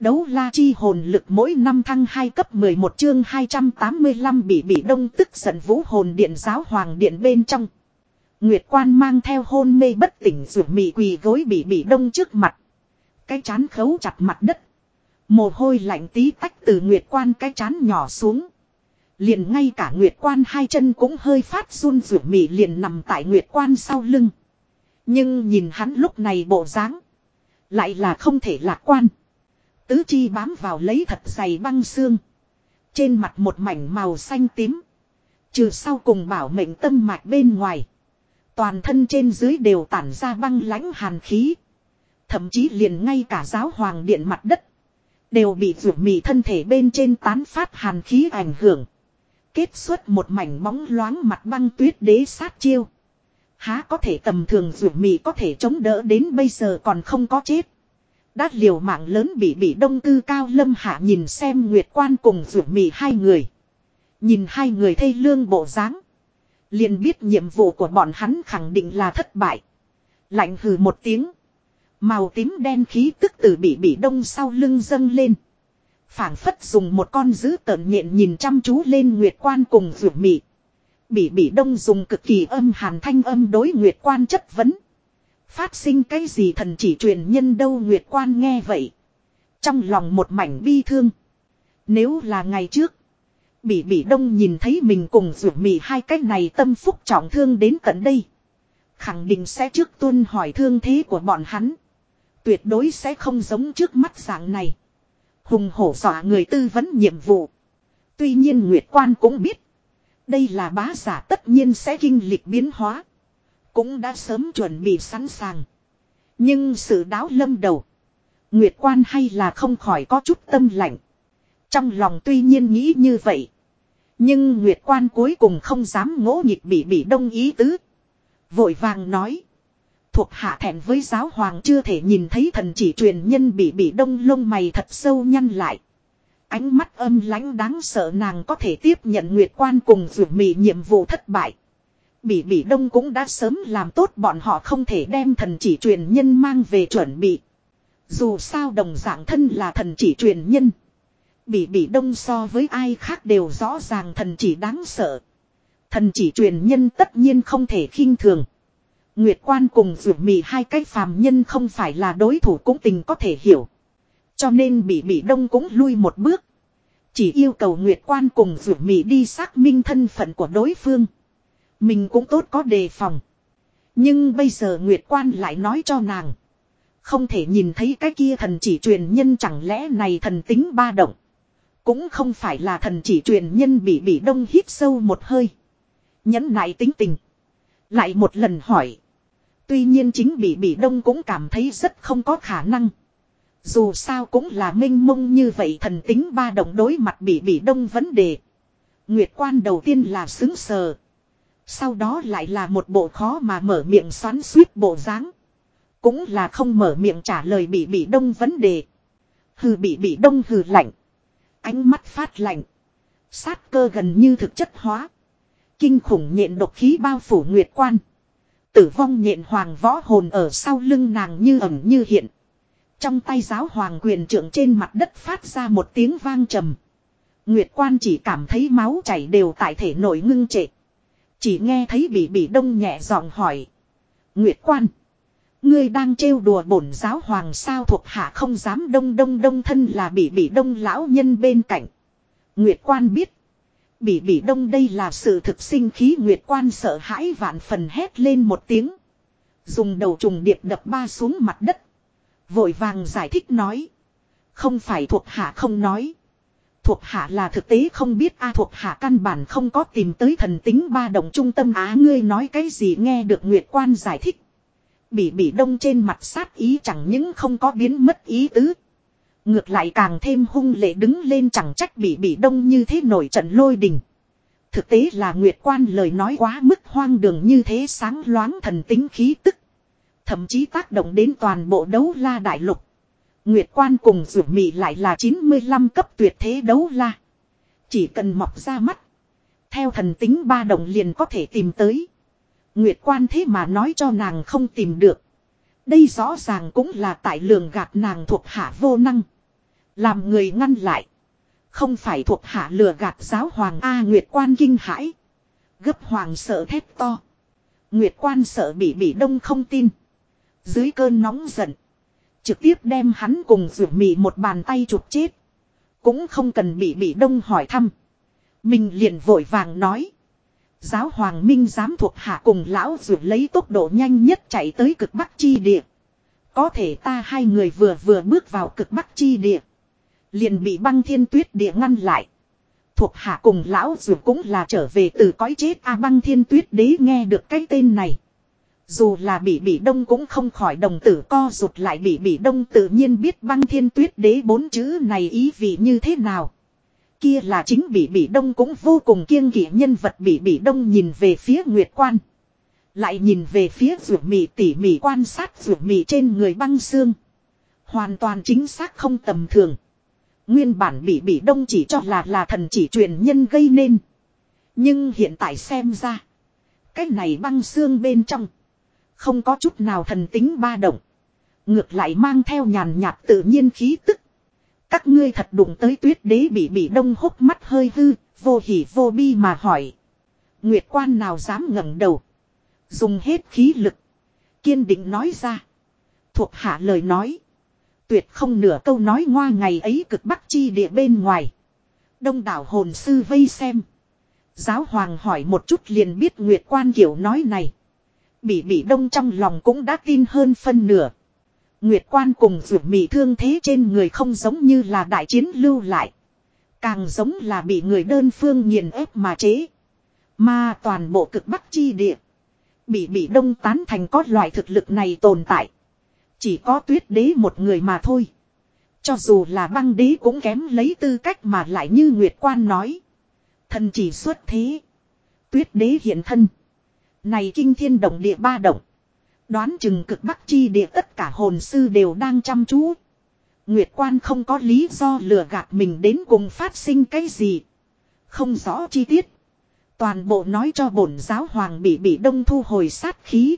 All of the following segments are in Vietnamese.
Đấu la chi hồn lực mỗi năm thăng 2 cấp 11 chương 285 bị bị đông tức giận vũ hồn điện giáo hoàng điện bên trong. Nguyệt quan mang theo hôn mê bất tỉnh rủ mị quỳ gối bị bị đông trước mặt. Cái chán khấu chặt mặt đất. Mồ hôi lạnh tí tách từ nguyệt quan cái chán nhỏ xuống. Liền ngay cả nguyệt quan hai chân cũng hơi phát run rủ mị liền nằm tại nguyệt quan sau lưng. Nhưng nhìn hắn lúc này bộ dáng, Lại là không thể lạc quan. Tứ chi bám vào lấy thật dày băng xương. Trên mặt một mảnh màu xanh tím. Trừ sau cùng bảo mệnh tâm mạch bên ngoài. Toàn thân trên dưới đều tản ra băng lãnh hàn khí. Thậm chí liền ngay cả giáo hoàng điện mặt đất. Đều bị rủ mì thân thể bên trên tán phát hàn khí ảnh hưởng. Kết xuất một mảnh bóng loáng mặt băng tuyết đế sát chiêu. Há có thể tầm thường rủ mì có thể chống đỡ đến bây giờ còn không có chết. Đã liều mạng lớn bị bị đông cư cao lâm hạ nhìn xem nguyệt quan cùng rủ mì hai người. Nhìn hai người thây lương bộ dáng liền biết nhiệm vụ của bọn hắn khẳng định là thất bại. Lạnh hừ một tiếng. Màu tím đen khí tức từ bị bị đông sau lưng dâng lên. phảng phất dùng một con dữ tợn nhện nhìn chăm chú lên nguyệt quan cùng rủ mị. Bị bị đông dùng cực kỳ âm hàn thanh âm đối nguyệt quan chất vấn. Phát sinh cái gì thần chỉ truyền nhân đâu nguyệt quan nghe vậy. Trong lòng một mảnh bi thương. Nếu là ngày trước. Bỉ bỉ đông nhìn thấy mình cùng rủ mì hai cách này tâm phúc trọng thương đến tận đây. Khẳng định sẽ trước tuân hỏi thương thế của bọn hắn. Tuyệt đối sẽ không giống trước mắt dạng này. Hùng hổ dọa người tư vấn nhiệm vụ. Tuy nhiên Nguyệt Quan cũng biết. Đây là bá giả tất nhiên sẽ kinh lịch biến hóa. Cũng đã sớm chuẩn bị sẵn sàng. Nhưng sự đáo lâm đầu. Nguyệt Quan hay là không khỏi có chút tâm lạnh. Trong lòng tuy nhiên nghĩ như vậy. Nhưng Nguyệt Quan cuối cùng không dám ngỗ nghịch bị bị đông ý tứ. Vội vàng nói. Thuộc hạ thẹn với giáo hoàng chưa thể nhìn thấy thần chỉ truyền nhân bị bị đông lông mày thật sâu nhăn lại. Ánh mắt âm lãnh đáng sợ nàng có thể tiếp nhận Nguyệt Quan cùng dù mì nhiệm vụ thất bại. Bị bị đông cũng đã sớm làm tốt bọn họ không thể đem thần chỉ truyền nhân mang về chuẩn bị. Dù sao đồng dạng thân là thần chỉ truyền nhân. Bỉ bỉ đông so với ai khác đều rõ ràng thần chỉ đáng sợ. Thần chỉ truyền nhân tất nhiên không thể khinh thường. Nguyệt quan cùng rủ mì hai cái phàm nhân không phải là đối thủ cũng tình có thể hiểu. Cho nên bị bị đông cũng lui một bước. Chỉ yêu cầu Nguyệt quan cùng rủ mì đi xác minh thân phận của đối phương. Mình cũng tốt có đề phòng. Nhưng bây giờ Nguyệt quan lại nói cho nàng. Không thể nhìn thấy cái kia thần chỉ truyền nhân chẳng lẽ này thần tính ba động. Cũng không phải là thần chỉ truyền nhân bị bị đông hít sâu một hơi. nhấn nại tính tình. Lại một lần hỏi. Tuy nhiên chính bị bị đông cũng cảm thấy rất không có khả năng. Dù sao cũng là minh mông như vậy thần tính ba động đối mặt bị bị đông vấn đề. Nguyệt quan đầu tiên là xứng sờ. Sau đó lại là một bộ khó mà mở miệng xoắn suýt bộ dáng Cũng là không mở miệng trả lời bị bị đông vấn đề. Hừ bị bị đông hừ lạnh. Ánh mắt phát lạnh. Sát cơ gần như thực chất hóa. Kinh khủng nhện độc khí bao phủ nguyệt quan. Tử vong nhện hoàng võ hồn ở sau lưng nàng như ẩm như hiện. Trong tay giáo hoàng quyền trưởng trên mặt đất phát ra một tiếng vang trầm. Nguyệt quan chỉ cảm thấy máu chảy đều tại thể nội ngưng trệ. Chỉ nghe thấy bị bị đông nhẹ giọng hỏi. Nguyệt quan. Ngươi đang trêu đùa bổn giáo hoàng sao thuộc hạ không dám đông đông đông thân là bị bị đông lão nhân bên cạnh. Nguyệt quan biết. Bị bị đông đây là sự thực sinh khí Nguyệt quan sợ hãi vạn phần hét lên một tiếng. Dùng đầu trùng điệp đập ba xuống mặt đất. Vội vàng giải thích nói. Không phải thuộc hạ không nói. Thuộc hạ là thực tế không biết, a thuộc hạ căn bản không có tìm tới thần tính ba động trung tâm á ngươi nói cái gì nghe được Nguyệt quan giải thích. Bỉ bỉ đông trên mặt sát ý chẳng những không có biến mất ý tứ. Ngược lại càng thêm hung lệ đứng lên chẳng trách bỉ bỉ đông như thế nổi trận lôi đình. Thực tế là Nguyệt Quan lời nói quá mức hoang đường như thế sáng loáng thần tính khí tức. Thậm chí tác động đến toàn bộ đấu la đại lục. Nguyệt Quan cùng rủ mị lại là 95 cấp tuyệt thế đấu la. Chỉ cần mọc ra mắt. Theo thần tính ba đồng liền có thể tìm tới. Nguyệt quan thế mà nói cho nàng không tìm được. Đây rõ ràng cũng là tại lường gạt nàng thuộc hạ vô năng. Làm người ngăn lại. Không phải thuộc hạ lừa gạt giáo hoàng A Nguyệt quan kinh hãi. Gấp hoàng sợ thét to. Nguyệt quan sợ bị bị đông không tin. Dưới cơn nóng giận. Trực tiếp đem hắn cùng rủ mì một bàn tay chụp chết. Cũng không cần bị bị đông hỏi thăm. Mình liền vội vàng nói. Giáo hoàng minh giám thuộc hạ cùng lão rủ lấy tốc độ nhanh nhất chạy tới cực bắc chi địa. Có thể ta hai người vừa vừa bước vào cực bắc chi địa. Liền bị băng thiên tuyết địa ngăn lại. Thuộc hạ cùng lão dù cũng là trở về từ cõi chết A băng thiên tuyết đế nghe được cái tên này. Dù là bị bị đông cũng không khỏi đồng tử co rụt lại bị bị đông tự nhiên biết băng thiên tuyết đế bốn chữ này ý vị như thế nào. Kia là chính bị bị đông cũng vô cùng kiêng kỵ nhân vật bị bị đông nhìn về phía nguyệt quan. Lại nhìn về phía ruột mì tỉ mỉ quan sát ruột mì trên người băng xương. Hoàn toàn chính xác không tầm thường. Nguyên bản bị bị đông chỉ cho là là thần chỉ truyền nhân gây nên. Nhưng hiện tại xem ra. Cái này băng xương bên trong. Không có chút nào thần tính ba động. Ngược lại mang theo nhàn nhạt tự nhiên khí tức. Các ngươi thật đụng tới tuyết đế bị bị đông hốc mắt hơi hư, vô hỉ vô bi mà hỏi. Nguyệt quan nào dám ngẩng đầu. Dùng hết khí lực. Kiên định nói ra. Thuộc hạ lời nói. Tuyệt không nửa câu nói ngoa ngày ấy cực bắc chi địa bên ngoài. Đông đảo hồn sư vây xem. Giáo hoàng hỏi một chút liền biết Nguyệt quan kiểu nói này. Bị bị đông trong lòng cũng đã tin hơn phân nửa. Nguyệt quan cùng ruột mị thương thế trên người không giống như là đại chiến lưu lại. Càng giống là bị người đơn phương nghiền ép mà chế. Mà toàn bộ cực bắc chi địa. Bị bị đông tán thành có loại thực lực này tồn tại. Chỉ có tuyết đế một người mà thôi. Cho dù là băng đế cũng kém lấy tư cách mà lại như Nguyệt Quan nói. Thần chỉ xuất thế. Tuyết đế hiện thân. Này kinh thiên động địa ba động. Đoán chừng cực bắc chi địa tất cả hồn sư đều đang chăm chú. Nguyệt quan không có lý do lừa gạt mình đến cùng phát sinh cái gì. Không rõ chi tiết. Toàn bộ nói cho bổn giáo hoàng bị bị đông thu hồi sát khí.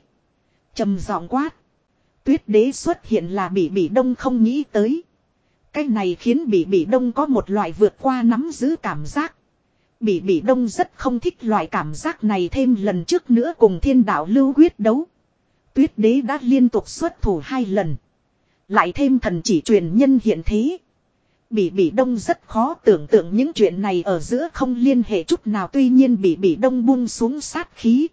trầm giọng quát. Tuyết đế xuất hiện là bị bị đông không nghĩ tới. Cái này khiến bị bị đông có một loại vượt qua nắm giữ cảm giác. Bị bị đông rất không thích loại cảm giác này thêm lần trước nữa cùng thiên đạo lưu quyết đấu. Tuyết đế đã liên tục xuất thủ hai lần. Lại thêm thần chỉ truyền nhân hiện thế. Bỉ bỉ đông rất khó tưởng tượng những chuyện này ở giữa không liên hệ chút nào tuy nhiên bỉ bỉ đông buông xuống sát khí.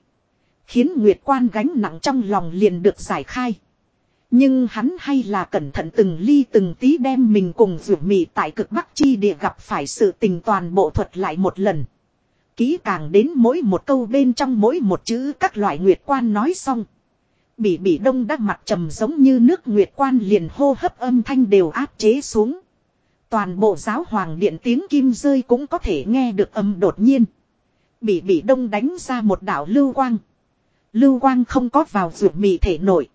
Khiến Nguyệt quan gánh nặng trong lòng liền được giải khai. Nhưng hắn hay là cẩn thận từng ly từng tí đem mình cùng rủ mị tại cực bắc chi địa gặp phải sự tình toàn bộ thuật lại một lần. Ký càng đến mỗi một câu bên trong mỗi một chữ các loại nguyệt quan nói xong. Bỉ bỉ đông đắc mặt trầm giống như nước nguyệt quan liền hô hấp âm thanh đều áp chế xuống. Toàn bộ giáo hoàng điện tiếng kim rơi cũng có thể nghe được âm đột nhiên. Bỉ bỉ đông đánh ra một đảo lưu quang. Lưu quang không có vào ruột mì thể nổi.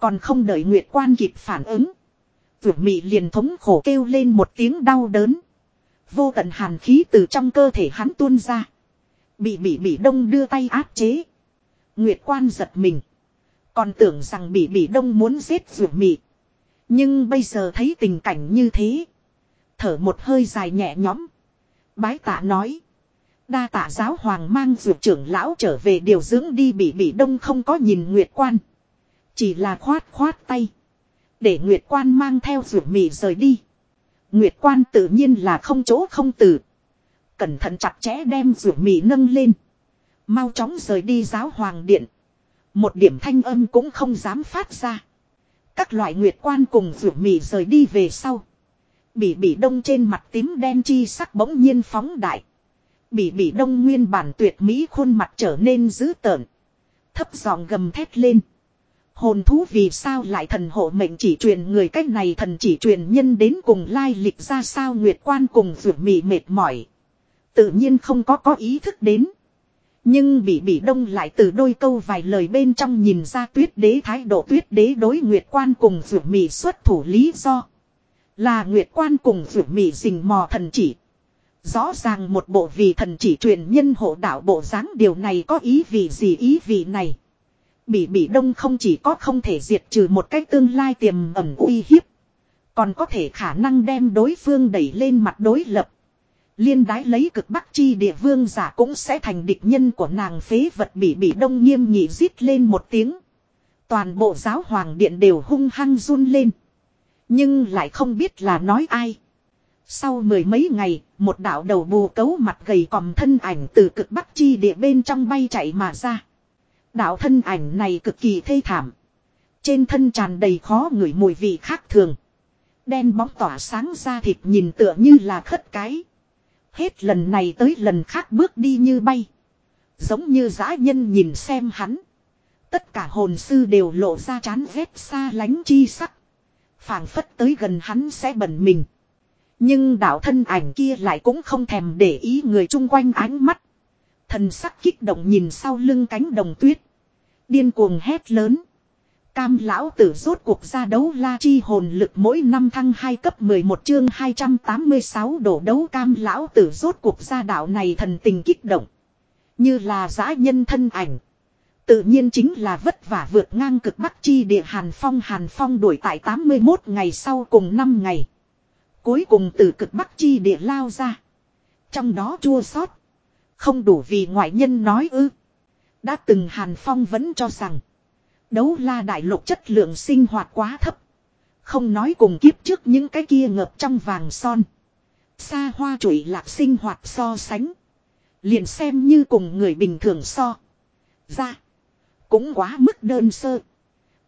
Còn không đợi Nguyệt Quan kịp phản ứng. Ruột Mị liền thống khổ kêu lên một tiếng đau đớn. Vô tận hàn khí từ trong cơ thể hắn tuôn ra. Bị bị bị đông đưa tay áp chế. Nguyệt Quan giật mình. Còn tưởng rằng bị bị đông muốn giết ruột Mị, Nhưng bây giờ thấy tình cảnh như thế. Thở một hơi dài nhẹ nhõm. Bái tạ nói. Đa tạ giáo hoàng mang dược trưởng lão trở về điều dưỡng đi bị bị đông không có nhìn Nguyệt Quan. Chỉ là khoát khoát tay. Để Nguyệt Quan mang theo rượu mì rời đi. Nguyệt Quan tự nhiên là không chỗ không từ. Cẩn thận chặt chẽ đem rượu mì nâng lên. Mau chóng rời đi giáo hoàng điện. Một điểm thanh âm cũng không dám phát ra. Các loại Nguyệt Quan cùng rượu mì rời đi về sau. Bỉ bỉ đông trên mặt tím đen chi sắc bỗng nhiên phóng đại. Bỉ bỉ đông nguyên bản tuyệt mỹ khuôn mặt trở nên dữ tợn. Thấp giọng gầm thét lên. Hồn thú vì sao lại thần hộ mệnh chỉ truyền người cách này thần chỉ truyền nhân đến cùng lai lịch ra sao nguyệt quan cùng vượt mì mệt mỏi. Tự nhiên không có có ý thức đến. Nhưng bị bị đông lại từ đôi câu vài lời bên trong nhìn ra tuyết đế thái độ tuyết đế đối nguyệt quan cùng vượt mì xuất thủ lý do. Là nguyệt quan cùng vượt mì rình mò thần chỉ. Rõ ràng một bộ vì thần chỉ truyền nhân hộ đạo bộ dáng điều này có ý vì gì ý vì này. Bỉ bỉ đông không chỉ có không thể diệt trừ một cách tương lai tiềm ẩn uy hiếp. Còn có thể khả năng đem đối phương đẩy lên mặt đối lập. Liên đái lấy cực bắc chi địa vương giả cũng sẽ thành địch nhân của nàng phế vật bị bị đông nghiêm nhị rít lên một tiếng. Toàn bộ giáo hoàng điện đều hung hăng run lên. Nhưng lại không biết là nói ai. Sau mười mấy ngày, một đạo đầu bù cấu mặt gầy còm thân ảnh từ cực bắc chi địa bên trong bay chạy mà ra. Đạo thân ảnh này cực kỳ thê thảm. Trên thân tràn đầy khó ngửi mùi vị khác thường. Đen bóng tỏa sáng ra thịt nhìn tựa như là khất cái. Hết lần này tới lần khác bước đi như bay. Giống như dã nhân nhìn xem hắn. Tất cả hồn sư đều lộ ra chán ghét xa lánh chi sắc. phảng phất tới gần hắn sẽ bẩn mình. Nhưng đạo thân ảnh kia lại cũng không thèm để ý người chung quanh ánh mắt. Thần sắc kích động nhìn sau lưng cánh đồng tuyết. Điên cuồng hét lớn. Cam lão tử rốt cuộc ra đấu la chi hồn lực mỗi năm thăng 2 cấp 11 chương 286 đổ đấu cam lão tử rốt cuộc ra đạo này thần tình kích động. Như là giã nhân thân ảnh. Tự nhiên chính là vất vả vượt ngang cực bắc chi địa Hàn Phong Hàn Phong đuổi tại 81 ngày sau cùng 5 ngày. Cuối cùng từ cực bắc chi địa lao ra. Trong đó chua sót. Không đủ vì ngoại nhân nói ư. Đã từng Hàn Phong vẫn cho rằng. Đấu la đại lục chất lượng sinh hoạt quá thấp. Không nói cùng kiếp trước những cái kia ngập trong vàng son. Xa hoa trụy lạc sinh hoạt so sánh. Liền xem như cùng người bình thường so. Ra. Cũng quá mức đơn sơ.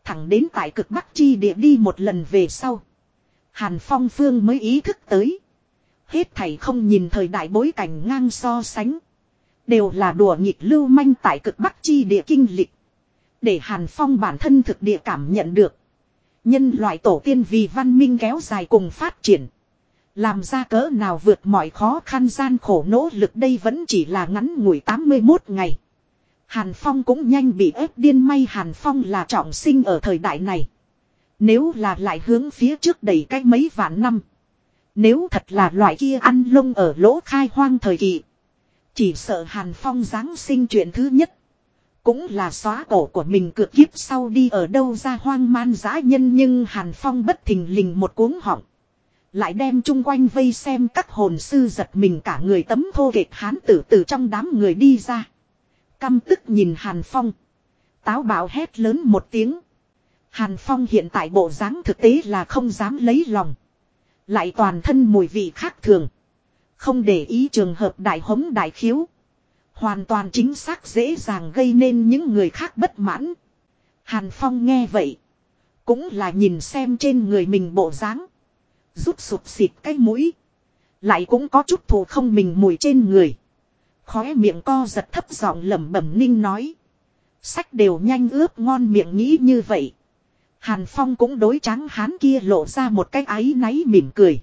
Thẳng đến tại cực bắc chi địa đi một lần về sau. Hàn Phong Phương mới ý thức tới. Hết thảy không nhìn thời đại bối cảnh ngang so sánh. Đều là đùa nghịch lưu manh tại cực bắc chi địa kinh lịch. Để Hàn Phong bản thân thực địa cảm nhận được. Nhân loại tổ tiên vì văn minh kéo dài cùng phát triển. Làm ra cỡ nào vượt mọi khó khăn gian khổ nỗ lực đây vẫn chỉ là ngắn ngủi 81 ngày. Hàn Phong cũng nhanh bị ép điên may Hàn Phong là trọng sinh ở thời đại này. Nếu là lại hướng phía trước đầy cách mấy vạn năm. Nếu thật là loại kia ăn lông ở lỗ khai hoang thời kỳ. Chỉ sợ Hàn Phong giáng sinh chuyện thứ nhất. Cũng là xóa cổ của mình cược kiếp sau đi ở đâu ra hoang man dã nhân nhưng Hàn Phong bất thình lình một cuống họng. Lại đem chung quanh vây xem các hồn sư giật mình cả người tấm thô kệch hán tử từ trong đám người đi ra. Căm tức nhìn Hàn Phong. Táo bạo hét lớn một tiếng. Hàn Phong hiện tại bộ dáng thực tế là không dám lấy lòng. Lại toàn thân mùi vị khác thường. Không để ý trường hợp đại hống đại khiếu. Hoàn toàn chính xác dễ dàng gây nên những người khác bất mãn. Hàn Phong nghe vậy. Cũng là nhìn xem trên người mình bộ dáng Rút sụp xịt cái mũi. Lại cũng có chút thù không mình mùi trên người. Khóe miệng co giật thấp giọng lẩm bẩm ninh nói. Sách đều nhanh ướp ngon miệng nghĩ như vậy. Hàn Phong cũng đối trắng hán kia lộ ra một cái áy náy mỉm cười.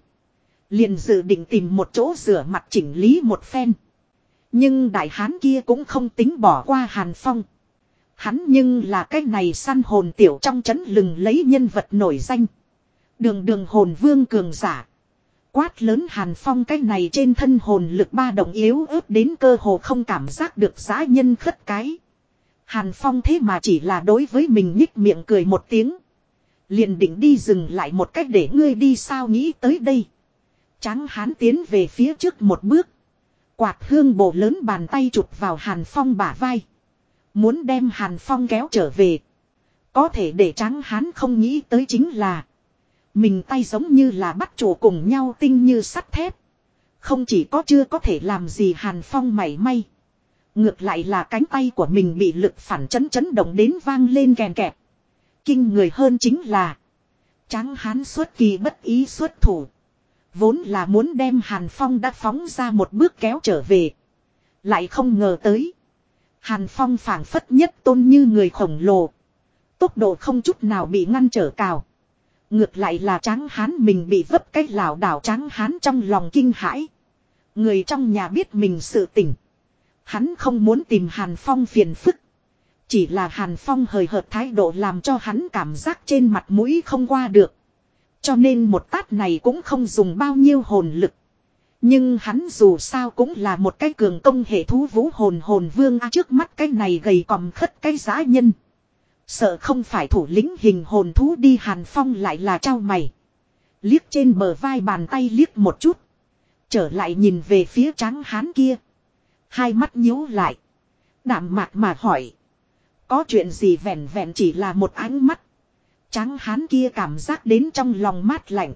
Liền dự định tìm một chỗ rửa mặt chỉnh lý một phen. Nhưng đại hán kia cũng không tính bỏ qua Hàn Phong. Hắn nhưng là cái này săn hồn tiểu trong chấn lừng lấy nhân vật nổi danh. Đường đường hồn vương cường giả. Quát lớn Hàn Phong cái này trên thân hồn lực ba động yếu ớt đến cơ hồ không cảm giác được giá nhân khất cái. Hàn Phong thế mà chỉ là đối với mình nhích miệng cười một tiếng. Liền định đi dừng lại một cách để ngươi đi sao nghĩ tới đây. Tráng hán tiến về phía trước một bước. Quạt hương bộ lớn bàn tay chụp vào Hàn Phong bả vai. Muốn đem Hàn Phong kéo trở về. Có thể để tráng hán không nghĩ tới chính là. Mình tay giống như là bắt chủ cùng nhau tinh như sắt thép. Không chỉ có chưa có thể làm gì Hàn Phong mảy may. Ngược lại là cánh tay của mình bị lực phản chấn chấn động đến vang lên kèn kẹp. Kinh người hơn chính là. Tráng hán xuất kỳ bất ý xuất thủ. Vốn là muốn đem Hàn Phong đã phóng ra một bước kéo trở về. Lại không ngờ tới. Hàn Phong phảng phất nhất tôn như người khổng lồ. Tốc độ không chút nào bị ngăn trở cào. Ngược lại là tráng hán mình bị vấp cách lảo đảo tráng hán trong lòng kinh hãi. Người trong nhà biết mình sự tỉnh. Hắn không muốn tìm Hàn Phong phiền phức. Chỉ là Hàn Phong hời hợt thái độ làm cho hắn cảm giác trên mặt mũi không qua được. Cho nên một tát này cũng không dùng bao nhiêu hồn lực. Nhưng hắn dù sao cũng là một cái cường công hệ thú vũ hồn hồn vương à, trước mắt cái này gầy còm khất cái giá nhân. Sợ không phải thủ lĩnh hình hồn thú đi Hàn Phong lại là trao mày. Liếc trên bờ vai bàn tay liếc một chút. Trở lại nhìn về phía trắng hán kia. Hai mắt nhíu lại. Đảm mạc mà hỏi. Có chuyện gì vẹn vẹn chỉ là một ánh mắt. Tráng hán kia cảm giác đến trong lòng mát lạnh.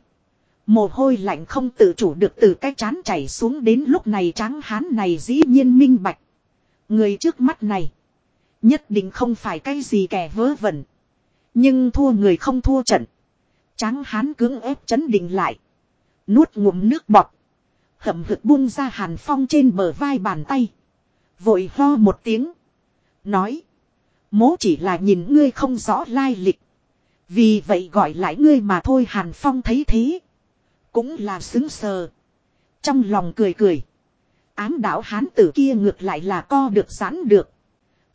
Mồ hôi lạnh không tự chủ được từ cái chán chảy xuống đến lúc này tráng hán này dĩ nhiên minh bạch. Người trước mắt này. Nhất định không phải cái gì kẻ vớ vẩn. Nhưng thua người không thua trận. Tráng hán cưỡng ép chấn định lại. Nuốt ngụm nước bọt. Hậm hực buông ra hàn phong trên bờ vai bàn tay. Vội ho một tiếng. Nói. Mố chỉ là nhìn ngươi không rõ lai lịch. Vì vậy gọi lại ngươi mà thôi hàn phong thấy thế. Cũng là xứng sờ. Trong lòng cười cười. Ám đạo hán tử kia ngược lại là co được giãn được.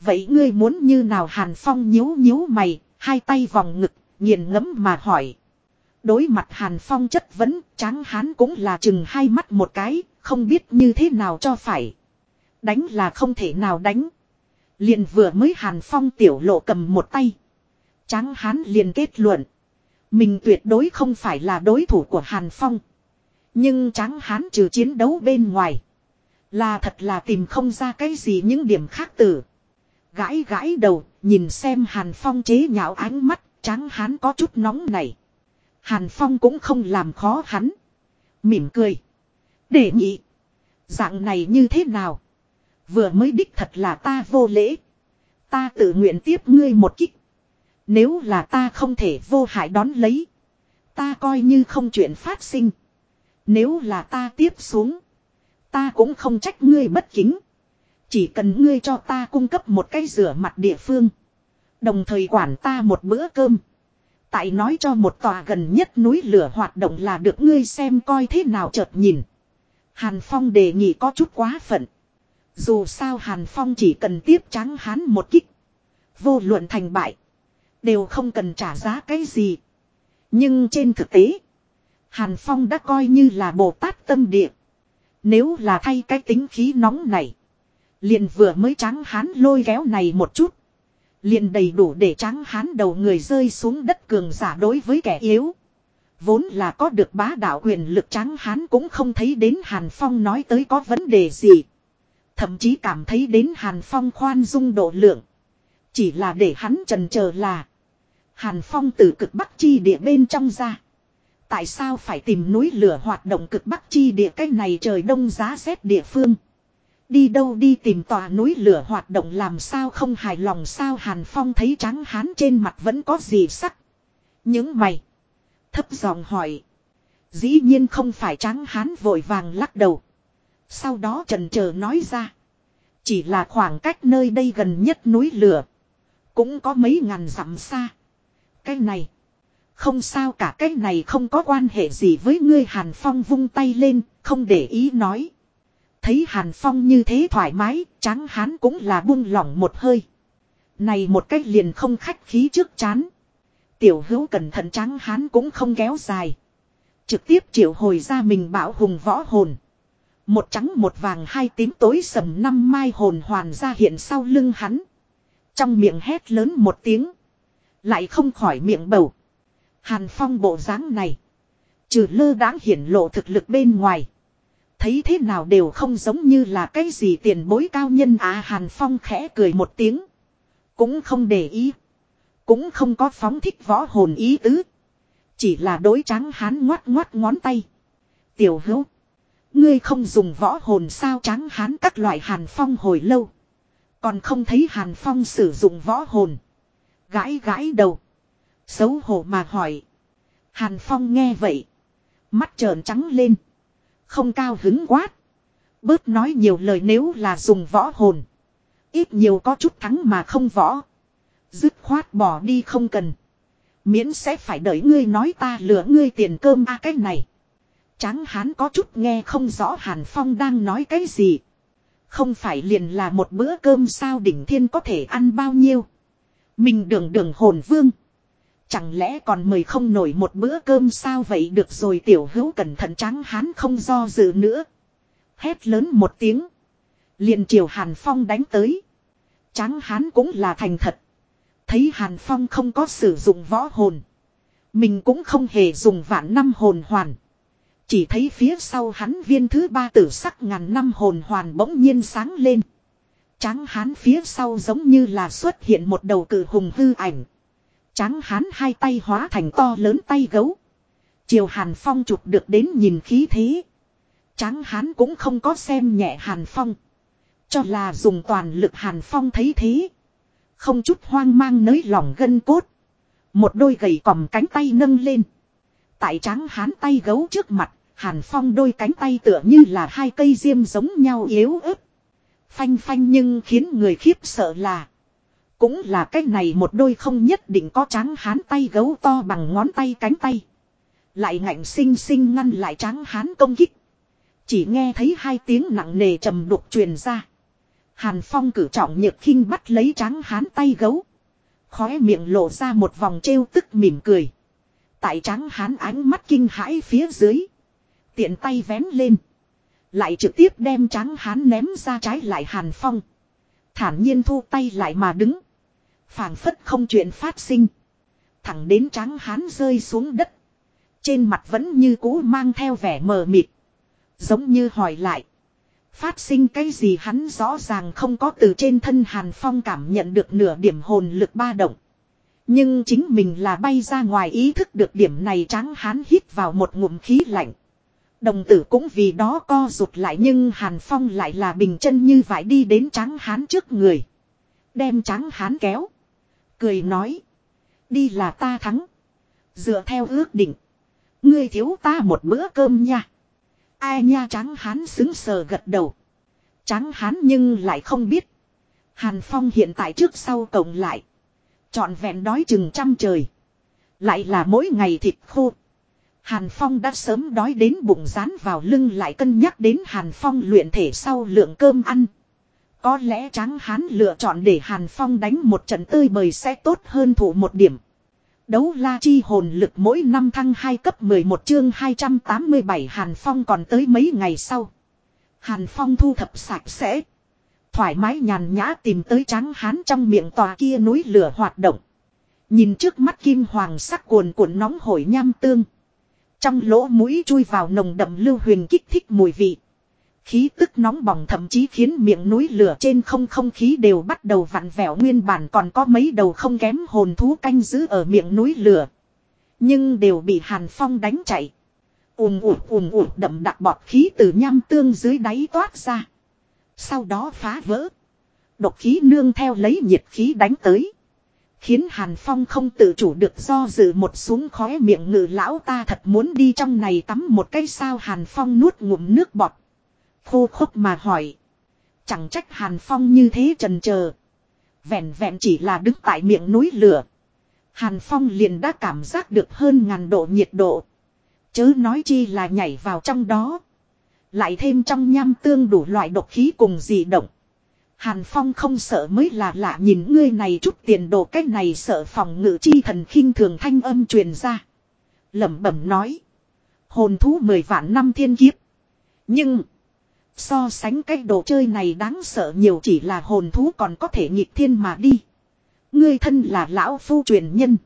Vậy ngươi muốn như nào hàn phong nhíu nhíu mày, hai tay vòng ngực, nghiền ngẫm mà hỏi. Đối mặt hàn phong chất vấn, tráng hán cũng là chừng hai mắt một cái, không biết như thế nào cho phải. Đánh là không thể nào đánh. Liền vừa mới hàn phong tiểu lộ cầm một tay. Tráng hán liền kết luận. Mình tuyệt đối không phải là đối thủ của hàn phong. Nhưng tráng hán trừ chiến đấu bên ngoài. Là thật là tìm không ra cái gì những điểm khác tử. Gãi gãi đầu, nhìn xem Hàn Phong chế nhạo ánh mắt, trắng hán có chút nóng này. Hàn Phong cũng không làm khó hắn. Mỉm cười. Để nhị. Dạng này như thế nào? Vừa mới đích thật là ta vô lễ. Ta tự nguyện tiếp ngươi một kích. Nếu là ta không thể vô hại đón lấy. Ta coi như không chuyện phát sinh. Nếu là ta tiếp xuống. Ta cũng không trách ngươi bất kính. Chỉ cần ngươi cho ta cung cấp một cái rửa mặt địa phương. Đồng thời quản ta một bữa cơm. Tại nói cho một tòa gần nhất núi lửa hoạt động là được ngươi xem coi thế nào chợt nhìn. Hàn Phong đề nghị có chút quá phận. Dù sao Hàn Phong chỉ cần tiếp trắng hán một kích. Vô luận thành bại. Đều không cần trả giá cái gì. Nhưng trên thực tế. Hàn Phong đã coi như là Bồ Tát tâm địa. Nếu là thay cái tính khí nóng này. Liền vừa mới trắng hán lôi kéo này một chút. Liền đầy đủ để trắng hán đầu người rơi xuống đất cường giả đối với kẻ yếu. Vốn là có được bá đạo quyền lực trắng hán cũng không thấy đến Hàn Phong nói tới có vấn đề gì. Thậm chí cảm thấy đến Hàn Phong khoan dung độ lượng. Chỉ là để hắn trần chờ là. Hàn Phong từ cực bắc chi địa bên trong ra. Tại sao phải tìm núi lửa hoạt động cực bắc chi địa cách này trời đông giá rét địa phương. Đi đâu đi tìm tòa núi lửa hoạt động làm sao không hài lòng sao Hàn Phong thấy trắng hán trên mặt vẫn có gì sắc. Những mày. Thấp giọng hỏi. Dĩ nhiên không phải trắng hán vội vàng lắc đầu. Sau đó trần chờ nói ra. Chỉ là khoảng cách nơi đây gần nhất núi lửa. Cũng có mấy ngàn dặm xa. Cái này. Không sao cả cái này không có quan hệ gì với ngươi Hàn Phong vung tay lên, không để ý nói. Thấy Hàn Phong như thế thoải mái, tráng hán cũng là buông lỏng một hơi. Này một cách liền không khách khí trước chán. Tiểu hữu cẩn thận tráng hán cũng không kéo dài. Trực tiếp triệu hồi ra mình bảo hùng võ hồn. Một trắng một vàng hai tím tối sầm năm mai hồn hoàn ra hiện sau lưng hắn. Trong miệng hét lớn một tiếng. Lại không khỏi miệng bầu. Hàn phong bộ dáng này. Trừ lơ đáng hiển lộ thực lực bên ngoài. Thấy thế nào đều không giống như là cái gì tiền bối cao nhân à Hàn Phong khẽ cười một tiếng. Cũng không để ý. Cũng không có phóng thích võ hồn ý tứ. Chỉ là đối trắng hán ngoắt ngoắt ngón tay. Tiểu hữu. Ngươi không dùng võ hồn sao trắng hán các loại Hàn Phong hồi lâu. Còn không thấy Hàn Phong sử dụng võ hồn. Gãi gãi đầu. Xấu hổ mà hỏi. Hàn Phong nghe vậy. Mắt trợn trắng lên. Không cao hứng quát. Bớt nói nhiều lời nếu là dùng võ hồn. Ít nhiều có chút thắng mà không võ. Dứt khoát bỏ đi không cần. Miễn sẽ phải đợi ngươi nói ta lừa ngươi tiền cơm a à cái này. Tráng hán có chút nghe không rõ Hàn Phong đang nói cái gì. Không phải liền là một bữa cơm sao đỉnh thiên có thể ăn bao nhiêu. Mình đường đường hồn vương. Chẳng lẽ còn mời không nổi một bữa cơm sao vậy được rồi tiểu hữu cẩn thận trắng hán không do dự nữa. Hét lớn một tiếng. liền triều Hàn Phong đánh tới. Trắng hán cũng là thành thật. Thấy Hàn Phong không có sử dụng võ hồn. Mình cũng không hề dùng vạn năm hồn hoàn. Chỉ thấy phía sau hắn viên thứ ba tử sắc ngàn năm hồn hoàn bỗng nhiên sáng lên. Tráng hán phía sau giống như là xuất hiện một đầu cử hùng hư ảnh. Tráng hán hai tay hóa thành to lớn tay gấu. Chiều Hàn Phong chụp được đến nhìn khí thế. Tráng hán cũng không có xem nhẹ Hàn Phong. Cho là dùng toàn lực Hàn Phong thấy thế. Không chút hoang mang nới lỏng gân cốt. Một đôi gầy còm cánh tay nâng lên. Tại tráng hán tay gấu trước mặt, Hàn Phong đôi cánh tay tựa như là hai cây diêm giống nhau yếu ớt. Phanh phanh nhưng khiến người khiếp sợ là. Cũng là cái này một đôi không nhất định có tráng hán tay gấu to bằng ngón tay cánh tay. Lại ngạnh sinh sinh ngăn lại tráng hán công kích. Chỉ nghe thấy hai tiếng nặng nề trầm đục truyền ra. Hàn Phong cử trọng nhược khinh bắt lấy tráng hán tay gấu. Khóe miệng lộ ra một vòng trêu tức mỉm cười. Tại tráng hán ánh mắt kinh hãi phía dưới. Tiện tay vén lên. Lại trực tiếp đem tráng hán ném ra trái lại Hàn Phong. Thản nhiên thu tay lại mà đứng. phảng phất không chuyện phát sinh. Thẳng đến tráng hán rơi xuống đất. Trên mặt vẫn như cũ mang theo vẻ mờ mịt. Giống như hỏi lại. Phát sinh cái gì hắn rõ ràng không có từ trên thân Hàn Phong cảm nhận được nửa điểm hồn lực ba động. Nhưng chính mình là bay ra ngoài ý thức được điểm này tráng hán hít vào một ngụm khí lạnh. Đồng tử cũng vì đó co rụt lại nhưng Hàn Phong lại là bình chân như vậy đi đến tráng hán trước người. Đem tráng hán kéo. Cười nói. Đi là ta thắng. Dựa theo ước định. Ngươi thiếu ta một bữa cơm nha. Ai nha tráng hán xứng sờ gật đầu. Tráng hán nhưng lại không biết. Hàn Phong hiện tại trước sau cộng lại. Chọn vẹn đói chừng trăm trời. Lại là mỗi ngày thịt khô. Hàn Phong đã sớm đói đến bụng rán vào lưng lại cân nhắc đến Hàn Phong luyện thể sau lượng cơm ăn. Có lẽ tráng hán lựa chọn để Hàn Phong đánh một trận tươi bời sẽ tốt hơn thủ một điểm. Đấu la chi hồn lực mỗi năm thăng 2 cấp 11 chương 287 Hàn Phong còn tới mấy ngày sau. Hàn Phong thu thập sạch sẽ. Thoải mái nhàn nhã tìm tới tráng hán trong miệng tòa kia núi lửa hoạt động. Nhìn trước mắt kim hoàng sắc cuồn cuộn nóng hổi nham tương. Trong lỗ mũi chui vào nồng đậm lưu huyền kích thích mùi vị. Khí tức nóng bỏng thậm chí khiến miệng núi lửa trên không không khí đều bắt đầu vặn vẹo nguyên bản còn có mấy đầu không kém hồn thú canh giữ ở miệng núi lửa. Nhưng đều bị Hàn Phong đánh chạy. ùm ụt ùm ụt đậm đặc bọt khí từ nham tương dưới đáy toát ra. Sau đó phá vỡ. Độc khí nương theo lấy nhiệt khí đánh tới. Khiến Hàn Phong không tự chủ được do dự một xuống khóe miệng ngự lão ta thật muốn đi trong này tắm một cái sao Hàn Phong nuốt ngụm nước bọt. Khô khốc mà hỏi. Chẳng trách Hàn Phong như thế trần chờ Vẹn vẹn chỉ là đứng tại miệng núi lửa. Hàn Phong liền đã cảm giác được hơn ngàn độ nhiệt độ. Chớ nói chi là nhảy vào trong đó. Lại thêm trong nham tương đủ loại độc khí cùng dị động. Hàn Phong không sợ mới là lạ nhìn ngươi này chút tiền đồ cách này sợ phòng ngự chi thần khinh thường thanh âm truyền ra. lẩm bẩm nói. Hồn thú mười vạn năm thiên kiếp. Nhưng. So sánh cái đồ chơi này đáng sợ nhiều chỉ là hồn thú còn có thể nghịch thiên mà đi. Ngươi thân là lão phu truyền nhân.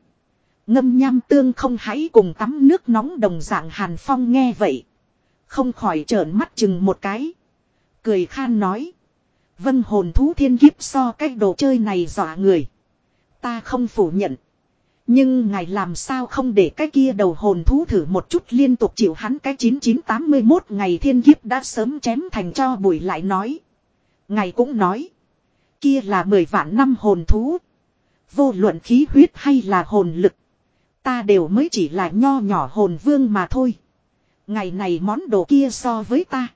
Ngâm nham tương không hãy cùng tắm nước nóng đồng dạng Hàn Phong nghe vậy. Không khỏi trợn mắt chừng một cái. Cười khan nói. Vân hồn thú thiên kiếp so cái đồ chơi này dọa người. Ta không phủ nhận. Nhưng ngài làm sao không để cái kia đầu hồn thú thử một chút liên tục chịu hắn cái 9981 ngày thiên kiếp đã sớm chém thành cho bụi lại nói. Ngài cũng nói. Kia là 10 vạn năm hồn thú. Vô luận khí huyết hay là hồn lực. Ta đều mới chỉ là nho nhỏ hồn vương mà thôi. Ngày này món đồ kia so với ta.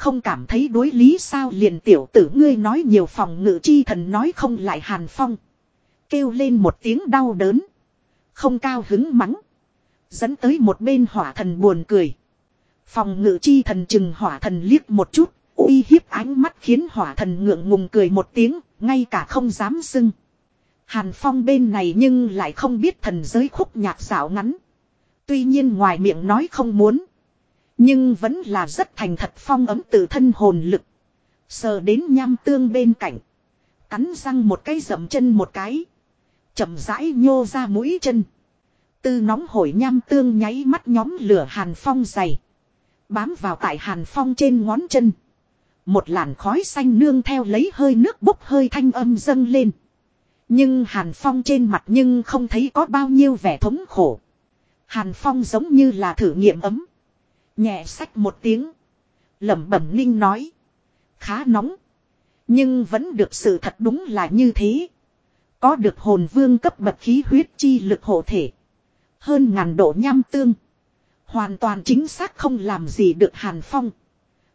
Không cảm thấy đối lý sao liền tiểu tử ngươi nói nhiều phòng ngự chi thần nói không lại hàn phong. Kêu lên một tiếng đau đớn. Không cao hứng mắng. Dẫn tới một bên hỏa thần buồn cười. Phòng ngự chi thần chừng hỏa thần liếc một chút. uy hiếp ánh mắt khiến hỏa thần ngượng ngùng cười một tiếng. Ngay cả không dám xưng. Hàn phong bên này nhưng lại không biết thần giới khúc nhạc xảo ngắn. Tuy nhiên ngoài miệng nói không muốn. Nhưng vẫn là rất thành thật phong ấm từ thân hồn lực. Sờ đến nham tương bên cạnh. Cắn răng một cái dậm chân một cái. chậm rãi nhô ra mũi chân. Tư nóng hổi nham tương nháy mắt nhóm lửa Hàn Phong dày. Bám vào tại Hàn Phong trên ngón chân. Một làn khói xanh nương theo lấy hơi nước bốc hơi thanh âm dâng lên. Nhưng Hàn Phong trên mặt nhưng không thấy có bao nhiêu vẻ thống khổ. Hàn Phong giống như là thử nghiệm ấm. Nhẹ sách một tiếng. lẩm bẩm ninh nói. Khá nóng. Nhưng vẫn được sự thật đúng là như thế. Có được hồn vương cấp bậc khí huyết chi lực hộ thể. Hơn ngàn độ nham tương. Hoàn toàn chính xác không làm gì được Hàn Phong.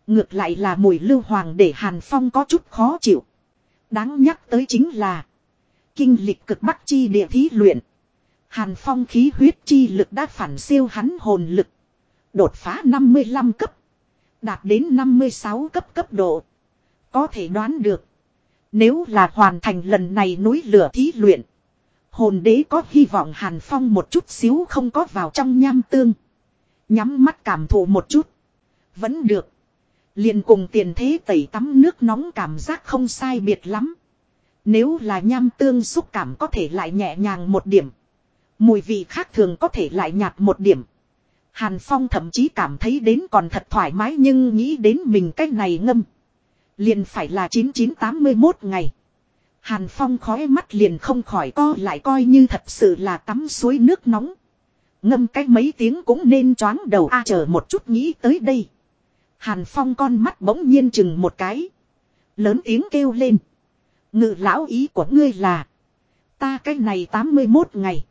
Ngược lại là mùi lưu hoàng để Hàn Phong có chút khó chịu. Đáng nhắc tới chính là. Kinh lịch cực bắc chi địa thí luyện. Hàn Phong khí huyết chi lực đã phản siêu hắn hồn lực. Đột phá 55 cấp. Đạt đến 56 cấp cấp độ. Có thể đoán được. Nếu là hoàn thành lần này núi lửa thí luyện. Hồn đế có hy vọng Hàn Phong một chút xíu không có vào trong nham tương. Nhắm mắt cảm thụ một chút. Vẫn được. liền cùng tiền thế tẩy tắm nước nóng cảm giác không sai biệt lắm. Nếu là nham tương xúc cảm có thể lại nhẹ nhàng một điểm. Mùi vị khác thường có thể lại nhạt một điểm. Hàn Phong thậm chí cảm thấy đến còn thật thoải mái nhưng nghĩ đến mình cách này ngâm. Liền phải là 9981 ngày. Hàn Phong khói mắt liền không khỏi co lại coi như thật sự là tắm suối nước nóng. Ngâm cách mấy tiếng cũng nên choáng đầu a chờ một chút nghĩ tới đây. Hàn Phong con mắt bỗng nhiên chừng một cái. Lớn tiếng kêu lên. Ngự lão ý của ngươi là. Ta cách này 81 ngày.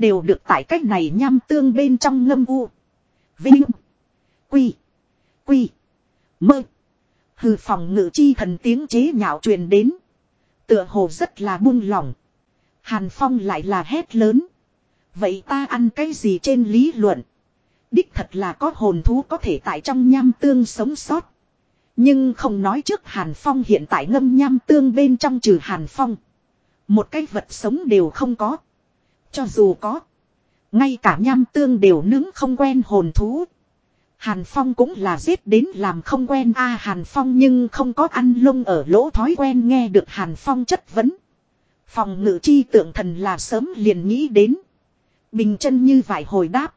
Đều được tại cách này nham tương bên trong ngâm u. Vinh. Quy. Quy. Mơ. Hừ phòng ngự chi thần tiếng chế nhạo truyền đến. Tựa hồ rất là buông lỏng. Hàn Phong lại là hét lớn. Vậy ta ăn cái gì trên lý luận? Đích thật là có hồn thú có thể tại trong nham tương sống sót. Nhưng không nói trước Hàn Phong hiện tại ngâm nham tương bên trong trừ Hàn Phong. Một cái vật sống đều không có. Cho dù có. Ngay cả nham tương đều nướng không quen hồn thú. Hàn Phong cũng là giết đến làm không quen a Hàn Phong nhưng không có ăn lông ở lỗ thói quen nghe được Hàn Phong chất vấn. Phòng ngự chi tượng thần là sớm liền nghĩ đến. Bình chân như vải hồi đáp.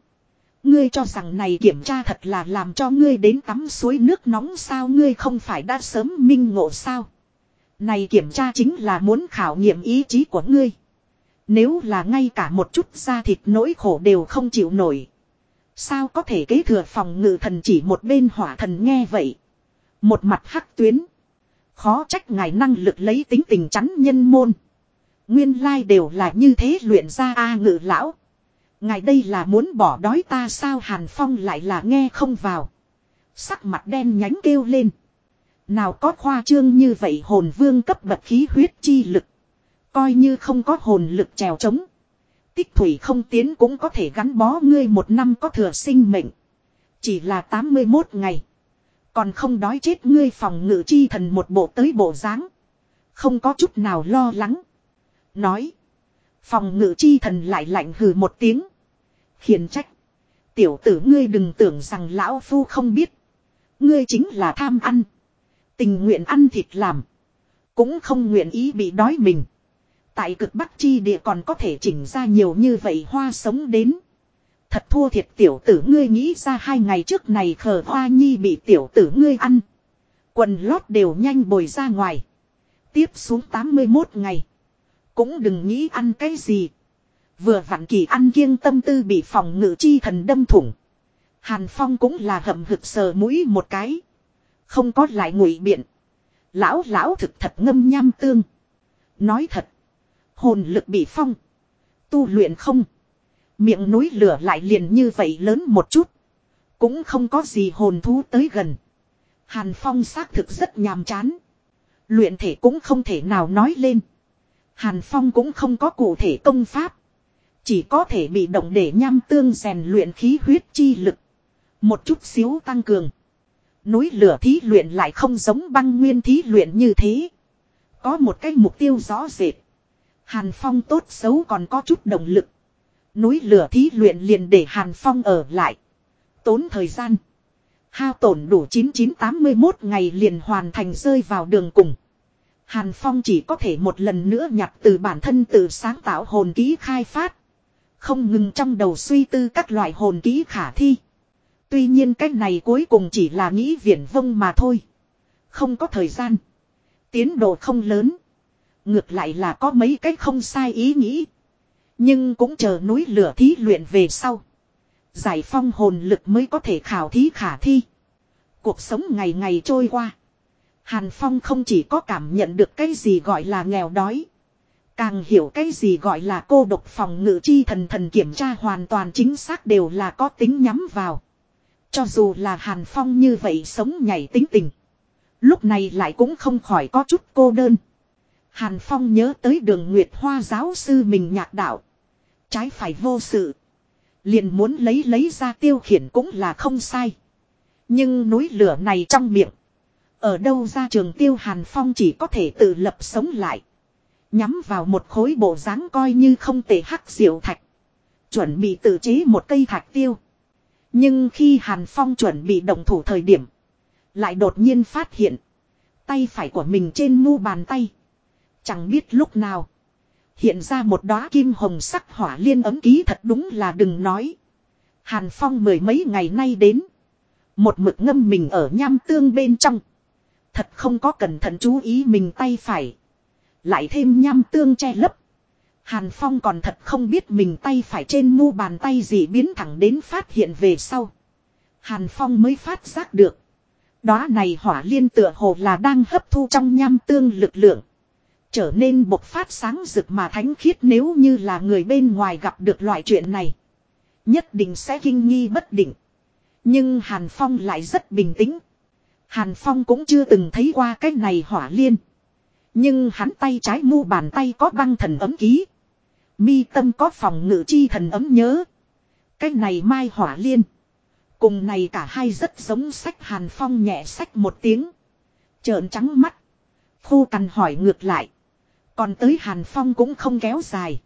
Ngươi cho rằng này kiểm tra thật là làm cho ngươi đến tắm suối nước nóng sao ngươi không phải đã sớm minh ngộ sao. Này kiểm tra chính là muốn khảo nghiệm ý chí của ngươi. Nếu là ngay cả một chút da thịt nỗi khổ đều không chịu nổi. Sao có thể kế thừa phòng ngự thần chỉ một bên hỏa thần nghe vậy. Một mặt hắc tuyến. Khó trách ngài năng lực lấy tính tình chắn nhân môn. Nguyên lai đều là như thế luyện ra A ngự lão. Ngài đây là muốn bỏ đói ta sao Hàn Phong lại là nghe không vào. Sắc mặt đen nhánh kêu lên. Nào có khoa trương như vậy hồn vương cấp bậc khí huyết chi lực. Coi như không có hồn lực trèo trống. Tích thủy không tiến cũng có thể gắn bó ngươi một năm có thừa sinh mệnh. Chỉ là 81 ngày. Còn không đói chết ngươi phòng ngự chi thần một bộ tới bộ dáng Không có chút nào lo lắng. Nói. Phòng ngự chi thần lại lạnh hừ một tiếng. Khiển trách. Tiểu tử ngươi đừng tưởng rằng lão phu không biết. Ngươi chính là tham ăn. Tình nguyện ăn thịt làm. Cũng không nguyện ý bị đói mình. Tại cực bắc chi địa còn có thể chỉnh ra nhiều như vậy hoa sống đến. Thật thua thiệt tiểu tử ngươi nghĩ ra hai ngày trước này khờ hoa nhi bị tiểu tử ngươi ăn. Quần lót đều nhanh bồi ra ngoài. Tiếp xuống 81 ngày. Cũng đừng nghĩ ăn cái gì. Vừa vặn kỳ ăn kiêng tâm tư bị phòng ngự chi thần đâm thủng. Hàn Phong cũng là hậm hực sờ mũi một cái. Không có lại ngụy biện. Lão lão thực thật ngâm nham tương. Nói thật. Hồn lực bị phong. Tu luyện không. Miệng núi lửa lại liền như vậy lớn một chút. Cũng không có gì hồn thú tới gần. Hàn Phong xác thực rất nhàm chán. Luyện thể cũng không thể nào nói lên. Hàn Phong cũng không có cụ thể công pháp. Chỉ có thể bị động để nham tương rèn luyện khí huyết chi lực. Một chút xíu tăng cường. Núi lửa thí luyện lại không giống băng nguyên thí luyện như thế. Có một cái mục tiêu rõ rệt. Hàn Phong tốt xấu còn có chút động lực. Núi lửa thí luyện liền để Hàn Phong ở lại. Tốn thời gian. Hao tổn đủ 9981 ngày liền hoàn thành rơi vào đường cùng. Hàn Phong chỉ có thể một lần nữa nhặt từ bản thân tự sáng tạo hồn ký khai phát. Không ngừng trong đầu suy tư các loại hồn ký khả thi. Tuy nhiên cách này cuối cùng chỉ là nghĩ viển vông mà thôi. Không có thời gian. Tiến độ không lớn. Ngược lại là có mấy cái không sai ý nghĩ. Nhưng cũng chờ núi lửa thí luyện về sau. Giải phong hồn lực mới có thể khảo thí khả thi. Cuộc sống ngày ngày trôi qua. Hàn Phong không chỉ có cảm nhận được cái gì gọi là nghèo đói. Càng hiểu cái gì gọi là cô độc phòng ngự chi thần thần kiểm tra hoàn toàn chính xác đều là có tính nhắm vào. Cho dù là Hàn Phong như vậy sống nhảy tính tình. Lúc này lại cũng không khỏi có chút cô đơn. Hàn Phong nhớ tới đường Nguyệt Hoa giáo sư mình nhạc đạo. Trái phải vô sự. Liền muốn lấy lấy ra tiêu khiển cũng là không sai. Nhưng núi lửa này trong miệng. Ở đâu ra trường tiêu Hàn Phong chỉ có thể tự lập sống lại. Nhắm vào một khối bộ dáng coi như không tệ hắc diệu thạch. Chuẩn bị tự chế một cây thạch tiêu. Nhưng khi Hàn Phong chuẩn bị động thủ thời điểm. Lại đột nhiên phát hiện. Tay phải của mình trên mu bàn tay. Chẳng biết lúc nào. Hiện ra một đóa kim hồng sắc hỏa liên ấm ký thật đúng là đừng nói. Hàn Phong mười mấy ngày nay đến. Một mực ngâm mình ở nham tương bên trong. Thật không có cẩn thận chú ý mình tay phải. Lại thêm nham tương che lấp. Hàn Phong còn thật không biết mình tay phải trên mu bàn tay gì biến thẳng đến phát hiện về sau. Hàn Phong mới phát giác được. Đó này hỏa liên tựa hồ là đang hấp thu trong nham tương lực lượng. Trở nên bộc phát sáng rực mà thánh khiết nếu như là người bên ngoài gặp được loại chuyện này. Nhất định sẽ kinh nghi bất định. Nhưng Hàn Phong lại rất bình tĩnh. Hàn Phong cũng chưa từng thấy qua cái này hỏa liên. Nhưng hắn tay trái mu bàn tay có băng thần ấm ký. Mi tâm có phòng ngự chi thần ấm nhớ. Cái này mai hỏa liên. Cùng này cả hai rất giống sách Hàn Phong nhẹ sách một tiếng. Trợn trắng mắt. khu cằn hỏi ngược lại. Còn tới Hàn Phong cũng không kéo dài.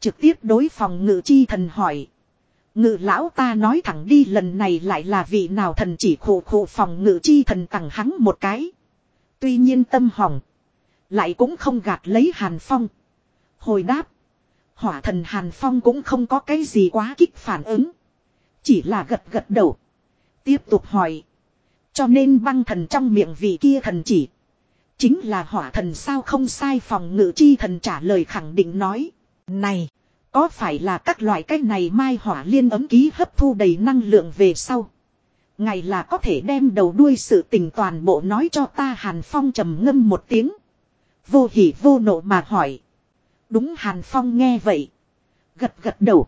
Trực tiếp đối phòng ngự chi thần hỏi. Ngự lão ta nói thẳng đi lần này lại là vị nào thần chỉ khổ khổ phòng ngự chi thần tặng hắn một cái. Tuy nhiên tâm hỏng. Lại cũng không gạt lấy Hàn Phong. Hồi đáp. Hỏa thần Hàn Phong cũng không có cái gì quá kích phản ứng. Chỉ là gật gật đầu. Tiếp tục hỏi. Cho nên băng thần trong miệng vị kia thần chỉ. Chính là hỏa thần sao không sai phòng ngự chi thần trả lời khẳng định nói. Này. Có phải là các loại cái này mai hỏa liên ấm ký hấp thu đầy năng lượng về sau. Ngày là có thể đem đầu đuôi sự tình toàn bộ nói cho ta Hàn Phong trầm ngâm một tiếng. Vô hỉ vô nộ mà hỏi. Đúng Hàn Phong nghe vậy. Gật gật đầu.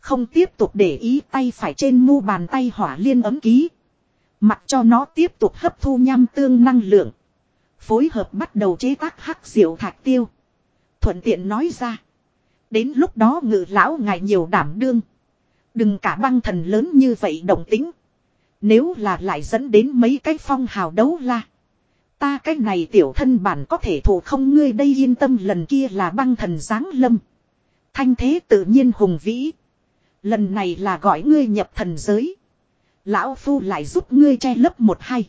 Không tiếp tục để ý tay phải trên mu bàn tay hỏa liên ấm ký. Mặc cho nó tiếp tục hấp thu nham tương năng lượng. Phối hợp bắt đầu chế tác hắc diệu thạch tiêu. Thuận tiện nói ra. Đến lúc đó ngự lão ngài nhiều đảm đương. Đừng cả băng thần lớn như vậy động tính. Nếu là lại dẫn đến mấy cái phong hào đấu la. Ta cái này tiểu thân bản có thể thủ không ngươi đây yên tâm, lần kia là băng thần giáng lâm. Thanh thế tự nhiên hùng vĩ. Lần này là gọi ngươi nhập thần giới. Lão Phu lại giúp ngươi che lấp một hai.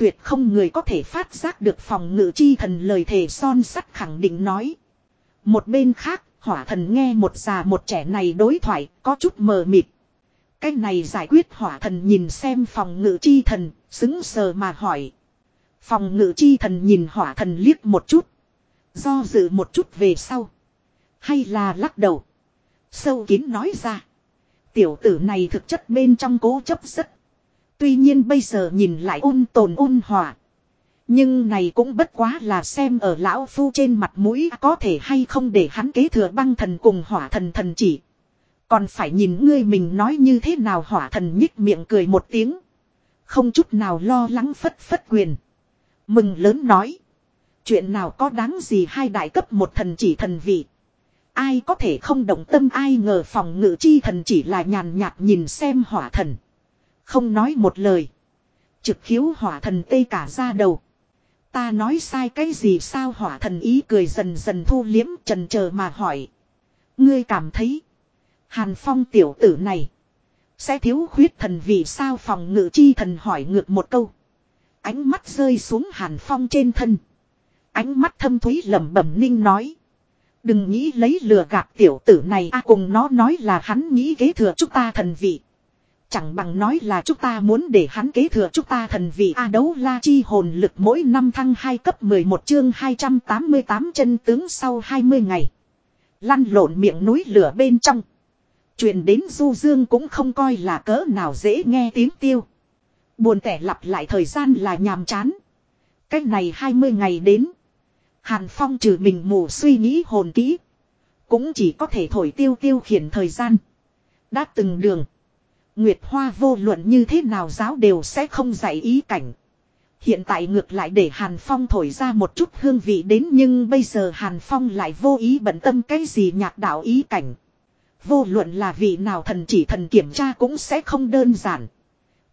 Tuyệt không người có thể phát giác được phòng ngự chi thần lời thề son sắt khẳng định nói. Một bên khác, hỏa thần nghe một già một trẻ này đối thoại, có chút mờ mịt. Cái này giải quyết hỏa thần nhìn xem phòng ngự chi thần, xứng sờ mà hỏi. Phòng ngự chi thần nhìn hỏa thần liếc một chút. Do dự một chút về sau. Hay là lắc đầu. Sâu kín nói ra. Tiểu tử này thực chất bên trong cố chấp rất. Tuy nhiên bây giờ nhìn lại ôn tồn ôn hòa. Nhưng này cũng bất quá là xem ở lão phu trên mặt mũi, có thể hay không để hắn kế thừa băng thần cùng hỏa thần thần chỉ. Còn phải nhìn ngươi mình nói như thế nào, hỏa thần nhích miệng cười một tiếng. Không chút nào lo lắng phất phất quyền. Mừng lớn nói. Chuyện nào có đáng gì hai đại cấp một thần chỉ thần vị. Ai có thể không động tâm, ai ngờ phòng ngự chi thần chỉ là nhàn nhạt nhìn xem hỏa thần. Không nói một lời. Trực khiếu hỏa thần tê cả ra đầu. Ta nói sai cái gì sao hỏa thần ý cười dần dần thu liếm trần chờ mà hỏi. Ngươi cảm thấy. Hàn phong tiểu tử này. Sẽ thiếu khuyết thần vì sao phòng ngự chi thần hỏi ngược một câu. Ánh mắt rơi xuống hàn phong trên thân. Ánh mắt thâm thúy lẩm bẩm ninh nói. Đừng nghĩ lấy lừa gạt tiểu tử này a, cùng nó nói là hắn nghĩ kế thừa chúng ta thần vị. Chẳng bằng nói là chúng ta muốn để hắn kế thừa chúng ta thần vị A đấu la chi hồn lực mỗi năm thăng 2 cấp 11 chương 288 chân tướng sau 20 ngày. Lăn lộn miệng núi lửa bên trong. truyền đến du dương cũng không coi là cỡ nào dễ nghe tiếng tiêu. Buồn tẻ lặp lại thời gian là nhàm chán. Cách này 20 ngày đến. Hàn Phong trừ mình mù suy nghĩ hồn kỹ. Cũng chỉ có thể thổi tiêu tiêu khiển thời gian. Đã từng đường. Nguyệt Hoa vô luận như thế nào giáo đều sẽ không dạy ý cảnh. Hiện tại ngược lại để Hàn Phong thổi ra một chút hương vị đến nhưng bây giờ Hàn Phong lại vô ý bận tâm cái gì nhạc đạo ý cảnh. Vô luận là vị nào thần chỉ thần kiểm tra cũng sẽ không đơn giản.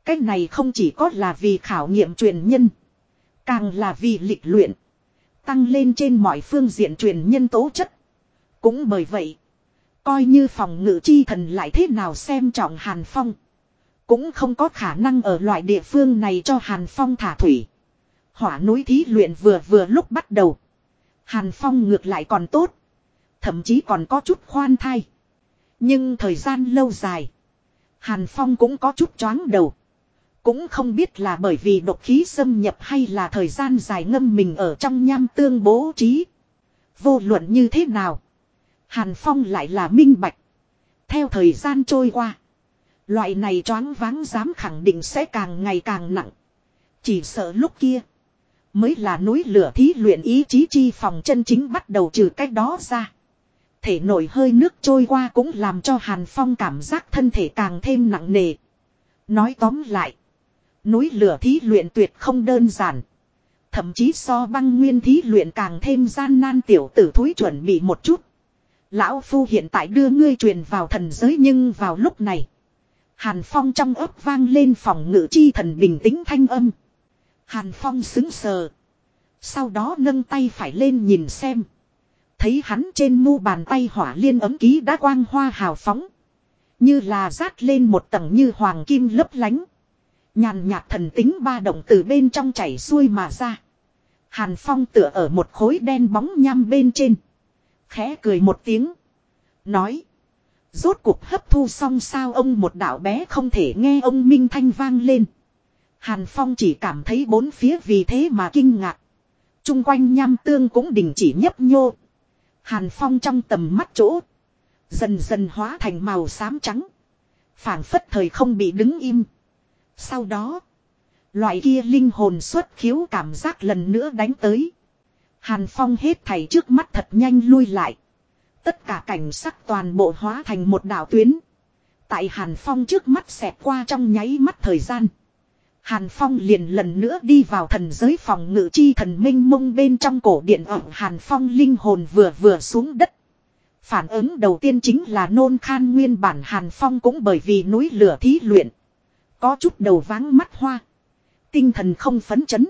Cái này không chỉ có là vì khảo nghiệm truyền nhân. Càng là vì lịch luyện. Tăng lên trên mọi phương diện truyền nhân tố chất. Cũng bởi vậy. Coi như phòng ngự chi thần lại thế nào xem trọng Hàn Phong. Cũng không có khả năng ở loại địa phương này cho Hàn Phong thả thủy. Hỏa núi thí luyện vừa vừa lúc bắt đầu. Hàn Phong ngược lại còn tốt. Thậm chí còn có chút khoan thai. Nhưng thời gian lâu dài. Hàn Phong cũng có chút choáng đầu. Cũng không biết là bởi vì độc khí xâm nhập hay là thời gian dài ngâm mình ở trong nham tương bố trí. Vô luận như thế nào. Hàn Phong lại là minh bạch. Theo thời gian trôi qua. Loại này choáng váng dám khẳng định sẽ càng ngày càng nặng. Chỉ sợ lúc kia. Mới là núi lửa thí luyện ý chí chi phòng chân chính bắt đầu trừ cách đó ra. Thể nổi hơi nước trôi qua cũng làm cho Hàn Phong cảm giác thân thể càng thêm nặng nề. Nói tóm lại. Núi lửa thí luyện tuyệt không đơn giản. Thậm chí so băng nguyên thí luyện càng thêm gian nan tiểu tử thúi chuẩn bị một chút. Lão Phu hiện tại đưa ngươi truyền vào thần giới nhưng vào lúc này. Hàn Phong trong ấp vang lên phòng ngự chi thần bình tĩnh thanh âm. Hàn Phong xứng sờ. Sau đó nâng tay phải lên nhìn xem. Thấy hắn trên mu bàn tay hỏa liên ấm ký đã quang hoa hào phóng. Như là rát lên một tầng như hoàng kim lấp lánh. Nhàn nhạt thần tính ba động từ bên trong chảy xuôi mà ra. Hàn Phong tựa ở một khối đen bóng nham bên trên. Khẽ cười một tiếng. Nói. Rốt cuộc hấp thu xong sao ông một đạo bé không thể nghe ông Minh Thanh vang lên. Hàn Phong chỉ cảm thấy bốn phía vì thế mà kinh ngạc. Trung quanh nham tương cũng đình chỉ nhấp nhô. Hàn Phong trong tầm mắt chỗ. Dần dần hóa thành màu xám trắng. phảng phất thời không bị đứng im. Sau đó. Loại kia linh hồn xuất khiếu cảm giác lần nữa đánh tới. Hàn Phong hết thảy trước mắt thật nhanh lui lại. Tất cả cảnh sắc toàn bộ hóa thành một đảo tuyến. Tại Hàn Phong trước mắt xẹt qua trong nháy mắt thời gian. Hàn Phong liền lần nữa đi vào thần giới phòng ngự chi thần minh mông bên trong cổ điện ẩm Hàn Phong linh hồn vừa vừa xuống đất. Phản ứng đầu tiên chính là nôn khan nguyên bản Hàn Phong cũng bởi vì núi lửa thí luyện. Có chút đầu váng mắt hoa. Tinh thần không phấn chấn.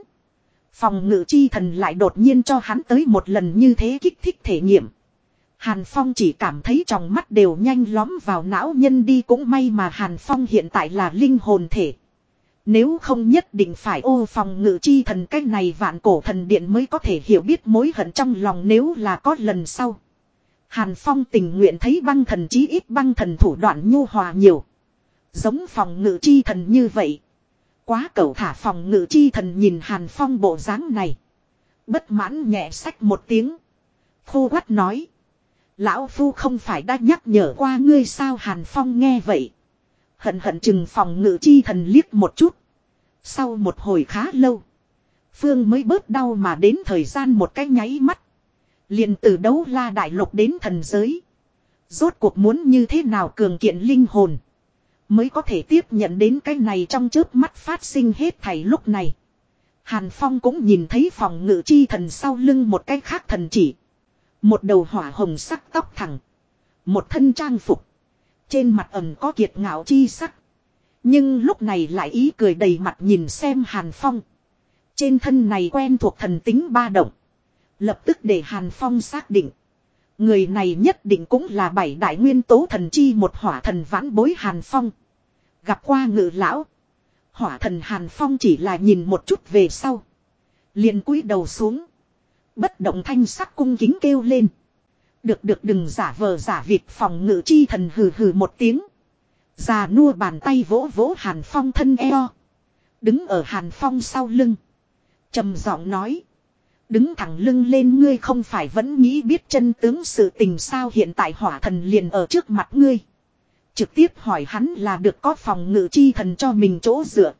Phòng ngự chi thần lại đột nhiên cho hắn tới một lần như thế kích thích thể nghiệm. Hàn Phong chỉ cảm thấy trong mắt đều nhanh lóm vào não nhân đi cũng may mà Hàn Phong hiện tại là linh hồn thể. Nếu không nhất định phải ô phòng ngự chi thần cách này vạn cổ thần điện mới có thể hiểu biết mối hận trong lòng nếu là có lần sau. Hàn Phong tình nguyện thấy băng thần chí ít băng thần thủ đoạn nhu hòa nhiều. Giống phòng ngự chi thần như vậy. Quá cầu thả phòng ngự chi thần nhìn Hàn Phong bộ dáng này. Bất mãn nhẹ sách một tiếng. Khô quắt nói. Lão Phu không phải đã nhắc nhở qua ngươi sao Hàn Phong nghe vậy. Hận hận chừng phòng ngự chi thần liếc một chút. Sau một hồi khá lâu. Phương mới bớt đau mà đến thời gian một cái nháy mắt. liền từ đấu la đại lục đến thần giới. Rốt cuộc muốn như thế nào cường kiện linh hồn. Mới có thể tiếp nhận đến cái này trong trước mắt phát sinh hết thảy lúc này. Hàn Phong cũng nhìn thấy phòng ngự chi thần sau lưng một cái khác thần chỉ. Một đầu hỏa hồng sắc tóc thẳng. Một thân trang phục. Trên mặt ẩn có kiệt ngạo chi sắc. Nhưng lúc này lại ý cười đầy mặt nhìn xem Hàn Phong. Trên thân này quen thuộc thần tính ba động. Lập tức để Hàn Phong xác định. Người này nhất định cũng là bảy đại nguyên tố thần chi một hỏa thần vãn bối Hàn Phong. Gặp qua ngự lão. Hỏa thần Hàn Phong chỉ là nhìn một chút về sau. liền cúi đầu xuống. Bất động thanh sắc cung kính kêu lên. Được được đừng giả vờ giả vịt phòng ngự chi thần hừ hừ một tiếng. Già nua bàn tay vỗ vỗ Hàn Phong thân eo. Đứng ở Hàn Phong sau lưng. trầm giọng nói. Đứng thẳng lưng lên ngươi không phải vẫn nghĩ biết chân tướng sự tình sao hiện tại hỏa thần liền ở trước mặt ngươi. Trực tiếp hỏi hắn là được có phòng ngự chi thần cho mình chỗ dựa.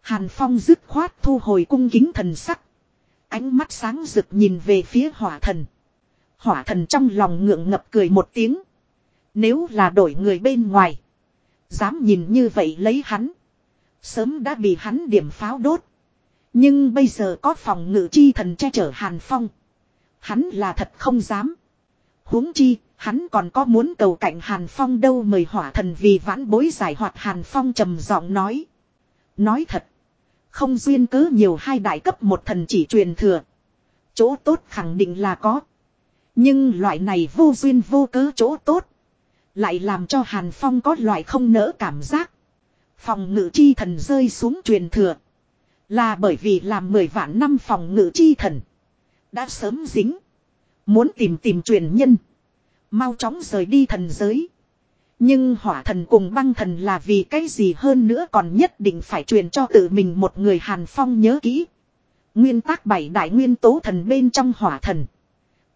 Hàn Phong dứt khoát thu hồi cung kính thần sắc. Ánh mắt sáng rực nhìn về phía hỏa thần. Hỏa thần trong lòng ngượng ngập cười một tiếng. Nếu là đổi người bên ngoài. Dám nhìn như vậy lấy hắn. Sớm đã bị hắn điểm pháo đốt. Nhưng bây giờ có phòng ngự chi thần che chở Hàn Phong. Hắn là thật không dám. huống chi, hắn còn có muốn cầu cạnh Hàn Phong đâu mời hỏa thần vì vãn bối giải hoạt Hàn Phong trầm giọng nói. Nói thật. Không duyên cớ nhiều hai đại cấp một thần chỉ truyền thừa. Chỗ tốt khẳng định là có. Nhưng loại này vô duyên vô cớ chỗ tốt. Lại làm cho Hàn Phong có loại không nỡ cảm giác. Phòng ngự chi thần rơi xuống truyền thừa. Là bởi vì làm mười vạn năm phòng ngự chi thần. Đã sớm dính. Muốn tìm tìm truyền nhân. Mau chóng rời đi thần giới. Nhưng hỏa thần cùng băng thần là vì cái gì hơn nữa còn nhất định phải truyền cho tự mình một người Hàn Phong nhớ kỹ. Nguyên tắc bảy đại nguyên tố thần bên trong hỏa thần.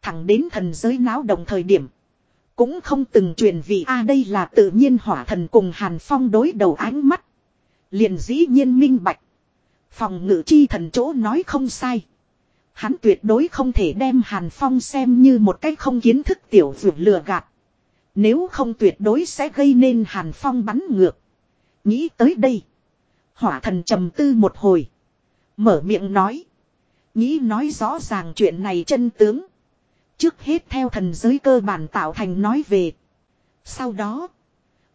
Thẳng đến thần giới náo động thời điểm. Cũng không từng truyền vì a đây là tự nhiên hỏa thần cùng Hàn Phong đối đầu ánh mắt. Liền dĩ nhiên minh bạch. Phòng ngự chi thần chỗ nói không sai. Hắn tuyệt đối không thể đem Hàn Phong xem như một cách không kiến thức tiểu vượt lừa gạt. Nếu không tuyệt đối sẽ gây nên Hàn Phong bắn ngược. Nghĩ tới đây. Hỏa thần trầm tư một hồi. Mở miệng nói. Nghĩ nói rõ ràng chuyện này chân tướng. Trước hết theo thần giới cơ bản tạo thành nói về. Sau đó.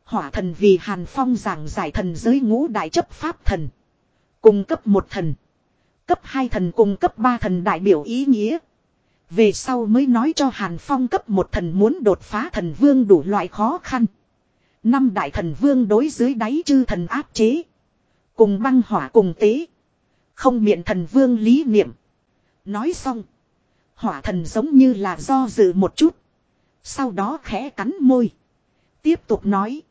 Hỏa thần vì Hàn Phong giảng giải thần giới ngũ đại chấp pháp thần. Cung cấp một thần. Cấp hai thần cùng cấp ba thần đại biểu ý nghĩa. Về sau mới nói cho Hàn Phong cấp một thần muốn đột phá thần vương đủ loại khó khăn. Năm đại thần vương đối dưới đáy chư thần áp chế. Cùng băng hỏa cùng tế. Không miệng thần vương lý niệm. Nói xong. Hỏa thần giống như là do dự một chút. Sau đó khẽ cắn môi. Tiếp tục nói.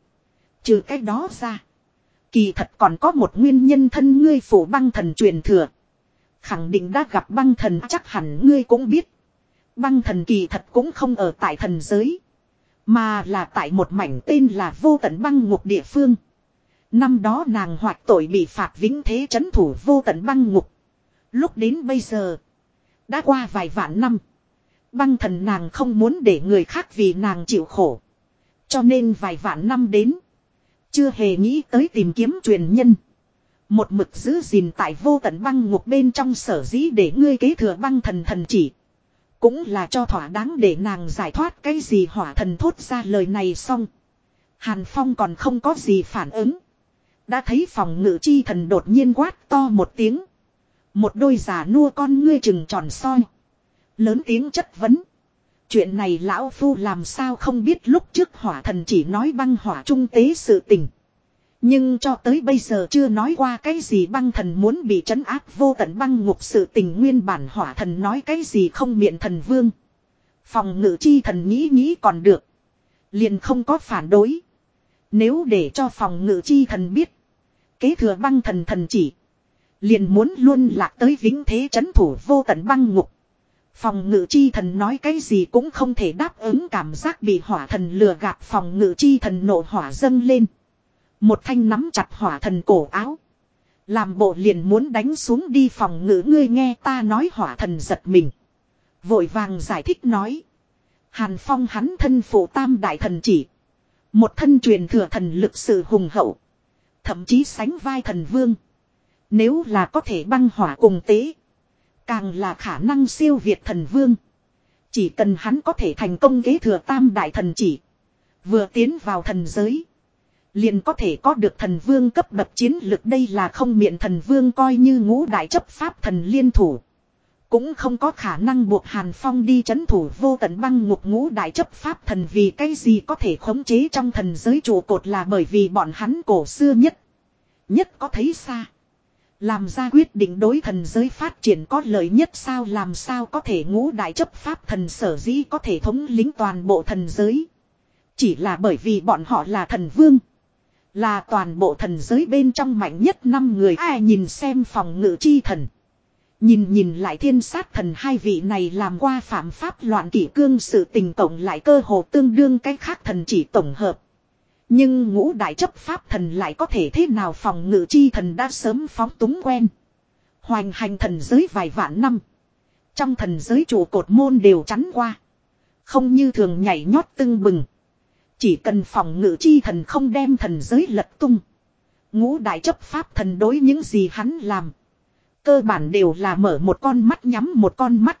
Trừ cái đó ra. Kỳ thật còn có một nguyên nhân thân ngươi phủ băng thần truyền thừa. Khẳng định đã gặp băng thần, chắc hẳn ngươi cũng biết. Băng thần kỳ thật cũng không ở tại thần giới. Mà là tại một mảnh tên là vô tận băng ngục địa phương. Năm đó nàng hoạt tội bị phạt vĩnh thế chấn thủ vô tận băng ngục. Lúc đến bây giờ. Đã qua vài vạn năm. Băng thần nàng không muốn để người khác vì nàng chịu khổ. Cho nên vài vạn năm đến. Chưa hề nghĩ tới tìm kiếm truyền nhân. Một mực giữ gìn tại vô tận băng ngục bên trong sở dĩ để ngươi kế thừa băng thần thần chỉ. Cũng là cho thỏa đáng để nàng giải thoát cái gì hỏa thần thốt ra lời này xong. Hàn Phong còn không có gì phản ứng. Đã thấy phòng ngự chi thần đột nhiên quát to một tiếng. Một đôi giả nua con ngươi chừng tròn soi. Lớn tiếng chất vấn. Chuyện này lão phu làm sao không biết lúc trước hỏa thần chỉ nói băng hỏa trung tế sự tình. Nhưng cho tới bây giờ chưa nói qua cái gì băng thần muốn bị trấn áp vô tận băng ngục sự tình nguyên bản hỏa thần nói cái gì không miệng thần vương. Phòng ngự chi thần nghĩ nghĩ còn được. Liền không có phản đối. Nếu để cho phòng ngự chi thần biết. Kế thừa băng thần thần chỉ. Liền muốn luôn lạc tới vĩnh thế chấn thủ vô tận băng ngục. Phòng ngự chi thần nói cái gì cũng không thể đáp ứng cảm giác bị hỏa thần lừa gạt phòng ngự chi thần nộ hỏa dâng lên. Một thanh nắm chặt hỏa thần cổ áo. Làm bộ liền muốn đánh xuống đi phòng ngự ngươi nghe ta nói hỏa thần giật mình. Vội vàng giải thích nói. Hàn phong hắn thân phụ tam đại thần chỉ. Một thân truyền thừa thần lực sự hùng hậu. Thậm chí sánh vai thần vương. Nếu là có thể băng hỏa cùng tế. Càng là khả năng siêu việt thần vương. Chỉ cần hắn có thể thành công kế thừa tam đại thần chỉ. Vừa tiến vào thần giới. Liền có thể có được thần vương cấp bậc chiến lực đây là không miệng thần vương coi như ngũ đại chấp pháp thần liên thủ. Cũng không có khả năng buộc Hàn Phong đi chấn thủ vô tận băng ngục ngũ đại chấp pháp thần vì cái gì có thể khống chế trong thần giới trụ cột là bởi vì bọn hắn cổ xưa nhất. Nhất có thấy xa. Làm ra quyết định đối thần giới phát triển có lợi nhất sao làm sao có thể ngũ đại chấp pháp thần sở dĩ có thể thống lĩnh toàn bộ thần giới. Chỉ là bởi vì bọn họ là thần vương. Là toàn bộ thần giới bên trong mạnh nhất năm người ai nhìn xem phòng ngự chi thần. Nhìn nhìn lại thiên sát thần hai vị này làm qua phạm pháp loạn kỷ cương sự tình tổng lại cơ hồ tương đương cái khác thần chỉ tổng hợp. Nhưng ngũ đại chấp pháp thần lại có thể thế nào phòng ngự chi thần đã sớm phóng túng quen. Hoành hành thần giới vài vạn năm. Trong thần giới trụ cột môn đều chắn qua. Không như thường nhảy nhót tưng bừng. Chỉ cần phòng ngự chi thần không đem thần giới lật tung. Ngũ đại chấp pháp thần đối những gì hắn làm. Cơ bản đều là mở một con mắt nhắm một con mắt.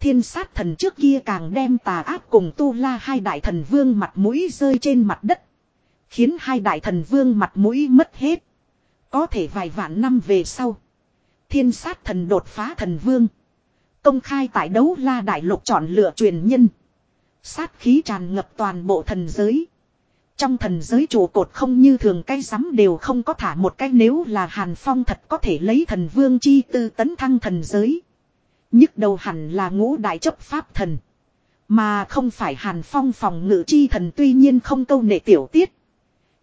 Thiên sát thần trước kia càng đem tà ác cùng tu la hai đại thần vương mặt mũi rơi trên mặt đất. Khiến hai đại thần vương mặt mũi mất hết. Có thể vài vạn năm về sau. Thiên sát thần đột phá thần vương. Công khai tại đấu la đại lục chọn lựa truyền nhân. Sát khí tràn ngập toàn bộ thần giới. Trong thần giới trụ cột không như thường cái rắm đều không có thả một cái nếu là Hàn Phong thật có thể lấy thần vương chi tư tấn thăng thần giới. nhức đầu hẳn là ngũ đại chấp pháp thần. Mà không phải Hàn Phong phòng ngự chi thần tuy nhiên không câu nệ tiểu tiết.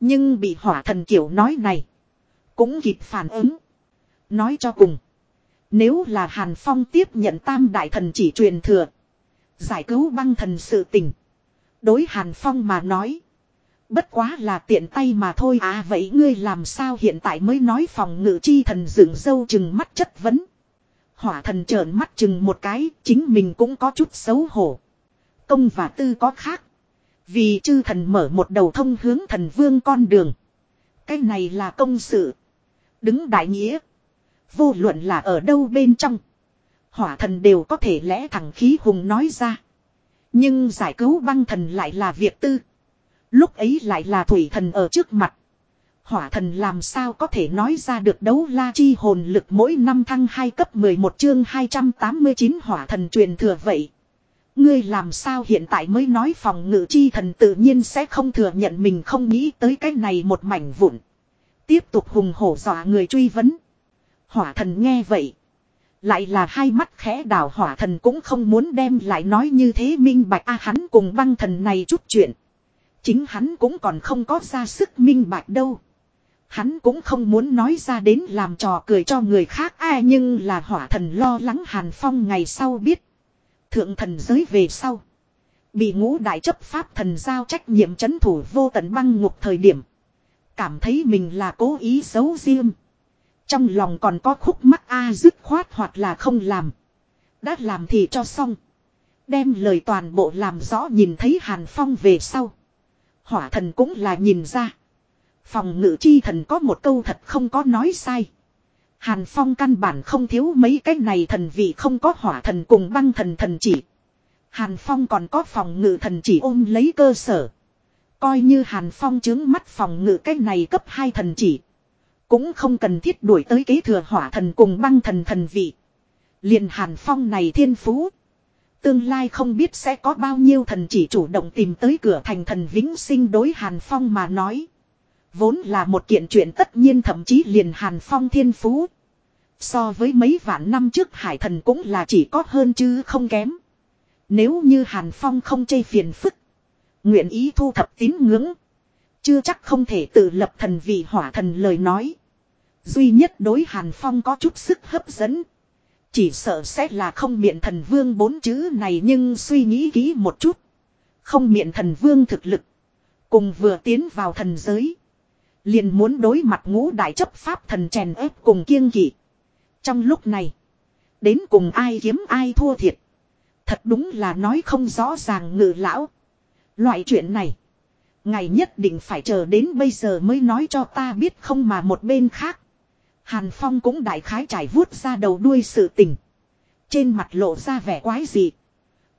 Nhưng bị hỏa thần kiểu nói này. Cũng kịp phản ứng. Nói cho cùng. Nếu là Hàn Phong tiếp nhận tam đại thần chỉ truyền thừa. Giải cứu băng thần sự tình. Đối Hàn Phong mà nói. Bất quá là tiện tay mà thôi à vậy ngươi làm sao hiện tại mới nói phòng ngự chi thần dựng dâu chừng mắt chất vấn. Hỏa thần trợn mắt chừng một cái, chính mình cũng có chút xấu hổ. Công và tư có khác. Vì chư thần mở một đầu thông hướng thần vương con đường. Cái này là công sự. Đứng đại nghĩa. Vô luận là ở đâu bên trong. Hỏa thần đều có thể lẽ thẳng khí hùng nói ra. Nhưng giải cứu băng thần lại là việc tư. Lúc ấy lại là thủy thần ở trước mặt. Hỏa thần làm sao có thể nói ra được đấu la chi hồn lực mỗi năm thăng 2 cấp 11 chương 289 hỏa thần truyền thừa vậy. Ngươi làm sao hiện tại mới nói phòng ngự chi thần tự nhiên sẽ không thừa nhận mình không nghĩ tới cái này một mảnh vụn. Tiếp tục hùng hổ dọa người truy vấn. Hỏa thần nghe vậy. Lại là hai mắt khẽ đảo hỏa thần cũng không muốn đem lại nói như thế minh bạch a hắn cùng băng thần này chút chuyện. Chính hắn cũng còn không có ra sức minh bạch đâu. Hắn cũng không muốn nói ra đến làm trò cười cho người khác ai nhưng là hỏa thần lo lắng Hàn Phong ngày sau biết. Thượng thần giới về sau. Bị ngũ đại chấp pháp thần giao trách nhiệm chấn thủ vô tận băng ngục thời điểm. Cảm thấy mình là cố ý giấu riêng. Trong lòng còn có khúc mắc A dứt khoát hoặc là không làm. Đã làm thì cho xong. Đem lời toàn bộ làm rõ nhìn thấy Hàn Phong về sau. Hỏa thần cũng là nhìn ra. Phòng ngự chi thần có một câu thật không có nói sai. Hàn Phong căn bản không thiếu mấy cái này thần vị không có hỏa thần cùng băng thần thần chỉ. Hàn Phong còn có phòng ngự thần chỉ ôm lấy cơ sở. Coi như Hàn Phong chứng mắt phòng ngự cái này cấp 2 thần chỉ. Cũng không cần thiết đuổi tới kế thừa hỏa thần cùng băng thần thần vị. liền Hàn Phong này thiên phú. Tương lai không biết sẽ có bao nhiêu thần chỉ chủ động tìm tới cửa thành thần vĩnh sinh đối Hàn Phong mà nói. Vốn là một kiện chuyện tất nhiên thậm chí liền Hàn Phong thiên phú. So với mấy vạn năm trước hải thần cũng là chỉ có hơn chứ không kém. Nếu như Hàn Phong không chê phiền phức. Nguyện ý thu thập tín ngưỡng. Chưa chắc không thể tự lập thần vị hỏa thần lời nói. Duy nhất đối Hàn Phong có chút sức hấp dẫn. Chỉ sợ sẽ là không miệng thần vương bốn chữ này nhưng suy nghĩ kỹ một chút. Không miệng thần vương thực lực. Cùng vừa tiến vào thần giới. Liền muốn đối mặt ngũ đại chấp pháp thần chèn ép cùng kiêng kỵ. Trong lúc này. Đến cùng ai kiếm ai thua thiệt. Thật đúng là nói không rõ ràng ngự lão. Loại chuyện này. Ngày nhất định phải chờ đến bây giờ mới nói cho ta biết không mà một bên khác. Hàn Phong cũng đại khái trải vuốt ra đầu đuôi sự tình. Trên mặt lộ ra vẻ quái dị.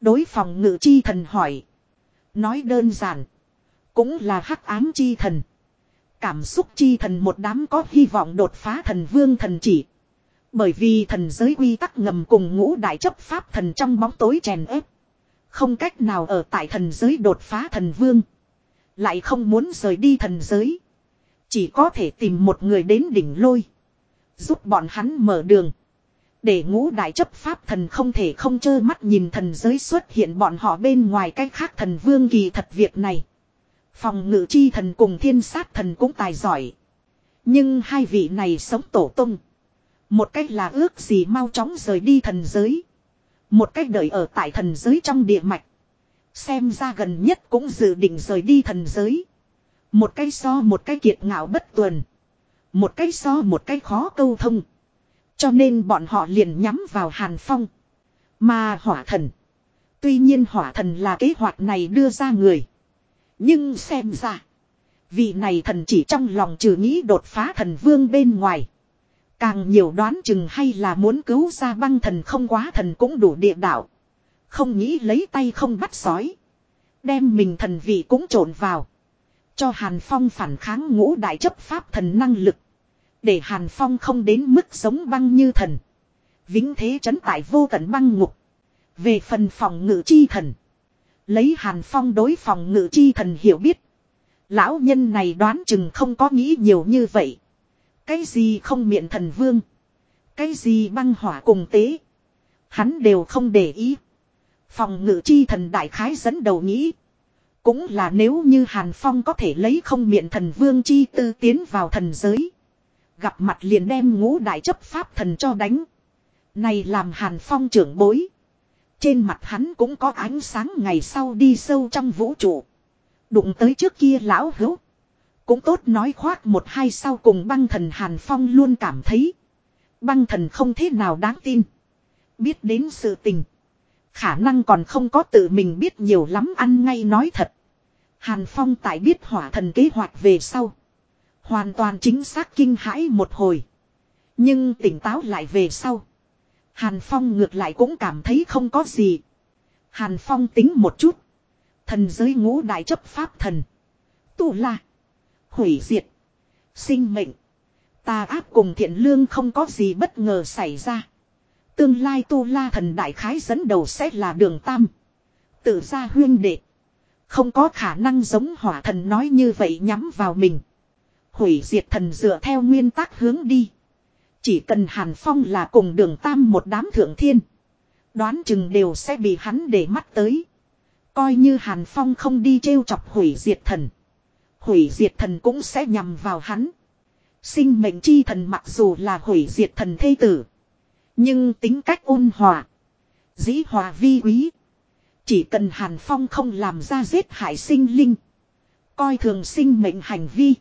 Đối phòng ngự chi thần hỏi. Nói đơn giản. Cũng là hắc ám chi thần. Cảm xúc chi thần một đám có hy vọng đột phá thần vương thần chỉ. Bởi vì thần giới quy tắc ngầm cùng ngũ đại chấp pháp thần trong bóng tối chèn ép. Không cách nào ở tại thần giới đột phá thần vương. Lại không muốn rời đi thần giới. Chỉ có thể tìm một người đến đỉnh lôi. Giúp bọn hắn mở đường. Để ngũ đại chấp pháp thần không thể không trơ mắt nhìn thần giới xuất hiện bọn họ bên ngoài cách khác thần vương kỳ thật việc này. Phòng ngự chi thần cùng thiên sát thần cũng tài giỏi. Nhưng hai vị này sống tổ tung. Một cách là ước gì mau chóng rời đi thần giới. Một cách đợi ở tại thần giới trong địa mạch. Xem ra gần nhất cũng dự định rời đi thần giới. Một cái so một cái kiệt ngạo bất tuần. Một cái so một cái khó câu thông. Cho nên bọn họ liền nhắm vào Hàn Phong. Mà hỏa thần. Tuy nhiên hỏa thần là kế hoạch này đưa ra người. Nhưng xem ra. Vị này thần chỉ trong lòng trừ nghĩ đột phá thần vương bên ngoài. Càng nhiều đoán chừng hay là muốn cứu ra băng thần không quá thần cũng đủ địa đạo. Không nghĩ lấy tay không bắt sói. Đem mình thần vị cũng trộn vào. Cho Hàn Phong phản kháng ngũ đại chấp pháp thần năng lực. Để Hàn Phong không đến mức sống băng như thần. Vĩnh thế chấn tại vô tận băng ngục. Về phần phòng ngự chi thần. Lấy Hàn Phong đối phòng ngự chi thần hiểu biết. Lão nhân này đoán chừng không có nghĩ nhiều như vậy. Cái gì không miệng thần vương. Cái gì băng hỏa cùng tế. Hắn đều không để ý. Phòng ngự chi thần đại khái dẫn đầu nghĩ. Cũng là nếu như Hàn Phong có thể lấy không miệng thần vương chi tư tiến vào thần giới. Gặp mặt liền đem ngũ đại chấp pháp thần cho đánh. Này làm Hàn Phong trưởng bối. Trên mặt hắn cũng có ánh sáng ngày sau đi sâu trong vũ trụ. Đụng tới trước kia lão hữu. Cũng tốt nói khoác một hai sau cùng băng thần Hàn Phong luôn cảm thấy. Băng thần không thế nào đáng tin. Biết đến sự tình. Khả năng còn không có tự mình biết nhiều lắm ăn ngay nói thật. Hàn Phong tại biết hỏa thần kế hoạch về sau. Hoàn toàn chính xác kinh hãi một hồi. Nhưng tỉnh táo lại về sau. Hàn Phong ngược lại cũng cảm thấy không có gì. Hàn Phong tính một chút. Thần giới ngũ đại chấp pháp thần. Tu la. Hủy diệt. Sinh mệnh. Tà áp cùng thiện lương không có gì bất ngờ xảy ra. Tương lai tu la thần đại khái dẫn đầu sẽ là đường tam. Tự ra huyên đệ. Không có khả năng giống hỏa thần nói như vậy nhắm vào mình. Hủy diệt thần dựa theo nguyên tắc hướng đi. Chỉ cần Hàn Phong là cùng đường tam một đám thượng thiên. Đoán chừng đều sẽ bị hắn để mắt tới. Coi như Hàn Phong không đi trêu chọc hủy diệt thần. Hủy diệt thần cũng sẽ nhằm vào hắn. Sinh mệnh chi thần mặc dù là hủy diệt thần thê tử. Nhưng tính cách ôn hòa. Dĩ hòa vi quý. Chỉ cần Hàn Phong không làm ra giết hại sinh linh. Coi thường sinh mệnh hành vi.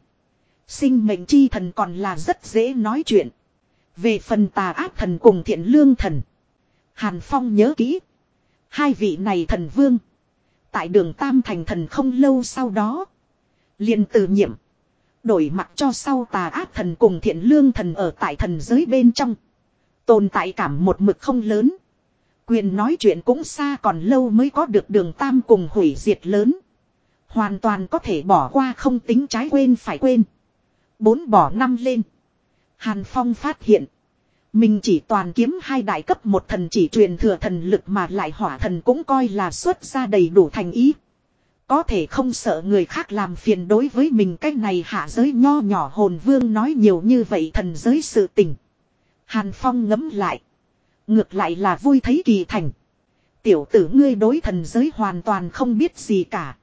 Sinh mệnh chi thần còn là rất dễ nói chuyện. Về phần tà ác thần cùng thiện lương thần. Hàn Phong nhớ kỹ. Hai vị này thần vương. Tại đường Tam Thành thần không lâu sau đó liền từ nhiệm. Đổi mặt cho sau tà ác thần cùng thiện lương thần ở tại thần giới bên trong. Tồn tại cảm một mực không lớn. Quyền nói chuyện cũng xa còn lâu mới có được đường Tam cùng hủy diệt lớn. Hoàn toàn có thể bỏ qua không tính trái quên phải quên. Bốn bỏ năm lên. Hàn Phong phát hiện. Mình chỉ toàn kiếm hai đại cấp một thần chỉ truyền thừa thần lực mà lại hỏa thần cũng coi là xuất ra đầy đủ thành ý. Có thể không sợ người khác làm phiền đối với mình cái này hạ giới nho nhỏ hồn vương nói nhiều như vậy thần giới sự tình. Hàn Phong ngấm lại. Ngược lại là vui thấy kỳ thành. Tiểu tử ngươi đối thần giới hoàn toàn không biết gì cả.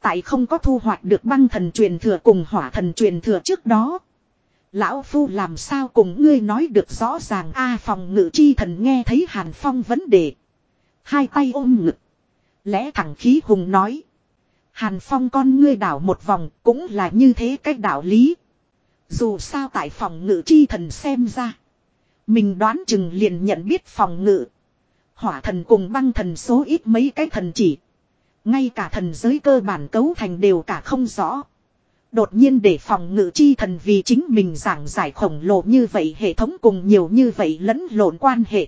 Tại không có thu hoạch được băng thần truyền thừa cùng hỏa thần truyền thừa trước đó. Lão Phu làm sao cùng ngươi nói được rõ ràng a phòng ngự chi thần nghe thấy Hàn Phong vấn đề. Hai tay ôm ngực. Lẽ thẳng khí hùng nói. Hàn Phong con ngươi đảo một vòng cũng là như thế cách đạo lý. Dù sao tại phòng ngự chi thần xem ra. Mình đoán chừng liền nhận biết phòng ngự. Hỏa thần cùng băng thần số ít mấy cái thần chỉ. Ngay cả thần giới cơ bản cấu thành đều cả không rõ. Đột nhiên để phòng ngự chi thần vì chính mình giảng giải khổng lồ như vậy hệ thống cùng nhiều như vậy lẫn lộn quan hệ.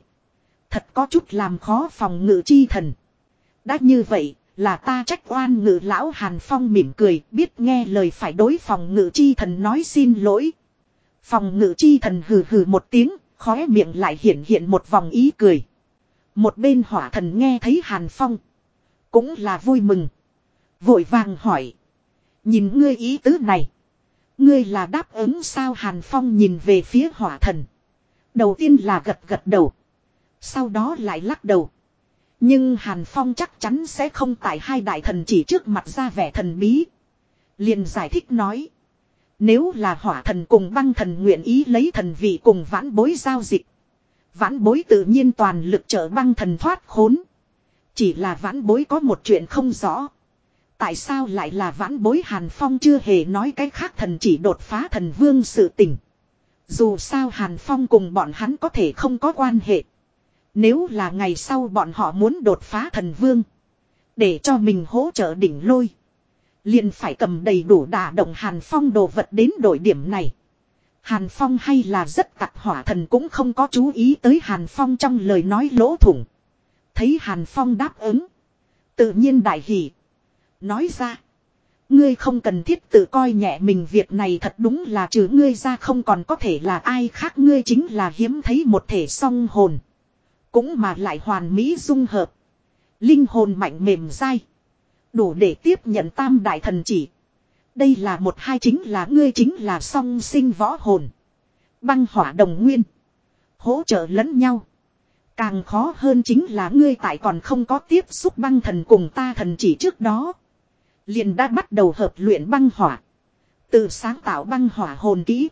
Thật có chút làm khó phòng ngự chi thần. Đã như vậy, là ta trách oan ngự lão Hàn Phong mỉm cười, biết nghe lời phải đối phòng ngự chi thần nói xin lỗi. Phòng ngự chi thần hừ hừ một tiếng, khóe miệng lại hiện hiện một vòng ý cười. Một bên hỏa thần nghe thấy Hàn Phong. Cũng là vui mừng. Vội vàng hỏi. Nhìn ngươi ý tứ này. Ngươi là đáp ứng sao Hàn Phong nhìn về phía hỏa thần. Đầu tiên là gật gật đầu. Sau đó lại lắc đầu. Nhưng Hàn Phong chắc chắn sẽ không tại hai đại thần chỉ trước mặt ra vẻ thần bí. liền giải thích nói. Nếu là hỏa thần cùng băng thần nguyện ý lấy thần vị cùng vãn bối giao dịch. Vãn bối tự nhiên toàn lực trợ băng thần thoát khốn. Chỉ là vãn bối có một chuyện không rõ. Tại sao lại là vãn bối Hàn Phong chưa hề nói cái khác thần chỉ đột phá thần vương sự tình. Dù sao Hàn Phong cùng bọn hắn có thể không có quan hệ. Nếu là ngày sau bọn họ muốn đột phá thần vương. Để cho mình hỗ trợ đỉnh lôi. Liền phải cầm đầy đủ đả động Hàn Phong đồ vật đến đổi điểm này. Hàn Phong hay là rất tặc hỏa thần cũng không có chú ý tới Hàn Phong trong lời nói lỗ thủng. Thấy Hàn Phong đáp ứng. Tự nhiên đại hỷ. Nói ra. Ngươi không cần thiết tự coi nhẹ mình, việc này thật đúng là trừ ngươi ra không còn có thể là ai khác, ngươi chính là hiếm thấy một thể song hồn. Cũng mà lại hoàn mỹ dung hợp. Linh hồn mạnh mềm dai. Đủ để tiếp nhận tam đại thần chỉ. Đây là một hai chính là ngươi chính là song sinh võ hồn. Băng hỏa đồng nguyên. Hỗ trợ lẫn nhau. Càng khó hơn chính là ngươi tại còn không có tiếp xúc băng thần cùng ta thần chỉ trước đó. Liền đã bắt đầu hợp luyện băng hỏa. Từ sáng tạo băng hỏa hồn kỹ.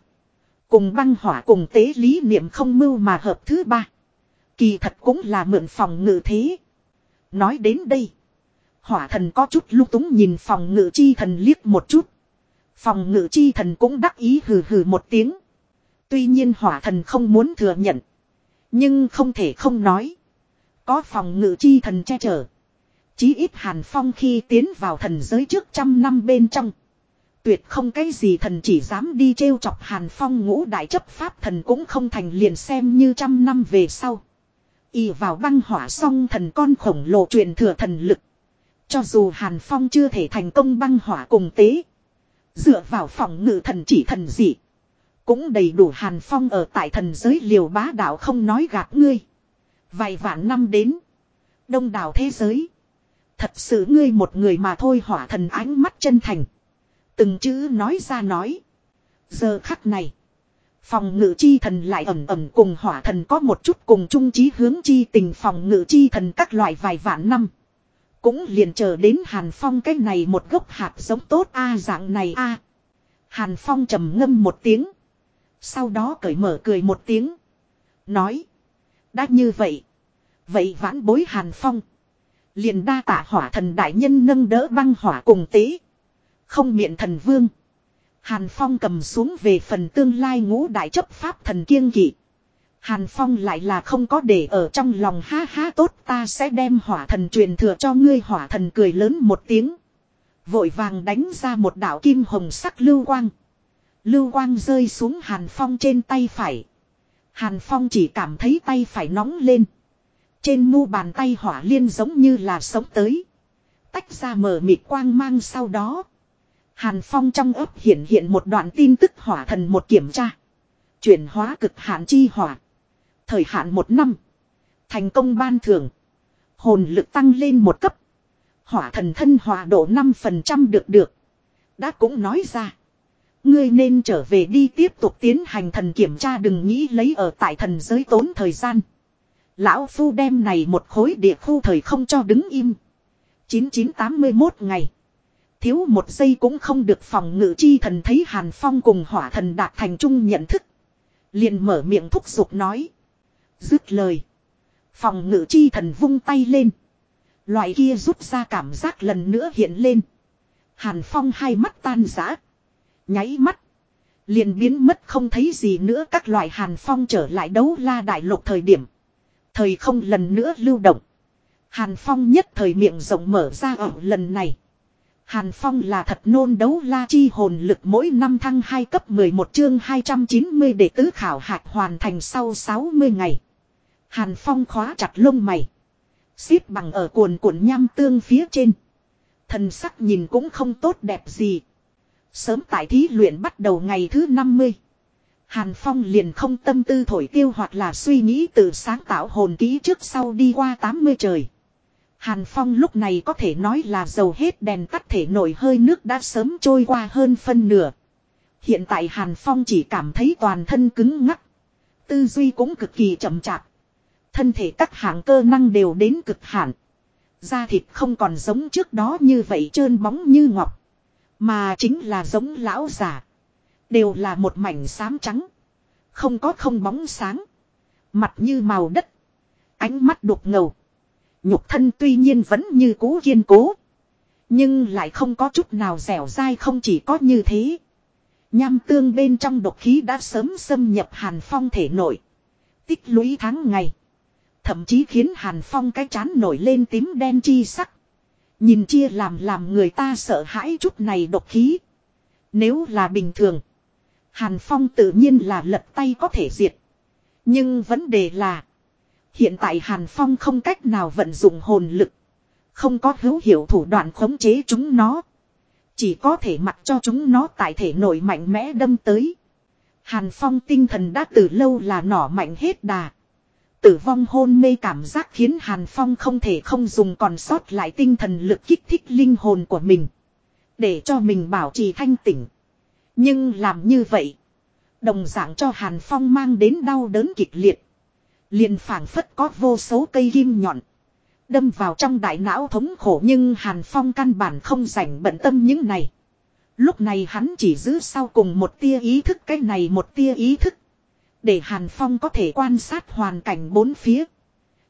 Cùng băng hỏa cùng tế lý niệm không mưu mà hợp thứ ba. Kỳ thật cũng là mượn phòng ngự thế. Nói đến đây. Hỏa thần có chút lúc túng nhìn phòng ngự chi thần liếc một chút. Phòng ngự chi thần cũng đắc ý hừ hừ một tiếng. Tuy nhiên hỏa thần không muốn thừa nhận. Nhưng không thể không nói. Có phòng ngự chi thần che chở. Chí ít Hàn Phong khi tiến vào thần giới trước trăm năm bên trong. Tuyệt không cái gì thần chỉ dám đi trêu chọc Hàn Phong ngũ đại chấp pháp thần cũng không thành liền xem như trăm năm về sau. Y vào băng hỏa song thần con khổng lồ truyền thừa thần lực. Cho dù Hàn Phong chưa thể thành công băng hỏa cùng tế. Dựa vào phòng ngự thần chỉ thần dị. Cũng đầy đủ Hàn Phong ở tại thần giới liều bá đạo không nói gạt ngươi. Vài vạn năm đến. Đông đảo thế giới. Thật sự ngươi một người mà thôi hỏa thần ánh mắt chân thành. Từng chữ nói ra nói. Giờ khắc này. Phòng ngự chi thần lại ẩm ẩm cùng hỏa thần có một chút cùng chung chí hướng chi tình phòng ngự chi thần các loại vài vạn năm. Cũng liền chờ đến Hàn Phong cái này một gốc hạt giống tốt a dạng này a. Hàn Phong trầm ngâm một tiếng. Sau đó cởi mở cười một tiếng. Nói. Đã như vậy. Vậy vãn bối Hàn Phong. Liền đa tạ hỏa thần đại nhân nâng đỡ băng hỏa cùng tế. Không miệng thần vương. Hàn Phong cầm xuống về phần tương lai ngũ đại chấp pháp thần kiêng kỵ. Hàn Phong lại là không có để ở trong lòng, ha ha, tốt, ta sẽ đem hỏa thần truyền thừa cho ngươi hỏa thần cười lớn một tiếng. Vội vàng đánh ra một đạo kim hồng sắc lưu quang. Lưu quang rơi xuống Hàn Phong trên tay phải. Hàn Phong chỉ cảm thấy tay phải nóng lên. Trên mu bàn tay hỏa liên giống như là sống tới. Tách ra mở mịt quang mang sau đó. Hàn Phong trong ấp hiện hiện một đoạn tin tức hỏa thần một kiểm tra. Chuyển hóa cực hạn chi hỏa. Thời hạn một năm. Thành công ban thưởng. Hồn lực tăng lên một cấp. Hỏa thần thân hỏa độ 5% được được. Đã cũng nói ra. Ngươi nên trở về đi tiếp tục tiến hành thần kiểm tra đừng nghĩ lấy ở tại thần giới tốn thời gian. Lão Phu đem này một khối địa khu thời không cho đứng im. 9981 ngày. Thiếu một giây cũng không được phòng ngự chi thần thấy Hàn Phong cùng hỏa thần đạt thành chung nhận thức. Liền mở miệng thúc giục nói. Dứt lời. Phòng ngự chi thần vung tay lên. Loại kia rút ra cảm giác lần nữa hiện lên. Hàn Phong hai mắt tan rã. Nháy mắt. Liền biến mất không thấy gì nữa các loại Hàn Phong trở lại đấu la đại lục thời điểm. Thời không lần nữa lưu động. Hàn Phong nhất thời miệng rộng mở ra ở lần này. Hàn Phong là thật nôn đấu la chi hồn lực mỗi năm thăng 2 cấp 11 chương 290 để tứ khảo hạch hoàn thành sau 60 ngày. Hàn Phong khóa chặt lông mày. Xít bằng ở cuồn cuộn nham tương phía trên. Thần sắc nhìn cũng không tốt đẹp gì. Sớm tại thí luyện bắt đầu ngày thứ 50. Hàn Phong liền không tâm tư thổi tiêu hoặc là suy nghĩ từ sáng tạo hồn ký trước sau đi qua 80 trời. Hàn Phong lúc này có thể nói là dầu hết đèn tắt thể nổi hơi nước đã sớm trôi qua hơn phân nửa. Hiện tại Hàn Phong chỉ cảm thấy toàn thân cứng ngắc. tư duy cũng cực kỳ chậm chạp. Thân thể các hạng cơ năng đều đến cực hạn. Da thịt không còn giống trước đó như vậy trơn bóng như ngọc. Mà chính là giống lão giả. Đều là một mảnh xám trắng. Không có không bóng sáng. Mặt như màu đất. Ánh mắt đục ngầu. Nhục thân tuy nhiên vẫn như cũ kiên cố. Nhưng lại không có chút nào dẻo dai không chỉ có như thế. Nham tương bên trong độc khí đã sớm xâm nhập Hàn Phong thể nội. Tích lũy tháng ngày. Thậm chí khiến Hàn Phong cái chán nổi lên tím đen chi sắc. Nhìn chia làm làm người ta sợ hãi chút này độc khí. Nếu là bình thường. Hàn Phong tự nhiên là lật tay có thể diệt. Nhưng vấn đề là. Hiện tại Hàn Phong không cách nào vận dụng hồn lực. Không có hữu hiệu thủ đoạn khống chế chúng nó. Chỉ có thể mặc cho chúng nó tại thể nội mạnh mẽ đâm tới. Hàn Phong tinh thần đã từ lâu là nỏ mạnh hết đà. Tử vong hôn mê cảm giác khiến Hàn Phong không thể không dùng còn sót lại tinh thần lực kích thích linh hồn của mình. Để cho mình bảo trì thanh tỉnh. Nhưng làm như vậy. Đồng dạng cho Hàn Phong mang đến đau đớn kịch liệt. Liền phảng phất có vô số cây kim nhọn. Đâm vào trong đại não thống khổ nhưng Hàn Phong căn bản không rảnh bận tâm những này. Lúc này hắn chỉ giữ sau cùng một tia ý thức, cái này một tia ý thức. Để Hàn Phong có thể quan sát hoàn cảnh bốn phía.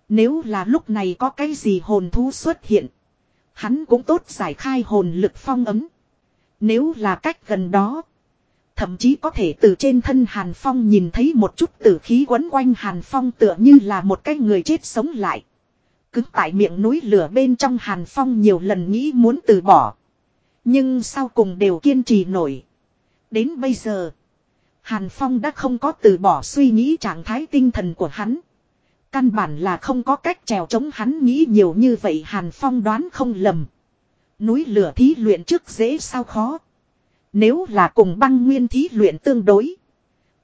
Nếu là lúc này có cái gì hồn thú xuất hiện. Hắn cũng tốt giải khai hồn lực phong ấm. Nếu là cách gần đó. Thậm chí có thể từ trên thân Hàn Phong nhìn thấy một chút tử khí quấn quanh Hàn Phong tựa như là một cái người chết sống lại. Cứng tại miệng núi lửa bên trong Hàn Phong nhiều lần nghĩ muốn từ bỏ. Nhưng sau cùng đều kiên trì nổi. Đến bây giờ. Hàn Phong đã không có từ bỏ suy nghĩ trạng thái tinh thần của hắn. Căn bản là không có cách trèo chống hắn nghĩ nhiều như vậy Hàn Phong đoán không lầm. Núi lửa thí luyện trước dễ sao khó. Nếu là cùng băng nguyên thí luyện tương đối.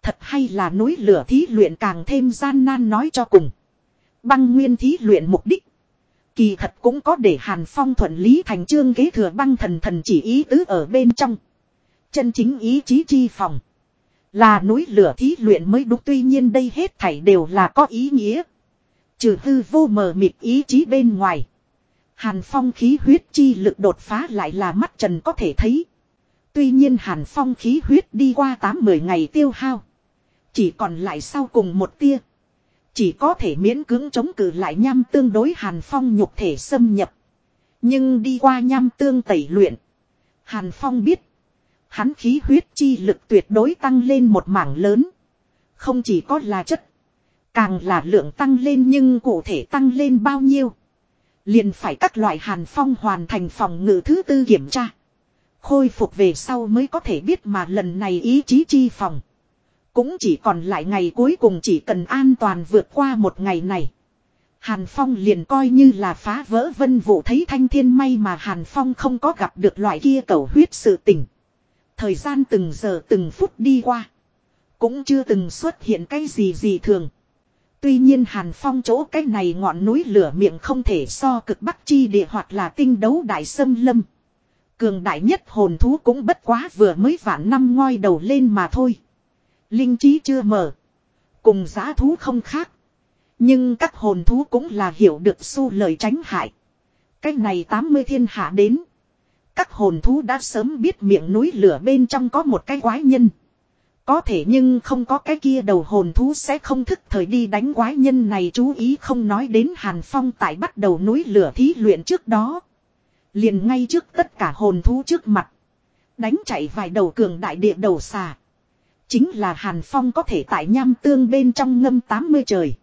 Thật hay là núi lửa thí luyện càng thêm gian nan nói cho cùng. Băng nguyên thí luyện mục đích. Kỳ thật cũng có để Hàn Phong thuận lý thành trương kế thừa băng thần thần chỉ ý tứ ở bên trong. Chân chính ý chí chi phòng. Là núi lửa thí luyện mới đúng tuy nhiên đây hết thảy đều là có ý nghĩa. Trừ hư vô mờ mịt ý chí bên ngoài. Hàn Phong khí huyết chi lực đột phá lại là mắt trần có thể thấy. Tuy nhiên Hàn Phong khí huyết đi qua 8-10 ngày tiêu hao. Chỉ còn lại sau cùng một tia. Chỉ có thể miễn cưỡng chống cự lại nham tương đối Hàn Phong nhục thể xâm nhập. Nhưng đi qua nham tương tẩy luyện. Hàn Phong biết. Hắn khí huyết chi lực tuyệt đối tăng lên một mảng lớn. Không chỉ có là chất. Càng là lượng tăng lên nhưng cụ thể tăng lên bao nhiêu. Liền phải các loại Hàn Phong hoàn thành phòng ngự thứ tư kiểm tra. Khôi phục về sau mới có thể biết mà lần này ý chí chi phòng. Cũng chỉ còn lại ngày cuối cùng chỉ cần an toàn vượt qua một ngày này. Hàn Phong liền coi như là phá vỡ vân vụ thấy thanh thiên may mà Hàn Phong không có gặp được loại kia cầu huyết sự tình. Thời gian từng giờ từng phút đi qua. Cũng chưa từng xuất hiện cái gì gì thường. Tuy nhiên Hàn Phong chỗ cái này ngọn núi lửa miệng không thể so cực bắc chi địa hoặc là tinh đấu đại sâm lâm. Cường đại nhất hồn thú cũng bất quá vừa mới vạn năm ngoi đầu lên mà thôi. Linh trí chưa mở. Cùng giá thú không khác. Nhưng các hồn thú cũng là hiểu được su lời tránh hại. cách này 80 thiên hạ đến. Các hồn thú đã sớm biết miệng núi lửa bên trong có một cái quái nhân. Có thể nhưng không có cái kia đầu hồn thú sẽ không thức thời đi đánh quái nhân này chú ý không nói đến Hàn Phong tại bắt đầu núi lửa thí luyện trước đó. Liền ngay trước tất cả hồn thú trước mặt. Đánh chạy vài đầu cường đại địa đầu xà. Chính là Hàn Phong có thể tại nham tương bên trong ngâm 80 trời.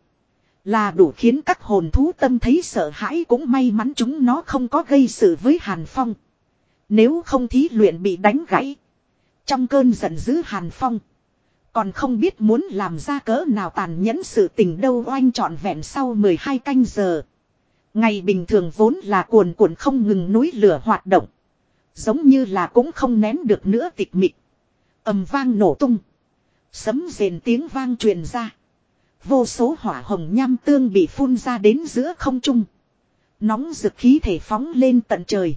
Là đủ khiến các hồn thú tâm thấy sợ hãi cũng may mắn chúng nó không có gây sự với Hàn Phong. Nếu không thí luyện bị đánh gãy. Trong cơn giận dữ Hàn Phong. Còn không biết muốn làm ra cỡ nào tàn nhẫn sự tình đâu oanh trọn vẹn sau 12 canh giờ. Ngày bình thường vốn là cuồn cuộn không ngừng núi lửa hoạt động. Giống như là cũng không nén được nữa tịch mịch. ầm vang nổ tung. Sấm rền tiếng vang truyền ra. Vô số hỏa hồng nham tương bị phun ra đến giữa không trung. Nóng rực khí thể phóng lên tận trời.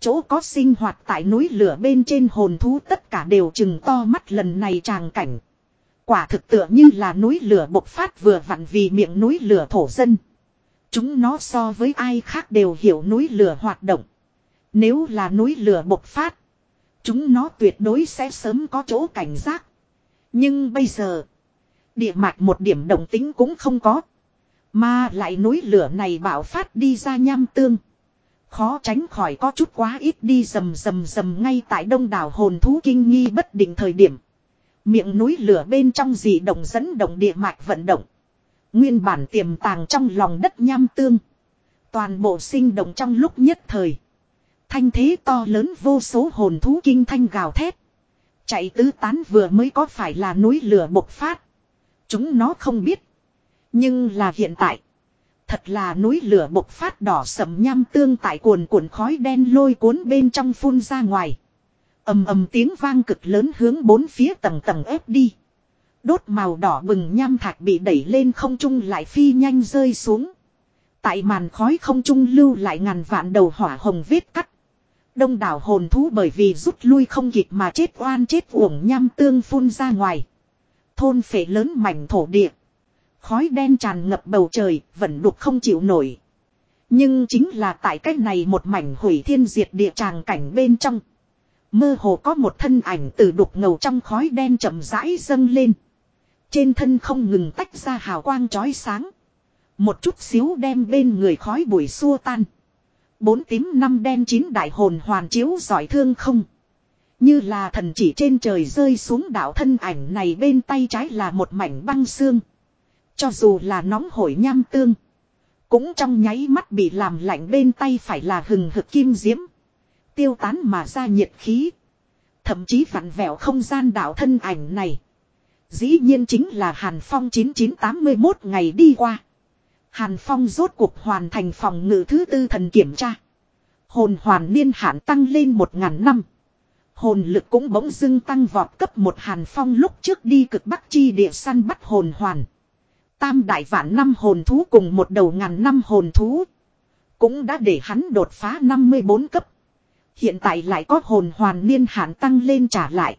Chỗ có sinh hoạt tại núi lửa bên trên hồn thú tất cả đều chừng to mắt lần này tràng cảnh. Quả thực tựa như là núi lửa bộc phát vừa vặn vì miệng núi lửa thổ dân. Chúng nó so với ai khác đều hiểu núi lửa hoạt động. Nếu là núi lửa bộc phát. Chúng nó tuyệt đối sẽ sớm có chỗ cảnh giác. Nhưng bây giờ. Địa mạch một điểm động tính cũng không có. Mà lại núi lửa này bạo phát đi ra nham tương. Khó tránh khỏi có chút quá ít đi rầm rầm rầm ngay tại đông đảo hồn thú kinh nghi bất định thời điểm. Miệng núi lửa bên trong dị động dẫn động địa mạch vận động. Nguyên bản tiềm tàng trong lòng đất nham tương. Toàn bộ sinh động trong lúc nhất thời. Thanh thế to lớn vô số hồn thú kinh thanh gào thét. Chạy tứ tán vừa mới có phải là núi lửa bộc phát. Chúng nó không biết. Nhưng là hiện tại. Thật là núi lửa bộc phát đỏ sầm nham tương tại cuồn cuộn khói đen lôi cuốn bên trong phun ra ngoài ầm ầm tiếng vang cực lớn hướng bốn phía tầng tầng ép đi. Đốt màu đỏ bừng nham thạch bị đẩy lên không trung lại phi nhanh rơi xuống. Tại màn khói không trung lưu lại ngàn vạn đầu hỏa hồng vết cắt. Đông đảo hồn thú bởi vì rút lui không kịp mà chết oan chết uổng nham tương phun ra ngoài. Thôn phệ lớn mảnh thổ địa. Khói đen tràn ngập bầu trời, vẫn đục không chịu nổi. Nhưng chính là tại cách này một mảnh hủy thiên diệt địa tràng cảnh bên trong. Mơ hồ có một thân ảnh từ đục ngầu trong khói đen chậm rãi dâng lên. Trên thân không ngừng tách ra hào quang chói sáng. Một chút xíu đem bên người khói bụi xua tan. Bốn tím năm đen chín đại hồn hoàn chiếu giỏi thương không. Như là thần chỉ trên trời rơi xuống đảo thân ảnh này bên tay trái là một mảnh băng xương. Cho dù là nóng hổi nham tương. Cũng trong nháy mắt bị làm lạnh bên tay phải là hừng hực kim diễm tiêu tán mà ra nhiệt khí. Thậm chí vặn vẹo không gian đảo thân ảnh này. Dĩ nhiên chính là Hàn Phong 9981 ngày đi qua. Hàn Phong rốt cuộc hoàn thành phòng ngự thứ tư thần kiểm tra. Hồn hoàn niên hạn tăng lên 1.000 năm. Hồn lực cũng bỗng dưng tăng vọt cấp một Hàn Phong lúc trước đi cực bắc chi địa săn bắt hồn hoàn. Tam đại vạn năm hồn thú cùng một đầu ngàn năm hồn thú. Cũng đã để hắn đột phá 54 cấp. Hiện tại lại có hồn hoàn niên hạn tăng lên trả lại.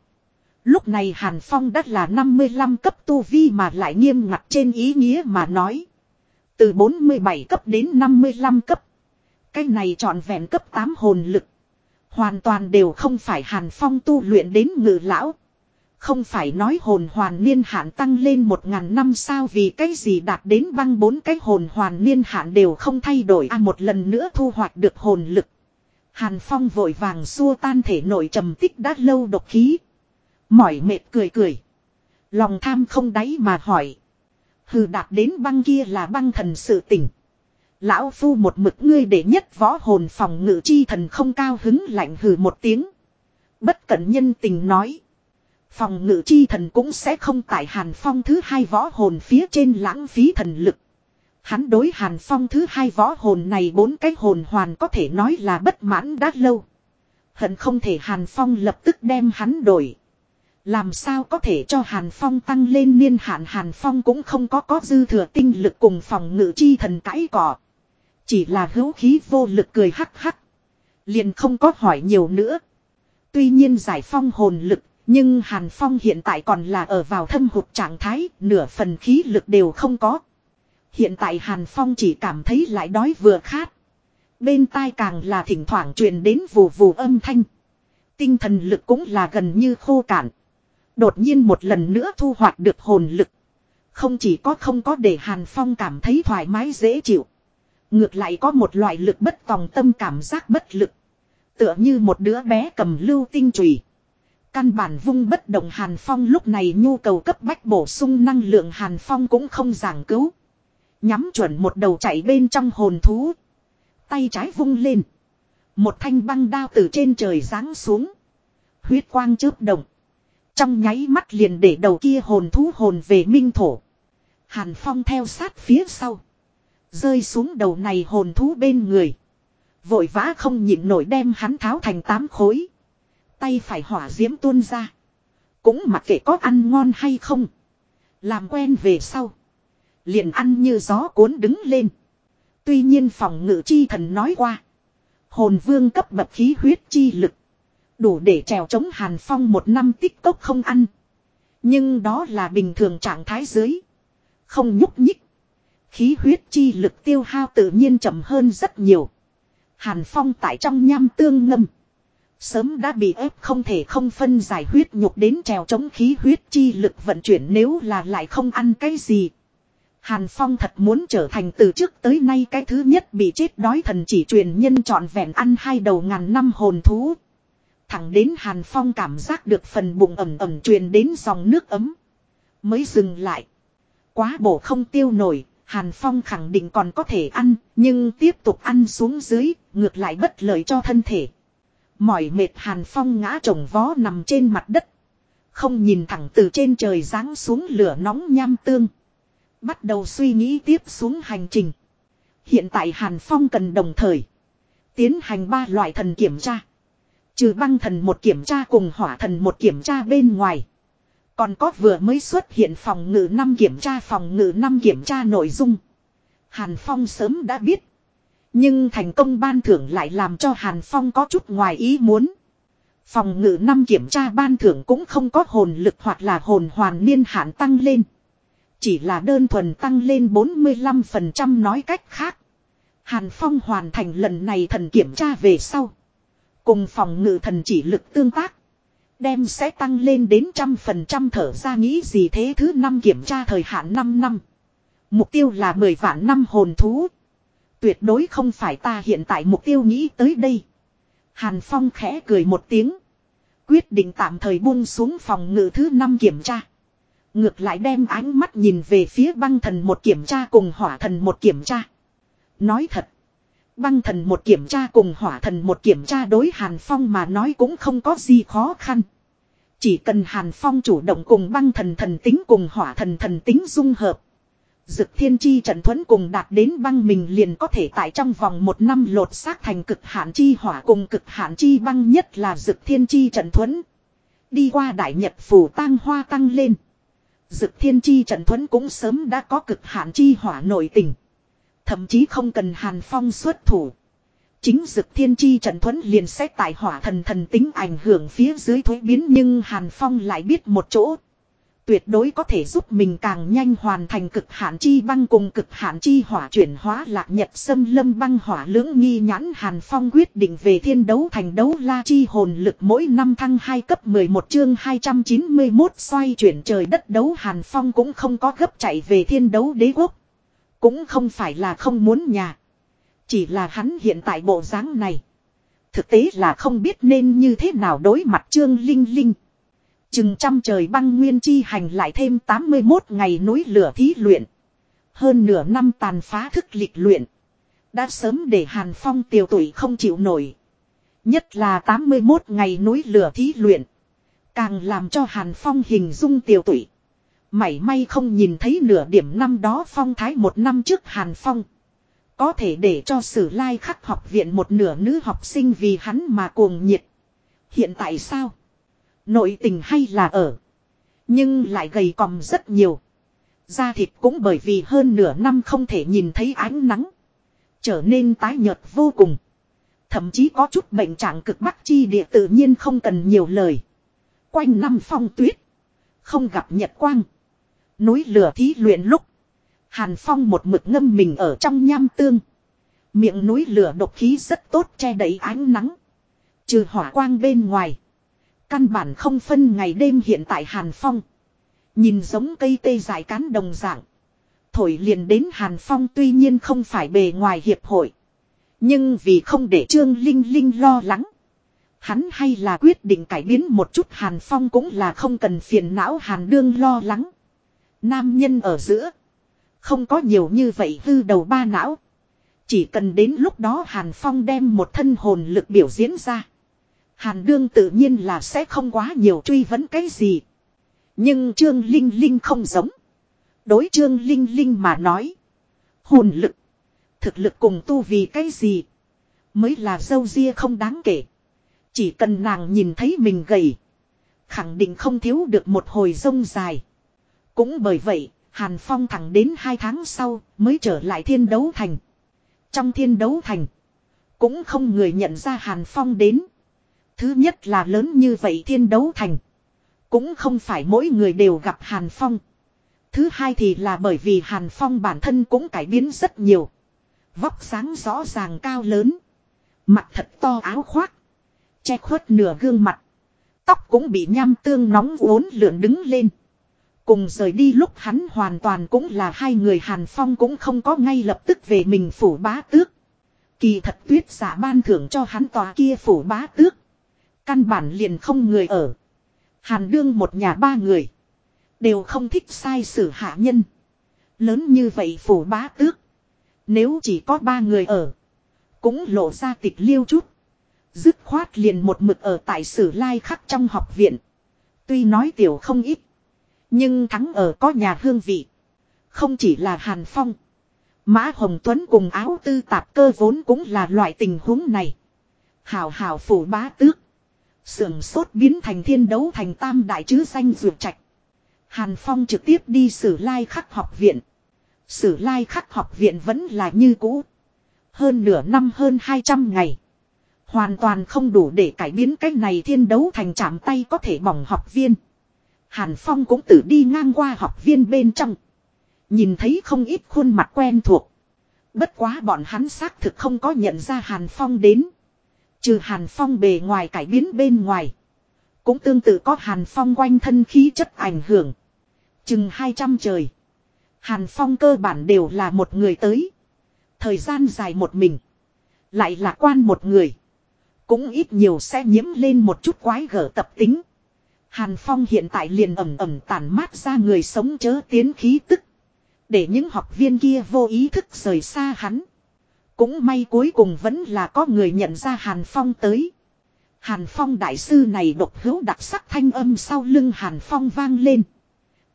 Lúc này Hàn Phong đã là 55 cấp tu vi mà lại nghiêm ngặt trên ý nghĩa mà nói. Từ 47 cấp đến 55 cấp. Cái này trọn vẹn cấp 8 hồn lực. Hoàn toàn đều không phải Hàn Phong tu luyện đến ngự lão. Không phải nói hồn hoàn niên hạn tăng lên một ngàn năm sao vì cái gì đạt đến băng bốn cái hồn hoàn niên hạn đều không thay đổi à một lần nữa thu hoạch được hồn lực. Hàn Phong vội vàng xua tan thể nội trầm tích đã lâu độc khí. Mỏi mệt cười cười. Lòng tham không đáy mà hỏi. Hừ, đạt đến băng kia là băng thần sự tỉnh. Lão phu một mực ngươi để nhất võ hồn phòng ngự chi thần không cao hứng lạnh hừ một tiếng. Bất cẩn nhân tình nói. Phòng ngự chi thần cũng sẽ không tại hàn phong thứ hai võ hồn phía trên lãng phí thần lực. Hắn đối Hàn Phong thứ hai võ hồn này bốn cái hồn hoàn có thể nói là bất mãn đã lâu. Hận không thể Hàn Phong lập tức đem hắn đổi. Làm sao có thể cho Hàn Phong tăng lên niên hạn Hàn Phong cũng không có có dư thừa tinh lực cùng phòng ngự chi thần cãi cỏ. Chỉ là hữu khí vô lực cười hắc hắc. Liền không có hỏi nhiều nữa. Tuy nhiên giải phong hồn lực, nhưng Hàn Phong hiện tại còn là ở vào thâm hụt trạng thái, nửa phần khí lực đều không có. Hiện tại Hàn Phong chỉ cảm thấy lại đói vừa khát. Bên tai càng là thỉnh thoảng truyền đến vù vù âm thanh. Tinh thần lực cũng là gần như khô cạn. Đột nhiên một lần nữa thu hoạch được hồn lực. Không chỉ có không có để Hàn Phong cảm thấy thoải mái dễ chịu. Ngược lại có một loại lực bất tòng tâm cảm giác bất lực. Tựa như một đứa bé cầm lưu tinh trùy. Căn bản vung bất động Hàn Phong lúc này nhu cầu cấp bách bổ sung năng lượng Hàn Phong cũng không giảng cứu. Nhắm chuẩn một đầu chạy bên trong hồn thú. Tay trái vung lên. Một thanh băng đao từ trên trời giáng xuống. Huyết quang chớp động. Trong nháy mắt liền để đầu kia hồn thú hồn về minh thổ. Hàn Phong theo sát phía sau. Rơi xuống đầu này hồn thú bên người. Vội vã không nhịn nổi đem hắn tháo thành tám khối. Tay phải hỏa diễm tuôn ra. Cũng mặc kệ có ăn ngon hay không. Làm quen về sau liền ăn như gió cuốn đứng lên. Tuy nhiên phòng ngự chi thần nói qua. Hồn vương cấp bậc khí huyết chi lực. Đủ để trèo chống hàn phong một năm tích tốc không ăn. Nhưng đó là bình thường trạng thái dưới. Không nhúc nhích. Khí huyết chi lực tiêu hao tự nhiên chậm hơn rất nhiều. Hàn Phong tại trong nham tương ngâm. Sớm đã bị ép không thể không phân giải huyết nhục đến trèo chống khí huyết chi lực vận chuyển nếu là lại không ăn cái gì. Hàn Phong thật muốn trở thành từ trước tới nay cái thứ nhất bị chết đói thần chỉ truyền nhân trọn vẹn ăn hai đầu ngàn năm hồn thú. Thẳng đến Hàn Phong cảm giác được phần bụng ẩm ẩm truyền đến dòng nước ấm. Mới dừng lại. Quá bổ không tiêu nổi, Hàn Phong khẳng định còn có thể ăn, nhưng tiếp tục ăn xuống dưới, ngược lại bất lợi cho thân thể. Mỏi mệt Hàn Phong ngã trồng vó nằm trên mặt đất. Không nhìn thẳng từ trên trời giáng xuống lửa nóng nham tương. Bắt đầu suy nghĩ tiếp xuống hành trình. Hiện tại Hàn Phong cần đồng thời. Tiến hành ba loại thần kiểm tra. Trừ băng thần một kiểm tra cùng hỏa thần một kiểm tra bên ngoài. Còn có vừa mới xuất hiện phòng ngự năm kiểm tra, phòng ngự năm kiểm tra nội dung. Hàn Phong sớm đã biết. Nhưng thành công ban thưởng lại làm cho Hàn Phong có chút ngoài ý muốn. Phòng ngự năm kiểm tra ban thưởng cũng không có hồn lực hoặc là hồn hoàn niên hạn tăng lên. Chỉ là đơn thuần tăng lên 45% nói cách khác. Hàn Phong hoàn thành lần này thần kiểm tra về sau. Cùng phòng ngự thần chỉ lực tương tác. Đem sẽ tăng lên đến trăm phần trăm thở ra nghĩ gì thế thứ năm kiểm tra thời hạn 5 năm. Mục tiêu là 10 vạn năm hồn thú. Tuyệt đối không phải ta hiện tại mục tiêu nghĩ tới đây. Hàn Phong khẽ cười một tiếng. Quyết định tạm thời buông xuống phòng ngự thứ năm kiểm tra. Ngược lại đem ánh mắt nhìn về phía băng thần một kiểm tra cùng hỏa thần một kiểm tra. Nói thật. Băng thần một kiểm tra cùng hỏa thần một kiểm tra đối Hàn Phong mà nói cũng không có gì khó khăn. Chỉ cần Hàn Phong chủ động cùng băng thần thần tính cùng hỏa thần thần tính dung hợp. Dực thiên chi trận thuẫn cùng đạt đến băng mình liền có thể tại trong vòng một năm lột xác thành cực hạn chi hỏa cùng cực hạn chi băng nhất là dực thiên chi trận thuẫn. Đi qua đại nhật phủ tang hoa tăng lên. Dực thiên chi trận thuẫn cũng sớm đã có cực hạn chi hỏa nội tình. Thậm chí không cần Hàn Phong xuất thủ. Chính dực thiên chi Trần thuẫn liền xét tại hỏa thần thần tính ảnh hưởng phía dưới thuế biến nhưng Hàn Phong lại biết một chỗ. Tuyệt đối có thể giúp mình càng nhanh hoàn thành cực hạn chi băng cùng cực hạn chi hỏa chuyển hóa lạc nhật xâm lâm băng hỏa lưỡng nghi nhãn Hàn Phong quyết định về thiên đấu thành đấu la chi hồn lực mỗi năm thăng 2 cấp 11 chương 291 xoay chuyển trời đất đấu Hàn Phong cũng không có gấp chạy về thiên đấu đế quốc. Cũng không phải là không muốn nhà. Chỉ là hắn hiện tại bộ dáng này. Thực tế là không biết nên như thế nào đối mặt Trương Linh Linh. Chừng trăm trời băng nguyên chi hành lại thêm 81 ngày núi lửa thí luyện. Hơn nửa năm tàn phá thức lịch luyện. Đã sớm để Hàn Phong tiểu tuổi không chịu nổi. Nhất là 81 ngày núi lửa thí luyện. Càng làm cho Hàn Phong hình dung tiểu tuổi. Mảy may không nhìn thấy nửa điểm năm đó phong thái một năm trước Hàn Phong. Có thể để cho sử lai khắc học viện một nửa nữ học sinh vì hắn mà cuồng nhiệt. Hiện tại sao? Nội tình hay là ở. Nhưng lại gầy còm rất nhiều. Da thịt cũng bởi vì hơn nửa năm không thể nhìn thấy ánh nắng. Trở nên tái nhợt vô cùng. Thậm chí có chút bệnh trạng cực bắc chi địa tự nhiên không cần nhiều lời. Quanh năm phong tuyết. Không gặp nhật quang. Núi lửa thí luyện lúc. Hàn Phong một mực ngâm mình ở trong nham tương. Miệng núi lửa độc khí rất tốt che đậy ánh nắng. Trừ hỏa quang bên ngoài. Căn bản không phân ngày đêm hiện tại Hàn Phong. Nhìn giống cây tê dài cán đồng dạng. Thổi liền đến Hàn Phong tuy nhiên không phải bề ngoài hiệp hội. Nhưng vì không để Trương Linh Linh lo lắng. Hắn hay là quyết định cải biến một chút Hàn Phong cũng là không cần phiền não Hàn Đương lo lắng. Nam nhân ở giữa. Không có nhiều như vậy hư đầu ba não. Chỉ cần đến lúc đó Hàn Phong đem một thân hồn lực biểu diễn ra. Hàn Đương tự nhiên là sẽ không quá nhiều truy vấn cái gì. Nhưng Trương Linh Linh không giống. Đối Trương Linh Linh mà nói. Hồn lực. Thực lực cùng tu vì cái gì. Mới là dâu ria không đáng kể. Chỉ cần nàng nhìn thấy mình gầy. Khẳng định không thiếu được một hồi rông dài. Cũng bởi vậy, Hàn Phong thẳng đến hai tháng sau mới trở lại thiên đấu thành. Trong thiên đấu thành, cũng không người nhận ra Hàn Phong đến. Thứ nhất là lớn như vậy thiên đấu thành. Cũng không phải mỗi người đều gặp Hàn Phong. Thứ hai thì là bởi vì Hàn Phong bản thân cũng cải biến rất nhiều. Vóc sáng rõ ràng cao lớn. Mặt thật to áo khoác. Che khuất nửa gương mặt. Tóc cũng bị nham tương nóng uốn lượn đứng lên. Cùng rời đi lúc hắn hoàn toàn cũng là hai người Hàn Phong cũng không có ngay lập tức về mình phủ bá tước. Kỳ thật tuyết giả ban thưởng cho hắn tòa kia phủ bá tước. Căn bản liền không người ở. Hàn đương một nhà ba người. Đều không thích sai sử hạ nhân. Lớn như vậy phủ bá tước. Nếu chỉ có ba người ở. Cũng lộ ra tịch liêu chút. Dứt khoát liền một mực ở tại sử lai khắc trong học viện. Tuy nói tiểu không ít. Nhưng thắng ở có nhà hương vị. Không chỉ là Hàn Phong. Mã Hồng Tuấn cùng áo tư tạp cơ vốn cũng là loại tình huống này. Hào hào phủ bá tước. Sưởng sốt biến thành thiên đấu thành tam đại chứ danh dược trạch. Hàn Phong trực tiếp đi sử lai khắc học viện. Sử lai khắc học viện vẫn là như cũ. Hơn nửa năm hơn 200 ngày. Hoàn toàn không đủ để cải biến cách này thiên đấu thành chạm tay có thể bỏng học viên. Hàn Phong cũng tự đi ngang qua học viên bên trong. Nhìn thấy không ít khuôn mặt quen thuộc. Bất quá bọn hắn xác thực không có nhận ra Hàn Phong đến. Trừ Hàn Phong bề ngoài cải biến bên ngoài. Cũng tương tự có Hàn Phong quanh thân khí chất ảnh hưởng. Chừng 200 trời. Hàn Phong cơ bản đều là một người tới. Thời gian dài một mình. Lại là quan một người. Cũng ít nhiều sẽ nhiễm lên một chút quái gở tập tính. Hàn Phong hiện tại liền ẩm ẩm tàn mát ra người sống chớ tiến khí tức. Để những học viên kia vô ý thức rời xa hắn. Cũng may cuối cùng vẫn là có người nhận ra Hàn Phong tới. Hàn Phong đại sư này độc hữu đặc sắc thanh âm sau lưng Hàn Phong vang lên.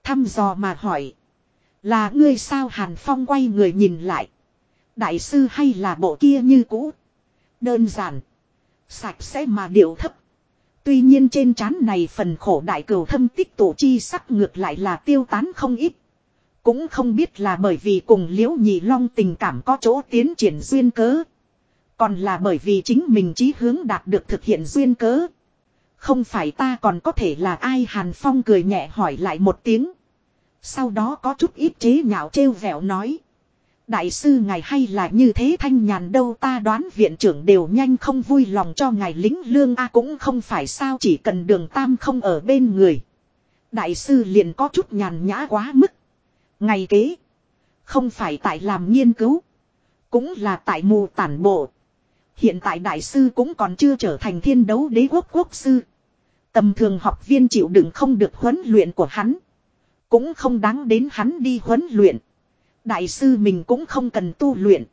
Thăm dò mà hỏi. Là ngươi sao Hàn Phong quay người nhìn lại. Đại sư hay là bộ kia như cũ. Đơn giản. Sạch sẽ mà điệu thấp. Tuy nhiên trên trán này phần khổ đại cửu thâm tích tổ chi sắc ngược lại là tiêu tán không ít. Cũng không biết là bởi vì cùng liễu nhị long tình cảm có chỗ tiến triển duyên cớ. Còn là bởi vì chính mình chí hướng đạt được thực hiện duyên cớ. Không phải ta còn có thể là ai Hàn Phong cười nhẹ hỏi lại một tiếng. Sau đó có chút ít chế nhạo trêu vẻo nói. Đại sư ngài hay là như thế thanh nhàn đâu ta đoán viện trưởng đều nhanh không vui lòng cho ngài lính lương a cũng không phải sao chỉ cần đường tam không ở bên người. Đại sư liền có chút nhàn nhã quá mức. Ngày kế. Không phải tại làm nghiên cứu. Cũng là tại mù tản bộ. Hiện tại đại sư cũng còn chưa trở thành thiên đấu đế quốc quốc sư. Tầm thường học viên chịu đựng không được huấn luyện của hắn. Cũng không đáng đến hắn đi huấn luyện. Đại sư mình cũng không cần tu luyện.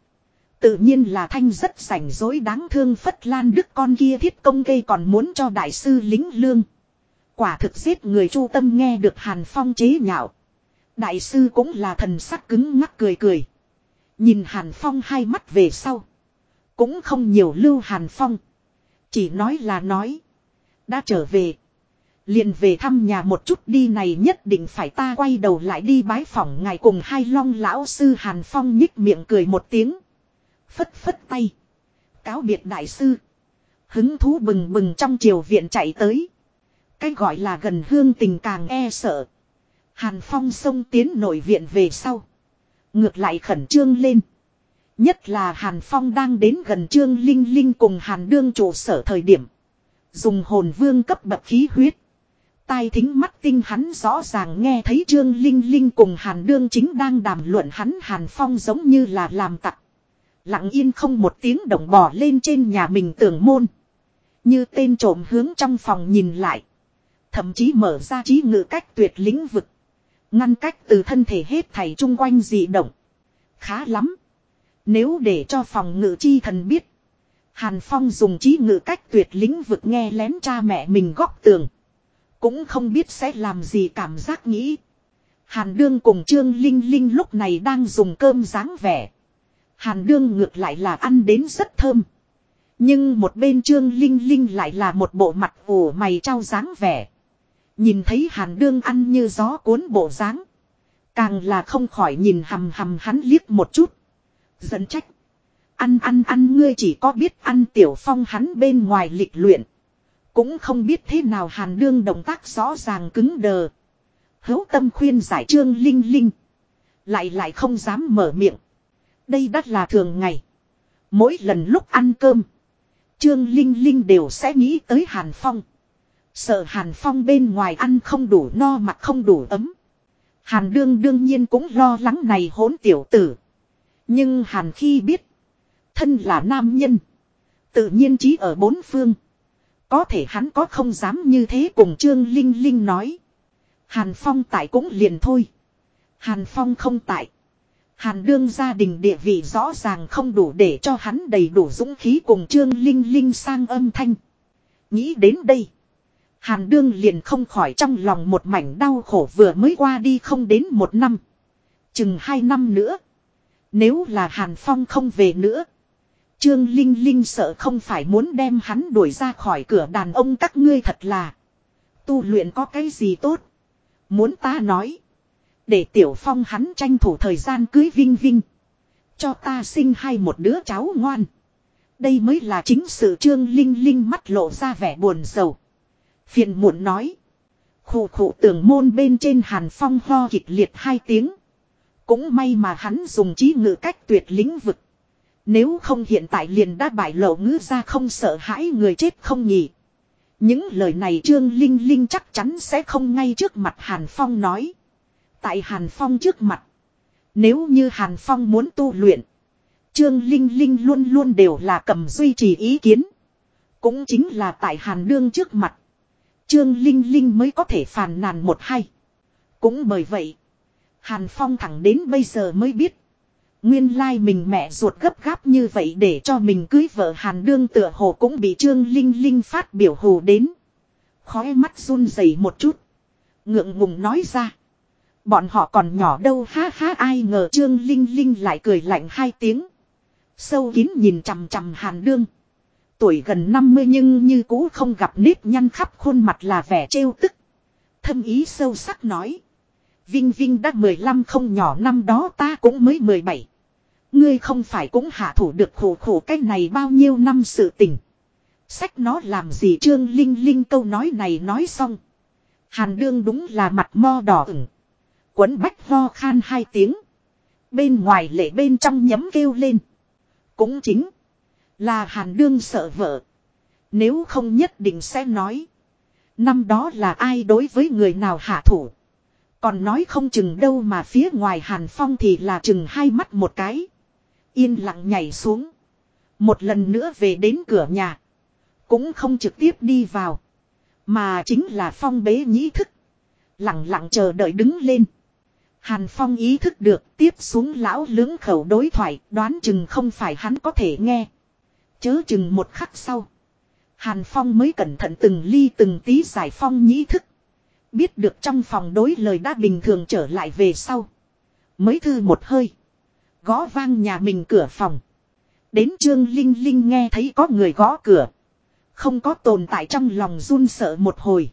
Tự nhiên là thanh rất rảnh rỗi đáng thương phất lan đức con kia thiết công gây còn muốn cho đại sư lính lương. Quả thực giết người chu tâm nghe được Hàn Phong chế nhạo. Đại sư cũng là thần sắc cứng ngắc cười cười. Nhìn Hàn Phong hai mắt về sau. Cũng không nhiều lưu Hàn Phong. Chỉ nói là nói. Đã trở về. Liền về thăm nhà một chút đi này nhất định phải ta quay đầu lại đi bái phỏng ngài cùng hai long lão sư Hàn Phong nhích miệng cười một tiếng. Phất phất tay. Cáo biệt đại sư. Hứng thú bừng bừng trong triều viện chạy tới. Cái gọi là gần hương tình càng e sợ. Hàn Phong xông tiến nội viện về sau. Ngược lại khẩn trương lên. Nhất là Hàn Phong đang đến gần Trương Linh Linh cùng Hàn Đương trụ sở thời điểm. Dùng hồn vương cấp bậc khí huyết. Tai thính mắt tinh hắn rõ ràng nghe thấy Trương Linh Linh cùng Hàn Đương chính đang đàm luận hắn Hàn Phong giống như là làm tặc. Lặng yên không một tiếng động bò lên trên nhà mình tường môn. Như tên trộm hướng trong phòng nhìn lại. Thậm chí mở ra trí ngự cách tuyệt lĩnh vực. Ngăn cách từ thân thể hết thảy chung quanh dị động. Khá lắm. Nếu để cho phòng ngự chi thần biết. Hàn Phong dùng trí ngự cách tuyệt lĩnh vực nghe lén cha mẹ mình góc tường. Cũng không biết sẽ làm gì cảm giác nghĩ. Hàn Đương cùng Trương Linh Linh lúc này đang dùng cơm dáng vẻ. Hàn Đương ngược lại là ăn đến rất thơm. Nhưng một bên Trương Linh Linh lại là một bộ mặt ủ mày trao dáng vẻ. Nhìn thấy Hàn Đương ăn như gió cuốn bộ dáng Càng là không khỏi nhìn hầm hầm hắn liếc một chút. Dẫn trách. Ăn ăn ăn, ngươi chỉ có biết ăn tiểu phong hắn bên ngoài lịch luyện. Cũng không biết thế nào hàn đương động tác rõ ràng cứng đờ. Hữu tâm khuyên giải trương linh linh. Lại lại không dám mở miệng. Đây đắt là thường ngày. Mỗi lần lúc ăn cơm. Trương Linh Linh đều sẽ nghĩ tới Hàn Phong. Sợ Hàn Phong bên ngoài ăn không đủ no mặt không đủ ấm. Hàn đương đương nhiên cũng lo lắng này hỗn tiểu tử. Nhưng Hàn khi biết. Thân là nam nhân. Tự nhiên trí ở bốn phương. Có thể hắn có không dám như thế cùng Trương Linh Linh nói. Hàn Phong tại cũng liền thôi. Hàn Phong không tại. Hàn đương gia đình địa vị rõ ràng không đủ để cho hắn đầy đủ dũng khí cùng Trương Linh Linh sang âm thanh. Nghĩ đến đây. Hàn đương liền không khỏi trong lòng một mảnh đau khổ vừa mới qua đi không đến một năm. Chừng hai năm nữa. Nếu là Hàn Phong không về nữa. Trương Linh Linh sợ không phải muốn đem hắn đuổi ra khỏi cửa đàn ông các ngươi thật là. Tu luyện có cái gì tốt. Muốn ta nói. Để Tiểu Phong hắn tranh thủ thời gian cưới Vinh Vinh. Cho ta sinh hai một đứa cháu ngoan. Đây mới là chính sự Trương Linh Linh mắt lộ ra vẻ buồn sầu. Phiền muộn nói. Khủ khủ tường môn bên trên hàn phong ho kịch liệt hai tiếng. Cũng may mà hắn dùng trí ngự cách tuyệt lĩnh vực. Nếu không hiện tại liền đã bại lộ ngữ ra không sợ hãi người chết không nhỉ. Những lời này Trương Linh Linh chắc chắn sẽ không ngay trước mặt Hàn Phong nói. Tại Hàn Phong trước mặt. Nếu như Hàn Phong muốn tu luyện. Trương Linh Linh luôn luôn đều là cầm duy trì ý kiến. Cũng chính là tại Hàn Đương trước mặt. Trương Linh Linh mới có thể phàn nàn một hay. Cũng bởi vậy. Hàn Phong thẳng đến bây giờ mới biết. Nguyên lai mình mẹ ruột gấp gáp như vậy để cho mình cưới vợ Hàn Đương tựa hồ cũng bị Trương Linh Linh phát biểu hù đến. khóe mắt run rẩy một chút. Ngượng ngùng nói ra. Bọn họ còn nhỏ đâu, ha ha, ai ngờ Trương Linh Linh lại cười lạnh hai tiếng. Sâu kín nhìn chằm chằm Hàn Đương. Tuổi gần 50 nhưng như cũ không gặp nếp nhăn khắp khuôn mặt là vẻ trêu tức. Thâm ý sâu sắc nói. Vinh Vinh đã 15 không nhỏ năm đó ta cũng mới 17. Ngươi không phải cũng hạ thủ được khổ khổ cái này bao nhiêu năm sự tình. Sách nó làm gì Trương Linh Linh câu nói này nói xong. Hàn đương đúng là mặt mo đỏ ửng. Quấn bách ho khan hai tiếng. Bên ngoài lệ bên trong nhấm kêu lên. Cũng chính. Là hàn đương sợ vợ. Nếu không nhất định sẽ nói. Năm đó là ai đối với người nào hạ thủ. Còn nói không chừng đâu mà phía ngoài hàn phong thì là chừng hai mắt một cái. Yên lặng nhảy xuống. Một lần nữa về đến cửa nhà. Cũng không trực tiếp đi vào. Mà chính là phong bế nhĩ thức. Lặng lặng chờ đợi đứng lên. Hàn Phong ý thức được tiếp xuống lão lưỡng khẩu đối thoại, đoán chừng không phải hắn có thể nghe. Chớ chừng một khắc sau. Hàn Phong mới cẩn thận từng ly từng tí giải phong nhĩ thức. Biết được trong phòng đối lời đã bình thường trở lại về sau. Mới thư một hơi. Gõ vang nhà mình cửa phòng. Đến Trương Linh Linh nghe thấy có người gõ cửa. Không có tồn tại trong lòng run sợ một hồi.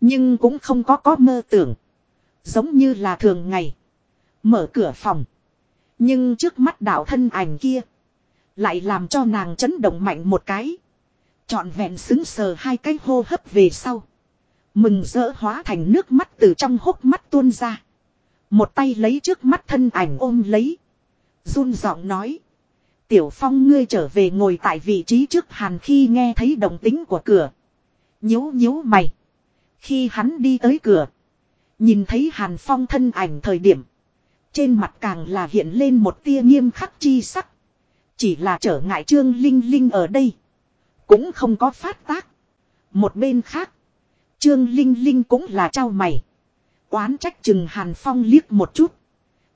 Nhưng cũng không có có mơ tưởng. Giống như là thường ngày. Mở cửa phòng. Nhưng trước mắt đạo thân ảnh kia. Lại làm cho nàng chấn động mạnh một cái. Chọn vẹn xứng sờ hai cái hô hấp về sau. Mừng rỡ hóa thành nước mắt từ trong hốc mắt tuôn ra. Một tay lấy trước mắt thân ảnh ôm lấy. run giọng nói. Tiểu Phong ngươi trở về ngồi tại vị trí trước hàn khi nghe thấy động tính của cửa. Nhíu nhíu mày. Khi hắn đi tới cửa. Nhìn thấy hàn phong thân ảnh thời điểm. Trên mặt càng là hiện lên một tia nghiêm khắc chi sắc. Chỉ là trở ngại trương linh linh ở đây. Cũng không có phát tác. Một bên khác. Trương Linh Linh cũng là trao mày. Oán trách chừng Hàn Phong liếc một chút.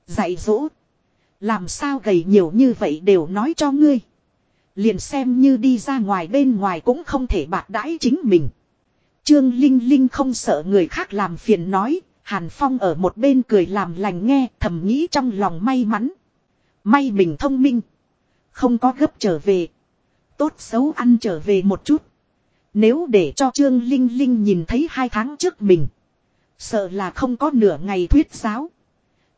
Dạy dỗ. Làm sao gầy nhiều như vậy đều nói cho ngươi. Liền xem như đi ra ngoài bên ngoài cũng không thể bạc đãi chính mình. Trương Linh Linh không sợ người khác làm phiền nói. Hàn Phong ở một bên cười làm lành nghe, thầm nghĩ trong lòng may mắn. May mình thông minh. Không có gấp trở về. Tốt xấu ăn trở về một chút. Nếu để cho Trương Linh Linh nhìn thấy hai tháng trước mình. Sợ là không có nửa ngày thuyết giáo.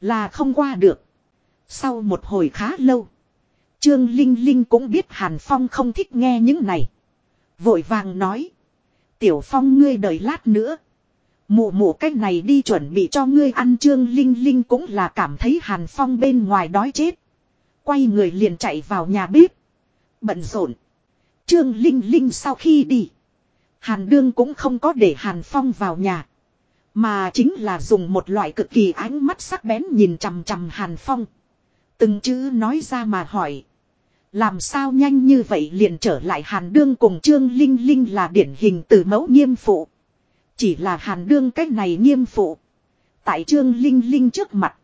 Là không qua được. Sau một hồi khá lâu. Trương Linh Linh cũng biết Hàn Phong không thích nghe những này. Vội vàng nói. Tiểu Phong ngươi đợi lát nữa. Mụ mụ cách này đi chuẩn bị cho ngươi ăn Trương Linh Linh cũng là cảm thấy Hàn Phong bên ngoài đói chết. Quay người liền chạy vào nhà bếp. Bận rộn. Trương Linh Linh sau khi đi. Hàn Đương cũng không có để Hàn Phong vào nhà. Mà chính là dùng một loại cực kỳ ánh mắt sắc bén nhìn chằm chằm Hàn Phong. Từng chữ nói ra mà hỏi. Làm sao nhanh như vậy liền trở lại Hàn Đương cùng Trương Linh Linh là điển hình từ mẫu nghiêm phụ. Chỉ là Hàn Đương cách này nghiêm phụ. Tại Trương Linh Linh trước mặt.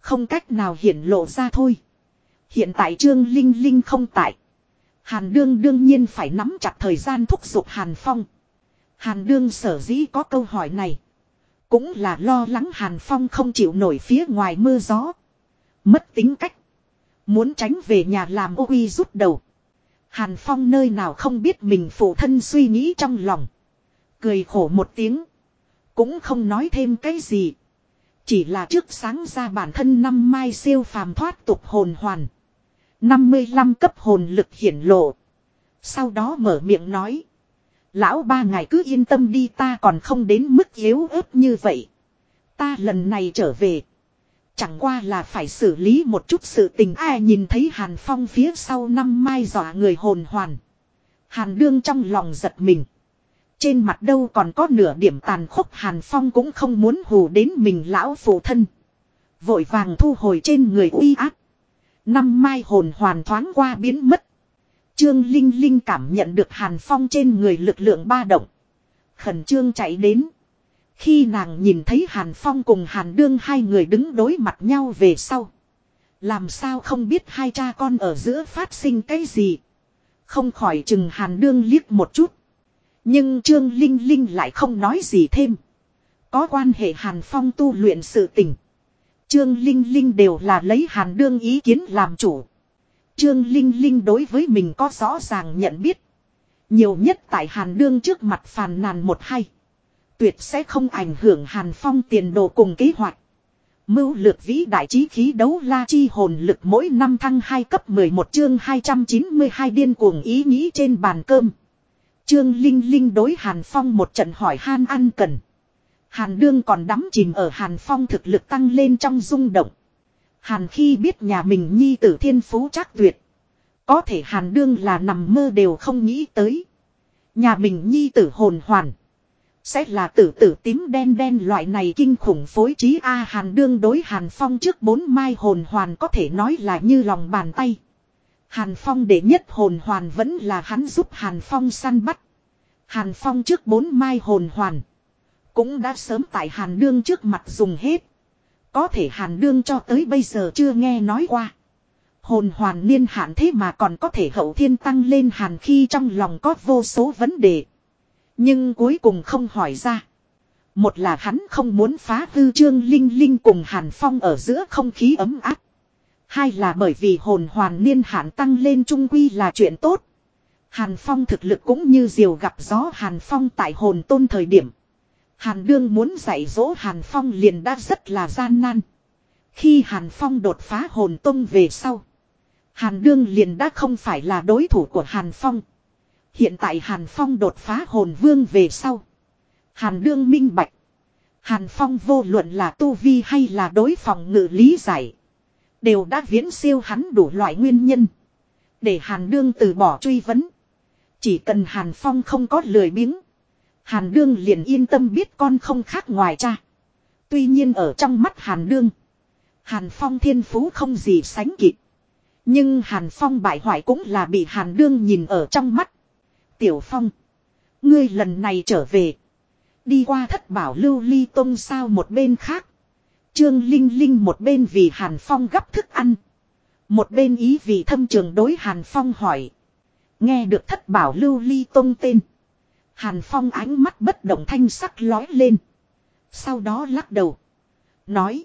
Không cách nào hiển lộ ra thôi. Hiện tại Trương Linh Linh không tại. Hàn Đương đương nhiên phải nắm chặt thời gian thúc giục Hàn Phong. Hàn Đương sở dĩ có câu hỏi này. Cũng là lo lắng Hàn Phong không chịu nổi phía ngoài mưa gió. Mất tính cách. Muốn tránh về nhà làm ô uy rút đầu. Hàn Phong nơi nào không biết mình phụ thân suy nghĩ trong lòng. Cười khổ một tiếng. Cũng không nói thêm cái gì. Chỉ là trước sáng ra bản thân năm mai siêu phàm thoát tục hồn hoàn. 55 cấp hồn lực hiển lộ. Sau đó mở miệng nói. Lão ba ngài cứ yên tâm đi ta còn không đến mức yếu ớt như vậy. Ta lần này trở về. Chẳng qua là phải xử lý một chút sự tình ai nhìn thấy Hàn Phong phía sau năm mai dọa người hồn hoàn. Hàn đương trong lòng giật mình. Trên mặt đâu còn có nửa điểm tàn khốc, Hàn Phong cũng không muốn hù đến mình lão phụ thân. Vội vàng thu hồi trên người uy áp. Năm mai hồn hoàn thoáng qua biến mất. Trương Linh Linh cảm nhận được Hàn Phong trên người lực lượng ba động. Khẩn trương chạy đến. Khi nàng nhìn thấy Hàn Phong cùng Hàn Đương hai người đứng đối mặt nhau về sau. Làm sao không biết hai cha con ở giữa phát sinh cái gì. Không khỏi chừng Hàn Đương liếc một chút. Nhưng Trương Linh Linh lại không nói gì thêm. Có quan hệ Hàn Phong tu luyện sự tình. Trương Linh Linh đều là lấy Hàn Đương ý kiến làm chủ. Trương Linh Linh đối với mình có rõ ràng nhận biết. Nhiều nhất tại Hàn Đương trước mặt phàn nàn một hay. Tuyệt sẽ không ảnh hưởng Hàn Phong tiền đồ cùng kế hoạch. Mưu lược vĩ đại trí khí đấu la chi hồn lực mỗi năm thăng 2 cấp 11 chương 292 điên cuồng ý nghĩ trên bàn cơm. Trương Linh Linh đối Hàn Phong một trận hỏi han ăn cần. Hàn Đương còn đắm chìm ở Hàn Phong thực lực tăng lên trong rung động. Hàn khi biết nhà mình nhi tử thiên phú chắc tuyệt. Có thể Hàn Đương là nằm mơ đều không nghĩ tới. Nhà mình nhi tử hồn hoàn. Sẽ là tử tử tím đen đen loại này kinh khủng phối trí A Hàn Đương đối Hàn Phong trước bốn mai hồn hoàn có thể nói là như lòng bàn tay. Hàn Phong để nhất hồn hoàn vẫn là hắn giúp Hàn Phong săn bắt. Hàn Phong trước bốn mai hồn hoàn. Cũng đã sớm tại Hàn Đương trước mặt dùng hết. Có thể Hàn Đương cho tới bây giờ chưa nghe nói qua. Hồn hoàn niên hạn thế mà còn có thể hậu thiên tăng lên Hàn khi trong lòng có vô số vấn đề. Nhưng cuối cùng không hỏi ra. Một là hắn không muốn phá hư trương linh linh cùng Hàn Phong ở giữa không khí ấm áp. Hai là bởi vì hồn hoàn niên hạn tăng lên trung quy là chuyện tốt. Hàn Phong thực lực cũng như diều gặp gió Hàn Phong tại hồn tôn thời điểm. Hàn Đương muốn dạy dỗ Hàn Phong liền đã rất là gian nan. Khi Hàn Phong đột phá hồn tông về sau. Hàn Đương liền đã không phải là đối thủ của Hàn Phong. Hiện tại Hàn Phong đột phá hồn vương về sau. Hàn Đương minh bạch. Hàn Phong vô luận là tu vi hay là đối phòng ngự lý giải. Đều đã viễn siêu hắn đủ loại nguyên nhân. Để Hàn Đương từ bỏ truy vấn. Chỉ cần Hàn Phong không có lười biếng. Hàn Đương liền yên tâm biết con không khác ngoài cha. Tuy nhiên ở trong mắt Hàn Đương. Hàn Phong thiên phú không gì sánh kịp. Nhưng Hàn Phong bại hoại cũng là bị Hàn Đương nhìn ở trong mắt. Tiểu Phong. Ngươi lần này trở về. Đi qua thất bảo lưu ly tông sao một bên khác. Trương Linh Linh một bên vì Hàn Phong gấp thức ăn. Một bên ý vì thâm trường đối Hàn Phong hỏi. Nghe được thất bảo lưu ly tông tên. Hàn Phong ánh mắt bất động thanh sắc lói lên. Sau đó lắc đầu. Nói.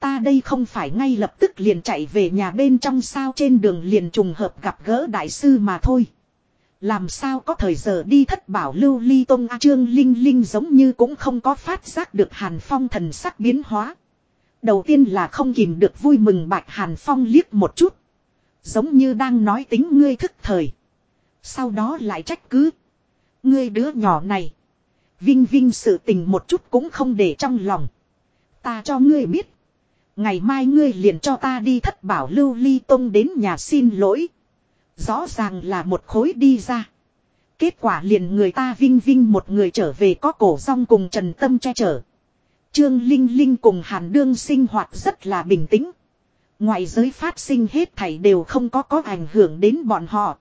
Ta đây không phải ngay lập tức liền chạy về nhà bên trong sao trên đường liền trùng hợp gặp gỡ đại sư mà thôi. Làm sao có thời giờ đi thất bảo lưu ly tông A Trương Linh Linh giống như cũng không có phát giác được Hàn Phong thần sắc biến hóa. Đầu tiên là không kìm được vui mừng bạch Hàn Phong liếc một chút. Giống như đang nói tính ngươi thức thời. Sau đó lại trách cứ. Ngươi đứa nhỏ này. Vinh Vinh sự tình một chút cũng không để trong lòng. Ta cho ngươi biết. Ngày mai ngươi liền cho ta đi thất bảo lưu ly tông đến nhà xin lỗi. Rõ ràng là một khối đi ra. Kết quả liền người ta vinh vinh một người trở về có cổ rong cùng Trần Tâm che chở. Trương Linh Linh cùng Hàn Đương sinh hoạt rất là bình tĩnh. Ngoại giới phát sinh hết thảy đều không có có ảnh hưởng đến bọn họ.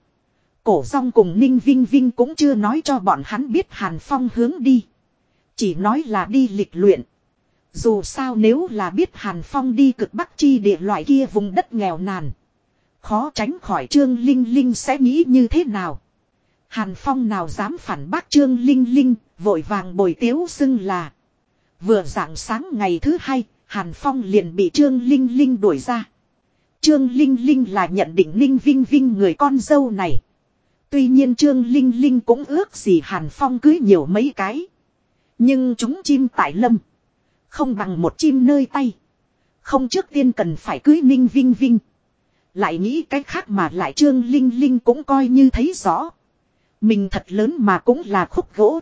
Cổ rong cùng Ninh Vinh Vinh cũng chưa nói cho bọn hắn biết Hàn Phong hướng đi. Chỉ nói là đi lịch luyện. Dù sao nếu là biết Hàn Phong đi cực bắc chi địa loại kia vùng đất nghèo nàn. Khó tránh khỏi Trương Linh Linh sẽ nghĩ như thế nào. Hàn Phong nào dám phản bác Trương Linh Linh, vội vàng bồi tiếu xưng là. Vừa dạng sáng ngày thứ hai, Hàn Phong liền bị Trương Linh Linh đuổi ra. Trương Linh Linh là nhận định Ninh Vinh Vinh người con dâu này. Tuy nhiên Trương Linh Linh cũng ước gì Hàn Phong cưới nhiều mấy cái. Nhưng chúng chim tại lâm. Không bằng một chim nơi tay. Không trước tiên cần phải cưới Ninh Vinh Vinh. Lại nghĩ cách khác mà lại Trương Linh Linh cũng coi như thấy rõ. Mình thật lớn mà cũng là khúc gỗ.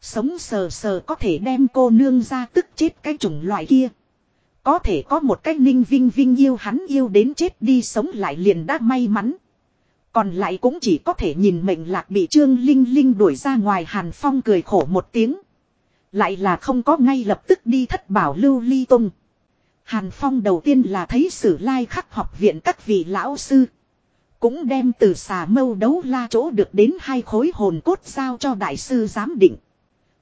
Sống sờ sờ có thể đem cô nương ra tức chết cái chủng loại kia. Có thể có một cái ninh vinh vinh yêu hắn yêu đến chết đi sống lại liền đã may mắn. Còn lại cũng chỉ có thể nhìn mệnh lạc bị Trương Linh Linh đuổi ra ngoài Hàn Phong cười khổ một tiếng. Lại là không có ngay lập tức đi thất bảo lưu ly tung. Hàn Phong đầu tiên là thấy sử lai khắc học viện các vị lão sư. Cũng đem từ xà mâu đấu la chỗ được đến hai khối hồn cốt giao cho đại sư giám định.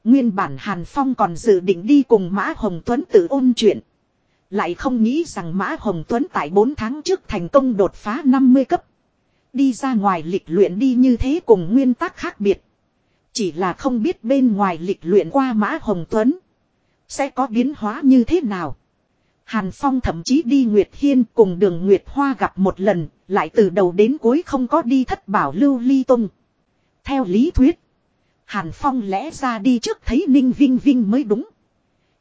Nguyên bản Hàn Phong còn dự định đi cùng Mã Hồng Tuấn tự ôn chuyện. Lại không nghĩ rằng Mã Hồng Tuấn tại 4 tháng trước thành công đột phá 50 cấp. Đi ra ngoài lịch luyện đi như thế cùng nguyên tắc khác biệt. Chỉ là không biết bên ngoài lịch luyện qua Mã Hồng Tuấn. Sẽ có biến hóa như thế nào. Hàn Phong thậm chí đi Nguyệt Hiên cùng đường Nguyệt Hoa gặp một lần, lại từ đầu đến cuối không có đi thất bảo lưu ly tung. Theo lý thuyết, Hàn Phong lẽ ra đi trước thấy Ninh Vinh Vinh mới đúng.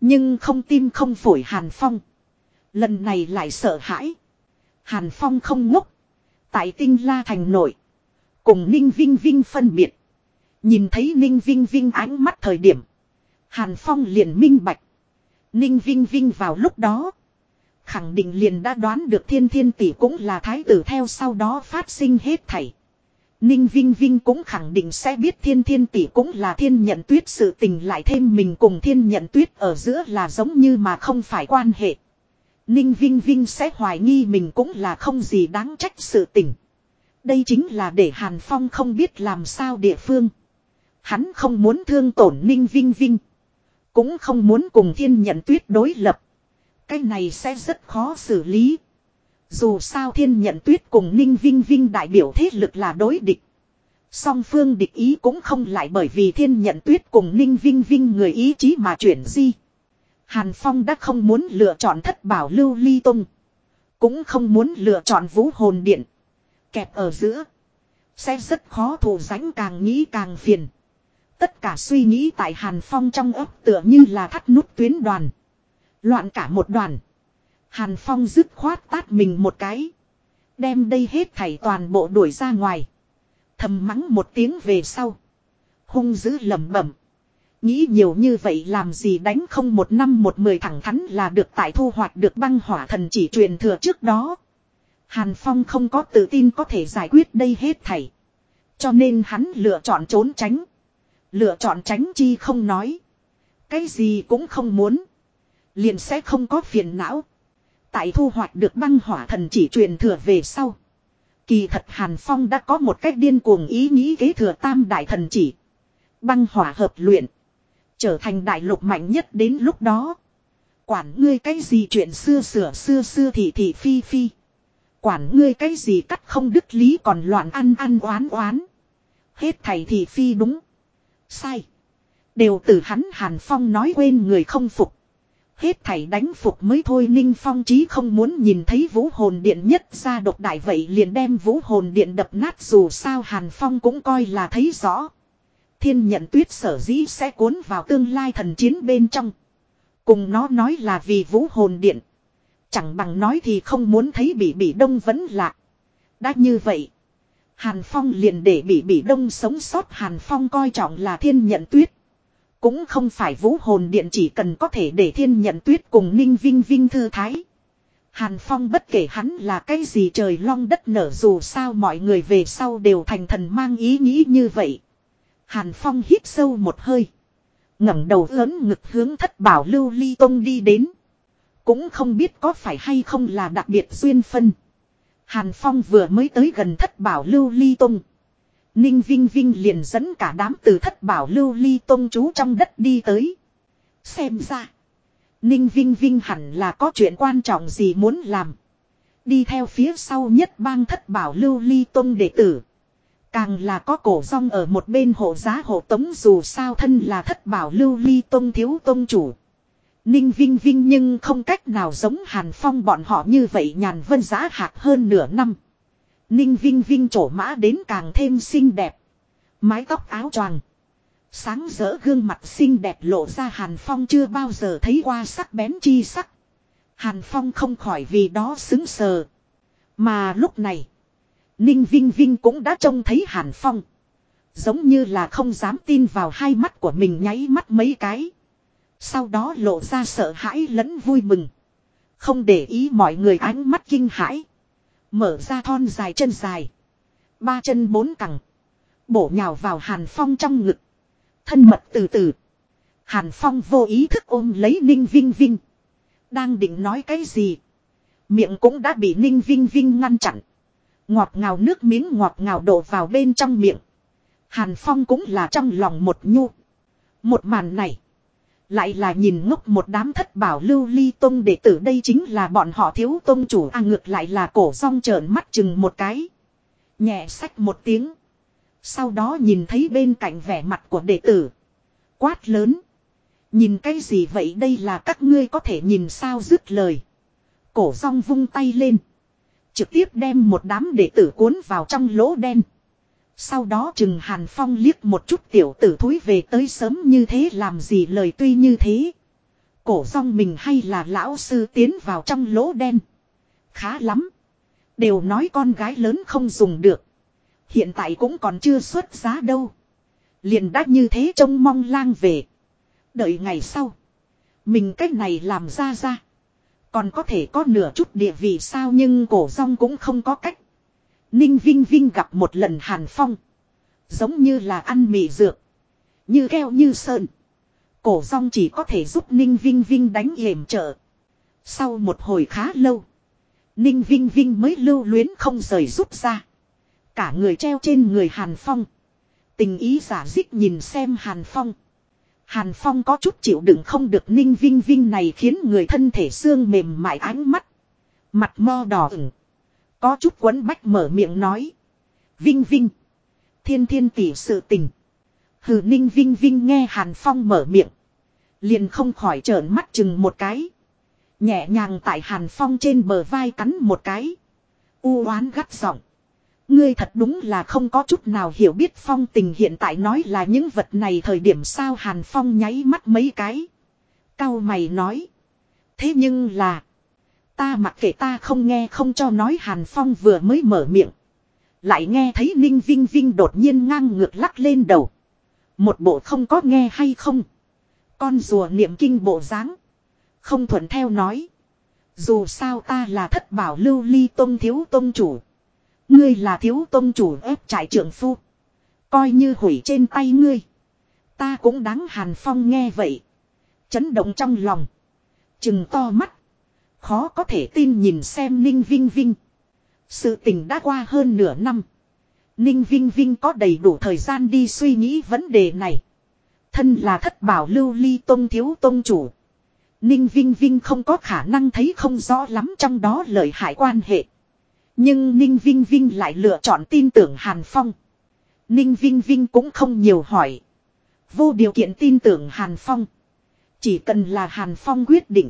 Nhưng không tim không phổi Hàn Phong. Lần này lại sợ hãi. Hàn Phong không ngốc. Tại tinh la thành nội. Cùng Ninh Vinh Vinh phân biệt. Nhìn thấy Ninh Vinh Vinh ánh mắt thời điểm. Hàn Phong liền minh bạch. Ninh Vinh Vinh vào lúc đó. Khẳng định liền đã đoán được thiên thiên tỷ cũng là thái tử theo sau đó phát sinh hết thảy. Ninh Vinh Vinh cũng khẳng định sẽ biết thiên thiên tỷ cũng là thiên nhận tuyết sự tình lại thêm mình cùng thiên nhận tuyết ở giữa là giống như mà không phải quan hệ. Ninh Vinh Vinh sẽ hoài nghi mình cũng là không gì đáng trách sự tình. Đây chính là để Hàn Phong không biết làm sao địa phương. Hắn không muốn thương tổn Ninh Vinh Vinh. Cũng không muốn cùng thiên nhận tuyết đối lập. Cái này sẽ rất khó xử lý. Dù sao thiên nhận tuyết cùng Ninh Vinh Vinh đại biểu thế lực là đối địch. Song phương địch ý cũng không lại bởi vì thiên nhận tuyết cùng Ninh Vinh Vinh người ý chí mà chuyển di. Hàn Phong đã không muốn lựa chọn thất bảo lưu ly tung. Cũng không muốn lựa chọn vũ hồn điện. Kẹp ở giữa. Sẽ rất khó thủ rãnh càng nghĩ càng phiền. Tất cả suy nghĩ tại Hàn Phong trong ấp tựa như là thắt nút tuyến đoàn. Loạn cả một đoàn. Hàn Phong dứt khoát tát mình một cái. Đem đây hết thảy toàn bộ đuổi ra ngoài. Thầm mắng một tiếng về sau. Hung dữ lẩm bẩm. Nghĩ nhiều như vậy làm gì đánh không một năm một mười thẳng thắn là được tại thu hoạch được băng hỏa thần chỉ truyền thừa trước đó. Hàn Phong không có tự tin có thể giải quyết đây hết thảy. Cho nên hắn lựa chọn trốn tránh. Lựa chọn tránh chi không nói. Cái gì cũng không muốn. Liền sẽ không có phiền não. Tại thu hoạch được băng hỏa thần chỉ truyền thừa về sau. Kỳ thật Hàn Phong đã có một cách điên cuồng ý nghĩ kế thừa tam đại thần chỉ. Băng hỏa hợp luyện. Trở thành đại lục mạnh nhất đến lúc đó. Quản ngươi cái gì chuyện xưa sửa xưa xưa thì thì phi phi. Quản ngươi cái gì cắt không đức lý còn loạn ăn ăn oán oán. Hết thầy thì phi đúng. Sai. Đều từ hắn Hàn Phong nói quên người không phục. Hết thảy đánh phục mới thôi Ninh Phong chí không muốn nhìn thấy vũ hồn điện nhất ra độc đại vậy liền đem vũ hồn điện đập nát dù sao Hàn Phong cũng coi là thấy rõ. Thiên nhận tuyết sở dĩ sẽ cuốn vào tương lai thần chiến bên trong. Cùng nó nói là vì vũ hồn điện. Chẳng bằng nói thì không muốn thấy bị bị đông vẫn lạ. Đã như vậy. Hàn Phong liền để bị bị đông sống sót Hàn Phong coi trọng là thiên nhận tuyết. Cũng không phải vũ hồn điện chỉ cần có thể để thiên nhận tuyết cùng ninh vinh vinh thư thái. Hàn Phong bất kể hắn là cái gì trời long đất nở dù sao mọi người về sau đều thành thần mang ý nghĩ như vậy. Hàn Phong hít sâu một hơi. ngẩng đầu lớn ngực hướng thất bảo lưu ly tông đi đến. Cũng không biết có phải hay không là đặc biệt duyên phân. Hàn Phong vừa mới tới gần thất bảo lưu ly tông. Ninh Vinh Vinh liền dẫn cả đám từ thất bảo lưu ly tông chú trong đất đi tới. Xem ra. Ninh Vinh Vinh hẳn là có chuyện quan trọng gì muốn làm. Đi theo phía sau nhất bang thất bảo lưu ly tông đệ tử. Càng là có cổ rong ở một bên hộ giá hộ tống dù sao thân là thất bảo lưu ly tông thiếu tông chủ. Ninh Vinh Vinh nhưng không cách nào giống Hàn Phong bọn họ như vậy nhàn vân giá hạc hơn nửa năm. Ninh Vinh Vinh trổ mã đến càng thêm xinh đẹp. Mái tóc áo choàng. Sáng rỡ gương mặt xinh đẹp lộ ra Hàn Phong chưa bao giờ thấy qua sắc bén chi sắc. Hàn Phong không khỏi vì đó xứng sờ. Mà lúc này, Ninh Vinh Vinh cũng đã trông thấy Hàn Phong. Giống như là không dám tin vào hai mắt của mình nháy mắt mấy cái. Sau đó lộ ra sợ hãi lẫn vui mừng. Không để ý mọi người ánh mắt kinh hãi. Mở ra thon dài chân dài. Ba chân bốn cẳng. Bổ nhào vào Hàn Phong trong ngực. Thân mật từ từ. Hàn Phong vô ý thức ôm lấy Ninh Vinh Vinh. Đang định nói cái gì. Miệng cũng đã bị Ninh Vinh Vinh ngăn chặn. Ngọt ngào nước miếng ngọt ngào đổ vào bên trong miệng. Hàn Phong cũng là trong lòng một nhu. Một màn này. Lại là nhìn ngốc một đám thất bảo lưu ly tông đệ tử đây chính là bọn họ thiếu tông chủ a ngược lại là cổ song trợn mắt chừng một cái. Nhẹ sách một tiếng. Sau đó nhìn thấy bên cạnh vẻ mặt của đệ tử. Quát lớn. Nhìn cái gì vậy đây là các ngươi có thể nhìn sao dứt lời. Cổ song vung tay lên. Trực tiếp đem một đám đệ tử cuốn vào trong lỗ đen. Sau đó chừng Hàn Phong liếc một chút tiểu tử thúi về tới sớm như thế làm gì lời tuy như thế. Cổ rong mình hay là lão sư tiến vào trong lỗ đen. Khá lắm. Đều nói con gái lớn không dùng được. Hiện tại cũng còn chưa xuất giá đâu. Liền đắt như thế trông mong lang về. Đợi ngày sau. Mình cách này làm ra ra. Còn có thể có nửa chút địa vị sao nhưng cổ rong cũng không có cách. Ninh Vinh Vinh gặp một lần Hàn Phong. Giống như là ăn mì dược. Như keo như sơn. Cổ rong chỉ có thể giúp Ninh Vinh Vinh đánh hiểm trợ. Sau một hồi khá lâu. Ninh Vinh Vinh mới lưu luyến không rời rút ra. Cả người treo trên người Hàn Phong. Tình ý giả dích nhìn xem Hàn Phong. Hàn Phong có chút chịu đựng không được Ninh Vinh Vinh này khiến người thân thể xương mềm mại ánh mắt. Mặt mo đỏ ửng. Có chút quấn bách mở miệng nói. Vinh Vinh. Thiên thiên tỷ sự tình. Hừ, ninh Vinh Vinh nghe Hàn Phong mở miệng. Liền không khỏi trợn mắt chừng một cái. Nhẹ nhàng tại Hàn Phong trên bờ vai cắn một cái. U oán gắt giọng. Ngươi thật đúng là không có chút nào hiểu biết Phong tình hiện tại nói là những vật này thời điểm sao Hàn Phong nháy mắt mấy cái. Cao mày nói. Thế nhưng là. Ta mặc kệ ta không nghe không cho nói Hàn Phong vừa mới mở miệng. Lại nghe thấy Ninh Vinh Vinh đột nhiên ngang ngược lắc lên đầu. Một bộ không có nghe hay không. Con rùa niệm kinh bộ dáng Không thuận theo nói. Dù sao ta là thất bảo lưu ly tông thiếu tông chủ. Ngươi là thiếu tôn chủ ép trại trưởng phu. Coi như hủy trên tay ngươi. Ta cũng đáng hàn phong nghe vậy. Chấn động trong lòng. Chừng to mắt. Khó có thể tin nhìn xem Ninh Vinh Vinh. Sự tình đã qua hơn nửa năm. Ninh Vinh Vinh có đầy đủ thời gian đi suy nghĩ vấn đề này. Thân là thất bảo lưu ly tôn thiếu tôn chủ. Ninh Vinh Vinh không có khả năng thấy không rõ lắm trong đó lợi hại quan hệ. Nhưng Ninh Vinh Vinh lại lựa chọn tin tưởng Hàn Phong. Ninh Vinh Vinh cũng không nhiều hỏi. Vô điều kiện tin tưởng Hàn Phong. Chỉ cần là Hàn Phong quyết định.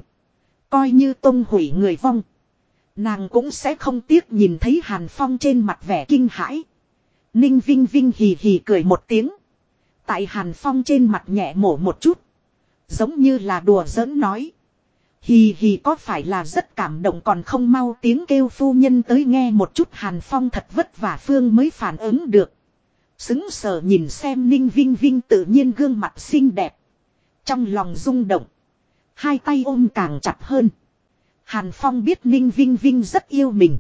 Coi như tông hủy người vong. Nàng cũng sẽ không tiếc nhìn thấy Hàn Phong trên mặt vẻ kinh hãi. Ninh Vinh Vinh hì hì cười một tiếng. Tại Hàn Phong trên mặt nhẹ mổ một chút. Giống như là đùa giỡn nói. Hì hì có phải là rất cảm động còn không mau tiếng kêu phu nhân tới nghe một chút Hàn Phong thật vất vả Phương mới phản ứng được. Xứng sờ nhìn xem Ninh Vinh Vinh tự nhiên gương mặt xinh đẹp. Trong lòng rung động. Hai tay ôm càng chặt hơn. Hàn Phong biết Ninh Vinh Vinh rất yêu mình.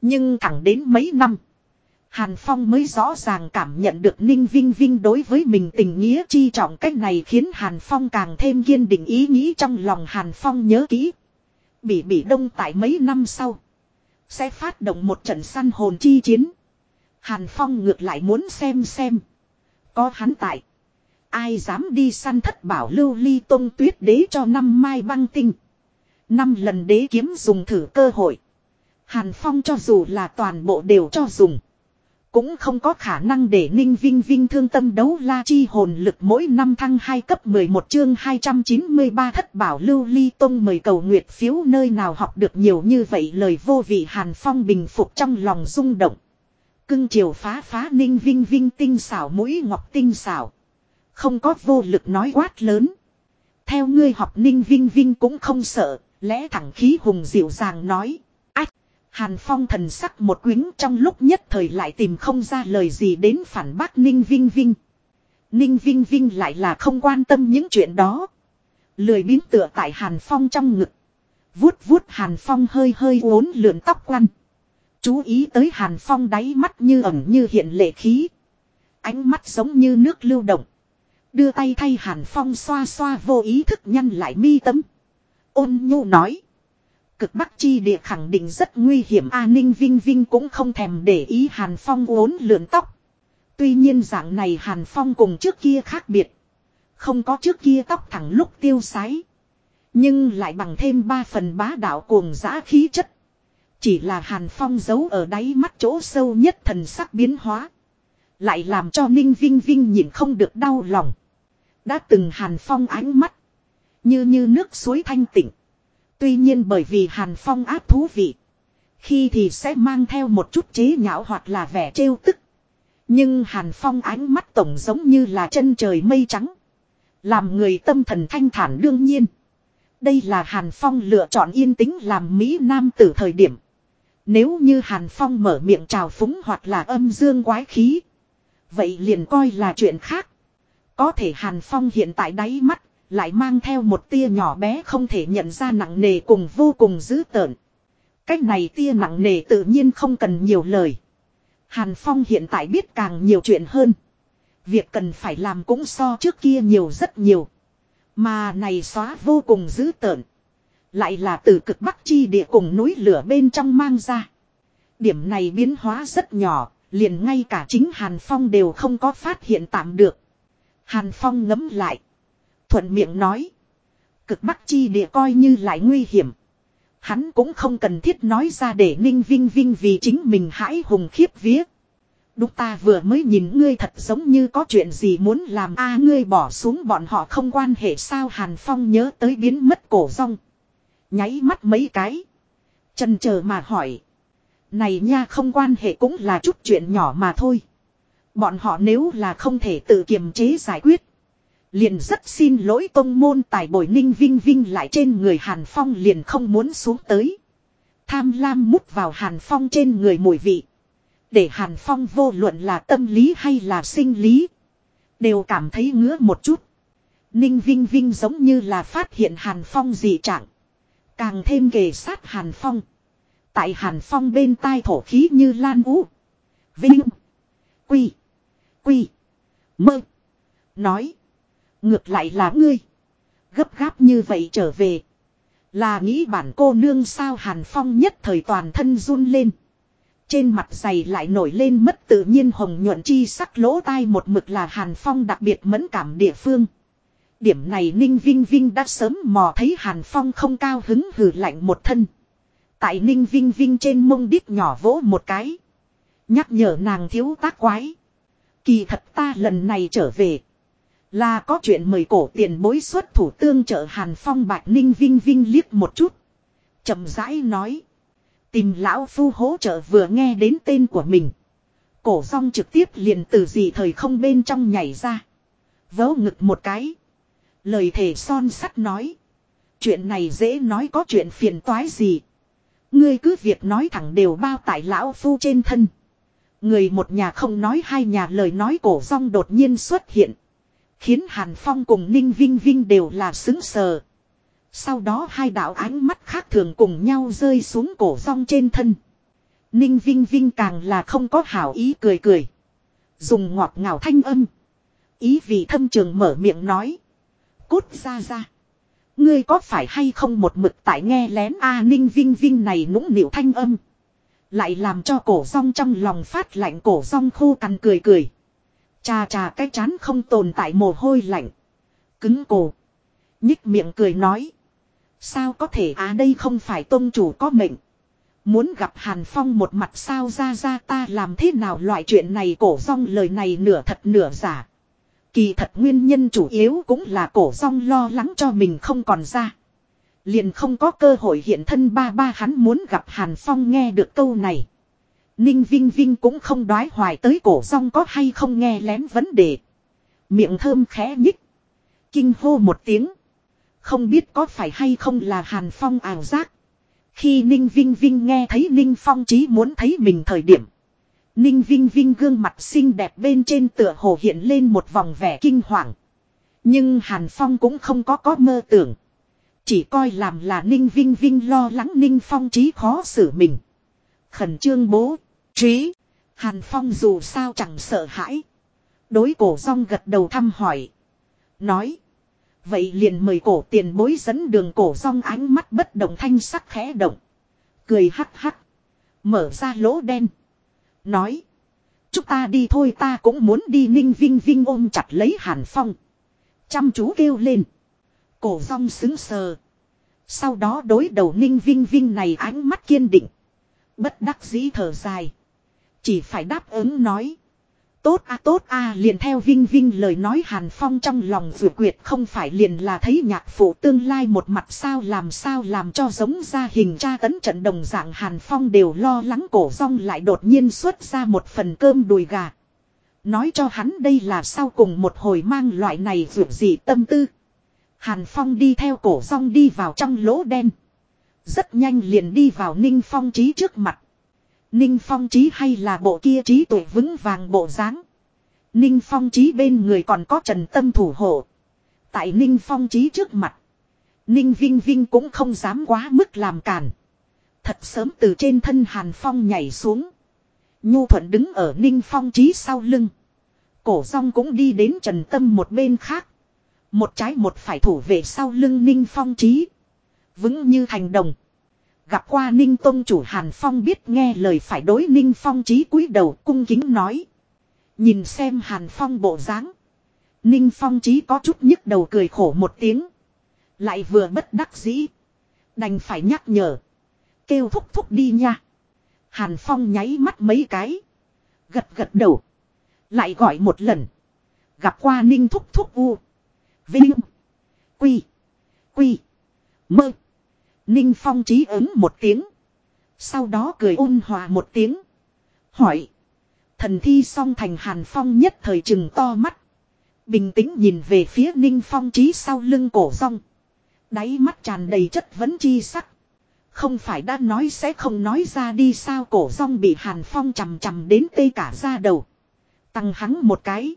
Nhưng thẳng đến mấy năm. Hàn Phong mới rõ ràng cảm nhận được Ninh Vinh Vinh đối với mình tình nghĩa chi trọng cách này khiến Hàn Phong càng thêm kiên định ý nghĩ trong lòng Hàn Phong nhớ kỹ. Bị bị đông tại mấy năm sau. Sẽ phát động một trận săn hồn chi chiến. Hàn Phong ngược lại muốn xem xem. Có hắn tại. Ai dám đi săn thất bảo lưu ly tông tuyết đế cho năm mai băng tinh. Năm lần đế kiếm dùng thử cơ hội. Hàn Phong cho dù là toàn bộ đều cho dùng. Cũng không có khả năng để Ninh Vinh Vinh thương tâm đấu la chi hồn lực mỗi năm thăng 2 cấp 11 chương 293 thất bảo lưu ly tông mời cầu nguyệt phiếu nơi nào học được nhiều như vậy lời vô vị Hàn Phong bình phục trong lòng rung động. Cưng chiều phá phá Ninh Vinh Vinh tinh xảo mũi ngọc tinh xảo. Không có vô lực nói quát lớn. Theo ngươi học Ninh Vinh Vinh cũng không sợ, lẽ thẳng khí hùng dịu dàng nói. Hàn Phong thần sắc một quính trong lúc nhất thời lại tìm không ra lời gì đến phản bác Ninh Vinh Vinh. Ninh Vinh Vinh lại là không quan tâm những chuyện đó. Lười biến tựa tại Hàn Phong trong ngực. Vuốt vuốt Hàn Phong hơi hơi uốn lượn tóc quăn. Chú ý tới Hàn Phong đáy mắt như ẩn như hiện lệ khí. Ánh mắt giống như nước lưu động. Đưa tay thay Hàn Phong xoa xoa vô ý thức nhăn lại mi tấm. Ôn nhu nói. Cực Bắc chi địa khẳng định rất nguy hiểm A Ninh Vinh Vinh cũng không thèm để ý Hàn Phong uốn lượn tóc. Tuy nhiên dạng này Hàn Phong cùng trước kia khác biệt. Không có trước kia tóc thẳng lúc tiêu sái. Nhưng lại bằng thêm ba phần bá đạo cuồng giã khí chất. Chỉ là Hàn Phong giấu ở đáy mắt chỗ sâu nhất thần sắc biến hóa. Lại làm cho Ninh Vinh Vinh nhìn không được đau lòng. Đã từng Hàn Phong ánh mắt. Như như nước suối thanh tịnh. Tuy nhiên bởi vì Hàn Phong áp thú vị. Khi thì sẽ mang theo một chút chế nhạo hoặc là vẻ trêu tức. Nhưng Hàn Phong ánh mắt tổng giống như là chân trời mây trắng. Làm người tâm thần thanh thản đương nhiên. Đây là Hàn Phong lựa chọn yên tĩnh làm Mỹ Nam từ thời điểm. Nếu như Hàn Phong mở miệng trào phúng hoặc là âm dương quái khí. Vậy liền coi là chuyện khác. Có thể Hàn Phong hiện tại đáy mắt lại mang theo một tia nhỏ bé không thể nhận ra nặng nề cùng vô cùng dữ tợn. Cách này tia nặng nề tự nhiên không cần nhiều lời. Hàn Phong hiện tại biết càng nhiều chuyện hơn. Việc cần phải làm cũng so trước kia nhiều rất nhiều. Mà này xóa vô cùng dữ tợn. Lại là từ cực bắc chi địa cùng núi lửa bên trong mang ra. Điểm này biến hóa rất nhỏ, liền ngay cả chính Hàn Phong đều không có phát hiện tạm được. Hàn Phong ngấm lại thuận miệng nói. Cực bắc chi địa coi như lại nguy hiểm. Hắn cũng không cần thiết nói ra để ninh vinh vinh vì chính mình hãi hùng khiếp vía. Đúng ta vừa mới nhìn ngươi thật giống như có chuyện gì muốn làm a, ngươi bỏ xuống bọn họ không quan hệ sao Hàn Phong nhớ tới biến mất cổ rong. Nháy mắt mấy cái. Chân chờ mà hỏi. Này nha, không quan hệ cũng là chút chuyện nhỏ mà thôi. Bọn họ nếu là không thể tự kiềm chế giải quyết. Liền rất xin lỗi công môn tài bồi ninh vinh vinh lại trên người Hàn Phong liền không muốn xuống tới. Tham lam mút vào Hàn Phong trên người mùi vị. Để Hàn Phong vô luận là tâm lý hay là sinh lý. Đều cảm thấy ngứa một chút. Ninh Vinh Vinh giống như là phát hiện Hàn Phong dị trạng. Càng thêm kề sát Hàn Phong. Tại Hàn Phong bên tai thổ khí như lan ú. Vinh. Quy. Quy. Mơ. Nói. Ngược lại là ngươi. Gấp gáp như vậy trở về. Là nghĩ bản cô nương sao Hàn Phong nhất thời toàn thân run lên. Trên mặt dày lại nổi lên mất tự nhiên hồng nhuận chi sắc lỗ tai một mực là Hàn Phong đặc biệt mẫn cảm địa phương. Điểm này Ninh Vinh Vinh đã sớm mò thấy Hàn Phong không cao hứng hừ lạnh một thân. Tại Ninh Vinh Vinh trên mông đít nhỏ vỗ một cái. Nhắc nhở nàng thiếu tác quái. Kỳ thật ta lần này trở về. Là có chuyện mời cổ tiền bối xuất thủ tương trợ Hàn Phong Bạch Ninh Vinh Vinh liếc một chút. chậm rãi nói. Tìm lão phu hỗ trợ vừa nghe đến tên của mình. Cổ song trực tiếp liền từ gì thời không bên trong nhảy ra. Vớ ngực một cái. Lời thể son sắt nói. Chuyện này dễ nói có chuyện phiền toái gì. Ngươi cứ việc nói thẳng đều bao tại lão phu trên thân. Người một nhà không nói hai nhà lời nói cổ song đột nhiên xuất hiện. Khiến Hàn Phong cùng Ninh Vinh Vinh đều là xứng sờ. Sau đó hai đạo ánh mắt khác thường cùng nhau rơi xuống cổ rong trên thân. Ninh Vinh Vinh càng là không có hảo ý cười cười. Dùng ngọt ngào thanh âm. Ý vị thâm trường mở miệng nói. Cút ra ra. Ngươi có phải hay không một mực tại nghe lén A Ninh Vinh Vinh này nũng nịu thanh âm. Lại làm cho cổ rong trong lòng phát lạnh, cổ rong khô cằn cười cười. Chà chà cái chán không tồn tại mồ hôi lạnh. Cứng cổ. Nhích miệng cười nói. Sao có thể á đây không phải tôn chủ có mệnh. Muốn gặp Hàn Phong một mặt sao ra ra ta làm thế nào loại chuyện này cổ rong lời này nửa thật nửa giả. Kỳ thật nguyên nhân chủ yếu cũng là cổ rong lo lắng cho mình không còn ra. Liền không có cơ hội hiện thân ba ba hắn muốn gặp Hàn Phong nghe được câu này. Ninh Vinh Vinh cũng không đoái hoài tới cổ rong có hay không nghe lén vấn đề. Miệng thơm khẽ nhích. Kinh hô một tiếng. Không biết có phải hay không là Hàn Phong ảo giác. Khi Ninh Vinh Vinh nghe thấy Ninh Phong chí muốn thấy mình thời điểm. Ninh Vinh Vinh gương mặt xinh đẹp bên trên tựa hồ hiện lên một vòng vẻ kinh hoàng. Nhưng Hàn Phong cũng không có có mơ tưởng. Chỉ coi làm là Ninh Vinh Vinh lo lắng Ninh Phong trí khó xử mình. Khẩn trương bố, trí. Hàn Phong dù sao chẳng sợ hãi. Đối cổ rong gật đầu thăm hỏi. Nói. Vậy liền mời cổ tiền bối dẫn đường cổ rong ánh mắt bất động thanh sắc khẽ động. Cười hắc hắc. Mở ra lỗ đen. Nói. Chúng ta đi thôi ta cũng muốn đi ninh vinh vinh ôm chặt lấy hàn phong. Chăm chú kêu lên. Cổ rong xứng sờ. Sau đó đối đầu ninh vinh vinh này ánh mắt kiên định. Bất đắc dĩ thở dài. Chỉ phải đáp ứng nói. Tốt a tốt a, liền theo Vinh Vinh lời nói Hàn Phong trong lòng vừa quyệt không phải liền là thấy nhạc phụ tương lai một mặt sao làm sao làm cho giống ra hình tra tấn trận đồng dạng Hàn Phong đều lo lắng cổ rong lại đột nhiên xuất ra một phần cơm đùi gà. Nói cho hắn đây là sau cùng một hồi mang loại này vượt gì tâm tư. Hàn Phong đi theo cổ rong đi vào trong lỗ đen. Rất nhanh liền đi vào Ninh Phong trí trước mặt. Ninh Phong trí hay là bộ kia trí tuệ vững vàng bộ dáng. Ninh Phong trí bên người còn có Trần Tâm thủ hộ. Tại Ninh Phong trí trước mặt. Ninh Vinh Vinh cũng không dám quá mức làm cản. Thật sớm từ trên thân Hàn Phong nhảy xuống. Nhu Thuận đứng ở Ninh Phong trí sau lưng. Cổ rong cũng đi đến Trần Tâm một bên khác. Một trái một phải thủ về sau lưng Ninh Phong trí. Vững như thành đồng. Gặp qua Ninh Tông chủ Hàn Phong biết nghe lời phải đối Ninh Phong trí cúi đầu cung kính nói. Nhìn xem Hàn Phong bộ dáng Ninh Phong trí có chút nhức đầu cười khổ một tiếng. Lại vừa bất đắc dĩ. Đành phải nhắc nhở. Kêu thúc thúc đi nha. Hàn Phong nháy mắt mấy cái. Gật gật đầu. Lại gọi một lần. Gặp qua Ninh thúc thúc u. Vinh. Quy. Quy. Mơ. Ninh Phong trí ứng một tiếng. Sau đó cười ôn hòa một tiếng. Hỏi. Thần thi song thành Hàn Phong nhất thời chừng to mắt. Bình tĩnh nhìn về phía Ninh Phong trí sau lưng cổ rong. Đáy mắt tràn đầy chất vấn chi sắc. Không phải đã nói sẽ không nói ra đi sao cổ rong bị Hàn Phong chầm chầm đến tê cả ra đầu. Tăng hắn một cái.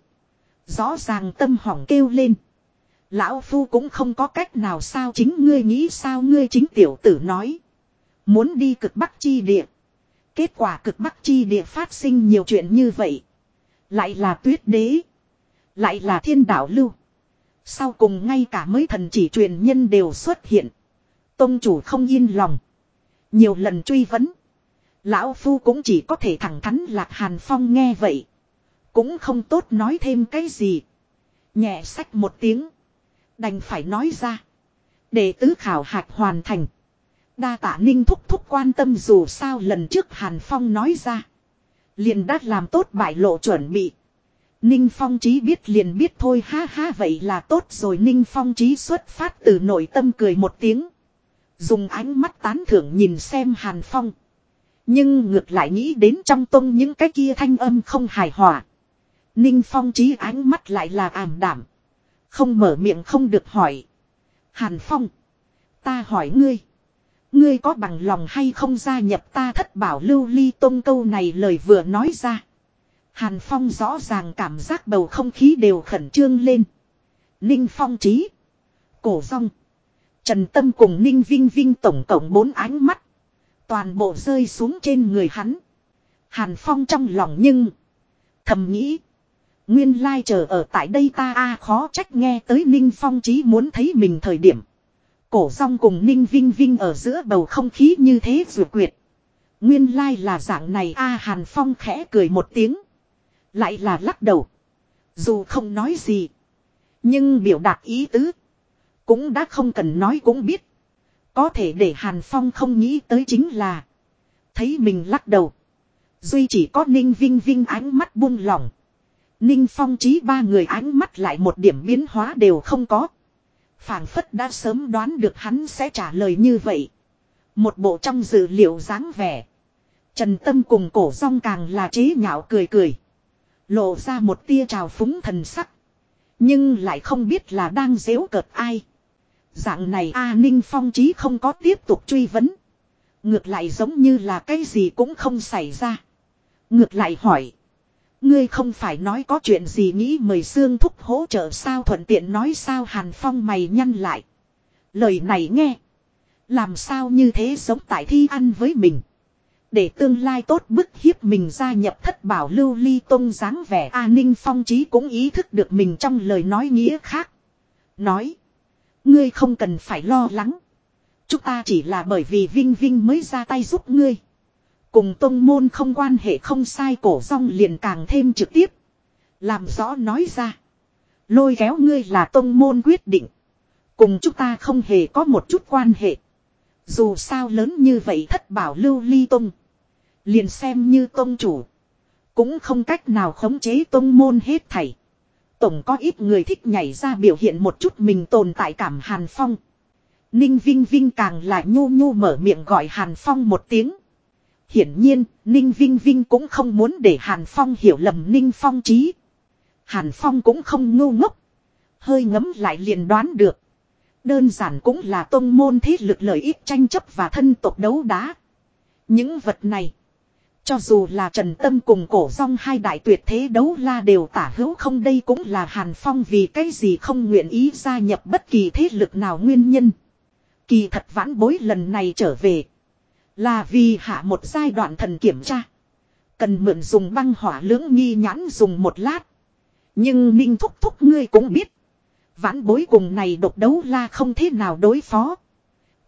Rõ ràng tâm hỏng kêu lên. Lão Phu cũng không có cách nào sao chính ngươi nghĩ sao ngươi chính tiểu tử nói. Muốn đi cực bắc chi địa. Kết quả cực bắc chi địa phát sinh nhiều chuyện như vậy. Lại là tuyết đế. Lại là thiên đạo lưu. Sau cùng ngay cả mấy thần chỉ truyền nhân đều xuất hiện. Tông chủ không yên lòng. Nhiều lần truy vấn. Lão Phu cũng chỉ có thể thẳng thắn lạc Hàn Phong nghe vậy. Cũng không tốt nói thêm cái gì. Nhẹ sách một tiếng. Đành phải nói ra. Để tứ khảo hạch hoàn thành. Đa tạ ninh thúc thúc quan tâm dù sao lần trước Hàn Phong nói ra. Liền đã làm tốt bại lộ chuẩn bị. Ninh Phong trí biết liền biết thôi, ha ha, vậy là tốt rồi Ninh Phong trí xuất phát từ nội tâm cười một tiếng. Dùng ánh mắt tán thưởng nhìn xem Hàn Phong. Nhưng ngược lại nghĩ đến trong tông những cái kia thanh âm không hài hòa. Ninh Phong trí ánh mắt lại là ảm đảm. Không mở miệng không được hỏi. Hàn Phong. Ta hỏi ngươi. Ngươi có bằng lòng hay không gia nhập ta thất bảo lưu ly tôn câu này lời vừa nói ra. Hàn Phong rõ ràng cảm giác bầu không khí đều khẩn trương lên. Ninh Phong Trí. Cổ Rong. Trần Tâm cùng Ninh Vinh Vinh tổng cộng bốn ánh mắt. Toàn bộ rơi xuống trên người hắn. Hàn Phong trong lòng nhưng. Thầm nghĩ. Nguyên lai chờ ở tại đây ta a khó trách nghe tới Ninh Phong chí muốn thấy mình thời điểm. Cổ rong cùng Ninh Vinh Vinh ở giữa bầu không khí như thế dù quyệt. Nguyên lai là dạng này a Hàn Phong khẽ cười một tiếng. Lại là lắc đầu. Dù không nói gì. Nhưng biểu đạt ý tứ. Cũng đã không cần nói cũng biết. Có thể để Hàn Phong không nghĩ tới chính là. Thấy mình lắc đầu. Duy chỉ có Ninh Vinh Vinh ánh mắt buông lỏng. Ninh Phong trí ba người ánh mắt lại một điểm biến hóa đều không có. phảng phất đã sớm đoán được hắn sẽ trả lời như vậy. Một bộ trong dự liệu dáng vẻ. Trần Tâm cùng cổ rong càng là chế nhạo cười cười. Lộ ra một tia trào phúng thần sắc. Nhưng lại không biết là đang dễu cợt ai. Dạng này A Ninh Phong trí không có tiếp tục truy vấn. Ngược lại giống như là cái gì cũng không xảy ra. Ngược lại hỏi. Ngươi không phải nói có chuyện gì nghĩ mời Sương Thúc hỗ trợ sao thuận tiện nói sao Hàn Phong mày nhăn lại. Lời này nghe. Làm sao như thế giống tại thi ăn với mình. Để tương lai tốt bức hiếp mình gia nhập thất bảo lưu ly tông dáng vẻ A Ninh Phong trí cũng ý thức được mình trong lời nói nghĩa khác. Nói. Ngươi không cần phải lo lắng. Chúng ta chỉ là bởi vì Vinh Vinh mới ra tay giúp ngươi. Cùng tông môn không quan hệ không sai cổ rong liền càng thêm trực tiếp. Làm rõ nói ra. Lôi kéo ngươi là tông môn quyết định. Cùng chúng ta không hề có một chút quan hệ. Dù sao lớn như vậy thất bảo lưu ly tông. Liền xem như tông chủ. Cũng không cách nào khống chế tông môn hết thảy. Tổng có ít người thích nhảy ra biểu hiện một chút mình tồn tại cảm Hàn Phong. Ninh Vinh Vinh càng lại nhu nhu mở miệng gọi Hàn Phong một tiếng. Hiển nhiên, Ninh Vinh Vinh cũng không muốn để Hàn Phong hiểu lầm Ninh Phong trí. Hàn Phong cũng không ngu ngốc. Hơi ngấm lại liền đoán được. Đơn giản cũng là tôn môn thế lực lợi ích tranh chấp và thân tộc đấu đá. Những vật này. Cho dù là Trần Tâm cùng cổ rong hai đại tuyệt thế đấu la đều tả hữu không đây cũng là Hàn Phong vì cái gì không nguyện ý gia nhập bất kỳ thế lực nào nguyên nhân. Kỳ thật vãn bối lần này trở về. Là vì hạ một giai đoạn thần kiểm tra. Cần mượn dùng băng hỏa lưỡng nghi nhãn dùng một lát. Nhưng Ninh Thúc Thúc ngươi cũng biết. Vãn bối cùng này độc đấu la không thế nào đối phó.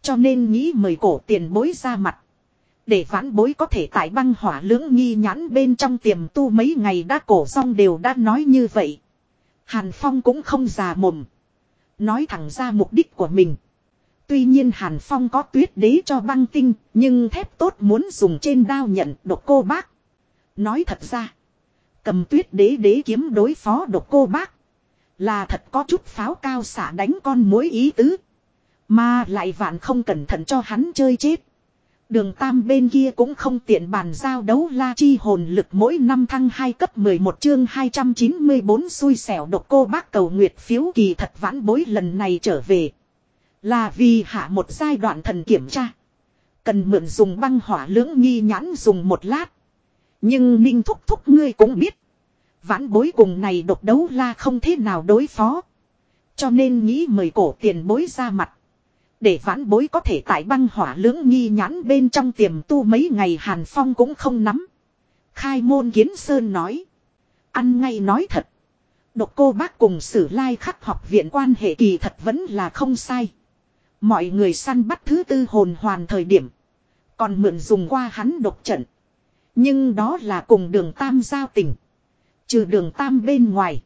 Cho nên nghĩ mời cổ tiền bối ra mặt. Để vãn bối có thể tại băng hỏa lưỡng nghi nhãn bên trong tiềm tu mấy ngày đã cổ xong đều đã nói như vậy. Hàn Phong cũng không già mồm. Nói thẳng ra mục đích của mình. Tuy nhiên Hàn Phong có tuyết đế cho băng tinh, nhưng thép tốt muốn dùng trên đao nhận độc cô bác. Nói thật ra, cầm tuyết đế đế kiếm đối phó độc cô bác. Là thật có chút pháo cao xả đánh con mối ý tứ. Mà lại vạn không cẩn thận cho hắn chơi chết. Đường tam bên kia cũng không tiện bàn giao đấu la chi hồn lực mỗi năm thăng 2 cấp 11 chương 294 xui xẻo độc cô bác cầu nguyệt phiếu kỳ thật vãn bối lần này trở về. Là vì hạ một giai đoạn thần kiểm tra. Cần mượn dùng băng hỏa lưỡng nghi nhãn dùng một lát. Nhưng ninh thúc thúc ngươi cũng biết. Vãn bối cùng này độc đấu la không thế nào đối phó. Cho nên nghĩ mời cổ tiền bối ra mặt. Để vãn bối có thể tại băng hỏa lưỡng nghi nhãn bên trong tiềm tu mấy ngày Hàn Phong cũng không nắm. Khai môn kiến sơn nói. Ăn ngay nói thật. Độc cô bác cùng sử lai khắc học viện quan hệ kỳ thật vẫn là không sai. Mọi người săn bắt thứ tư hồn hoàn thời điểm. Còn mượn dùng qua hắn độc trận. Nhưng đó là cùng đường tam giao tình. Trừ đường tam bên ngoài.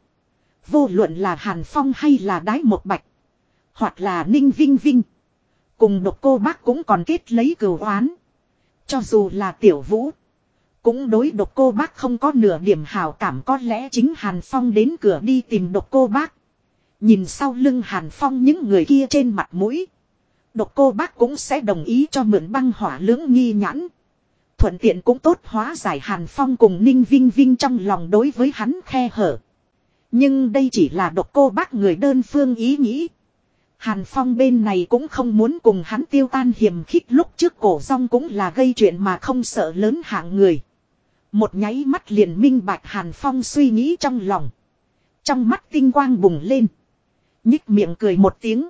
Vô luận là Hàn Phong hay là Đái Một Bạch. Hoặc là Ninh Vinh Vinh. Cùng độc cô bác cũng còn kết lấy cửu oán. Cho dù là tiểu vũ. Cũng đối độc cô bác không có nửa điểm hào cảm có lẽ chính Hàn Phong đến cửa đi tìm độc cô bác. Nhìn sau lưng Hàn Phong những người kia trên mặt mũi. Độc cô bác cũng sẽ đồng ý cho mượn băng hỏa lưỡng nghi nhãn. Thuận tiện cũng tốt hóa giải Hàn Phong cùng Ninh Vinh Vinh trong lòng đối với hắn khe hở. Nhưng đây chỉ là độc cô bác người đơn phương ý nghĩ. Hàn Phong bên này cũng không muốn cùng hắn tiêu tan hiểm khích lúc trước cổ rong cũng là gây chuyện mà không sợ lớn hạng người. Một nháy mắt liền minh bạch Hàn Phong suy nghĩ trong lòng. Trong mắt tinh quang bùng lên. Nhích miệng cười một tiếng.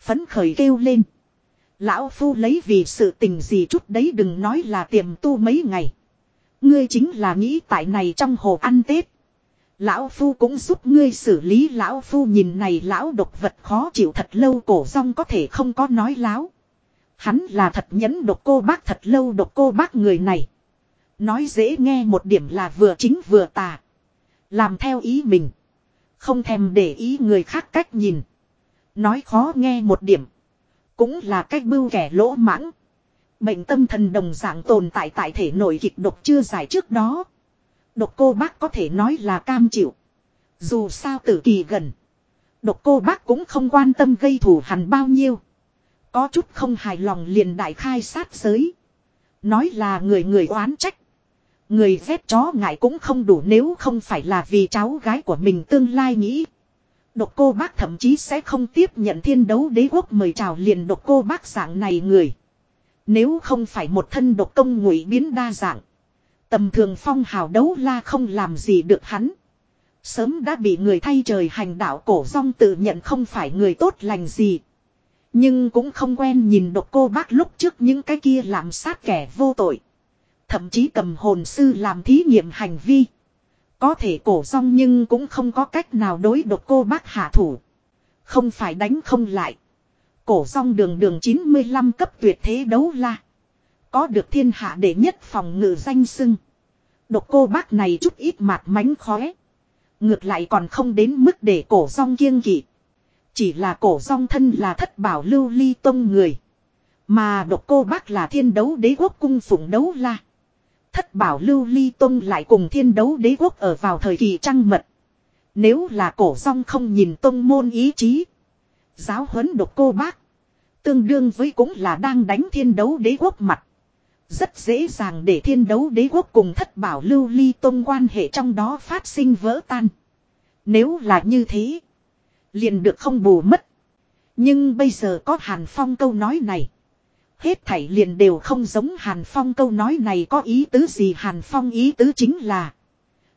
Phấn khởi kêu lên. Lão Phu lấy vì sự tình gì chút đấy đừng nói là tiềm tu mấy ngày. Ngươi chính là nghĩ tại này trong hồ ăn Tết. Lão Phu cũng giúp ngươi xử lý Lão Phu nhìn này lão độc vật khó chịu thật lâu, cổ rong có thể không có nói láo. Hắn là thật nhẫn độc cô bác, thật lâu độc cô bác người này. Nói dễ nghe một điểm là vừa chính vừa tà. Làm theo ý mình. Không thèm để ý người khác cách nhìn. Nói khó nghe một điểm. Cũng là cách bưu kẻ lỗ mãng. Bệnh tâm thần đồng dạng tồn tại tại thể nội kịch độc chưa giải trước đó. Độc cô bác có thể nói là cam chịu. Dù sao tử kỳ gần. Độc cô bác cũng không quan tâm gây thủ hẳn bao nhiêu. Có chút không hài lòng liền đại khai sát giới. Nói là người người oán trách. Người ghét chó ngại cũng không đủ nếu không phải là vì cháu gái của mình tương lai nghĩ. Độc cô bác thậm chí sẽ không tiếp nhận thiên đấu đế quốc mời chào liền độc cô bác dạng này người. Nếu không phải một thân độc công ngụy biến đa dạng. Tầm thường phong hào đấu la không làm gì được hắn. Sớm đã bị người thay trời hành đạo cổ rong tự nhận không phải người tốt lành gì. Nhưng cũng không quen nhìn độc cô bác lúc trước những cái kia làm sát kẻ vô tội. Thậm chí cầm hồn sư làm thí nghiệm hành vi. Có thể cổ rong nhưng cũng không có cách nào đối độc cô bác hạ thủ. Không phải đánh không lại. Cổ rong đường đường 95 cấp tuyệt thế đấu la. Có được thiên hạ đệ nhất phòng ngự danh sưng. Độc cô bác này chút ít mạt mánh khóe. Ngược lại còn không đến mức để cổ rong kiêng kỵ. Chỉ là cổ rong thân là thất bảo lưu ly tông người. Mà độc cô bác là thiên đấu đế quốc cung phụng đấu la. Thất bảo lưu ly tông lại cùng thiên đấu đế quốc ở vào thời kỳ trăng mật. Nếu là cổ rong không nhìn tông môn ý chí. Giáo huấn độc cô bác. Tương đương với cũng là đang đánh thiên đấu đế quốc mặt. Rất dễ dàng để thiên đấu đế quốc cùng thất bảo lưu ly tông quan hệ trong đó phát sinh vỡ tan. Nếu là như thế. Liền được không bù mất. Nhưng bây giờ có Hàn Phong câu nói này. Hết thảy liền đều không giống Hàn Phong câu nói này có ý tứ gì Hàn Phong ý tứ chính là.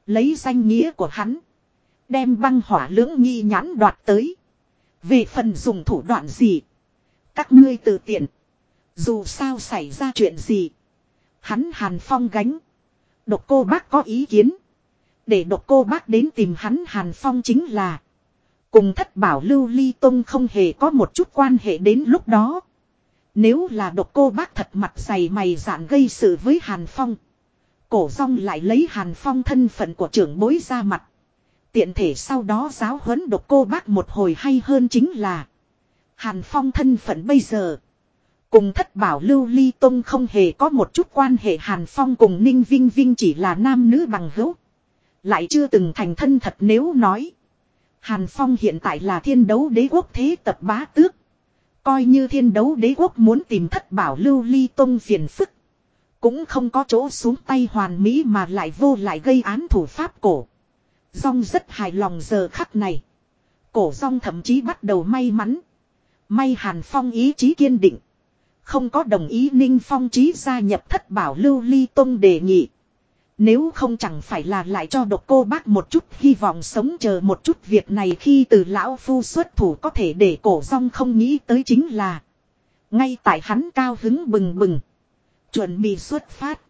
Lấy danh nghĩa của hắn. Đem băng hỏa lưỡng nghi nhãn đoạt tới. Về phần dùng thủ đoạn gì. Các ngươi tự tiện. Dù sao xảy ra chuyện gì. Hắn Hàn Phong gánh. Độc cô bác có ý kiến. Để độc cô bác đến tìm hắn Hàn Phong chính là. Cùng thất bảo lưu ly tông không hề có một chút quan hệ đến lúc đó. Nếu là độc cô bác thật mặt dày mày dạn gây sự với Hàn Phong. Cổ rong lại lấy Hàn Phong thân phận của trưởng bối ra mặt. Tiện thể sau đó giáo huấn độc cô bác một hồi hay hơn chính là. Hàn Phong thân phận bây giờ. Cùng thất bảo lưu ly tông không hề có một chút quan hệ Hàn Phong cùng Ninh Vinh Vinh chỉ là nam nữ bằng hữu. Lại chưa từng thành thân thật nếu nói. Hàn Phong hiện tại là thiên đấu đế quốc thế tập bá tước. Coi như thiên đấu đế quốc muốn tìm thất bảo lưu ly tông phiền phức. Cũng không có chỗ xuống tay hoàn mỹ mà lại vô lại gây án thủ pháp cổ. Rong rất hài lòng giờ khắc này. Cổ rong thậm chí bắt đầu may mắn. May Hàn Phong ý chí kiên định. Không có đồng ý Ninh Phong trí gia nhập thất bảo lưu ly tông đề nghị. Nếu không chẳng phải là lại cho độc cô bác một chút hy vọng sống chờ một chút việc này khi từ lão phu xuất thủ có thể để cổ rong không nghĩ tới chính là. Ngay tại hắn cao hứng bừng bừng. Chuẩn bị xuất phát.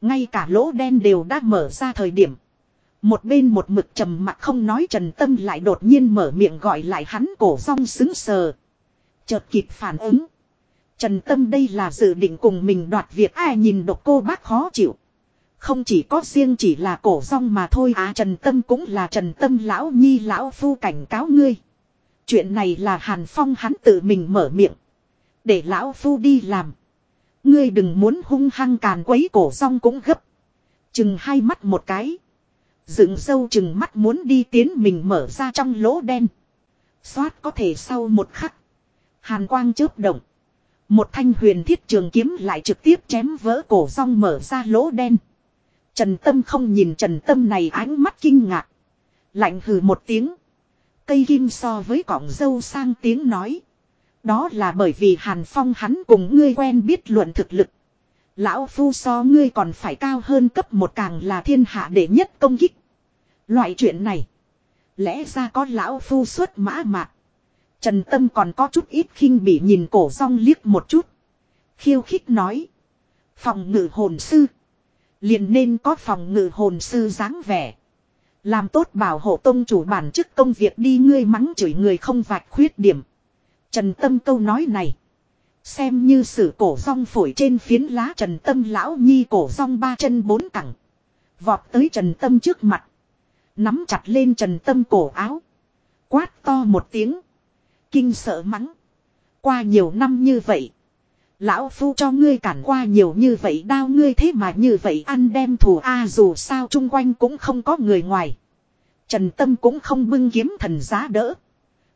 Ngay cả lỗ đen đều đã mở ra thời điểm. Một bên một mực trầm mặt không nói Trần Tâm lại đột nhiên mở miệng gọi lại hắn cổ rong xứng sờ. Chợt kịp phản ứng. Trần Tâm đây là dự định cùng mình đoạt việc ai nhìn độc cô bác khó chịu. Không chỉ có riêng chỉ là cổ rong mà thôi à Trần Tâm cũng là Trần Tâm lão nhi, lão phu cảnh cáo ngươi. Chuyện này là Hàn Phong hắn tự mình mở miệng. Để lão phu đi làm. Ngươi đừng muốn hung hăng càn quấy cổ rong cũng gấp. Chừng hai mắt một cái. Dựng sâu chừng mắt muốn đi tiến mình mở ra trong lỗ đen. Xoát có thể sau một khắc. Hàn quang chớp động. Một thanh huyền thiết trường kiếm lại trực tiếp chém vỡ cổ rong mở ra lỗ đen. Trần Tâm không nhìn Trần Tâm này ánh mắt kinh ngạc. Lạnh hừ một tiếng. Cây kim so với cọng dâu sang tiếng nói. Đó là bởi vì Hàn Phong hắn cùng ngươi quen biết luận thực lực. Lão Phu so ngươi còn phải cao hơn cấp một càng là thiên hạ đệ nhất công kích. Loại chuyện này. Lẽ ra có Lão Phu xuất mã mạc. Trần Tâm còn có chút ít khinh bị nhìn cổ rong liếc một chút. Khiêu khích nói. Phòng ngự hồn sư. Liền nên có phòng ngự hồn sư dáng vẻ. Làm tốt bảo hộ tông chủ bản chức công việc đi ngươi mắng chửi người không vạch khuyết điểm. Trần Tâm câu nói này. Xem như sử cổ rong phổi trên phiến lá Trần Tâm lão nhi cổ rong ba chân bốn cẳng. Vọt tới Trần Tâm trước mặt. Nắm chặt lên Trần Tâm cổ áo. Quát to một tiếng. Kinh sợ mắng. Qua nhiều năm như vậy. Lão phu cho ngươi cản qua nhiều như vậy đau ngươi thế mà như vậy, ăn đem thù a, dù sao chung quanh cũng không có người ngoài. Trần Tâm cũng không bưng kiếm thần giá đỡ.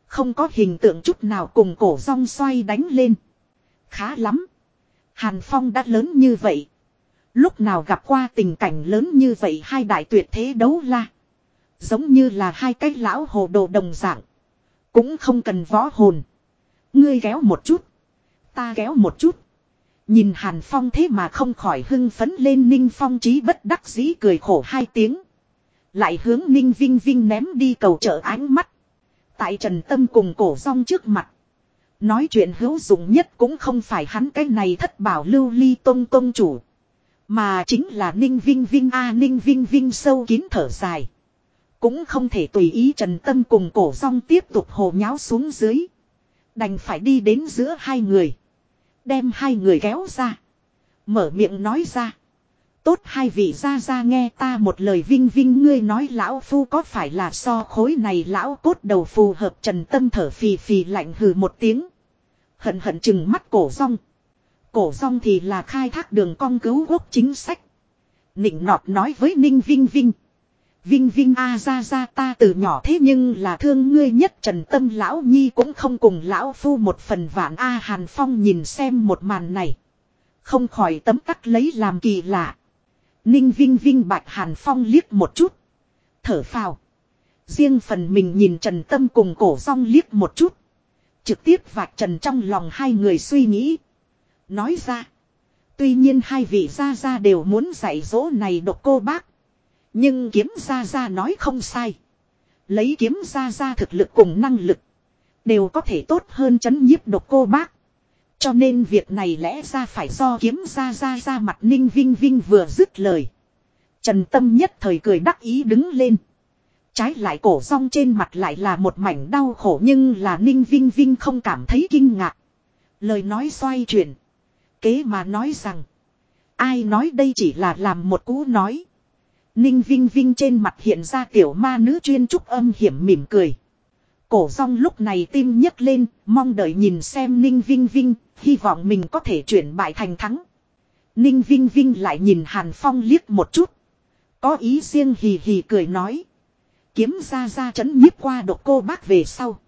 Không có hình tượng chút nào cùng cổ rong xoay đánh lên. Khá lắm. Hàn Phong đã lớn như vậy. Lúc nào gặp qua tình cảnh lớn như vậy hai đại tuyệt thế đấu la. Giống như là hai cái lão hồ đồ đồng dạng. Cũng không cần võ hồn. Ngươi kéo một chút. Ta kéo một chút. Nhìn Hàn Phong thế mà không khỏi hưng phấn lên, Ninh Phong trí bất đắc dĩ cười khổ hai tiếng. Lại hướng Ninh Vinh Vinh ném đi cầu trợ ánh mắt. Tại Trần Tâm cùng cổ rong trước mặt. Nói chuyện hữu dụng nhất cũng không phải hắn cái này thất bảo lưu ly tông tông chủ. Mà chính là Ninh Vinh Vinh A, Ninh Vinh Vinh sâu kín thở dài. Cũng không thể tùy ý Trần Tâm cùng cổ rong tiếp tục hồ nháo xuống dưới. Đành phải đi đến giữa hai người. Đem hai người kéo ra. Mở miệng nói ra. Tốt hai vị ra ra nghe ta một lời vinh vinh ngươi nói lão phu có phải là so khối này lão cốt đầu phù hợp trần tâm thở phì phì lạnh hừ một tiếng. Hận hận chừng mắt cổ rong. Cổ rong thì là khai thác đường cong cứu quốc chính sách. Nịnh nọt nói với Ninh Vinh Vinh. Vinh Vinh a ra ra ta từ nhỏ thế nhưng là thương ngươi nhất trần tâm lão nhi cũng không cùng lão phu một phần vạn a Hàn Phong nhìn xem một màn này. Không khỏi tấm tắc lấy làm kỳ lạ. Ninh Vinh Vinh bạch Hàn Phong liếc một chút. Thở phào. Riêng phần mình nhìn Trần Tâm cùng cổ rong liếc một chút. Trực tiếp vạch trần trong lòng hai người suy nghĩ. Nói ra. Tuy nhiên hai vị gia gia đều muốn dạy dỗ này độc cô bác. Nhưng kiếm gia gia nói không sai. Lấy kiếm gia gia thực lực cùng năng lực. Đều có thể tốt hơn chấn nhiếp độc cô bác. Cho nên việc này lẽ ra phải do kiếm gia gia ra mặt ninh vinh vinh vừa dứt lời. Trần tâm nhất thời cười đắc ý đứng lên. Trái lại cổ rong trên mặt lại là một mảnh đau khổ nhưng là ninh vinh vinh không cảm thấy kinh ngạc. Lời nói xoay chuyển. Kế mà nói rằng. Ai nói đây chỉ là làm một cú nói. Ninh Vinh Vinh trên mặt hiện ra tiểu ma nữ chuyên trúc âm hiểm mỉm cười. Cổ rong lúc này tim nhấc lên, mong đợi nhìn xem Ninh Vinh Vinh, hy vọng mình có thể chuyển bại thành thắng. Ninh Vinh Vinh lại nhìn Hàn Phong liếc một chút. Có ý riêng hì hì cười nói. Kiếm ra ra chấn nhiếp qua độc cô bác về sau.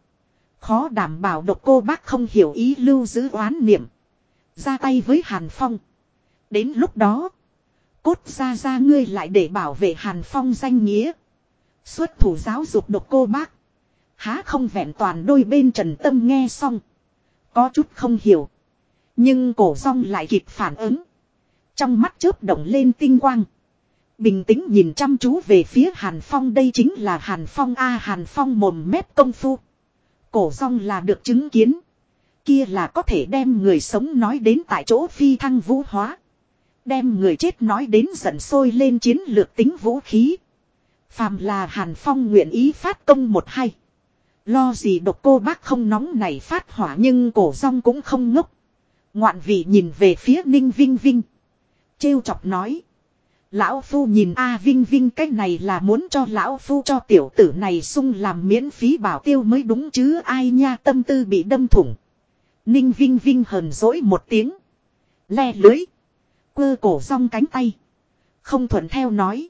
Khó đảm bảo độc cô bác không hiểu ý lưu giữ oán niệm. Ra tay với Hàn Phong. Đến lúc đó. Cốt ra ra ngươi lại để bảo vệ Hàn Phong danh nghĩa. Xuất thủ giáo dục độc cô bác. Há không vẹn toàn đôi bên trần tâm nghe xong. Có chút không hiểu. Nhưng cổ rong lại kịp phản ứng. Trong mắt chớp động lên tinh quang. Bình tĩnh nhìn chăm chú về phía Hàn Phong đây chính là Hàn Phong A, Hàn Phong mồm mép công phu. Cổ rong là được chứng kiến. Kia là có thể đem người sống nói đến tại chỗ phi thăng vũ hóa. Đem người chết nói đến giận sôi lên chiến lược tính vũ khí. Phàm là Hàn Phong nguyện ý phát công một hay. Lo gì độc cô bác không nóng này phát hỏa nhưng cổ rong cũng không ngốc. Ngoạn vị nhìn về phía Ninh Vinh Vinh. Trêu chọc nói. Lão Phu nhìn A Vinh Vinh cái này là muốn cho Lão Phu cho tiểu tử này sung làm miễn phí bảo tiêu mới đúng chứ ai nha tâm tư bị đâm thủng. Ninh Vinh Vinh hờn dỗi một tiếng. Le lưới. Quơ cổ rong cánh tay. Không thuận theo nói.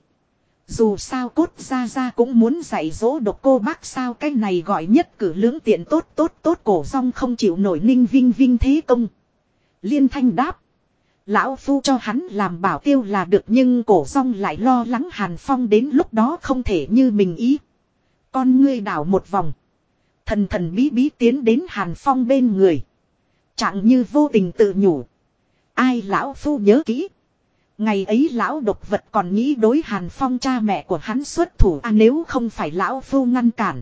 Dù sao cốt ra ra cũng muốn dạy dỗ độc cô bác sao cái này gọi nhất cử lưỡng tiện tốt tốt tốt cổ rong không chịu nổi ninh vinh vinh thế công. Liên thanh đáp. Lão phu cho hắn làm bảo tiêu là được nhưng cổ rong lại lo lắng hàn phong đến lúc đó không thể như mình ý. Con ngươi đảo một vòng. Thần thần bí bí tiến đến hàn phong bên người. Chẳng như vô tình tự nhủ. Ai lão phu nhớ kỹ. Ngày ấy lão độc vật còn nghĩ đối hàn phong cha mẹ của hắn xuất thủ à nếu không phải lão phu ngăn cản.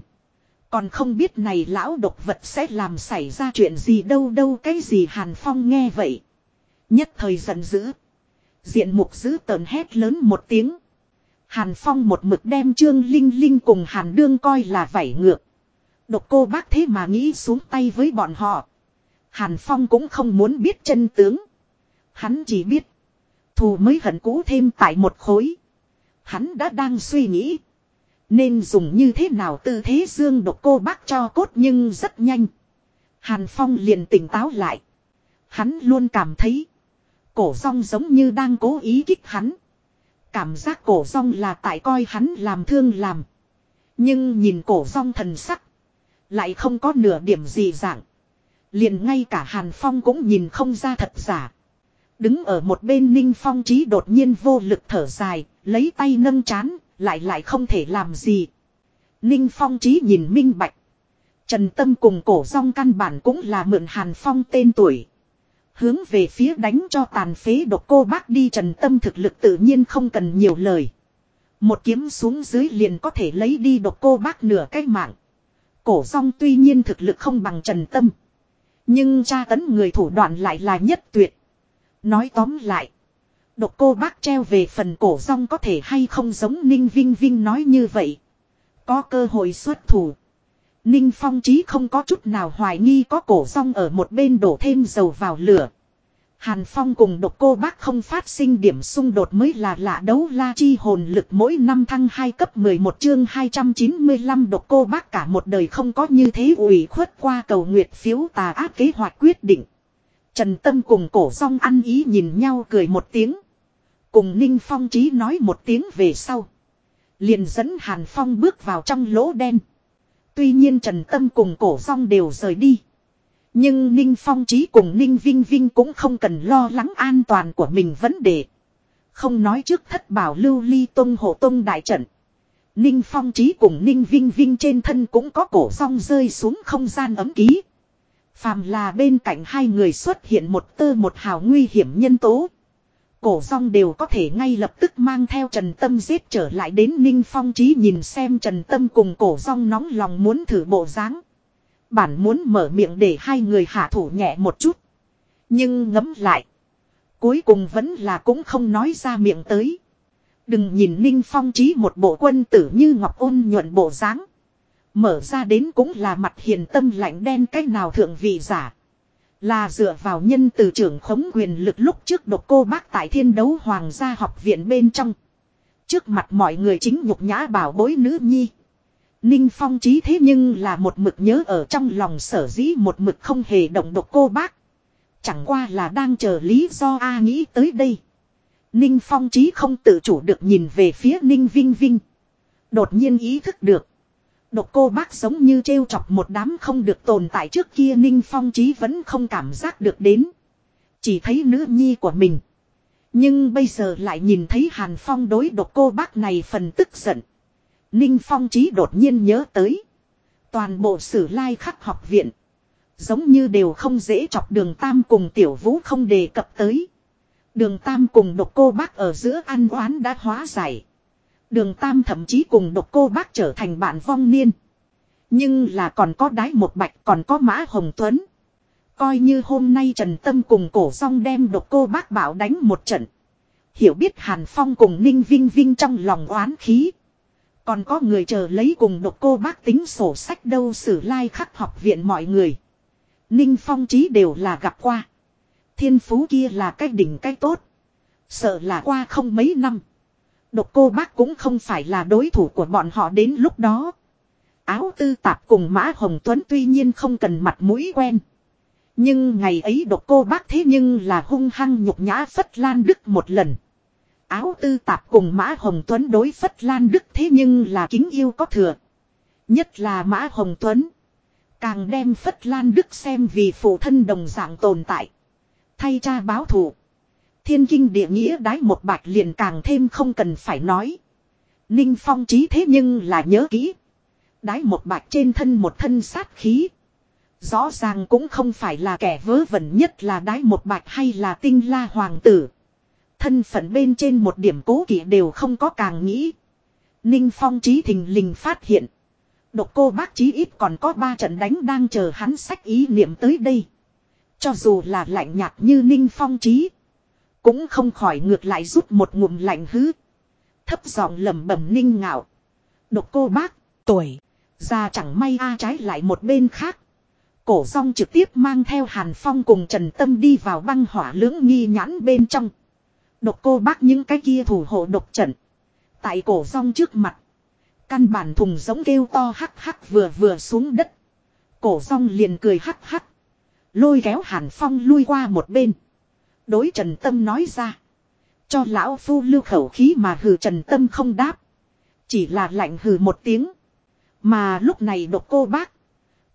Còn không biết này lão độc vật sẽ làm xảy ra chuyện gì đâu đâu cái gì Hàn Phong nghe vậy. Nhất thời giận dữ. Diện mục dữ tợn hét lớn một tiếng. Hàn Phong một mực đem Trương Linh Linh cùng Hàn Đương coi là vảy ngược. Độc cô bác thế mà nghĩ xuống tay với bọn họ. Hàn Phong cũng không muốn biết chân tướng. Hắn chỉ biết. Thù mới hận cũ thêm tại một khối. Hắn đã đang suy nghĩ. Nên dùng như thế nào tư thế dương độc cô bác cho cốt nhưng rất nhanh. Hàn Phong liền tỉnh táo lại. Hắn luôn cảm thấy. Cổ rong giống như đang cố ý kích hắn. Cảm giác cổ rong là tại coi hắn làm thương làm. Nhưng nhìn cổ rong thần sắc. Lại không có nửa điểm gì dạng. Liền ngay cả Hàn Phong cũng nhìn không ra thật giả. Đứng ở một bên Ninh Phong trí đột nhiên vô lực thở dài, lấy tay nâng chán, lại lại không thể làm gì. Ninh Phong trí nhìn minh bạch. Trần Tâm cùng cổ rong căn bản cũng là mượn Hàn Phong tên tuổi. Hướng về phía đánh cho tàn phế độc cô bác đi Trần Tâm thực lực tự nhiên không cần nhiều lời. Một kiếm xuống dưới liền có thể lấy đi độc cô bác nửa cái mạng. Cổ rong tuy nhiên thực lực không bằng Trần Tâm. Nhưng tra tấn người thủ đoạn lại là nhất tuyệt. Nói tóm lại. Độc cô bác treo về phần cổ rong có thể hay không giống Ninh Vinh Vinh nói như vậy. Có cơ hội xuất thủ. Ninh Phong Chí không có chút nào hoài nghi có cổ rong ở một bên đổ thêm dầu vào lửa. Hàn Phong cùng độc cô bác không phát sinh điểm xung đột mới là lạ đấu la chi hồn lực mỗi năm thăng 2 cấp 11 chương 295 độc cô bác cả một đời không có như thế ủy khuất qua cầu nguyệt phiếu tà ác kế hoạch quyết định. Trần Tâm cùng cổ rong ăn ý nhìn nhau cười một tiếng. Cùng Ninh Phong Chí nói một tiếng về sau. Liền dẫn Hàn Phong bước vào trong lỗ đen. Tuy nhiên Trần Tâm cùng cổ rong đều rời đi. Nhưng Ninh Phong Chí cùng Ninh Vinh Vinh cũng không cần lo lắng an toàn của mình vấn đề. Không nói trước thất bảo lưu ly tông hộ tông đại trận. Ninh Phong Chí cùng Ninh Vinh Vinh trên thân cũng có cổ rong rơi xuống không gian ấm ký. Phàm là bên cạnh hai người xuất hiện một tơ một hào nguy hiểm nhân tố. Cổ rong đều có thể ngay lập tức mang theo Trần Tâm giết trở lại đến Ninh Phong Chí nhìn xem Trần Tâm cùng cổ rong nóng lòng muốn thử bộ dáng. Bản muốn mở miệng để hai người hạ thủ nhẹ một chút. Nhưng ngấm lại. Cuối cùng vẫn là cũng không nói ra miệng tới. Đừng nhìn Ninh Phong Chí một bộ quân tử như ngọc ôn nhuận bộ dáng. Mở ra đến cũng là mặt hiền tâm lạnh đen cách nào thượng vị giả. Là dựa vào nhân từ trưởng khống quyền lực lúc trước độc cô bác tại thiên đấu hoàng gia học viện bên trong. Trước mặt mọi người chính nhục nhã bảo bối nữ nhi. Ninh Phong trí thế nhưng là một mực nhớ ở trong lòng sở dĩ một mực không hề động độc cô bác. Chẳng qua là đang chờ lý do A nghĩ tới đây. Ninh Phong trí không tự chủ được nhìn về phía Ninh Vinh Vinh. Đột nhiên ý thức được. Độc cô bác giống như trêu chọc một đám không được tồn tại trước kia Ninh Phong trí vẫn không cảm giác được đến. Chỉ thấy nữ nhi của mình. Nhưng bây giờ lại nhìn thấy Hàn Phong đối độc cô bác này phần tức giận. Ninh Phong trí đột nhiên nhớ tới. Toàn bộ sử lai khắc học viện. Giống như đều không dễ chọc đường Tam cùng tiểu vũ không đề cập tới. Đường Tam cùng độc cô bác ở giữa ăn oán đã hóa giải. Đường Tam thậm chí cùng độc cô bác trở thành bạn vong niên. Nhưng là còn có đái một bạch, còn có mã hồng tuấn. Coi như hôm nay Trần Tâm cùng cổ song đem độc cô bác bảo đánh một trận. Hiểu biết Hàn Phong cùng Ninh Vinh Vinh trong lòng oán khí. Còn có người chờ lấy cùng độc cô bác tính sổ sách đâu sử lai like khắc học viện mọi người. Ninh Phong trí đều là gặp qua. Thiên phú kia là cái đỉnh cái tốt. Sợ là qua không mấy năm. Độc cô bác cũng không phải là đối thủ của bọn họ đến lúc đó. Áo tư tạp cùng Mã Hồng Tuấn tuy nhiên không cần mặt mũi quen. Nhưng ngày ấy độc cô bác thế nhưng là hung hăng nhục nhã Phất Lan Đức một lần. Áo tư tạp cùng Mã Hồng Tuấn đối Phất Lan Đức thế nhưng là kính yêu có thừa. Nhất là Mã Hồng Tuấn. Càng đem Phất Lan Đức xem vì phụ thân đồng dạng tồn tại. Thay cha báo thù. Thiên kinh địa nghĩa đái một bạch liền càng thêm không cần phải nói. Ninh Phong trí thế nhưng là nhớ kỹ. Đái một bạch trên thân một thân sát khí. Rõ ràng cũng không phải là kẻ vớ vẩn nhất là đái một bạch hay là tinh la hoàng tử. Thân phận bên trên một điểm cố kỵ đều không có càng nghĩ. Ninh Phong trí thình lình phát hiện. Độc cô bác chí ít còn có ba trận đánh đang chờ hắn sách ý niệm tới đây. Cho dù là lạnh nhạt như ninh phong trí. Cũng không khỏi ngược lại rút một ngụm lạnh hứ. Thấp giọng lẩm bẩm ninh ngạo. Độc cô bác, tuổi, ra chẳng may a trái lại một bên khác. Cổ rong trực tiếp mang theo Hàn Phong cùng Trần Tâm đi vào băng hỏa lưỡng nghi nhãn bên trong. Độc cô bác những cái kia thủ hộ độc trận. Tại cổ rong trước mặt. Căn bản thùng giống kêu to hắc hắc vừa vừa xuống đất. Cổ rong liền cười hắc hắc. Lôi kéo Hàn Phong lui qua một bên. Đối Trần Tâm nói ra. Cho lão phu lưu khẩu khí mà hừ Trần Tâm không đáp. Chỉ là lạnh hừ một tiếng. Mà lúc này độc cô bác.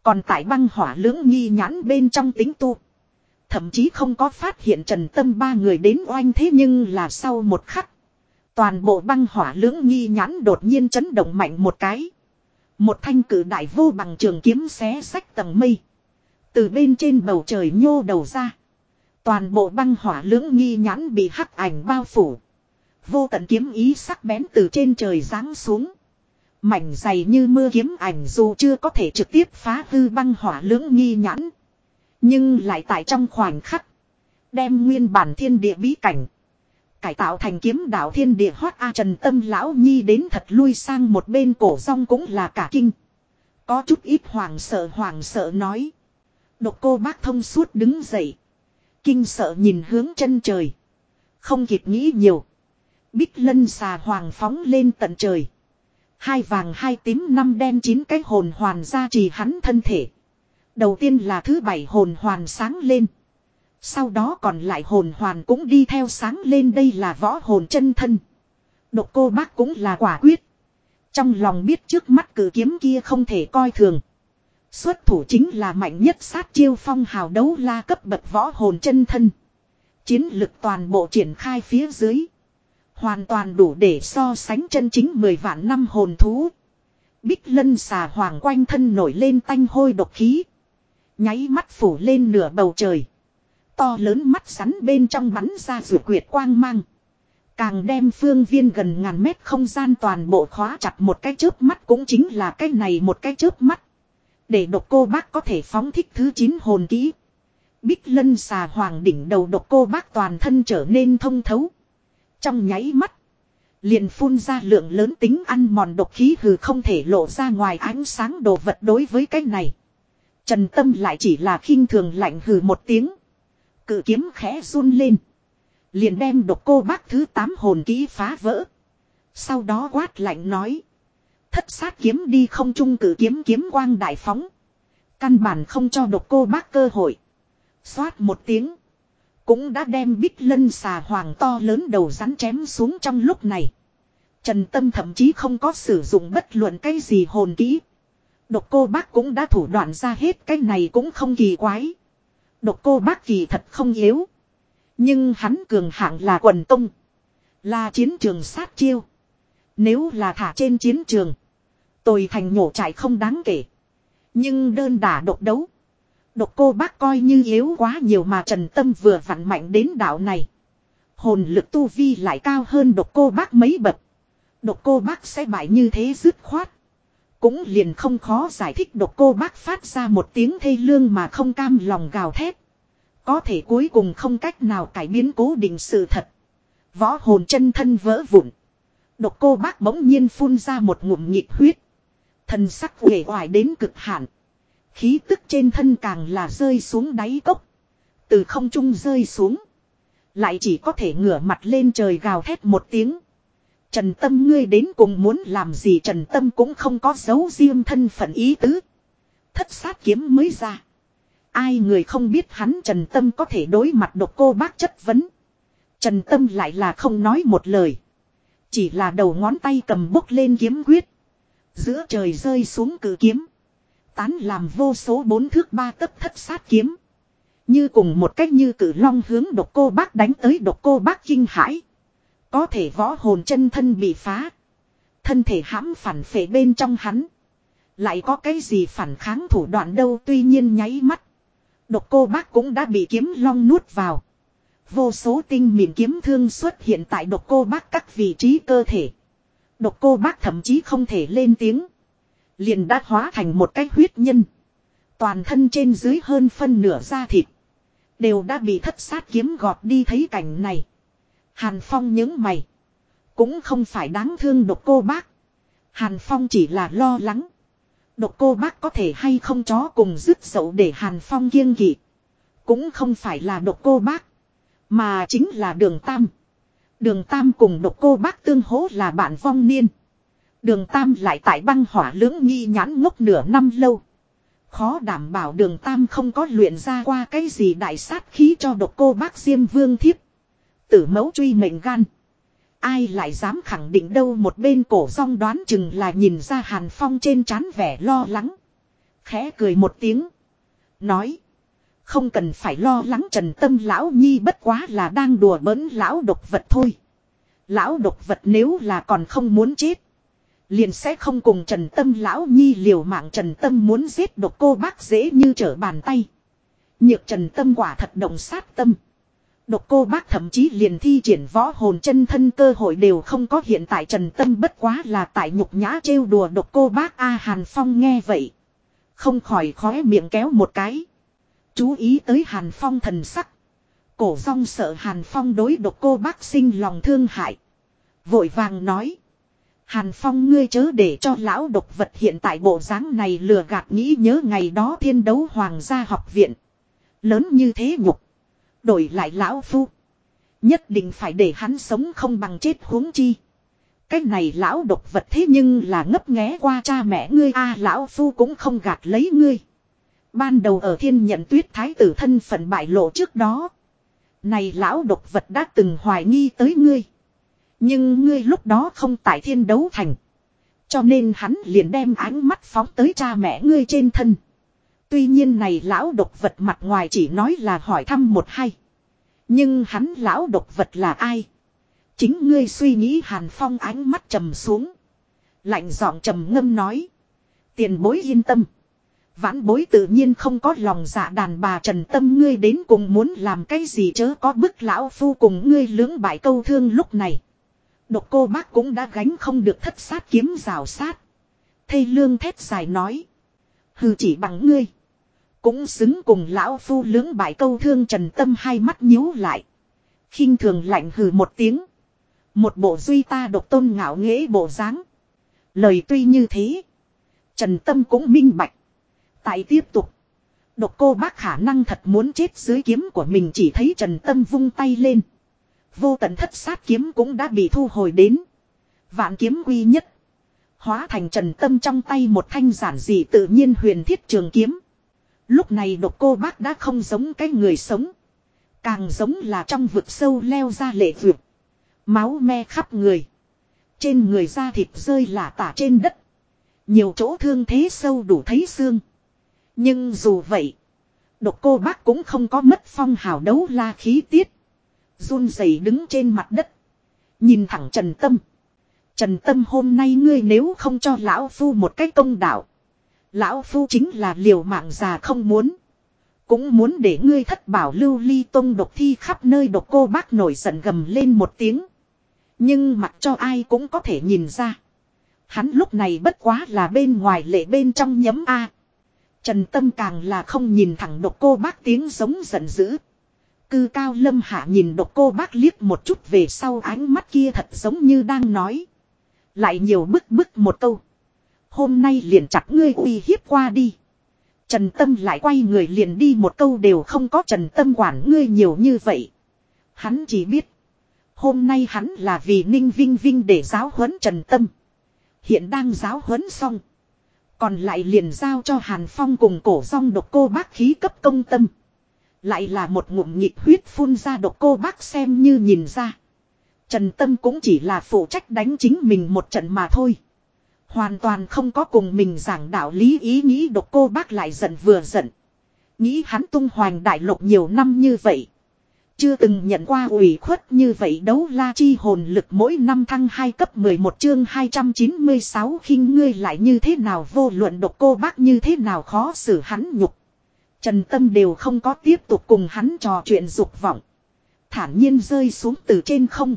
Còn tại băng hỏa lưỡng nghi nhãn bên trong tính tu. Thậm chí không có phát hiện Trần Tâm ba người đến oanh thế nhưng là sau một khắc. Toàn bộ băng hỏa lưỡng nghi nhãn đột nhiên chấn động mạnh một cái. Một thanh cử đại vô bằng trường kiếm xé sách tầng mây. Từ bên trên bầu trời nhô đầu ra. Toàn bộ băng hỏa lưỡng nghi nhãn bị hắc ảnh bao phủ. Vô tận kiếm ý sắc bén từ trên trời giáng xuống. Mảnh dày như mưa kiếm ảnh dù chưa có thể trực tiếp phá hư băng hỏa lưỡng nghi nhãn. Nhưng lại tại trong khoảnh khắc. Đem nguyên bản thiên địa bí cảnh. Cải tạo thành kiếm đạo thiên địa hoát A Trần Tâm Lão Nhi đến thật lui sang một bên cổ rong cũng là cả kinh. Có chút ít hoàng sợ hoàng sợ nói. Độc cô bác thông suốt đứng dậy. Kinh sợ nhìn hướng chân trời. Không kịp nghĩ nhiều. Bích lân xà hoàng phóng lên tận trời. Hai vàng hai tím năm đen chín cái hồn hoàn ra trì hắn thân thể. Đầu tiên là thứ bảy hồn hoàn sáng lên. Sau đó còn lại hồn hoàn cũng đi theo sáng lên đây là võ hồn chân thân. Độc cô bác cũng là quả quyết. Trong lòng biết trước mắt cử kiếm kia không thể coi thường. Xuất thủ chính là mạnh nhất sát chiêu phong hào đấu la cấp bậc võ hồn chân thân. Chiến lực toàn bộ triển khai phía dưới. Hoàn toàn đủ để so sánh chân chính 10 vạn năm hồn thú. Bích lân xà hoàng quanh thân nổi lên tanh hôi độc khí. Nháy mắt phủ lên nửa bầu trời. To lớn mắt rắn bên trong bắn ra rượu quyệt quang mang. Càng đem phương viên gần ngàn mét không gian toàn bộ khóa chặt một cái chớp mắt cũng chính là cái này một cái chớp mắt. Để độc cô bác có thể phóng thích thứ 9 hồn kỹ. Bích lân xà hoàng đỉnh đầu độc cô bác toàn thân trở nên thông thấu. Trong nháy mắt. Liền phun ra lượng lớn tính ăn mòn độc khí hừ không thể lộ ra ngoài ánh sáng đồ vật đối với cái này. Trần Tâm lại chỉ là khinh thường lạnh hừ một tiếng. Cự kiếm khẽ run lên. Liền đem độc cô bác thứ 8 hồn kỹ phá vỡ. Sau đó quát lạnh nói. Thất sát kiếm đi không trung cử kiếm kiếm quang đại phóng. Căn bản không cho độc cô bác cơ hội. Xoát một tiếng. Cũng đã đem bích lân xà hoàng to lớn đầu rắn chém xuống trong lúc này. Trần Tâm thậm chí không có sử dụng bất luận cái gì hồn kỹ. Độc cô bác cũng đã thủ đoạn ra hết, cái này cũng không kỳ quái. Độc cô bác kỳ thật không yếu. Nhưng hắn cường hạng là quần tung. Là chiến trường sát chiêu. Nếu là thả trên chiến trường. Tồi thành nhổ trải không đáng kể. Nhưng đơn đả độc đấu. Độc cô bác coi như yếu quá nhiều mà Trần Tâm vừa vặn mạnh đến đảo này. Hồn lực tu vi lại cao hơn độc cô bác mấy bậc. Độc cô bác sẽ bại như thế dứt khoát. Cũng liền không khó giải thích độc cô bác phát ra một tiếng thê lương mà không cam lòng gào thét. Có thể cuối cùng không cách nào cải biến cố định sự thật. Võ hồn chân thân vỡ vụn. Độc cô bác bỗng nhiên phun ra một ngụm nhịp huyết. Thần sắc uể oải đến cực hạn. Khí tức trên thân càng là rơi xuống đáy cốc. Từ không trung rơi xuống. Lại chỉ có thể ngửa mặt lên trời gào thét một tiếng. Trần Tâm ngươi đến cùng muốn làm gì Trần Tâm cũng không có dấu riêng thân phận ý tứ. Thất sát kiếm mới ra. Ai người không biết hắn Trần Tâm có thể đối mặt độc cô bác chất vấn. Trần Tâm lại là không nói một lời. Chỉ là đầu ngón tay cầm bốc lên kiếm quyết. Giữa trời rơi xuống cử kiếm. Tán làm vô số bốn thước ba tấc thất sát kiếm. Như cùng một cách như cử long hướng độc cô bác đánh tới độc cô bác kinh hãi. Có thể võ hồn chân thân bị phá. Thân thể hãm phản phệ bên trong hắn. Lại có cái gì phản kháng thủ đoạn đâu tuy nhiên nháy mắt. Độc cô bác cũng đã bị kiếm long nuốt vào. Vô số tinh mịn kiếm thương xuất hiện tại độc cô bác các vị trí cơ thể. Độc cô bác thậm chí không thể lên tiếng. Liền đã hóa thành một cái huyết nhân. Toàn thân trên dưới hơn phân nửa da thịt. Đều đã bị thất sát kiếm gọt đi thấy cảnh này. Hàn Phong nhớ mày. Cũng không phải đáng thương độc cô bác. Hàn Phong chỉ là lo lắng. Độc cô bác có thể hay không chó cùng dứt dậu để Hàn Phong kiêng kỵ. Cũng không phải là độc cô bác. Mà chính là đường Tam. Đường Tam cùng độc cô bác tương hỗ là bạn vong niên. Đường Tam lại tại băng hỏa lưỡng nghi nhãn ngốc nửa năm lâu. Khó đảm bảo đường Tam không có luyện ra qua cái gì đại sát khí cho độc cô bác Diêm Vương thiếp. Tử mẫu truy mệnh gan. Ai lại dám khẳng định đâu một bên cổ song đoán chừng là nhìn ra Hàn Phong trên trán vẻ lo lắng. Khẽ cười một tiếng. Nói. Không cần phải lo lắng trần tâm lão nhi bất quá là đang đùa bỡn lão độc vật thôi. Lão độc vật nếu là còn không muốn chết. Liền sẽ không cùng trần tâm lão nhi liều mạng trần tâm muốn giết độc cô bác dễ như trở bàn tay. Nhược trần tâm quả thật động sát tâm. Độc cô bác thậm chí liền thi triển võ hồn chân thân cơ hội đều không có hiện tại trần tâm bất quá là tại nhục nhã trêu đùa độc cô bác A Hàn Phong nghe vậy. Không khỏi khóe miệng kéo một cái. Chú ý tới Hàn Phong thần sắc. Cổ rong sợ Hàn Phong đối độc cô bác sinh lòng thương hại. Vội vàng nói. Hàn Phong ngươi chớ để cho lão độc vật hiện tại bộ dáng này lừa gạt nghĩ nhớ ngày đó thiên đấu hoàng gia học viện. Lớn như thế nhục. Đổi lại lão phu. Nhất định phải để hắn sống không bằng chết huống chi. Cái này lão độc vật thế nhưng là ngấp nghé qua cha mẹ ngươi a, lão phu cũng không gạt lấy ngươi. Ban đầu ở thiên nhận tuyết thái tử thân phận bại lộ trước đó. Này lão độc vật đã từng hoài nghi tới ngươi. Nhưng ngươi lúc đó không tại thiên đấu thành. Cho nên hắn liền đem ánh mắt phóng tới cha mẹ ngươi trên thân. Tuy nhiên này lão độc vật mặt ngoài chỉ nói là hỏi thăm một hay. Nhưng hắn lão độc vật là ai? Chính ngươi suy nghĩ hàn phong ánh mắt trầm xuống. Lạnh giọng trầm ngâm nói. Tiền bối yên tâm. Vãn bối tự nhiên không có lòng dạ đàn bà trần tâm, ngươi đến cùng muốn làm cái gì chớ có bức lão phu cùng ngươi lưỡng bại câu thương lúc này. Độc cô bác cũng đã gánh không được thất sát kiếm rào sát. Thây lương thét dài nói. Hừ chỉ bằng ngươi. Cũng xứng cùng lão phu lưỡng bại câu thương trần tâm hai mắt nhíu lại. khinh thường lạnh hừ một tiếng. Một bộ duy ta độc tôn ngạo nghễ bộ dáng. Lời tuy như thế. Trần tâm cũng minh bạch. Tại tiếp tục. Độc cô bác khả năng thật muốn chết dưới kiếm của mình chỉ thấy Trần Tâm vung tay lên. Vô tận thất sát kiếm cũng đã bị thu hồi đến. Vạn kiếm quy nhất. Hóa thành Trần Tâm trong tay một thanh giản dị tự nhiên huyền thiết trường kiếm. Lúc này độc cô bác đã không giống cái người sống. Càng giống là trong vực sâu leo ra lệ vượt. Máu me khắp người. Trên người da thịt rơi lả tả trên đất. Nhiều chỗ thương thế sâu đủ thấy xương. Nhưng dù vậy. Độc cô bác cũng không có mất phong hào đấu la khí tiết. run rẩy đứng trên mặt đất. Nhìn thẳng Trần Tâm. Trần Tâm hôm nay ngươi nếu không cho Lão Phu một cái công đạo. Lão Phu chính là liều mạng già không muốn. Cũng muốn để ngươi thất bảo lưu ly tông độc thi khắp nơi độc cô bác nổi giận gầm lên một tiếng. Nhưng mặt cho ai cũng có thể nhìn ra. Hắn lúc này bất quá là bên ngoài lệ bên trong nhấm A. Trần Tâm càng là không nhìn thẳng độc cô bác tiếng giống giận dữ. Cư cao lâm hạ nhìn độc cô bác liếc một chút về sau ánh mắt kia thật giống như đang nói. Lại nhiều bức bức một câu. Hôm nay liền chặt ngươi uy hiếp qua đi. Trần Tâm lại quay người liền đi một câu đều không có Trần Tâm quản ngươi nhiều như vậy. Hắn chỉ biết. Hôm nay hắn là vì Ninh Vinh Vinh để giáo huấn Trần Tâm. Hiện đang giáo huấn xong. Còn lại liền giao cho Hàn Phong cùng cổ rong độc cô bác khí cấp công tâm. Lại là một ngụm nhịp huyết phun ra độc cô bác xem như nhìn ra. Trần Tâm cũng chỉ là phụ trách đánh chính mình một trận mà thôi. Hoàn toàn không có cùng mình giảng đạo lý ý nghĩ độc cô bác lại giận vừa giận. Nghĩ hắn tung hoành đại lục nhiều năm như vậy. Chưa từng nhận qua ủy khuất như vậy đấu la chi hồn lực mỗi năm thăng 2 cấp 11 chương 296 khinh ngươi lại như thế nào, vô luận độc cô bác như thế nào, khó xử hắn nhục. Trần Tâm đều không có tiếp tục cùng hắn trò chuyện dục vọng. Thản nhiên rơi xuống từ trên không.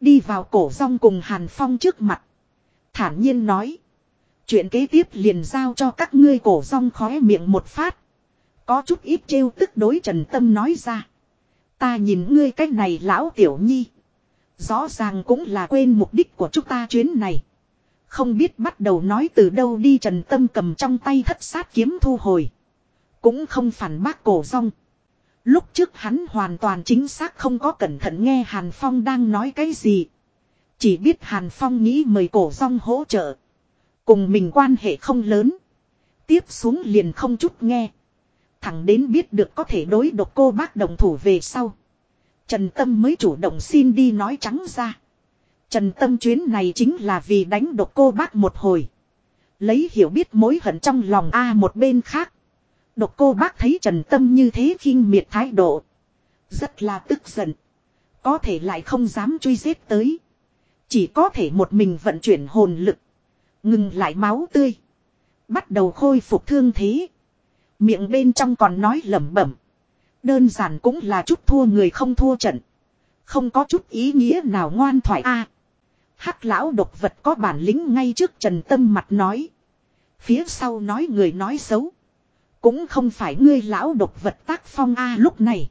Đi vào cổ rong cùng Hàn Phong trước mặt. Thản nhiên nói. Chuyện kế tiếp liền giao cho các ngươi cổ rong khóe miệng một phát. Có chút ít trêu tức đối Trần Tâm nói ra. Ta nhìn ngươi cách này lão tiểu nhi. Rõ ràng cũng là quên mục đích của chúng ta chuyến này. Không biết bắt đầu nói từ đâu đi Trần Tâm cầm trong tay thất sát kiếm thu hồi. Cũng không phản bác cổ rong. Lúc trước hắn hoàn toàn chính xác không có cẩn thận nghe Hàn Phong đang nói cái gì. Chỉ biết Hàn Phong nghĩ mời cổ rong hỗ trợ. Cùng mình quan hệ không lớn. Tiếp xuống liền không chút nghe. Thẳng đến biết được có thể đối độc cô bác đồng thủ về sau. Trần Tâm mới chủ động xin đi nói trắng ra. Trần Tâm chuyến này chính là vì đánh độc cô bác một hồi. Lấy hiểu biết mối hận trong lòng A một bên khác. Độc cô bác thấy Trần Tâm như thế khinh miệt thái độ. Rất là tức giận. Có thể lại không dám truy giết tới. Chỉ có thể một mình vận chuyển hồn lực. Ngừng lại máu tươi. Bắt đầu khôi phục thương thế. Miệng bên trong còn nói lẩm bẩm. Đơn giản cũng là chút thua người không thua trận. Không có chút ý nghĩa nào ngoan thoại a. Hắc lão độc vật có bản lĩnh ngay trước Trần Tâm mặt nói. Phía sau nói người nói xấu. Cũng không phải ngươi lão độc vật tác phong a lúc này.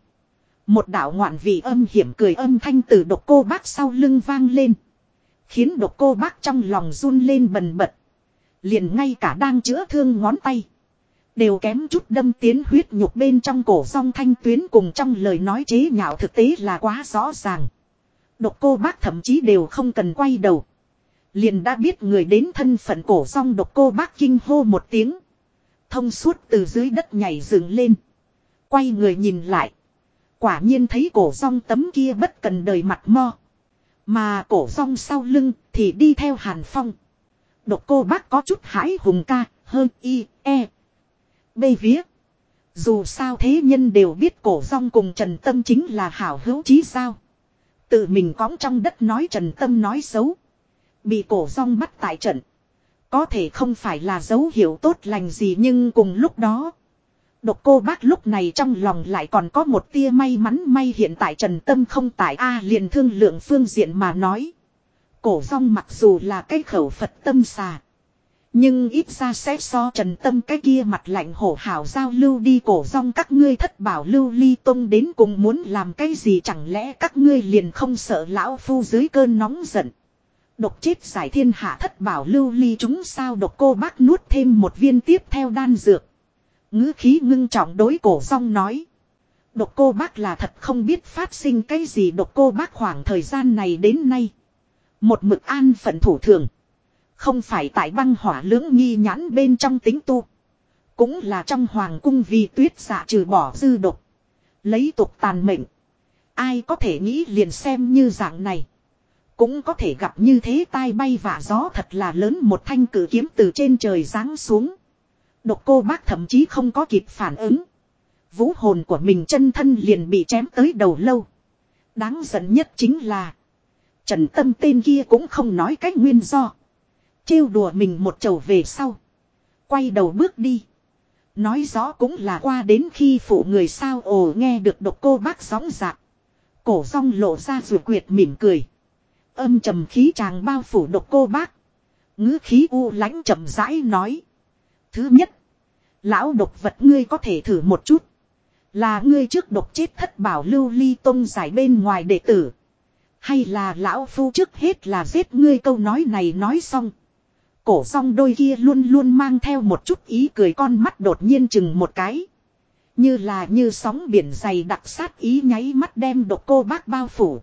Một đạo ngoạn vị âm hiểm cười âm thanh từ độc cô bác sau lưng vang lên. Khiến độc cô bác trong lòng run lên bần bật. Liền ngay cả đang chữa thương ngón tay. Đều kém chút đâm tiến huyết nhục bên trong cổ song thanh tuyến cùng trong lời nói chế nhạo thực tế là quá rõ ràng. Độc cô bác thậm chí đều không cần quay đầu. Liền đã biết người đến thân phận cổ song độc cô bác kinh hô một tiếng. Thông suốt từ dưới đất nhảy dựng lên. Quay người nhìn lại. Quả nhiên thấy cổ song tấm kia bất cần đời mặt mo. Mà cổ song sau lưng thì đi theo hàn phong. Độc cô bác có chút hãi hùng ca, hơn y, e bê vía. Dù sao thế nhân đều biết cổ song cùng Trần Tâm chính là hảo hữu chí sao. Tự mình cõng trong đất nói Trần Tâm nói xấu. Bị cổ song bắt tại trận. Có thể không phải là dấu hiệu tốt lành gì nhưng cùng lúc đó. Độc cô bác lúc này trong lòng lại còn có một tia may mắn may hiện tại Trần Tâm không tại A liền thương lượng phương diện mà nói. Cổ rong mặc dù là cái khẩu Phật tâm xà. Nhưng ít ra sẽ so trần tâm cái kia mặt lạnh hổ hảo giao lưu đi cổ rong các ngươi thất bảo lưu ly tông đến cùng muốn làm cái gì chẳng lẽ các ngươi liền không sợ lão phu dưới cơn nóng giận. Độc chết giải thiên hạ thất bảo lưu ly chúng sao độc cô bác nuốt thêm một viên tiếp theo đan dược. ngữ khí ngưng trọng đối cổ rong nói. Độc cô bác là thật không biết phát sinh cái gì độc cô bác khoảng thời gian này đến nay. Một mực an phận thủ thường. Không phải tại băng hỏa lưỡng nghi nhãn bên trong tính tu. Cũng là trong hoàng cung vì tuyết giả trừ bỏ dư độc. Lấy tục tàn mệnh. Ai có thể nghĩ liền xem như dạng này. Cũng có thể gặp như thế tai bay vả gió thật là lớn một thanh cử kiếm từ trên trời giáng xuống. Độc cô bác thậm chí không có kịp phản ứng. Vũ hồn của mình chân thân liền bị chém tới đầu lâu. Đáng giận nhất chính là. Trần tâm tên kia cũng không nói cách nguyên do. Trêu đùa mình một chầu về sau. Quay đầu bước đi. Nói rõ cũng là qua đến khi phụ người sao ồ nghe được độc cô bác sóng dạc. Cổ song lộ ra rùa quyệt mỉm cười. Âm trầm khí chàng bao phủ độc cô bác. ngữ khí u lãnh chậm rãi nói. Thứ nhất. Lão độc vật ngươi có thể thử một chút. Là ngươi trước độc chết thất bảo lưu ly tông giải bên ngoài đệ tử. Hay là lão phu trước hết là giết ngươi câu nói này nói xong. Cổ song đôi kia luôn luôn mang theo một chút ý cười con mắt đột nhiên chừng một cái. Như là như sóng biển dày đặc sát ý nháy mắt đem độc cô bác bao phủ.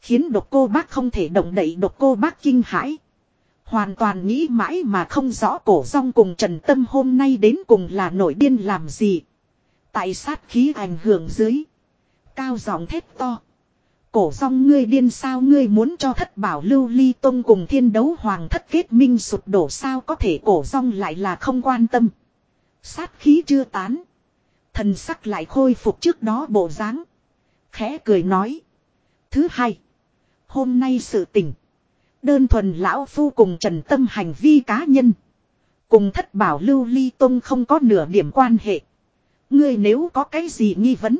Khiến độc cô bác không thể động đậy độc cô bác kinh hãi. Hoàn toàn nghĩ mãi mà không rõ cổ song cùng Trần Tâm hôm nay đến cùng là nổi điên làm gì. Tại sát khí ảnh hưởng dưới. Cao giọng thét to. Cổ song ngươi điên sao ngươi muốn cho thất bảo lưu ly tông cùng thiên đấu hoàng thất kết minh sụp đổ sao có thể cổ song lại là không quan tâm. Sát khí chưa tán. Thần sắc lại khôi phục trước đó bộ dáng. Khẽ cười nói. Thứ hai. Hôm nay sự tình. Đơn thuần lão phu cùng trần tâm hành vi cá nhân. Cùng thất bảo lưu ly tông không có nửa điểm quan hệ. Ngươi nếu có cái gì nghi vấn.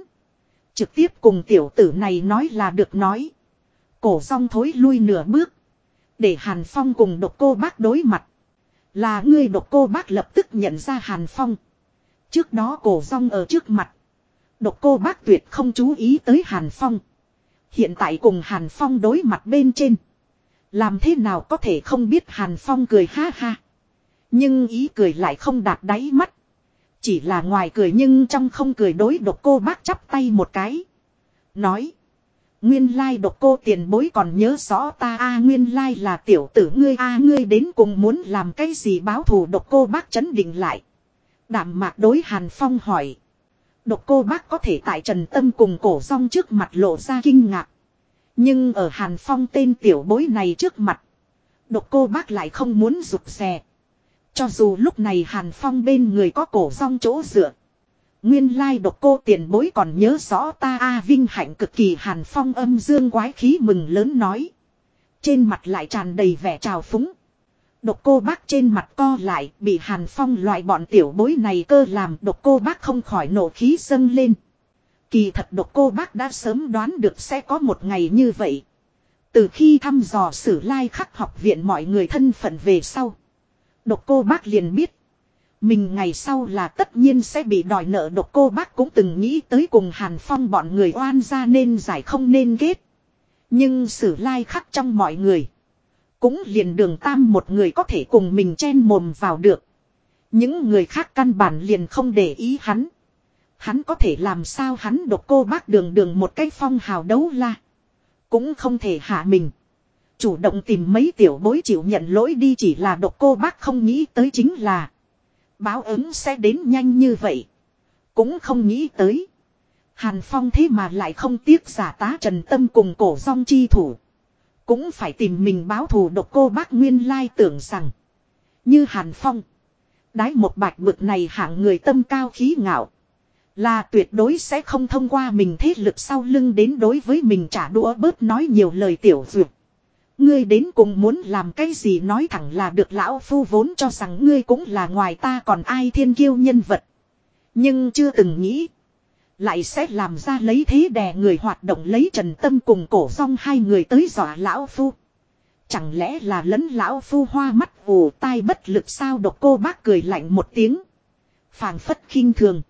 Trực tiếp cùng tiểu tử này nói là được nói. Cổ song thối lui nửa bước. Để Hàn Phong cùng độc cô bác đối mặt. Là ngươi độc cô bác lập tức nhận ra Hàn Phong. Trước đó cổ rong ở trước mặt. Độc cô bác tuyệt không chú ý tới Hàn Phong. Hiện tại cùng Hàn Phong đối mặt bên trên. Làm thế nào có thể không biết Hàn Phong cười ha ha. Nhưng ý cười lại không đạt đáy mắt. Chỉ là ngoài cười nhưng trong không cười đối độc cô bác chắp tay một cái. Nói. Nguyên lai độc cô tiền bối còn nhớ rõ ta, a, nguyên lai là tiểu tử ngươi, a, ngươi đến cùng muốn làm cái gì báo thù độc cô bác chấn định lại. Đạm mạc đối Hàn Phong hỏi. Độc cô bác có thể tại trần tâm cùng cổ rong trước mặt lộ ra kinh ngạc. Nhưng ở Hàn Phong tên tiểu bối này trước mặt. Độc cô bác lại không muốn rụt rè. Cho dù lúc này Hàn Phong bên người có cổ rong chỗ dựa. Nguyên lai độc cô tiền bối còn nhớ rõ ta a vinh hạnh cực kỳ Hàn Phong âm dương quái khí mừng lớn nói. Trên mặt lại tràn đầy vẻ trào phúng. Độc cô bác trên mặt co lại, bị Hàn Phong loại bọn tiểu bối này cơ làm độc cô bác không khỏi nổ khí dâng lên. Kỳ thật độc cô bác đã sớm đoán được sẽ có một ngày như vậy. Từ khi thăm dò sử lai khắc học viện mọi người thân phận về sau. Độc cô bác liền biết. Mình ngày sau là tất nhiên sẽ bị đòi nợ độc cô bác cũng từng nghĩ tới cùng Hàn Phong bọn người oan ra nên giải không nên kết. Nhưng sử lai khắc trong mọi người. Cũng liền đường tam một người có thể cùng mình chen mồm vào được. Những người khác căn bản liền không để ý hắn. Hắn có thể làm sao hắn độc cô bác đường đường một cái phong hào đấu la. Cũng không thể hạ mình. Chủ động tìm mấy tiểu bối chịu nhận lỗi đi chỉ là độc cô bác không nghĩ tới chính là. Báo ứng sẽ đến nhanh như vậy. Cũng không nghĩ tới. Hàn Phong thế mà lại không tiếc giả tá trần tâm cùng cổ song chi thủ. Cũng phải tìm mình báo thù độc cô bác nguyên lai tưởng rằng. Như Hàn Phong. Đái một bạch bực này hạng người tâm cao khí ngạo. Là tuyệt đối sẽ không thông qua mình thế lực sau lưng đến đối với mình trả đũa bớt nói nhiều lời tiểu dược. Ngươi đến cùng muốn làm cái gì nói thẳng là được lão phu vốn cho rằng ngươi cũng là ngoài ta còn ai thiên kiêu nhân vật. Nhưng chưa từng nghĩ. Lại sẽ làm ra lấy thế đè người hoạt động lấy trần tâm cùng cổ song hai người tới dọa lão phu. Chẳng lẽ là lấn lão phu hoa mắt ù tai bất lực sao độc cô bác cười lạnh một tiếng. phảng phất khinh thường.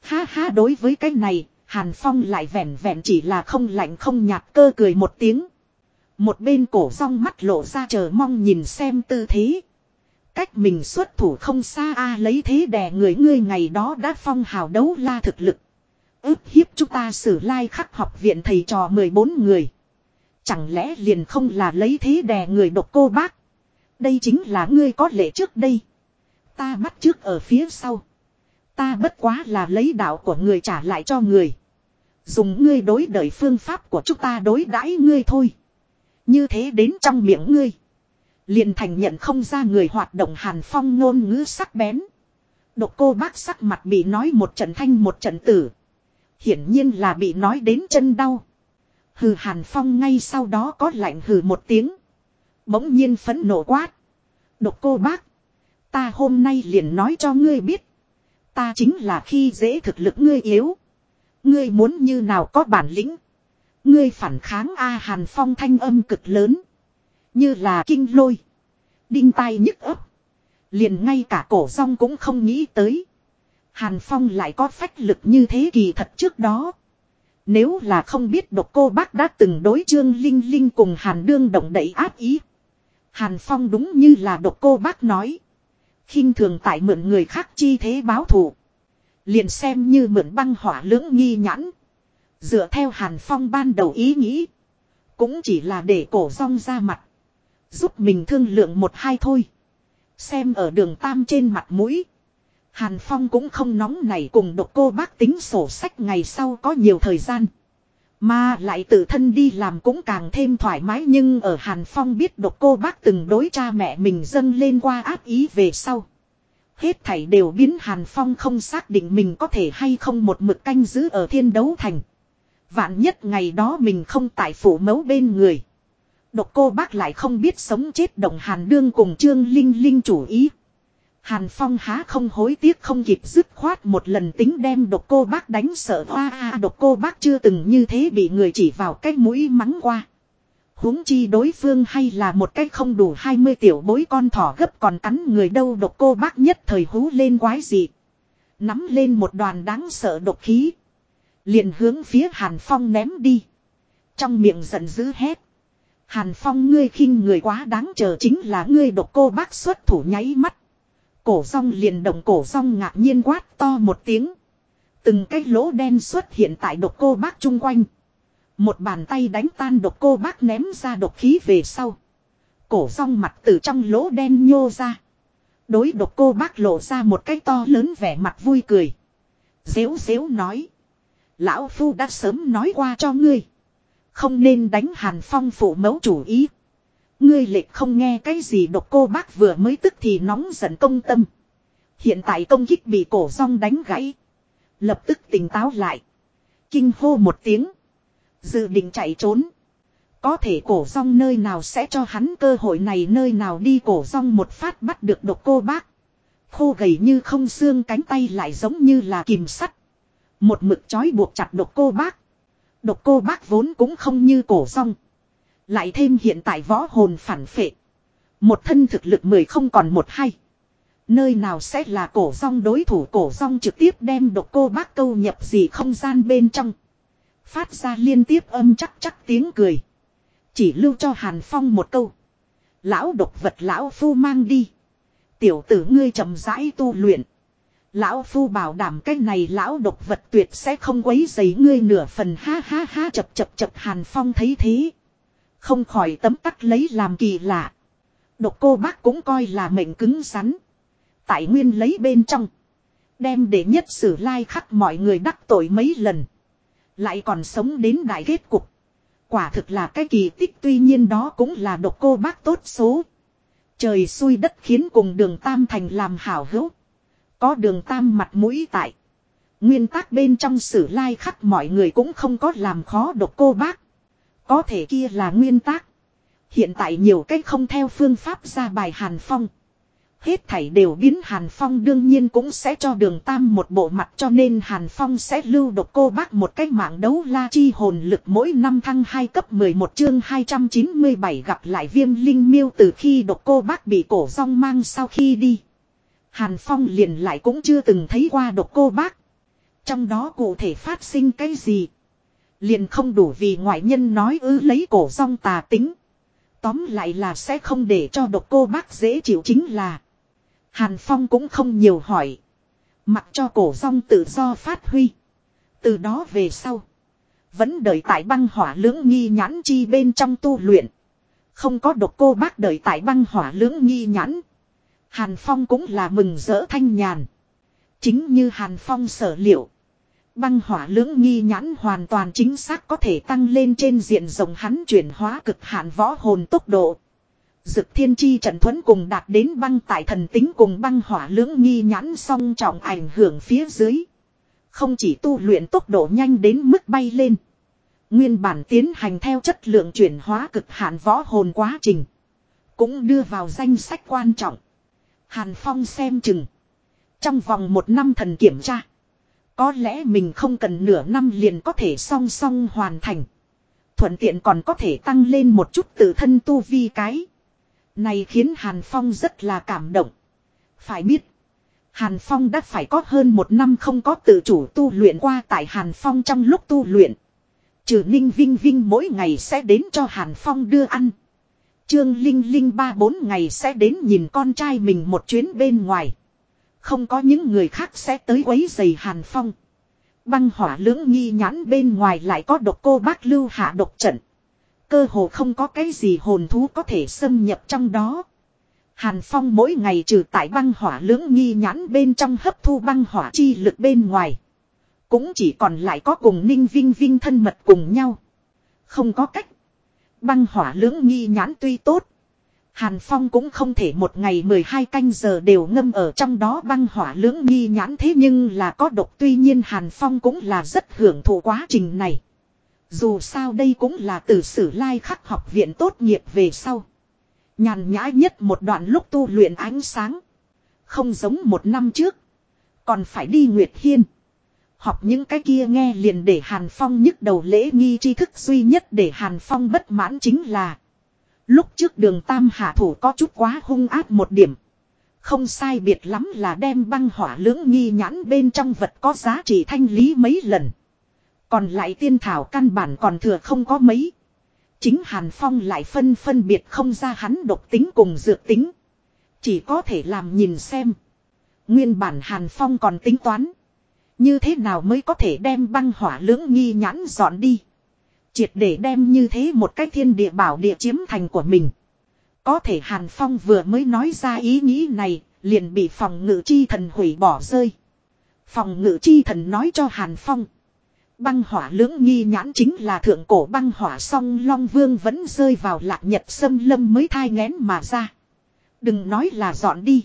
Ha ha đối với cái này, Hàn Phong lại vẻn vẹn chỉ là không lạnh không nhạt cơ cười một tiếng. Một bên cổ rong mắt lộ ra chờ mong nhìn xem tư thế. Cách mình xuất thủ không xa a lấy thế đè người ngươi ngày đó đã phong hào đấu la thực lực. ức hiếp chúng ta xử lai khắc học viện thầy trò 14 người. Chẳng lẽ liền không là lấy thế đè người độc cô bác. Đây chính là ngươi có lệ trước đây. Ta bắt trước ở phía sau. Ta bất quá là lấy đạo của người trả lại cho người. Dùng ngươi đối đợi phương pháp của chúng ta đối đãi ngươi thôi. Như thế đến trong miệng ngươi. Liền thành nhận không ra người hoạt động hàn phong ngôn ngữ sắc bén. Độc cô bác sắc mặt bị nói một trận thanh một trận tử. Hiển nhiên là bị nói đến chân đau. Hừ hàn phong ngay sau đó có lạnh hừ một tiếng. Bỗng nhiên phẫn nộ quát. Độc cô bác. Ta hôm nay liền nói cho ngươi biết. Ta chính là khi dễ thực lực ngươi yếu. Ngươi muốn như nào có bản lĩnh. Ngươi phản kháng A Hàn Phong thanh âm cực lớn. Như là kinh lôi. Đinh tai nhức ấp. Liền ngay cả cổ rong cũng không nghĩ tới. Hàn Phong lại có phách lực như thế kỳ thật trước đó. Nếu là không biết độc cô bác đã từng đối trương Linh Linh cùng Hàn Đương động đẩy áp ý. Hàn Phong đúng như là độc cô bác nói khinh thường tại mượn người khác chi thế báo thù. Liền xem như mượn băng hỏa lưỡng nghi nhãn. Dựa theo Hàn Phong ban đầu ý nghĩ. Cũng chỉ là để cổ rong ra mặt. Giúp mình thương lượng một hai thôi. Xem ở đường tam trên mặt mũi. Hàn Phong cũng không nóng này cùng độc cô bác tính sổ sách ngày sau có nhiều thời gian. Mà lại tự thân đi làm cũng càng thêm thoải mái nhưng ở Hàn Phong biết độc cô bác từng đối cha mẹ mình dâng lên qua áp ý về sau. Hết thảy đều biến Hàn Phong không xác định mình có thể hay không một mực canh giữ ở thiên đấu thành. Vạn nhất ngày đó mình không tại phủ mấu bên người. Độc cô bác lại không biết sống chết đồng Hàn Đương cùng Trương Linh Linh chủ ý. Hàn Phong há không hối tiếc không kịp dứt khoát một lần tính đem độc cô bác đánh sợ hoa a độc cô bác chưa từng như thế bị người chỉ vào cái mũi mắng qua. huống chi đối phương hay là một cái không đủ 20 tiểu bối con thỏ gấp còn cắn người đâu độc cô bác nhất thời hú lên quái dị, Nắm lên một đoàn đáng sợ độc khí. Liền hướng phía Hàn Phong ném đi. Trong miệng giận dữ hét. Hàn Phong ngươi khinh người quá đáng chờ chính là ngươi độc cô bác xuất thủ nháy mắt. Cổ rong liền động cổ rong ngạc nhiên quát to một tiếng. Từng cái lỗ đen xuất hiện tại độc cô bác chung quanh. Một bàn tay đánh tan độc cô bác ném ra độc khí về sau. Cổ rong mặt từ trong lỗ đen nhô ra. Đối độc cô bác lộ ra một cái to lớn vẻ mặt vui cười. Dễu dễu nói. Lão Phu đã sớm nói qua cho ngươi. Không nên đánh hàn phong phụ mẫu chủ ý. Ngươi lệch không nghe cái gì độc cô bác vừa mới tức thì nóng giận công tâm. Hiện tại công kích bị cổ rong đánh gãy. Lập tức tỉnh táo lại. Kinh hô một tiếng. Dự định chạy trốn. Có thể cổ rong nơi nào sẽ cho hắn cơ hội này nơi nào đi cổ rong một phát bắt được độc cô bác. Khô gầy như không xương cánh tay lại giống như là kìm sắt. Một mực chói buộc chặt độc cô bác. Độc cô bác vốn cũng không như cổ rong. Lại thêm hiện tại võ hồn phản phệ. Một thân thực lực mười không còn một hay. Nơi nào sẽ là cổ rong đối thủ cổ rong trực tiếp đem độc cô bác câu nhập gì không gian bên trong. Phát ra liên tiếp âm chắc chắc tiếng cười. Chỉ lưu cho Hàn Phong một câu. Lão độc vật lão phu mang đi. Tiểu tử ngươi chậm rãi tu luyện. Lão phu bảo đảm cái này lão độc vật tuyệt sẽ không quấy giấy ngươi nửa phần, ha ha ha, chập chập chập, Hàn Phong thấy thế. Không khỏi tấm tắc lấy làm kỳ lạ. Độc cô bác cũng coi là mệnh cứng rắn. Tại nguyên lấy bên trong. Đem để nhất sử lai khắc mọi người đắc tội mấy lần. Lại còn sống đến đại kết cục. Quả thực là cái kỳ tích, tuy nhiên đó cũng là độc cô bác tốt số. Trời xui đất khiến cùng đường Tam Thành làm hảo hữu. Có đường Tam mặt mũi tại. Nguyên tắc bên trong sử lai khắc mọi người cũng không có làm khó độc cô bác. Có thể kia là nguyên tắc. Hiện tại nhiều cách không theo phương pháp ra bài Hàn Phong. Hết thảy đều biến Hàn Phong đương nhiên cũng sẽ cho đường Tam một bộ mặt cho nên Hàn Phong sẽ lưu độc cô bác một cách mạng đấu la chi hồn lực mỗi năm thăng 2 cấp 11 chương 297 gặp lại viêm linh miêu từ khi độc cô bác bị cổ rong mang sau khi đi. Hàn Phong liền lại cũng chưa từng thấy qua độc cô bác. Trong đó cụ thể phát sinh cái gì? Liền không đủ vì ngoại nhân nói ư lấy cổ rong tà tính. Tóm lại là sẽ không để cho độc cô bác dễ chịu chính là. Hàn Phong cũng không nhiều hỏi. Mặc cho cổ rong tự do phát huy. Từ đó về sau. Vẫn đợi tại băng hỏa lưỡng nghi nhãn chi bên trong tu luyện. Không có độc cô bác đợi tại băng hỏa lưỡng nghi nhãn. Hàn Phong cũng là mừng rỡ thanh nhàn. Chính như Hàn Phong sở liệu. Băng hỏa lưỡng nghi nhãn hoàn toàn chính xác có thể tăng lên trên diện rộng hắn chuyển hóa cực hạn võ hồn tốc độ. Dực thiên chi trận thuẫn cùng đạt đến băng tại thần tính cùng băng hỏa lưỡng nghi nhãn song trọng ảnh hưởng phía dưới. Không chỉ tu luyện tốc độ nhanh đến mức bay lên. Nguyên bản tiến hành theo chất lượng chuyển hóa cực hạn võ hồn quá trình. Cũng đưa vào danh sách quan trọng. Hàn Phong xem chừng. Trong vòng một năm thần kiểm tra. Có lẽ mình không cần nửa năm liền có thể song song hoàn thành. Thuận tiện còn có thể tăng lên một chút tự thân tu vi cái. Này khiến Hàn Phong rất là cảm động. Phải biết. Hàn Phong đã phải có hơn một năm không có tự chủ tu luyện qua tại Hàn Phong trong lúc tu luyện. Trừ Ninh Vinh Vinh mỗi ngày sẽ đến cho Hàn Phong đưa ăn. Trương Linh Linh ba bốn ngày sẽ đến nhìn con trai mình một chuyến bên ngoài. Không có những người khác sẽ tới quấy giày Hàn Phong. Băng hỏa lưỡng nghi nhãn bên ngoài lại có độc cô bác lưu hạ độc trận. Cơ hồ không có cái gì hồn thú có thể xâm nhập trong đó. Hàn Phong mỗi ngày trừ tại băng hỏa lưỡng nghi nhãn bên trong hấp thu băng hỏa chi lực bên ngoài. Cũng chỉ còn lại có cùng ninh vinh vinh thân mật cùng nhau. Không có cách. Băng hỏa lưỡng nghi nhãn tuy tốt. Hàn Phong cũng không thể một ngày 12 canh giờ đều ngâm ở trong đó băng hỏa lưỡng nghi nhãn thế nhưng là có độc tuy nhiên Hàn Phong cũng là rất hưởng thụ quá trình này. Dù sao đây cũng là từ sử lai khắc học viện tốt nghiệp về sau. Nhàn nhã nhất một đoạn lúc tu luyện ánh sáng. Không giống một năm trước. Còn phải đi Nguyệt Hiên. Học những cái kia nghe liền để Hàn Phong nhức đầu lễ nghi tri thức duy nhất để Hàn Phong bất mãn chính là. Lúc trước đường tam hạ thủ có chút quá hung ác một điểm. Không sai biệt lắm là đem băng hỏa lưỡng nghi nhãn bên trong vật có giá trị thanh lý mấy lần. Còn lại tiên thảo căn bản còn thừa không có mấy. Chính Hàn Phong lại phân phân biệt không ra hắn độc tính cùng dược tính. Chỉ có thể làm nhìn xem. Nguyên bản Hàn Phong còn tính toán. Như thế nào mới có thể đem băng hỏa lưỡng nghi nhãn dọn đi. Triệt để đem như thế một cái thiên địa bảo địa chiếm thành của mình. Có thể Hàn Phong vừa mới nói ra ý nghĩ này, liền bị phòng ngự chi thần hủy bỏ rơi. Phòng ngự chi thần nói cho Hàn Phong. Băng hỏa lưỡng nghi nhãn chính là thượng cổ băng hỏa song Long Vương vẫn rơi vào lạc nhật sâm lâm mới thai ngén mà ra. Đừng nói là dọn đi.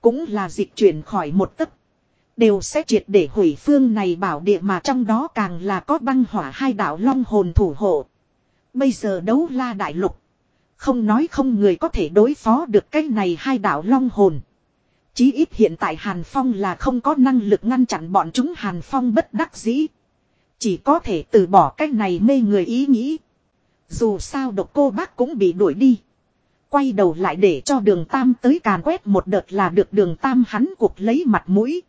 Cũng là dịch chuyển khỏi một tấc. Đều sẽ triệt để hủy phương này bảo địa mà trong đó càng là có băng hỏa hai đạo long hồn thủ hộ. Bây giờ đấu la đại lục. Không nói không người có thể đối phó được cái này hai đạo long hồn. Chí ít hiện tại Hàn Phong là không có năng lực ngăn chặn bọn chúng Hàn Phong bất đắc dĩ. Chỉ có thể từ bỏ cái này mê người ý nghĩ. Dù sao độc cô bác cũng bị đuổi đi. Quay đầu lại để cho đường Tam tới càn quét một đợt là được đường Tam hắn cuộc lấy mặt mũi.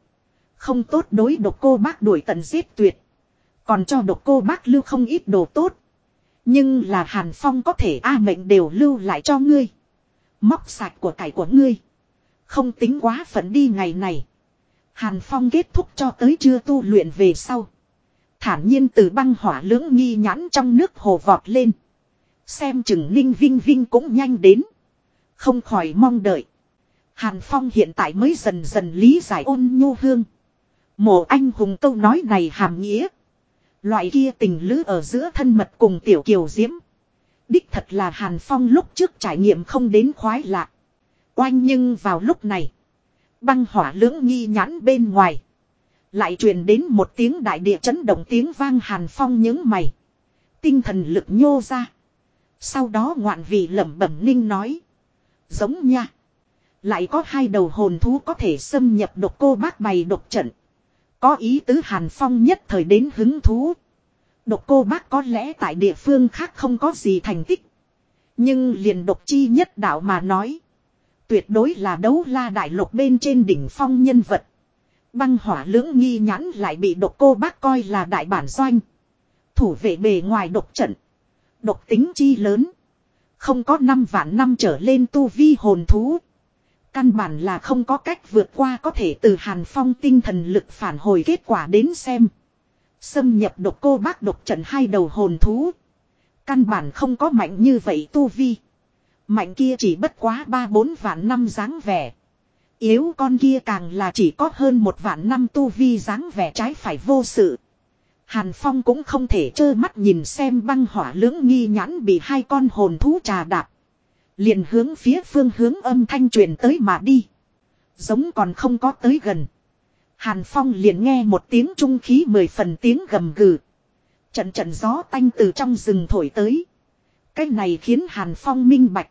Không tốt đối độc cô bác đuổi tận giết tuyệt. Còn cho độc cô bác lưu không ít đồ tốt. Nhưng là Hàn Phong có thể A mệnh đều lưu lại cho ngươi. Móc sạch của cải của ngươi. Không tính quá phận đi ngày này. Hàn Phong kết thúc cho tới chưa tu luyện về sau. Thản nhiên từ băng hỏa lưỡng nghi nhãn trong nước hồ vọt lên. Xem chừng ninh vinh vinh cũng nhanh đến. Không khỏi mong đợi. Hàn Phong hiện tại mới dần dần lý giải ôn nhu hương. Mộ anh hùng câu nói này hàm nghĩa. Loại kia tình lữ ở giữa thân mật cùng tiểu kiều diễm. Đích thật là Hàn Phong lúc trước trải nghiệm không đến khoái lạc. Oanh nhưng vào lúc này. Băng hỏa lưỡng nghi nhãn bên ngoài. Lại truyền đến một tiếng đại địa chấn động tiếng vang Hàn Phong những mày. Tinh thần lực nhô ra. Sau đó ngoạn vị lẩm bẩm ninh nói. Giống nha. Lại có hai đầu hồn thú có thể xâm nhập độc cô bác bày độc trận. Có ý tứ Hàn Phong nhất thời đến hứng thú. Độc cô bác có lẽ tại địa phương khác không có gì thành tích. Nhưng liền độc chi nhất đạo mà nói. Tuyệt đối là đấu la đại lục bên trên đỉnh phong nhân vật. Băng hỏa lưỡng nghi nhãn lại bị độc cô bác coi là đại bản doanh. Thủ vệ bề ngoài độc trận. Độc tính chi lớn. Không có năm vạn năm trở lên tu vi hồn thú. Căn bản là không có cách vượt qua có thể từ hàn phong tinh thần lực phản hồi kết quả đến xem. Xâm nhập độc cô bác độc trận hai đầu hồn thú. Căn bản không có mạnh như vậy tu vi. Mạnh kia chỉ bất quá ba bốn vạn năm dáng vẻ. Yếu con kia càng là chỉ có hơn một vạn năm tu vi dáng vẻ trái phải vô sự. Hàn Phong cũng không thể trơ mắt nhìn xem băng hỏa lưỡng nghi nhãn bị hai con hồn thú trà đạp. Liền hướng phía phương hướng âm thanh truyền tới mà đi. Giống còn không có tới gần. Hàn Phong liền nghe một tiếng trung khí mười phần tiếng gầm gừ. Trận trận gió tanh từ trong rừng thổi tới. Cái này khiến Hàn Phong minh bạch.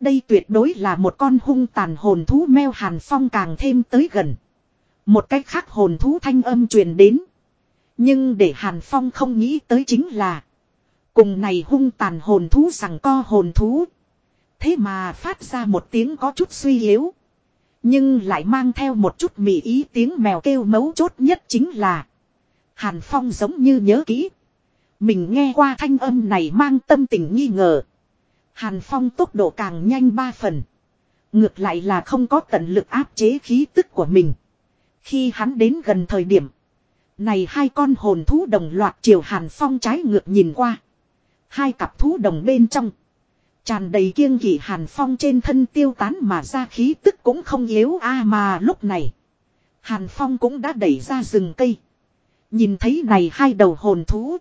Đây tuyệt đối là một con hung tàn hồn thú meo Hàn Phong càng thêm tới gần. Một cách khác hồn thú thanh âm truyền đến. Nhưng để Hàn Phong không nghĩ tới chính là. Cùng này hung tàn hồn thú rằng co hồn thú. Thế mà phát ra một tiếng có chút suy yếu. Nhưng lại mang theo một chút mỉ ý tiếng mèo kêu mấu chốt nhất chính là. Hàn Phong giống như nhớ kỹ. Mình nghe qua thanh âm này mang tâm tình nghi ngờ. Hàn Phong tốc độ càng nhanh ba phần. Ngược lại là không có tận lực áp chế khí tức của mình. Khi hắn đến gần thời điểm. Này hai con hồn thú đồng loạt chiều Hàn Phong trái ngược nhìn qua. Hai cặp thú đồng bên trong. Tràn đầy kiêng kỵ Hàn Phong trên thân tiêu tán mà ra khí tức cũng không yếu a à mà lúc này. Hàn Phong cũng đã đẩy ra rừng cây. Nhìn thấy này hai đầu hồn thú.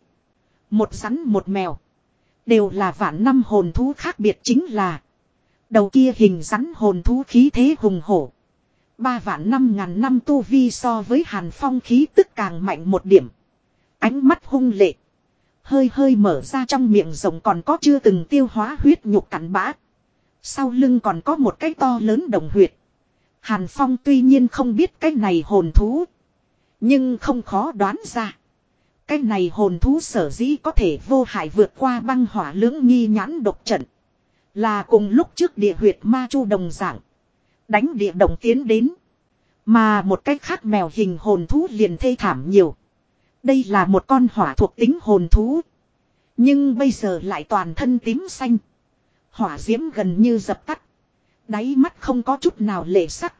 Một rắn một mèo. Đều là vạn năm hồn thú khác biệt chính là. Đầu kia hình rắn hồn thú khí thế hùng hổ. Ba vạn năm ngàn năm tu vi so với hàn phong khí tức càng mạnh một điểm. Ánh mắt hung lệ. Hơi hơi mở ra trong miệng rồng còn có chưa từng tiêu hóa huyết nhục cắn bã. Sau lưng còn có một cái to lớn đồng huyệt. Hàn Phong tuy nhiên không biết cái này hồn thú. Nhưng không khó đoán ra. Cái này hồn thú sở dĩ có thể vô hại vượt qua băng hỏa lưỡng nghi nhãn độc trận. Là cùng lúc trước địa huyệt ma chu đồng dạng. Đánh địa đồng tiến đến. Mà một cách khác mèo hình hồn thú liền thê thảm nhiều. Đây là một con hỏa thuộc tính hồn thú. Nhưng bây giờ lại toàn thân tím xanh. Hỏa diễm gần như dập tắt. Đáy mắt không có chút nào lệ sắc.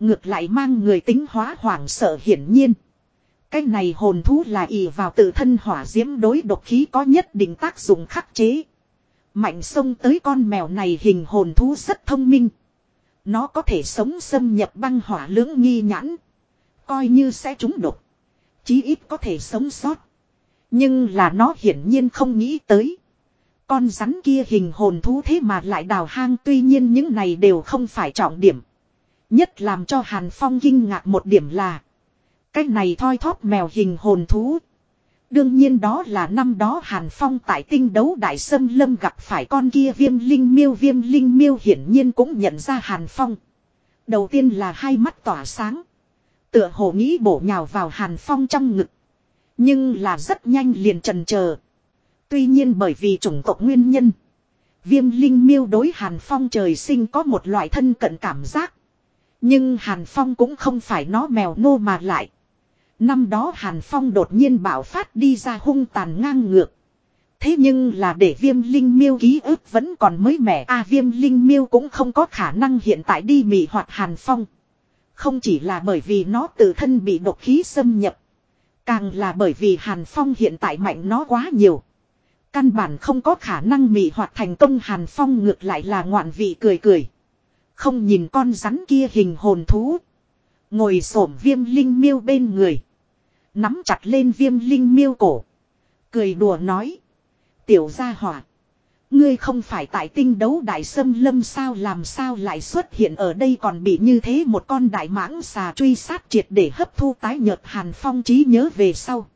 Ngược lại mang người tính hóa hoảng sợ hiển nhiên. Cái này hồn thú là ỷ vào tự thân hỏa diễm đối độc khí có nhất định tác dụng khắc chế. Mạnh sông tới con mèo này hình hồn thú rất thông minh. Nó có thể sống xâm nhập băng hỏa lưỡng nghi nhãn. Coi như sẽ trúng độc. Chí ít có thể sống sót. Nhưng là nó hiển nhiên không nghĩ tới. Con rắn kia hình hồn thú thế mà lại đào hang, tuy nhiên những này đều không phải trọng điểm. Nhất làm cho Hàn Phong kinh ngạc một điểm là. Cái này thoi thóp mèo hình hồn thú. Đương nhiên đó là năm đó Hàn Phong tại tinh đấu đại sâm lâm gặp phải con kia viêm linh miêu viêm linh miêu hiển nhiên cũng nhận ra Hàn Phong. Đầu tiên là hai mắt tỏa sáng. Tựa hồ nghĩ bổ nhào vào Hàn Phong trong ngực. Nhưng là rất nhanh liền trần chờ Tuy nhiên bởi vì chủng tộc nguyên nhân. Viêm linh miêu đối Hàn Phong trời sinh có một loại thân cận cảm giác. Nhưng Hàn Phong cũng không phải nó mèo nô mà lại. Năm đó Hàn Phong đột nhiên bảo phát đi ra hung tàn ngang ngược. Thế nhưng là để viêm linh miêu ký ức vẫn còn mới mẻ a, viêm linh miêu cũng không có khả năng hiện tại đi mị hoạt Hàn Phong. Không chỉ là bởi vì nó tự thân bị độc khí xâm nhập. Càng là bởi vì Hàn Phong hiện tại mạnh nó quá nhiều. Căn bản không có khả năng mị hoạt thành công, Hàn Phong ngược lại là ngoạn vị cười cười. Không nhìn con rắn kia hình hồn thú. Ngồi xổm viêm linh miêu bên người. Nắm chặt lên viêm linh miêu cổ. Cười đùa nói. Tiểu gia hỏa. Ngươi không phải tại tinh đấu đại sâm lâm sao, làm sao lại xuất hiện ở đây còn bị như thế một con đại mãng xà truy sát triệt để hấp thu tái nhợt Hàn Phong trí nhớ về sau.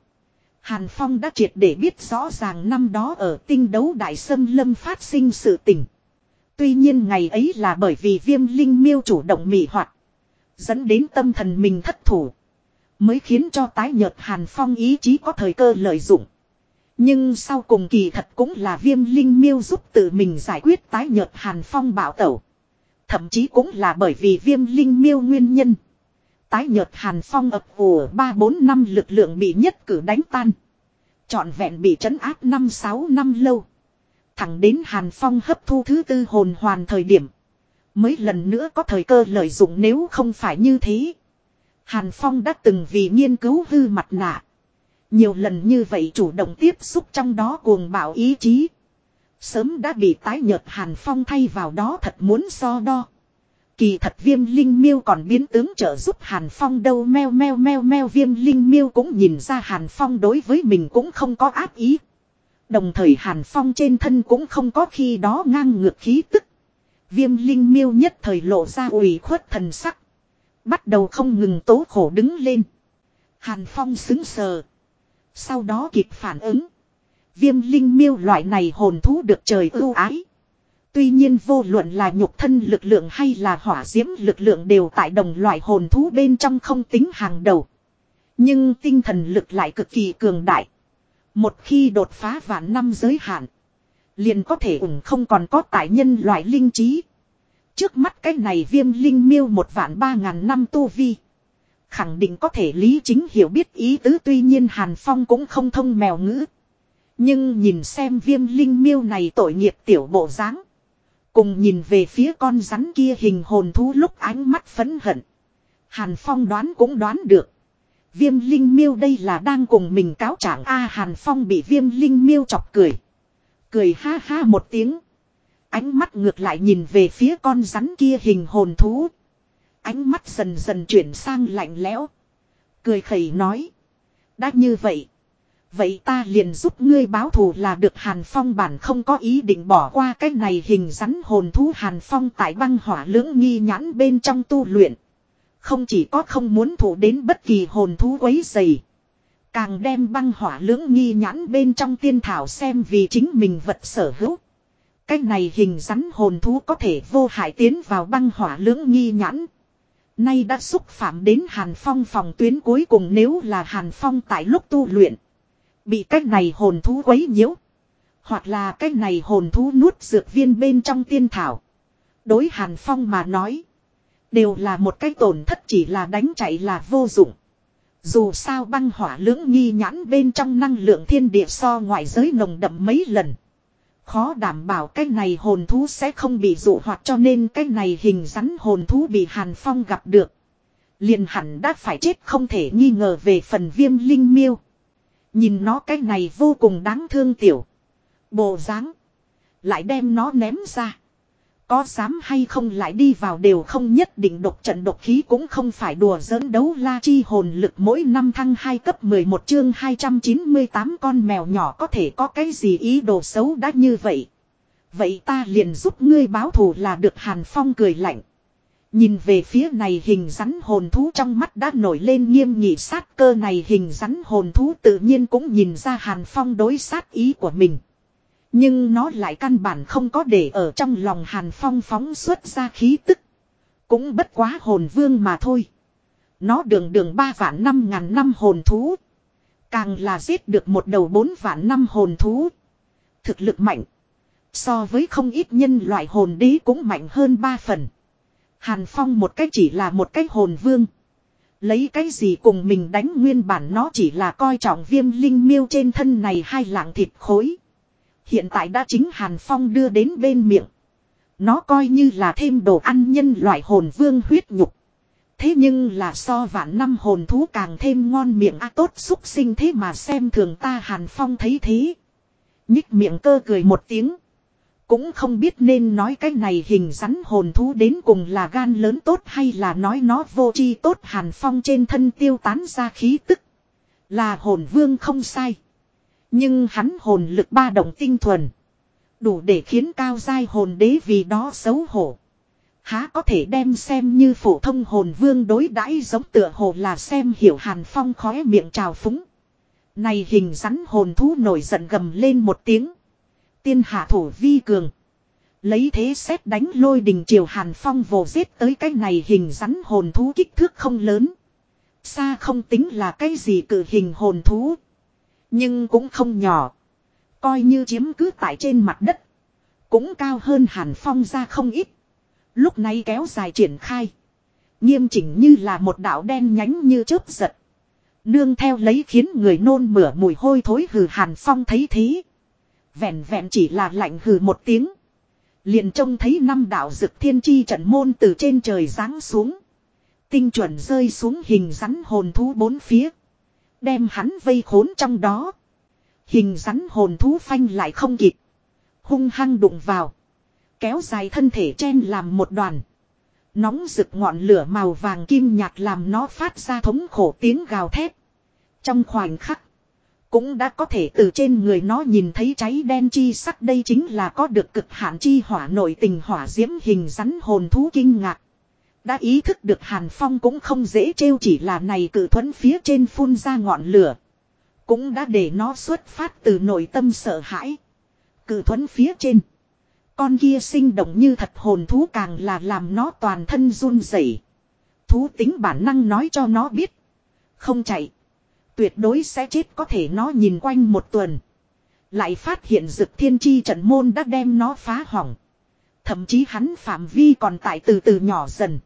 Hàn Phong đã triệt để biết rõ ràng năm đó ở tinh đấu đại sâm lâm phát sinh sự tình. Tuy nhiên ngày ấy là bởi vì viêm linh miêu chủ động mị hoạt. Dẫn đến tâm thần mình thất thủ. Mới khiến cho tái nhợt Hàn Phong ý chí có thời cơ lợi dụng. Nhưng sau cùng kỳ thật cũng là viêm linh miêu giúp tự mình giải quyết tái nhợt Hàn Phong bảo tẩu. Thậm chí cũng là bởi vì viêm linh miêu nguyên nhân. Tái nhợt Hàn Phong ập ủ 3-4 năm lực lượng bị nhất cử đánh tan. Chọn vẹn bị trấn áp 5-6 năm lâu. Thẳng đến Hàn Phong hấp thu thứ tư hồn hoàn thời điểm. Mới lần nữa có thời cơ lợi dụng nếu không phải như thế. Hàn Phong đã từng vì nghiên cứu hư mặt nạ. Nhiều lần như vậy chủ động tiếp xúc trong đó cuồng bạo ý chí. Sớm đã bị tái nhợt Hàn Phong thay vào đó thật muốn so đo. Kỳ thật viêm linh miêu còn biến tướng trợ giúp Hàn Phong đâu, meo meo meo meo viêm linh miêu cũng nhìn ra Hàn Phong đối với mình cũng không có áp ý. Đồng thời Hàn Phong trên thân cũng không có khi đó ngang ngược khí tức. Viêm linh miêu nhất thời lộ ra ủy khuất thần sắc. Bắt đầu không ngừng tố khổ đứng lên. Hàn Phong xứng sờ. Sau đó kịp phản ứng. Viêm linh miêu loại này hồn thú được trời ưu ái. Tuy nhiên vô luận là nhục thân lực lượng hay là hỏa diễm lực lượng đều tại đồng loại hồn thú bên trong không tính hàng đầu. Nhưng tinh thần lực lại cực kỳ cường đại. Một khi đột phá vạn năm giới hạn. Liền có thể ủng không còn có tại nhân loại linh trí. Trước mắt cái này viêm linh miêu một vạn ba ngàn năm tu vi. Khẳng định có thể lý chính hiểu biết ý tứ, tuy nhiên Hàn Phong cũng không thông mèo ngữ. Nhưng nhìn xem viêm linh miêu này tội nghiệp tiểu bộ dáng, Cùng nhìn về phía con rắn kia hình hồn thú lúc ánh mắt phấn hận. Hàn Phong đoán cũng đoán được. Viêm linh miêu đây là đang cùng mình cáo trạng A Hàn Phong bị viêm linh miêu chọc cười. Cười ha ha một tiếng. Ánh mắt ngược lại nhìn về phía con rắn kia hình hồn thú. Ánh mắt dần dần chuyển sang lạnh lẽo. Cười khẩy nói. Đã như vậy. Vậy ta liền giúp ngươi báo thù là được Hàn Phong bản không có ý định bỏ qua cái này hình rắn hồn thú Hàn Phong tại băng hỏa lưỡng nghi nhãn bên trong tu luyện. Không chỉ có không muốn thủ đến bất kỳ hồn thú quấy dày. Càng đem băng hỏa lưỡng nghi nhãn bên trong tiên thảo xem vì chính mình vật sở hữu. Cái này hình rắn hồn thú có thể vô hại tiến vào băng hỏa lưỡng nghi nhãn. Nay đã xúc phạm đến Hàn Phong phòng tuyến cuối cùng nếu là Hàn Phong tại lúc tu luyện. Bị cách này hồn thú quấy nhiễu. Hoặc là cách này hồn thú nuốt dược viên bên trong tiên thảo. Đối Hàn Phong mà nói. Đều là một cái tổn thất chỉ là đánh chạy là vô dụng. Dù sao băng hỏa lưỡng nghi nhãn bên trong năng lượng thiên địa so ngoại giới nồng đậm mấy lần. Khó đảm bảo cái này hồn thú sẽ không bị dụ hoặc cho nên cái này hình rắn hồn thú bị Hàn Phong gặp được. Liền hẳn đã phải chết không thể nghi ngờ về phần viêm linh miêu. Nhìn nó cái này vô cùng đáng thương tiểu. Bộ dáng Lại đem nó ném ra. Có dám hay không lại đi vào đều không nhất định độc trận độc khí cũng không phải đùa giỡn đấu la chi hồn lực mỗi năm thăng 2 cấp 11 chương 298 con mèo nhỏ có thể có cái gì ý đồ xấu đã như vậy. Vậy ta liền giúp ngươi báo thù là được, Hàn Phong cười lạnh. Nhìn về phía này hình rắn hồn thú trong mắt đã nổi lên nghiêm nghị sát cơ, này hình rắn hồn thú tự nhiên cũng nhìn ra Hàn Phong đối sát ý của mình. Nhưng nó lại căn bản không có để ở trong lòng Hàn Phong phóng xuất ra khí tức. Cũng bất quá hồn vương mà thôi. Nó đường đường ba vạn năm ngàn năm hồn thú. Càng là giết được một đầu bốn vạn năm hồn thú. Thực lực mạnh. So với không ít nhân loại hồn đế cũng mạnh hơn ba phần. Hàn Phong một cách chỉ là một cách hồn vương. Lấy cái gì cùng mình đánh nguyên bản nó chỉ là coi trọng viêm linh miêu trên thân này hai lạng thịt khối. Hiện tại đã chính Hàn Phong đưa đến bên miệng. Nó coi như là thêm đồ ăn nhân loại hồn vương huyết nhục. Thế nhưng là so vạn năm hồn thú càng thêm ngon miệng a tốt xúc sinh thế mà xem thường ta Hàn Phong thấy thế. Nhích miệng cơ cười một tiếng. Cũng không biết nên nói cái này hình rắn hồn thú đến cùng là gan lớn tốt hay là nói nó vô chi tốt Hàn Phong trên thân tiêu tán ra khí tức. Là hồn vương không sai. Nhưng hắn hồn lực ba đồng tinh thuần. Đủ để khiến cao giai hồn đế vì đó xấu hổ. Há có thể đem xem như phổ thông hồn vương đối đãi giống tựa hồ là xem hiểu hàn phong khóe miệng trào phúng. Này hình rắn hồn thú nổi giận gầm lên một tiếng. Tiên hạ thủ vi cường. Lấy thế xét đánh lôi đình triều hàn phong vồ giết tới cái này hình rắn hồn thú kích thước không lớn. Xa không tính là cái gì cử hình hồn thú. Nhưng cũng không nhỏ. Coi như chiếm cứ tại trên mặt đất. Cũng cao hơn hàn phong ra không ít. Lúc này kéo dài triển khai. Nghiêm chỉnh như là một đạo đen nhánh như chớp giật. Nương theo lấy khiến người nôn mửa mùi hôi thối hừ hàn phong thấy thế. Vẹn vẹn chỉ là lạnh hừ một tiếng. Liền trông thấy năm đạo dực thiên chi trận môn từ trên trời giáng xuống. Tinh chuẩn rơi xuống hình rắn hồn thú bốn phía. Đem hắn vây khốn trong đó. Hình rắn hồn thú phanh lại không kịp. Hung hăng đụng vào. Kéo dài thân thể chen làm một đoàn. Nóng rực ngọn lửa màu vàng kim nhạt làm nó phát ra thống khổ tiếng gào thét. Trong khoảnh khắc. Cũng đã có thể từ trên người nó nhìn thấy cháy đen chi sắc đây chính là có được cực hạn chi hỏa nội tình hỏa diễm hình rắn hồn thú kinh ngạc. Đã ý thức được Hàn Phong cũng không dễ trêu chỉ là này cử thuẫn phía trên phun ra ngọn lửa. Cũng đã để nó xuất phát từ nội tâm sợ hãi. Cử thuẫn phía trên. Con kia sinh động như thật hồn thú càng là làm nó toàn thân run rẩy. Thú tính bản năng nói cho nó biết. Không chạy. Tuyệt đối sẽ chết có thể nó nhìn quanh một tuần. Lại phát hiện dực thiên chi trận môn đã đem nó phá hỏng. Thậm chí hắn phạm vi còn tại từ từ nhỏ dần.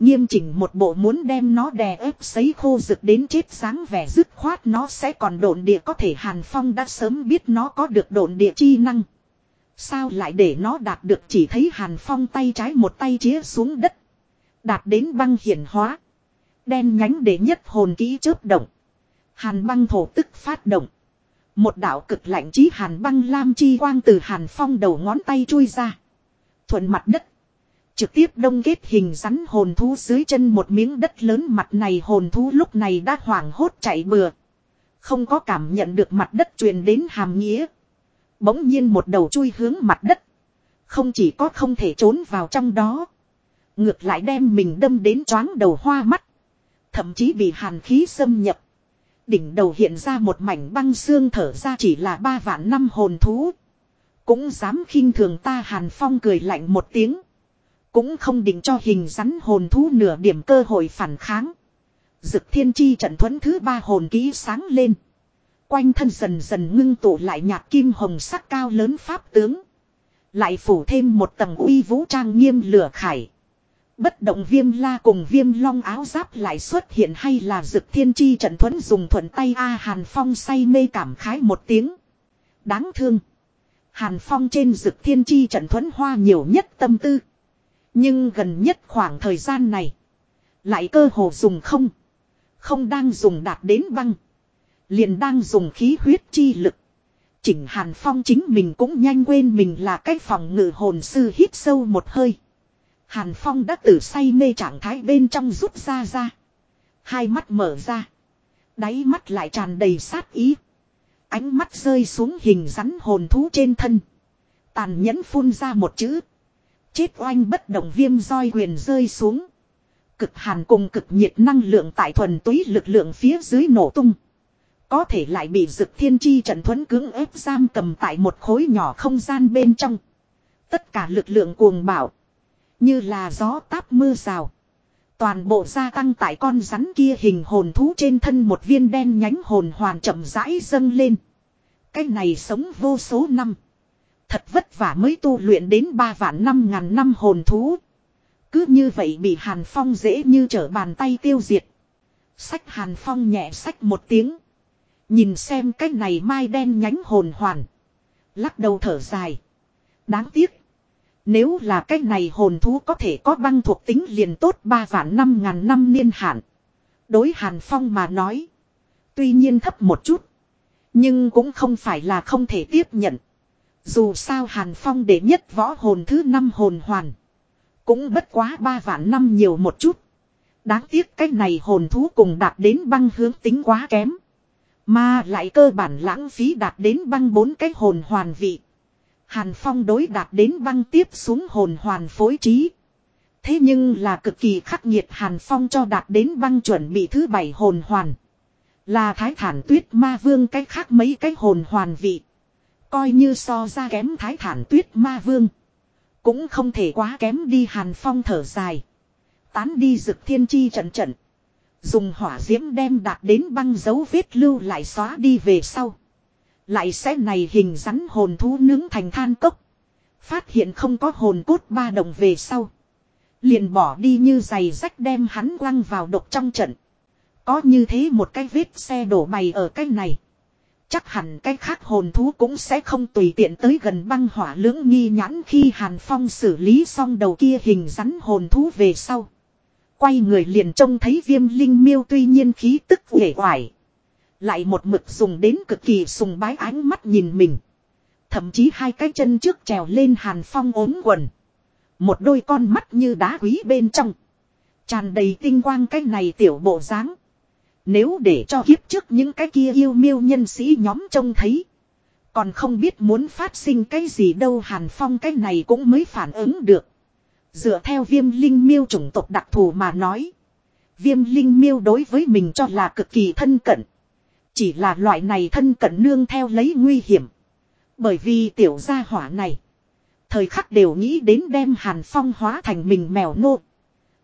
Nghiêm chỉnh một bộ muốn đem nó đè ép sấy khô rực đến chết sáng vẻ dứt khoát nó sẽ còn độn địa có thể Hàn Phong đã sớm biết nó có được độn địa chi năng. Sao lại để nó đạt được chỉ thấy Hàn Phong tay trái một tay chĩa xuống đất. Đạt đến băng hiển hóa. Đen nhánh để nhất hồn kỹ chớp động. Hàn băng thổ tức phát động. Một đạo cực lạnh chí hàn băng lam chi quang từ Hàn Phong đầu ngón tay chui ra. Thuận mặt đất. Trực tiếp đông kết hình rắn hồn thú dưới chân một miếng đất lớn mặt này hồn thú lúc này đã hoảng hốt chạy bừa. Không có cảm nhận được mặt đất truyền đến hàm nghĩa. Bỗng nhiên một đầu chui hướng mặt đất. Không chỉ có không thể trốn vào trong đó. Ngược lại đem mình đâm đến choáng đầu hoa mắt. Thậm chí bị hàn khí xâm nhập. Đỉnh đầu hiện ra một mảnh băng xương thở ra chỉ là ba vạn năm hồn thú. Cũng dám khinh thường ta hàn phong cười lạnh một tiếng. Cũng không định cho hình rắn hồn thú nửa điểm cơ hội phản kháng. Dực thiên chi trận thuẫn thứ ba hồn ký sáng lên. Quanh thân dần dần ngưng tụ lại nhạt kim hồng sắc cao lớn pháp tướng. Lại phủ thêm một tầng uy vũ trang nghiêm lửa khải. Bất động viêm la cùng viêm long áo giáp lại xuất hiện hay là dực thiên chi trận thuẫn dùng thuận tay A Hàn Phong say mê cảm khái một tiếng. Đáng thương. Hàn Phong trên dực thiên chi trận thuẫn hoa nhiều nhất tâm tư. Nhưng gần nhất khoảng thời gian này. Lại cơ hồ dùng không. Không đang dùng đạt đến băng. Liền đang dùng khí huyết chi lực. Chỉnh Hàn Phong chính mình cũng nhanh quên mình là cái phòng ngự hồn sư hít sâu một hơi. Hàn Phong đã từ say mê trạng thái bên trong rút ra ra. Hai mắt mở ra. Đáy mắt lại tràn đầy sát ý. Ánh mắt rơi xuống hình rắn hồn thú trên thân. Tàn nhẫn phun ra một chữ. Chết oanh bất động viêm roi quyền rơi xuống. Cực hàn cùng cực nhiệt năng lượng tại thuần túy lực lượng phía dưới nổ tung. Có thể lại bị dực thiên chi trận thuẫn cứng ép giam cầm tại một khối nhỏ không gian bên trong. Tất cả lực lượng cuồng bạo. Như là gió táp mưa rào. Toàn bộ gia tăng tại con rắn kia hình hồn thú trên thân một viên đen nhánh hồn hoàn chậm rãi dâng lên. Cái này sống vô số năm. Thật vất vả mới tu luyện đến ba vạn năm ngàn năm hồn thú. Cứ như vậy bị Hàn Phong dễ như trở bàn tay tiêu diệt. Sách Hàn Phong nhẹ sách một tiếng. Nhìn xem cái này mai đen nhánh hồn hoàn. Lắc đầu thở dài. Đáng tiếc. Nếu là cái này hồn thú có thể có băng thuộc tính liền tốt ba vạn năm ngàn năm niên hạn. Đối Hàn Phong mà nói. Tuy nhiên thấp một chút. Nhưng cũng không phải là không thể tiếp nhận. Dù sao Hàn Phong đệ nhất võ hồn thứ năm hồn hoàn. Cũng bất quá ba vạn năm nhiều một chút. Đáng tiếc cái này hồn thú cùng đạt đến băng hướng tính quá kém. Mà lại cơ bản lãng phí đạt đến băng bốn cái hồn hoàn vị. Hàn Phong đối đạt đến băng tiếp xuống hồn hoàn phối trí. Thế nhưng là cực kỳ khắc nghiệt Hàn Phong cho đạt đến băng chuẩn bị thứ bảy hồn hoàn. Là thái thản tuyết ma vương cái khác mấy cái hồn hoàn vị. Coi như so ra kém thái thản tuyết ma vương. Cũng không thể quá kém đi Hàn Phong thở dài. Tán đi rực thiên chi trận trận. Dùng hỏa diễm đem đạt đến băng dấu vết lưu lại xóa đi về sau. Lại sẽ này hình rắn hồn thú nướng thành than cốc. Phát hiện không có hồn cốt ba đồng về sau. Liền bỏ đi như giày rách đem hắn quăng vào độc trong trận. Có như thế một cái vết xe đổ bày ở cái này. Chắc hẳn cái khác hồn thú cũng sẽ không tùy tiện tới gần băng hỏa lưỡng nghi nhãn khi Hàn Phong xử lý xong đầu kia hình rắn hồn thú về sau. Quay người liền trông thấy viêm linh miêu tuy nhiên khí tức uể oải. Lại một mực dùng đến cực kỳ sùng bái ánh mắt nhìn mình. Thậm chí hai cái chân trước trèo lên Hàn Phong ốm quần. Một đôi con mắt như đá quý bên trong. Tràn đầy tinh quang cái này tiểu bộ dáng nếu để cho kiếp trước những cái kia yêu miêu nhân sĩ nhóm trông thấy. Còn không biết muốn phát sinh cái gì đâu, Hàn Phong cái này cũng mới phản ứng được. Dựa theo viêm linh miêu chủng tộc đặc thù mà nói. Viêm linh miêu đối với mình cho là cực kỳ thân cận. Chỉ là loại này thân cận nương theo lấy nguy hiểm. Bởi vì tiểu gia hỏa này. Thời khắc đều nghĩ đến đem Hàn Phong hóa thành mình mèo nô.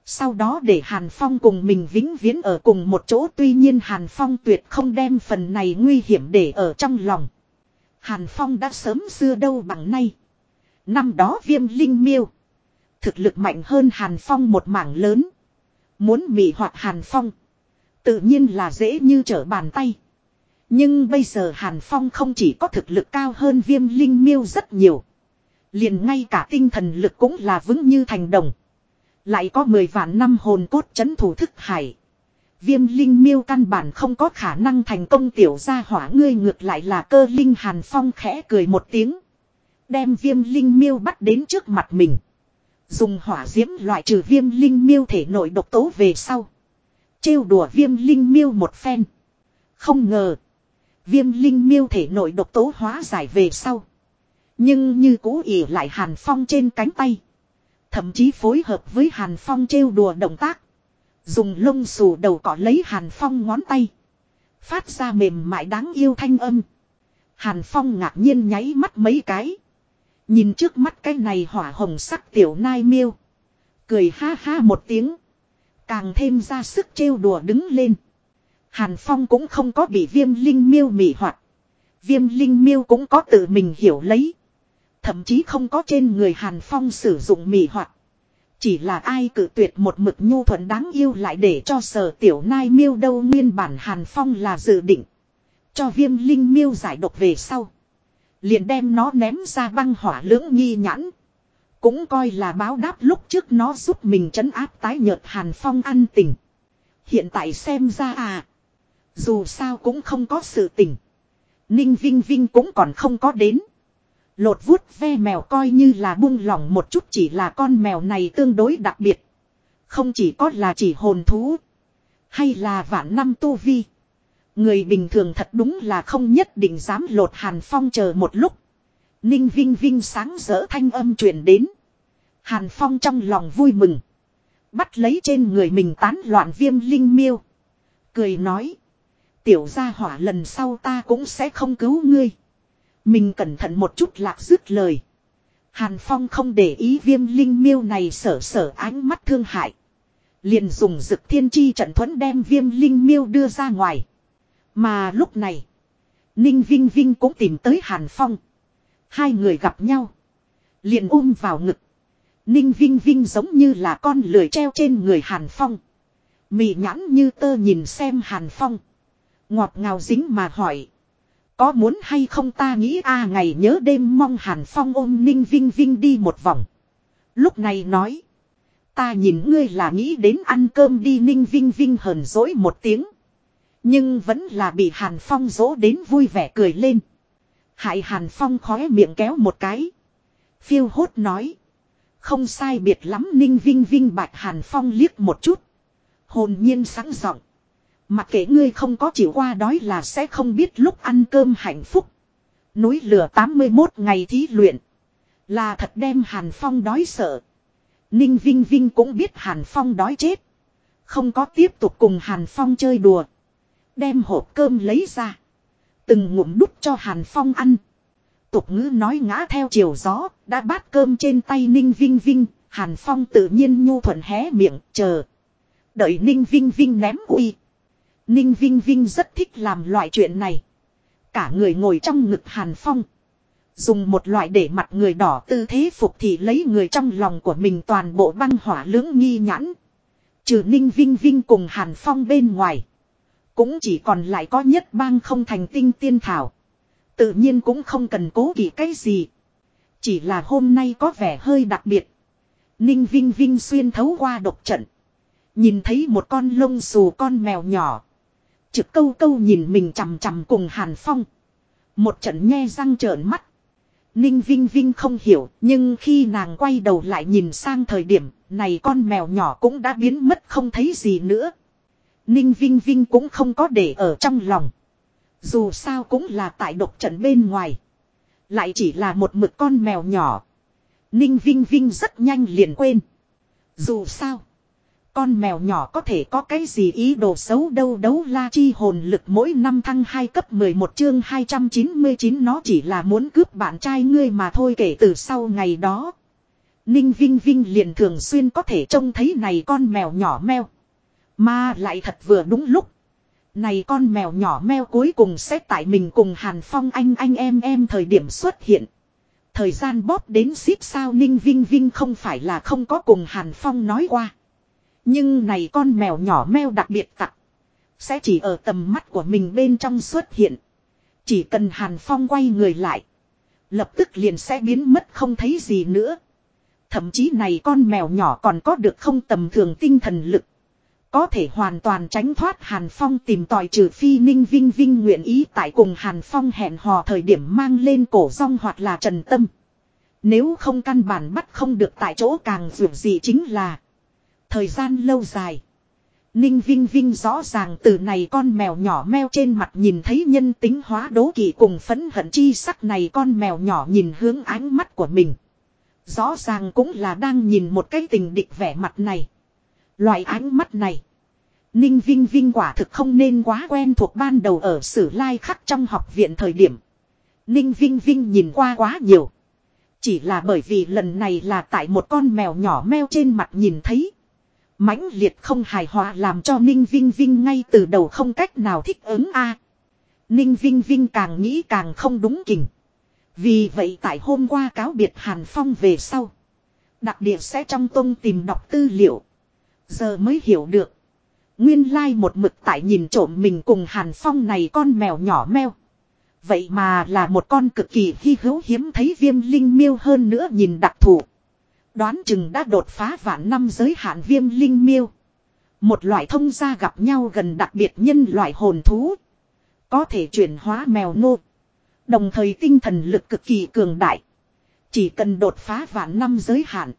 Sau đó để Hàn Phong cùng mình vĩnh viễn ở cùng một chỗ tuy nhiên Hàn Phong tuyệt không đem phần này nguy hiểm để ở trong lòng. Hàn Phong đã sớm xưa đâu bằng nay. Năm đó viêm linh miêu. Thực lực mạnh hơn Hàn Phong một mảng lớn. Muốn mị hoạt Hàn Phong. Tự nhiên là dễ như trở bàn tay. Nhưng bây giờ Hàn Phong không chỉ có thực lực cao hơn viêm linh miêu rất nhiều. Liền ngay cả tinh thần lực cũng là vững như thành đồng. Lại có 10 vạn năm hồn cốt chấn thủ thức hải. Viêm linh miêu căn bản không có khả năng thành công tiểu gia hỏa ngươi ngược lại là cơ linh hàn phong khẽ cười một tiếng. Đem viêm linh miêu bắt đến trước mặt mình. Dùng hỏa diễm loại trừ viêm linh miêu thể nội độc tố về sau. trêu đùa viêm linh miêu một phen. Không ngờ. Viêm linh miêu thể nội độc tố hóa giải về sau. Nhưng như cũ ỉ lại hàn phong trên cánh tay. Thậm chí phối hợp với Hàn Phong trêu đùa động tác. Dùng lông xù đầu cỏ lấy Hàn Phong ngón tay. Phát ra mềm mại đáng yêu thanh âm. Hàn Phong ngạc nhiên nháy mắt mấy cái. Nhìn trước mắt cái này hỏa hồng sắc tiểu nai miêu. Cười ha ha một tiếng. Càng thêm ra sức trêu đùa đứng lên. Hàn Phong cũng không có bị viêm linh miêu mị hoạt. Viêm linh miêu cũng có tự mình hiểu lấy. Thậm chí không có trên người Hàn Phong sử dụng mị hoặc Chỉ là ai cự tuyệt một mực nhu thuận đáng yêu lại để cho sở tiểu nai miêu đâu nguyên bản Hàn Phong là dự định. Cho viêm linh miêu giải độc về sau. Liền đem nó ném ra băng hỏa lưỡng nghi nhãn. Cũng coi là báo đáp lúc trước nó giúp mình chấn áp tái nhợt Hàn Phong ăn tình. Hiện tại xem ra à. Dù sao cũng không có sự tình. Ninh Vinh Vinh cũng còn không có đến. Lột vuốt ve mèo coi như là buông lỏng một chút chỉ là con mèo này tương đối đặc biệt. Không chỉ có là chỉ hồn thú. Hay là vạn năm tu vi. Người bình thường thật đúng là không nhất định dám lột Hàn Phong chờ một lúc. Ninh Vinh Vinh sáng rỡ thanh âm truyền đến. Hàn Phong trong lòng vui mừng. Bắt lấy trên người mình tán loạn viêm linh miêu. Cười nói. Tiểu gia hỏa lần sau ta cũng sẽ không cứu ngươi. Mình cẩn thận một chút lạc dứt lời. Hàn Phong không để ý viêm linh miêu này sở sở ánh mắt thương hại. Liền dùng dực thiên chi trận thuẫn đem viêm linh miêu đưa ra ngoài. Mà lúc này. Ninh Vinh Vinh cũng tìm tới Hàn Phong. Hai người gặp nhau. Liền ôm vào ngực. Ninh Vinh Vinh giống như là con lười treo trên người Hàn Phong. Mị nhãn như tơ nhìn xem Hàn Phong. Ngọt ngào dính mà hỏi. Có muốn hay không ta nghĩ a à, ngày nhớ đêm mong Hàn Phong ôm Ninh Vinh Vinh đi một vòng. Lúc này nói. Ta nhìn ngươi là nghĩ đến ăn cơm đi Ninh Vinh Vinh hờn dỗi một tiếng. Nhưng vẫn là bị Hàn Phong dỗ đến vui vẻ cười lên. Hại Hàn Phong khóe miệng kéo một cái. Phiêu hốt nói. Không sai biệt lắm Ninh Vinh Vinh bạch Hàn Phong liếc một chút. Hồn nhiên sáng giọng Mặc kệ ngươi không có chịu qua đói là sẽ không biết lúc ăn cơm hạnh phúc. Núi lửa 81 ngày thí luyện. Là thật đem Hàn Phong đói sợ. Ninh Vinh Vinh cũng biết Hàn Phong đói chết. Không có tiếp tục cùng Hàn Phong chơi đùa. Đem hộp cơm lấy ra. Từng ngụm đút cho Hàn Phong ăn. Tục ngữ nói ngã theo chiều gió, đã bát cơm trên tay Ninh Vinh Vinh, Hàn Phong tự nhiên nhu thuận hé miệng, chờ. Đợi Ninh Vinh Vinh ném uy. Ninh Vinh Vinh rất thích làm loại chuyện này. Cả người ngồi trong ngực Hàn Phong. Dùng một loại để mặt người đỏ tư thế phục thì lấy người trong lòng của mình toàn bộ băng hỏa lưỡng nghi nhãn. Trừ Ninh Vinh Vinh cùng Hàn Phong bên ngoài. Cũng chỉ còn lại có nhất bang không thành tinh tiên thảo. Tự nhiên cũng không cần cố kỵ cái gì. Chỉ là hôm nay có vẻ hơi đặc biệt. Ninh Vinh Vinh xuyên thấu qua độc trận. Nhìn thấy một con lông xù con mèo nhỏ. Trực câu câu nhìn mình chằm chằm cùng Hàn Phong. Một trận nhe răng trợn mắt. Ninh Vinh Vinh không hiểu, nhưng khi nàng quay đầu lại nhìn sang thời điểm, này con mèo nhỏ cũng đã biến mất không thấy gì nữa. Ninh Vinh Vinh cũng không có để ở trong lòng. Dù sao cũng là tại độc trận bên ngoài. Lại chỉ là một mực con mèo nhỏ. Ninh Vinh Vinh rất nhanh liền quên. Dù sao. Con mèo nhỏ có thể có cái gì ý đồ xấu đâu đấu la chi hồn lực mỗi năm thăng 2 cấp 11 chương 299 nó chỉ là muốn cướp bạn trai ngươi mà thôi kể từ sau ngày đó. Ninh Vinh Vinh liền thường xuyên có thể trông thấy này con mèo nhỏ meo. Mà lại thật vừa đúng lúc. Này con mèo nhỏ meo cuối cùng sẽ tại mình cùng Hàn Phong anh anh em em thời điểm xuất hiện. Thời gian bóp đến xíp sao Ninh Vinh Vinh không phải là không có cùng Hàn Phong nói qua. Nhưng này con mèo nhỏ meo đặc biệt tặc. Sẽ chỉ ở tầm mắt của mình bên trong xuất hiện. Chỉ cần Hàn Phong quay người lại. Lập tức liền sẽ biến mất không thấy gì nữa. Thậm chí này con mèo nhỏ còn có được không tầm thường tinh thần lực. Có thể hoàn toàn tránh thoát Hàn Phong tìm tòi trừ phi Ninh Vinh Vinh nguyện ý tại cùng Hàn Phong hẹn hò thời điểm mang lên cổ rong hoặc là trần tâm. Nếu không căn bản bắt không được tại chỗ càng dù gì chính là Thời gian lâu dài. Ninh Vinh Vinh rõ ràng từ này con mèo nhỏ meo trên mặt nhìn thấy nhân tính hóa đố kỵ cùng phấn hận chi sắc này con mèo nhỏ nhìn hướng ánh mắt của mình. Rõ ràng cũng là đang nhìn một cái tình địch vẻ mặt này. Loại ánh mắt này. Ninh Vinh Vinh quả thực không nên quá quen thuộc ban đầu ở sử lai khắc trong học viện thời điểm. Ninh Vinh Vinh nhìn qua quá nhiều. Chỉ là bởi vì lần này là tại một con mèo nhỏ meo trên mặt nhìn thấy mãnh liệt không hài hòa làm cho Ninh Vinh Vinh ngay từ đầu không cách nào thích ứng a. Ninh Vinh Vinh càng nghĩ càng không đúng kình. Vì vậy tại hôm qua cáo biệt Hàn Phong về sau. Đặc địa sẽ trong tông tìm đọc tư liệu. Giờ mới hiểu được. Nguyên lai một mực tại nhìn trộm mình cùng Hàn Phong này con mèo nhỏ meo. Vậy mà là một con cực kỳ hy hữu hiếm thấy viêm linh miêu hơn nữa nhìn đặc thù. Đoán chừng đã đột phá vạn năm giới hạn viêm linh miêu. Một loại thông gia gặp nhau gần đặc biệt nhân loại hồn thú. Có thể chuyển hóa mèo nô. Đồng thời tinh thần lực cực kỳ cường đại. Chỉ cần đột phá vạn năm giới hạn.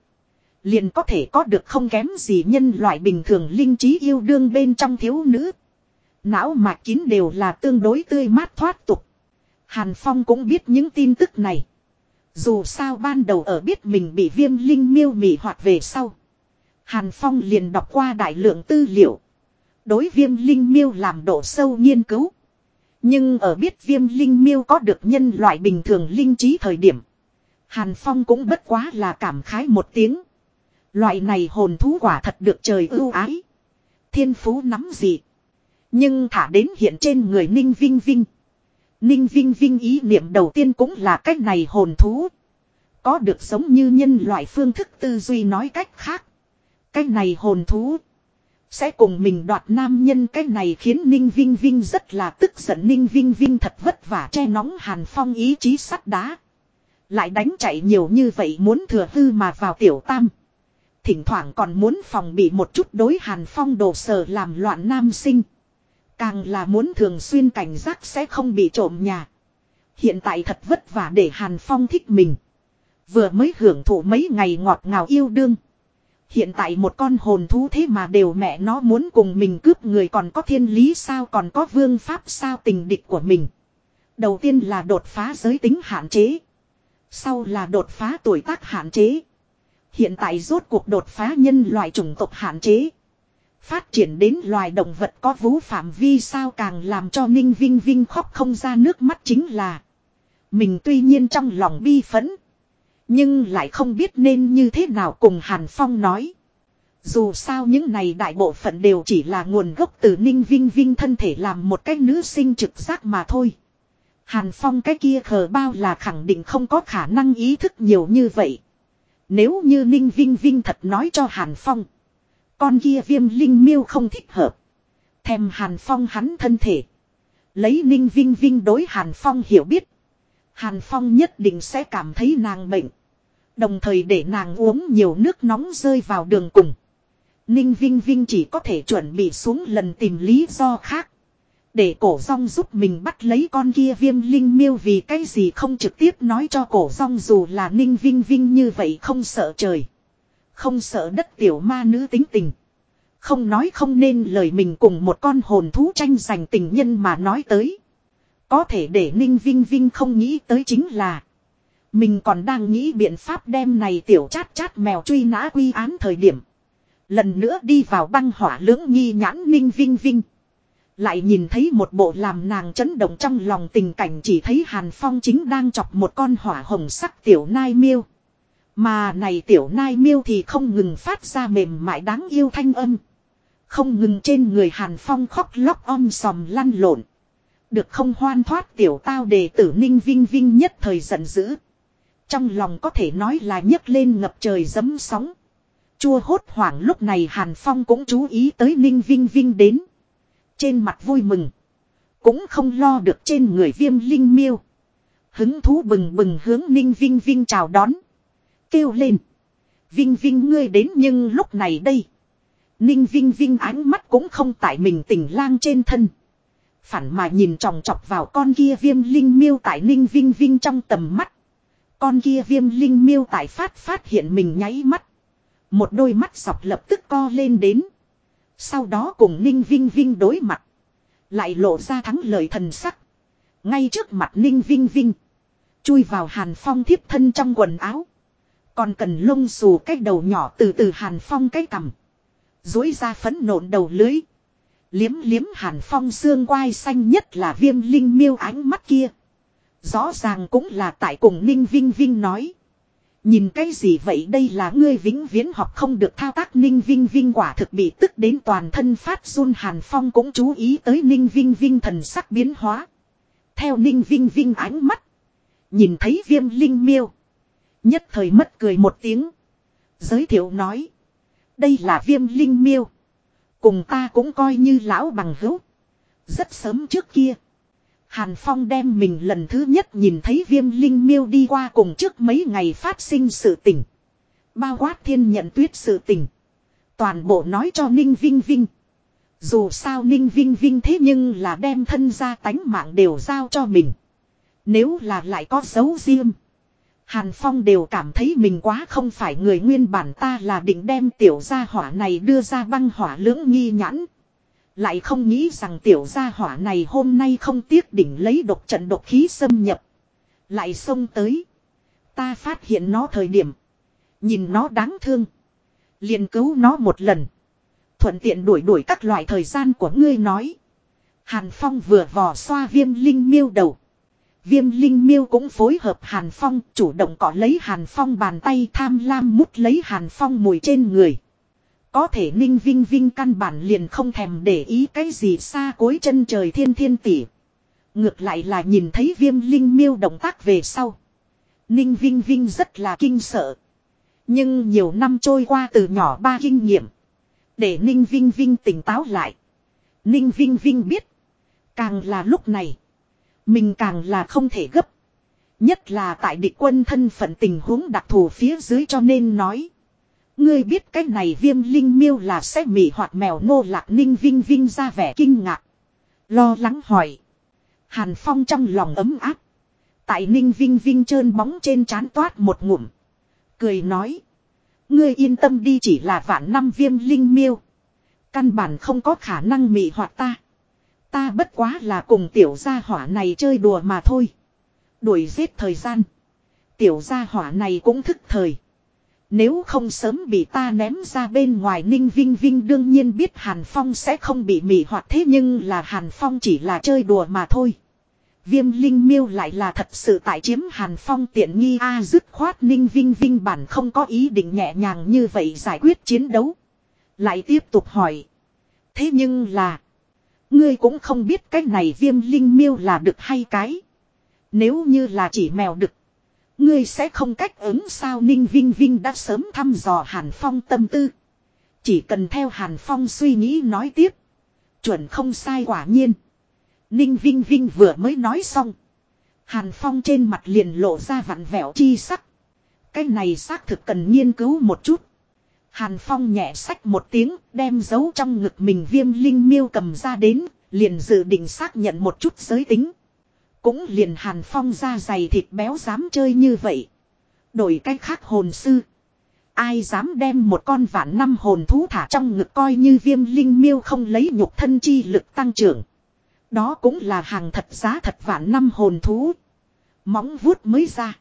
Liền có thể có được không kém gì nhân loại bình thường linh trí yêu đương bên trong thiếu nữ. Não mạch kín đều là tương đối tươi mát thoát tục. Hàn Phong cũng biết những tin tức này. Dù sao ban đầu ở biết mình bị viêm linh miêu mị hoạt về sau. Hàn Phong liền đọc qua đại lượng tư liệu. Đối viêm linh miêu làm độ sâu nghiên cứu. Nhưng ở biết viêm linh miêu có được nhân loại bình thường linh trí thời điểm. Hàn Phong cũng bất quá là cảm khái một tiếng. Loại này hồn thú quả thật được trời ưu ái. Thiên phú nắm gì. Nhưng thả đến hiện trên người Ninh Vinh Vinh. Ninh Vinh Vinh ý niệm đầu tiên cũng là cách này hồn thú. Có được sống như nhân loại phương thức tư duy nói cách khác. Cách này hồn thú. Sẽ cùng mình đoạt nam nhân cái này khiến Ninh Vinh Vinh rất là tức giận Ninh Vinh Vinh thật vất vả che nóng hàn phong ý chí sắt đá. Lại đánh chạy nhiều như vậy muốn thừa hư mà vào tiểu tam. Thỉnh thoảng còn muốn phòng bị một chút đối hàn phong đồ sờ làm loạn nam sinh. Càng là muốn thường xuyên cảnh giác sẽ không bị trộm nhà. Hiện tại thật vất vả để hàn phong thích mình. Vừa mới hưởng thụ mấy ngày ngọt ngào yêu đương. Hiện tại một con hồn thú thế mà đều mẹ nó muốn cùng mình cướp người còn có thiên lý sao còn có vương pháp sao tình địch của mình. Đầu tiên là đột phá giới tính hạn chế. Sau là đột phá tuổi tác hạn chế. Hiện tại rốt cuộc đột phá nhân loại chủng tộc hạn chế. Phát triển đến loài động vật có vú phạm vi sao càng làm cho Ninh Vinh Vinh khóc không ra nước mắt chính là. Mình tuy nhiên trong lòng bi phẫn, Nhưng lại không biết nên như thế nào cùng Hàn Phong nói. Dù sao những này đại bộ phận đều chỉ là nguồn gốc từ Ninh Vinh Vinh thân thể làm một cái nữ sinh trực giác mà thôi. Hàn Phong cái kia khờ bao là khẳng định không có khả năng ý thức nhiều như vậy. Nếu như Ninh Vinh Vinh thật nói cho Hàn Phong. Con kia viêm linh miêu không thích hợp. Thèm Hàn Phong hắn thân thể. Lấy Ninh Vinh Vinh đối Hàn Phong hiểu biết. Hàn Phong nhất định sẽ cảm thấy nàng bệnh. Đồng thời để nàng uống nhiều nước nóng rơi vào đường cùng. Ninh Vinh Vinh chỉ có thể chuẩn bị xuống lần tìm lý do khác. Để cổ rong giúp mình bắt lấy con kia viêm linh miêu vì cái gì không trực tiếp nói cho cổ rong dù là Ninh Vinh Vinh như vậy không sợ trời. Không sợ đất tiểu ma nữ tính tình. Không nói không nên lời mình cùng một con hồn thú tranh giành tình nhân mà nói tới. Có thể để Ninh Vinh Vinh không nghĩ tới chính là. Mình còn đang nghĩ biện pháp đem này tiểu chát chát mèo truy nã quy án thời điểm. Lần nữa đi vào băng hỏa lưỡng nghi nhãn Ninh Vinh Vinh. Lại nhìn thấy một bộ làm nàng chấn động trong lòng tình cảnh chỉ thấy Hàn Phong chính đang chọc một con hỏa hồng sắc tiểu nai miêu. Mà này tiểu nai miêu thì không ngừng phát ra mềm mại đáng yêu thanh âm. Không ngừng trên người Hàn Phong khóc lóc om sòm lăn lộn. Được không hoan thoát tiểu tao đề tử ninh vinh vinh nhất thời giận dữ. Trong lòng có thể nói là nhấc lên ngập trời giấm sóng. Chua hốt hoảng lúc này Hàn Phong cũng chú ý tới ninh vinh vinh đến. Trên mặt vui mừng. Cũng không lo được trên người viêm linh miêu. Hứng thú bừng bừng hướng ninh vinh vinh chào đón. Kêu lên. Vinh vinh ngươi đến nhưng lúc này đây. Ninh vinh vinh ánh mắt cũng không tại mình tỉnh lang trên thân. Phản mà nhìn tròng trọc vào con kia viêm linh miêu tại ninh vinh vinh trong tầm mắt. Con kia viêm linh miêu tại phát phát hiện mình nháy mắt. Một đôi mắt sọc lập tức co lên đến. Sau đó cùng ninh vinh vinh đối mặt. Lại lộ ra thắng lời thần sắc. Ngay trước mặt ninh vinh vinh. Chui vào hàn phong thiếp thân trong quần áo. Còn cần lông xù cái đầu nhỏ từ từ hàn phong cái cằm. Dối ra phấn nộn đầu lưới. Liếm liếm hàn phong xương quai xanh nhất là viêm linh miêu ánh mắt kia. Rõ ràng cũng là tại cùng Ninh Vinh Vinh nói. Nhìn cái gì vậy đây là ngươi vĩnh viễn học không được thao tác Ninh Vinh Vinh quả thực bị tức đến toàn thân phát run Hàn Phong cũng chú ý tới Ninh Vinh Vinh thần sắc biến hóa. Theo Ninh Vinh Vinh ánh mắt. Nhìn thấy viêm linh miêu. Nhất thời mất cười một tiếng. Giới thiệu nói. Đây là viêm linh miêu. Cùng ta cũng coi như lão bằng hữu. Rất sớm trước kia. Hàn Phong đem mình lần thứ nhất nhìn thấy viêm linh miêu đi qua cùng trước mấy ngày phát sinh sự tình. Bao quát thiên nhận tuyết sự tình. Toàn bộ nói cho Ninh Vinh Vinh. Dù sao Ninh Vinh Vinh thế nhưng là đem thân ra tánh mạng đều giao cho mình. Nếu là lại có dấu riêng. Hàn Phong đều cảm thấy mình quá không phải người nguyên bản ta là định đem tiểu gia hỏa này đưa ra băng hỏa lưỡng nghi nhãn. Lại không nghĩ rằng tiểu gia hỏa này hôm nay không tiếc đỉnh lấy độc trận độc khí xâm nhập. Lại xông tới. Ta phát hiện nó thời điểm. Nhìn nó đáng thương. liền cứu nó một lần. Thuận tiện đuổi đuổi các loại thời gian của ngươi nói. Hàn Phong vừa vò xoa viêm linh miêu đầu. Viêm linh miêu cũng phối hợp Hàn Phong, chủ động cọ lấy Hàn Phong bàn tay tham lam mút lấy Hàn Phong mùi trên người. Có thể ninh vinh vinh căn bản liền không thèm để ý cái gì xa cối chân trời thiên thiên tỷ. Ngược lại là nhìn thấy viêm linh miêu động tác về sau. Ninh vinh vinh rất là kinh sợ. Nhưng nhiều năm trôi qua từ nhỏ ba kinh nghiệm. Để ninh vinh vinh tỉnh táo lại. Ninh vinh vinh biết. Càng là lúc này. Mình càng là không thể gấp. Nhất là tại địch quân thân phận tình huống đặc thù phía dưới cho nên nói. Ngươi biết cái này viêm linh miêu là sẽ mỉ hoặc mèo nô lạc ninh vinh vinh ra vẻ kinh ngạc. Lo lắng hỏi. Hàn Phong trong lòng ấm áp. Tại ninh vinh vinh trơn bóng trên chán toát một ngụm. Cười nói. Ngươi yên tâm đi chỉ là vạn năm viêm linh miêu. Căn bản không có khả năng mị hoặc ta. Ta bất quá là cùng tiểu gia hỏa này chơi đùa mà thôi. Đuổi giết thời gian. Tiểu gia hỏa này cũng thức thời. Nếu không sớm bị ta ném ra bên ngoài Ninh Vinh Vinh đương nhiên biết Hàn Phong sẽ không bị mị hoặc thế nhưng là Hàn Phong chỉ là chơi đùa mà thôi. Viêm Linh Miêu lại là thật sự tại chiếm Hàn Phong tiện nghi a dứt khoát Ninh Vinh Vinh bản không có ý định nhẹ nhàng như vậy giải quyết chiến đấu. Lại tiếp tục hỏi. Thế nhưng là. Ngươi cũng không biết cái này viêm linh miêu là được hay cái. Nếu như là chỉ mèo đực. Ngươi sẽ không cách ứng sao Ninh Vinh Vinh đã sớm thăm dò Hàn Phong tâm tư. Chỉ cần theo Hàn Phong suy nghĩ nói tiếp. Chuẩn không sai quả nhiên. Ninh Vinh Vinh vừa mới nói xong. Hàn Phong trên mặt liền lộ ra vặn vẹo chi sắc. Cái này xác thực cần nghiên cứu một chút. Hàn Phong nhẹ sách một tiếng, đem giấu trong ngực mình viêm linh miêu cầm ra đến, liền dự định xác nhận một chút giới tính. Cũng liền Hàn Phong ra dày thịt béo dám chơi như vậy. Đổi cách khác hồn sư. Ai dám đem một con vạn năm hồn thú thả trong ngực coi như viêm linh miêu không lấy nhục thân chi lực tăng trưởng. Đó cũng là hàng thật giá thật vạn năm hồn thú. Móng vuốt mới ra.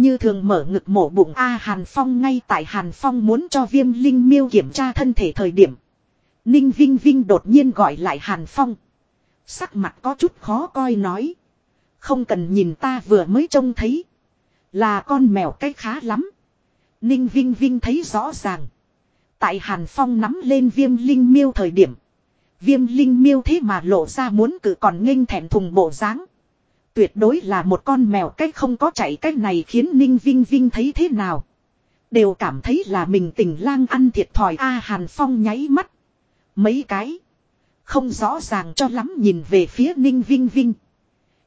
Như thường mở ngực mổ bụng A Hàn Phong ngay tại Hàn Phong muốn cho viêm linh miêu kiểm tra thân thể thời điểm. Ninh Vinh Vinh đột nhiên gọi lại Hàn Phong. Sắc mặt có chút khó coi nói. Không cần nhìn ta vừa mới trông thấy. Là con mèo cái khá lắm. Ninh Vinh Vinh thấy rõ ràng. Tại Hàn Phong nắm lên viêm linh miêu thời điểm. Viêm linh miêu thế mà lộ ra muốn cử còn nghênh thẹn thùng bộ dáng Tuyệt đối là một con mèo cách không có chạy cách này khiến Ninh Vinh Vinh thấy thế nào. Đều cảm thấy là mình tình lang ăn thiệt thòi A Hàn Phong nháy mắt. Mấy cái. Không rõ ràng cho lắm nhìn về phía Ninh Vinh Vinh.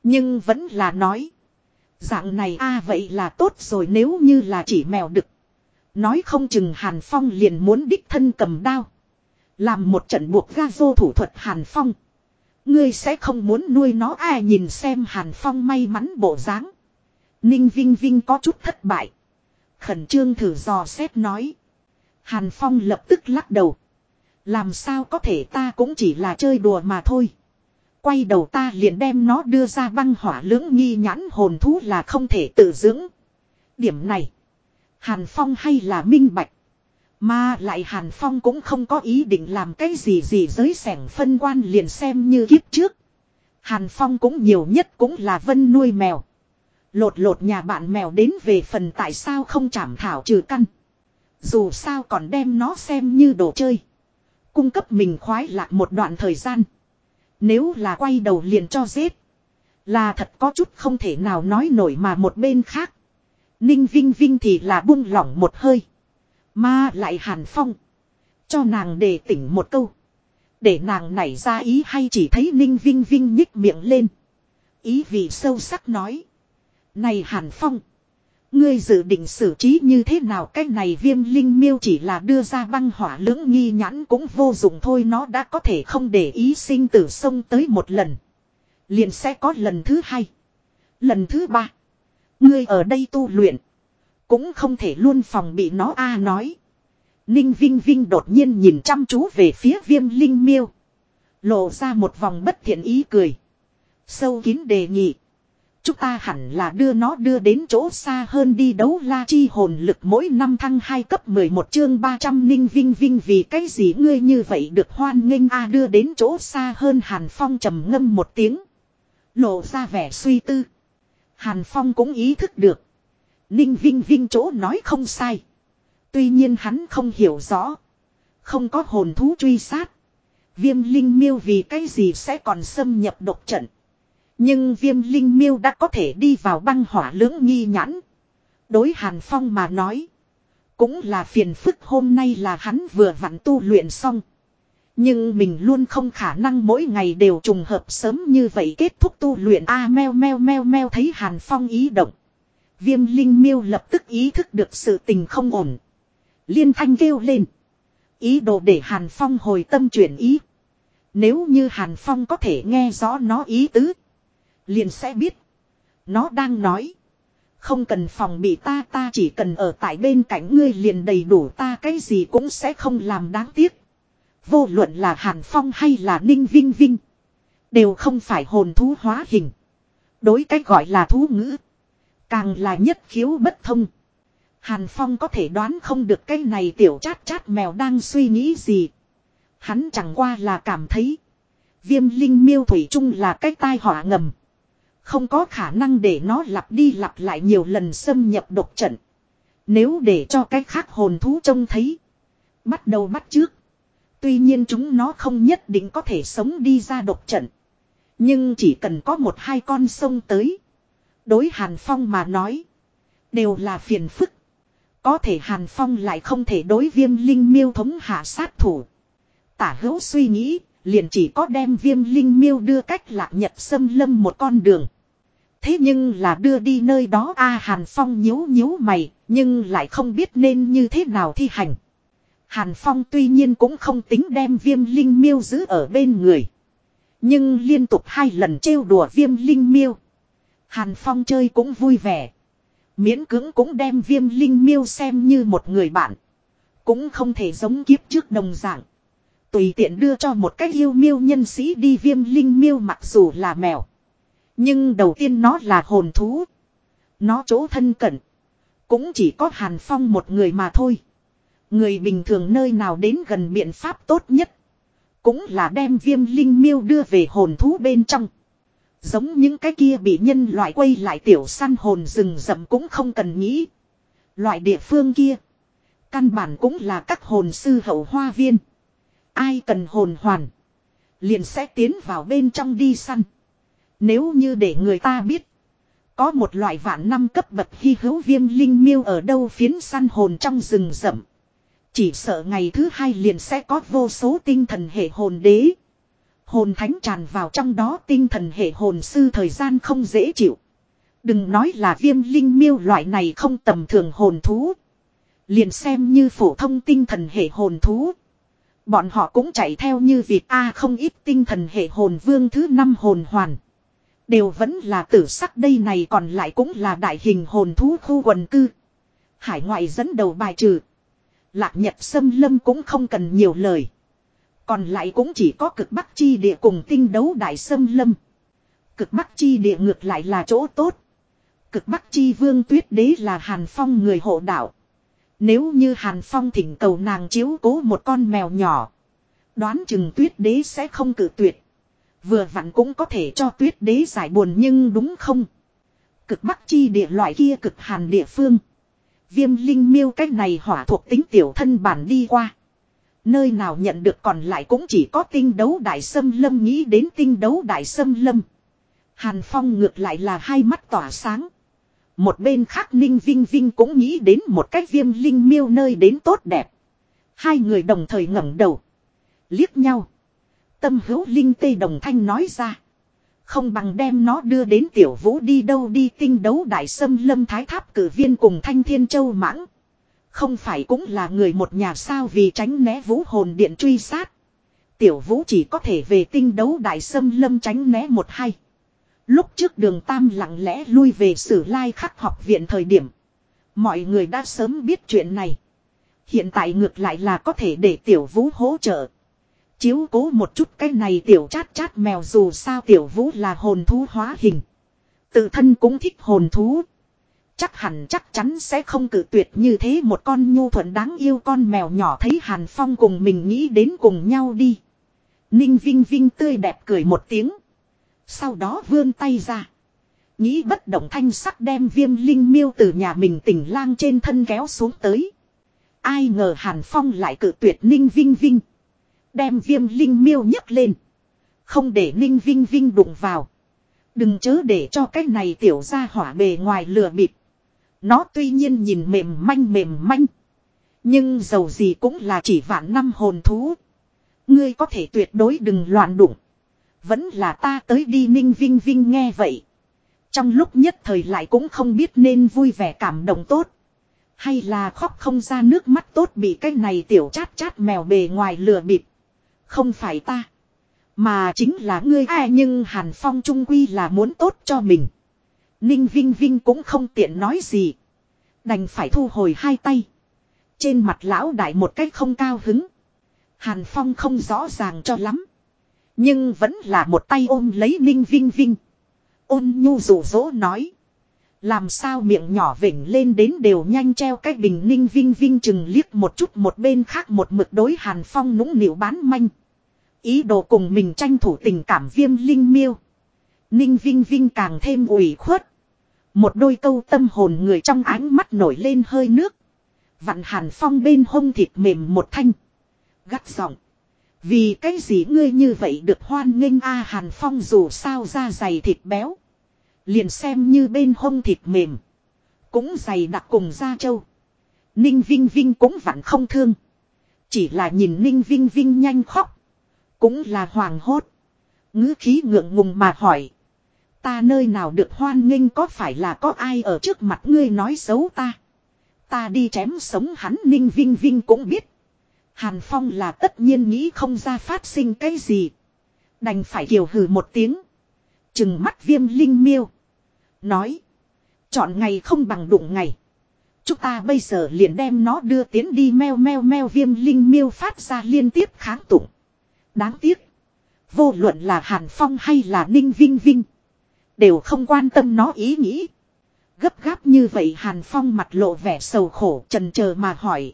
Nhưng vẫn là nói. Dạng này a vậy là tốt rồi nếu như là chỉ mèo đực. Nói không chừng Hàn Phong liền muốn đích thân cầm đao. Làm một trận buộc ga vô thủ thuật Hàn Phong. Ngươi sẽ không muốn nuôi nó ai nhìn xem Hàn Phong may mắn bộ dáng. Ninh Vinh Vinh có chút thất bại. Khẩn trương thử dò xét nói. Hàn Phong lập tức lắc đầu. Làm sao có thể ta cũng chỉ là chơi đùa mà thôi. Quay đầu ta liền đem nó đưa ra băng hỏa lưỡng nghi nhãn hồn thú là không thể tự dưỡng. Điểm này. Hàn Phong hay là minh bạch. Mà lại Hàn Phong cũng không có ý định làm cái gì gì giới sẻng phân quan liền xem như kiếp trước. Hàn Phong cũng nhiều nhất cũng là vân nuôi mèo. Lột lột nhà bạn mèo đến về phần tại sao không chảm thảo trừ căn. Dù sao còn đem nó xem như đồ chơi. Cung cấp mình khoái lạc một đoạn thời gian. Nếu là quay đầu liền cho giết. Là thật có chút không thể nào nói nổi mà một bên khác. Ninh Vinh Vinh thì là buông lỏng một hơi. Mà lại Hàn Phong. Cho nàng đề tỉnh một câu. Để nàng nảy ra ý hay chỉ thấy Ninh Vinh Vinh nhích miệng lên. Ý vị sâu sắc nói. Này Hàn Phong. Ngươi dự định xử trí như thế nào cái này viêm linh miêu chỉ là đưa ra băng hỏa lưỡng nghi nhãn cũng vô dụng thôi nó đã có thể không để ý sinh tử sông tới một lần. Liền sẽ có lần thứ hai. Lần thứ ba. Ngươi ở đây tu luyện. Cũng không thể luôn phòng bị nó a nói. Ninh Vinh Vinh đột nhiên nhìn chăm chú về phía viêm linh miêu. Lộ ra một vòng bất thiện ý cười. Sâu kín đề nghị. Chúng ta hẳn là đưa nó đưa đến chỗ xa hơn đi đấu la chi hồn lực mỗi năm thăng 2 cấp 11 chương 300 ninh vinh vinh vì cái gì ngươi như vậy được hoan nghênh a đưa đến chỗ xa hơn Hàn Phong trầm ngâm một tiếng. Lộ ra vẻ suy tư. Hàn Phong cũng ý thức được. Ninh vinh vinh chỗ nói không sai. Tuy nhiên hắn không hiểu rõ. Không có hồn thú truy sát. Viêm linh miêu vì cái gì sẽ còn xâm nhập độc trận. Nhưng viêm linh miêu đã có thể đi vào băng hỏa lưỡng nghi nhãn. Đối Hàn Phong mà nói. Cũng là phiền phức hôm nay là hắn vừa vặn tu luyện xong. Nhưng mình luôn không khả năng mỗi ngày đều trùng hợp sớm như vậy kết thúc tu luyện a, meo meo meo meo, thấy Hàn Phong ý động. Viêm linh miêu lập tức ý thức được sự tình không ổn. Liên thanh kêu lên. Ý đồ để Hàn Phong hồi tâm chuyển ý. Nếu như Hàn Phong có thể nghe rõ nó ý tứ. Liền sẽ biết. Nó đang nói. Không cần phòng bị ta ta chỉ cần ở tại bên cạnh ngươi liền đầy đủ ta, cái gì cũng sẽ không làm đáng tiếc. Vô luận là Hàn Phong hay là Ninh Vinh Vinh. Đều không phải hồn thú hóa hình. Đối cách gọi là thú ngữ. Càng là nhất khiếu bất thông. Hàn Phong có thể đoán không được cái này tiểu chát chát mèo đang suy nghĩ gì. Hắn chẳng qua là cảm thấy. Viêm linh miêu thủy chung là cái tai họa ngầm. Không có khả năng để nó lặp đi lặp lại nhiều lần xâm nhập độc trận. Nếu để cho cái khác hồn thú trông thấy. Bắt đầu bắt trước. Tuy nhiên chúng nó không nhất định có thể sống đi ra độc trận. Nhưng chỉ cần có một hai con sông tới. Đối Hàn Phong mà nói. Đều là phiền phức. Có thể Hàn Phong lại không thể đối viêm linh miêu thống hạ sát thủ. Tả hữu suy nghĩ, liền chỉ có đem viêm linh miêu đưa cách lạc nhật xâm lâm một con đường. Thế nhưng là đưa đi nơi đó A Hàn Phong nhíu nhíu mày, nhưng lại không biết nên như thế nào thi hành. Hàn Phong tuy nhiên cũng không tính đem viêm linh miêu giữ ở bên người. Nhưng liên tục hai lần trêu đùa viêm linh miêu. Hàn Phong chơi cũng vui vẻ. Miễn cưỡng cũng đem viêm linh miêu xem như một người bạn. Cũng không thể giống kiếp trước đồng dạng. Tùy tiện đưa cho một cách yêu miêu nhân sĩ đi viêm linh miêu mặc dù là mèo. Nhưng đầu tiên nó là hồn thú. Nó chỗ thân cận. Cũng chỉ có Hàn Phong một người mà thôi. Người bình thường nơi nào đến gần biện pháp tốt nhất. Cũng là đem viêm linh miêu đưa về hồn thú bên trong. Giống những cái kia bị nhân loại quay lại tiểu săn hồn rừng rậm cũng không cần nghĩ. Loại địa phương kia. Căn bản cũng là các hồn sư hậu hoa viên. Ai cần hồn hoàn. Liền sẽ tiến vào bên trong đi săn. Nếu như để người ta biết. Có một loại vạn năm cấp bậc hy hữu viêm linh miêu ở đâu phiến săn hồn trong rừng rậm. Chỉ sợ ngày thứ hai liền sẽ có vô số tinh thần hệ hồn đế. Hồn thánh tràn vào trong đó tinh thần hệ hồn sư thời gian không dễ chịu. Đừng nói là viêm linh miêu loại này không tầm thường hồn thú. Liền xem như phổ thông tinh thần hệ hồn thú. Bọn họ cũng chạy theo như việc A, không ít tinh thần hệ hồn vương thứ năm hồn hoàn. Đều vẫn là tử sắc đây này còn lại cũng là đại hình hồn thú khu quần cư. Hải ngoại dẫn đầu bài trừ. Lạc nhật xâm lâm cũng không cần nhiều lời. Còn lại cũng chỉ có cực bắc chi địa cùng tinh đấu đại sâm lâm. Cực bắc chi địa ngược lại là chỗ tốt. Cực bắc chi vương tuyết đế là Hàn Phong người hộ đạo. Nếu như Hàn Phong thỉnh cầu nàng chiếu cố một con mèo nhỏ. Đoán chừng tuyết đế sẽ không cử tuyệt. Vừa vặn cũng có thể cho tuyết đế giải buồn nhưng đúng không? Cực bắc chi địa loại kia cực hàn địa phương. Viêm linh miêu cách này hỏa thuộc tính tiểu thân bản đi qua. Nơi nào nhận được còn lại cũng chỉ có tinh đấu đại sâm lâm, nghĩ đến tinh đấu đại sâm lâm. Hàn Phong ngược lại là hai mắt tỏa sáng. Một bên khác Ninh Vinh Vinh cũng nghĩ đến một cách viêm linh miêu nơi đến tốt đẹp. Hai người đồng thời ngẩng đầu. Liếc nhau. Tâm hữu linh tê đồng thanh nói ra. Không bằng đem nó đưa đến tiểu vũ đi đâu đi, tinh đấu đại sâm lâm thái tháp cử viên cùng thanh thiên châu mãng. Không phải cũng là người một nhà sao vì tránh né vũ hồn điện truy sát. Tiểu vũ chỉ có thể về tinh đấu đại sâm lâm tránh né một hai. Lúc trước đường Tam lặng lẽ lui về sử lai khắc học viện thời điểm. Mọi người đã sớm biết chuyện này. Hiện tại ngược lại là có thể để tiểu vũ hỗ trợ. Chiếu cố một chút cái này tiểu chát chát mèo dù sao tiểu vũ là hồn thú hóa hình. Tự thân cũng thích hồn thú. Chắc hẳn chắc chắn sẽ không cử tuyệt như thế một con nhu thuận đáng yêu con mèo nhỏ thấy Hàn Phong cùng mình nghĩ đến cùng nhau đi. Ninh Vinh Vinh tươi đẹp cười một tiếng. Sau đó vươn tay ra. Nghĩ bất động thanh sắc đem viêm linh miêu từ nhà mình tỉnh lang trên thân kéo xuống tới. Ai ngờ Hàn Phong lại cử tuyệt Ninh Vinh Vinh. Đem viêm linh miêu nhấc lên. Không để Ninh Vinh Vinh đụng vào. Đừng chớ để cho cái này tiểu ra hỏa bề ngoài lừa bịp. Nó tuy nhiên nhìn mềm manh mềm manh. Nhưng dầu gì cũng là chỉ vạn năm hồn thú. Ngươi có thể tuyệt đối đừng loạn đụng. Vẫn là ta tới đi ninh vinh vinh nghe vậy. Trong lúc nhất thời lại cũng không biết nên vui vẻ cảm động tốt. Hay là khóc không ra nước mắt tốt bị cái này tiểu chát chát mèo bề ngoài lừa bịp. Không phải ta. Mà chính là ngươi ai nhưng Hàn Phong Trung Quy là muốn tốt cho mình. Ninh Vinh Vinh cũng không tiện nói gì. Đành phải thu hồi hai tay. Trên mặt lão đại một cách không cao hứng. Hàn Phong không rõ ràng cho lắm. Nhưng vẫn là một tay ôm lấy Ninh Vinh Vinh. Ôn nhu rủ rỗ nói. Làm sao miệng nhỏ vỉnh lên đến đều nhanh treo cái bình Ninh Vinh Vinh chừng liếc một chút một bên khác một mực đối Hàn Phong nũng nịu bán manh. Ý đồ cùng mình tranh thủ tình cảm viêm linh miêu. Ninh Vinh Vinh càng thêm ủy khuất. Một đôi câu tâm hồn người trong ánh mắt nổi lên hơi nước. Vặn hàn phong bên hông thịt mềm một thanh. Gắt giọng. Vì cái gì ngươi như vậy được hoan nghênh a hàn phong dù sao ra dày thịt béo. Liền xem như bên hông thịt mềm. Cũng dày đặc cùng da trâu. Ninh Vinh Vinh cũng vặn không thương. Chỉ là nhìn Ninh Vinh Vinh nhanh khóc. Cũng là hoàng hốt. ngữ khí ngượng ngùng mà hỏi. Ta nơi nào được hoan nghênh có phải là có ai ở trước mặt ngươi nói xấu ta. Ta đi chém sống hắn ninh vinh vinh cũng biết. Hàn Phong là tất nhiên nghĩ không ra phát sinh cái gì. Đành phải kiều hừ một tiếng. Chừng mắt viêm linh miêu. Nói. Chọn ngày không bằng đụng ngày. Chúng ta bây giờ liền đem nó đưa tiến đi meo meo meo viêm linh miêu phát ra liên tiếp kháng tụng. Đáng tiếc. Vô luận là Hàn Phong hay là Ninh Vinh Vinh. Đều không quan tâm nó ý nghĩ. Gấp gáp như vậy Hàn Phong mặt lộ vẻ sầu khổ, trần chờ mà hỏi.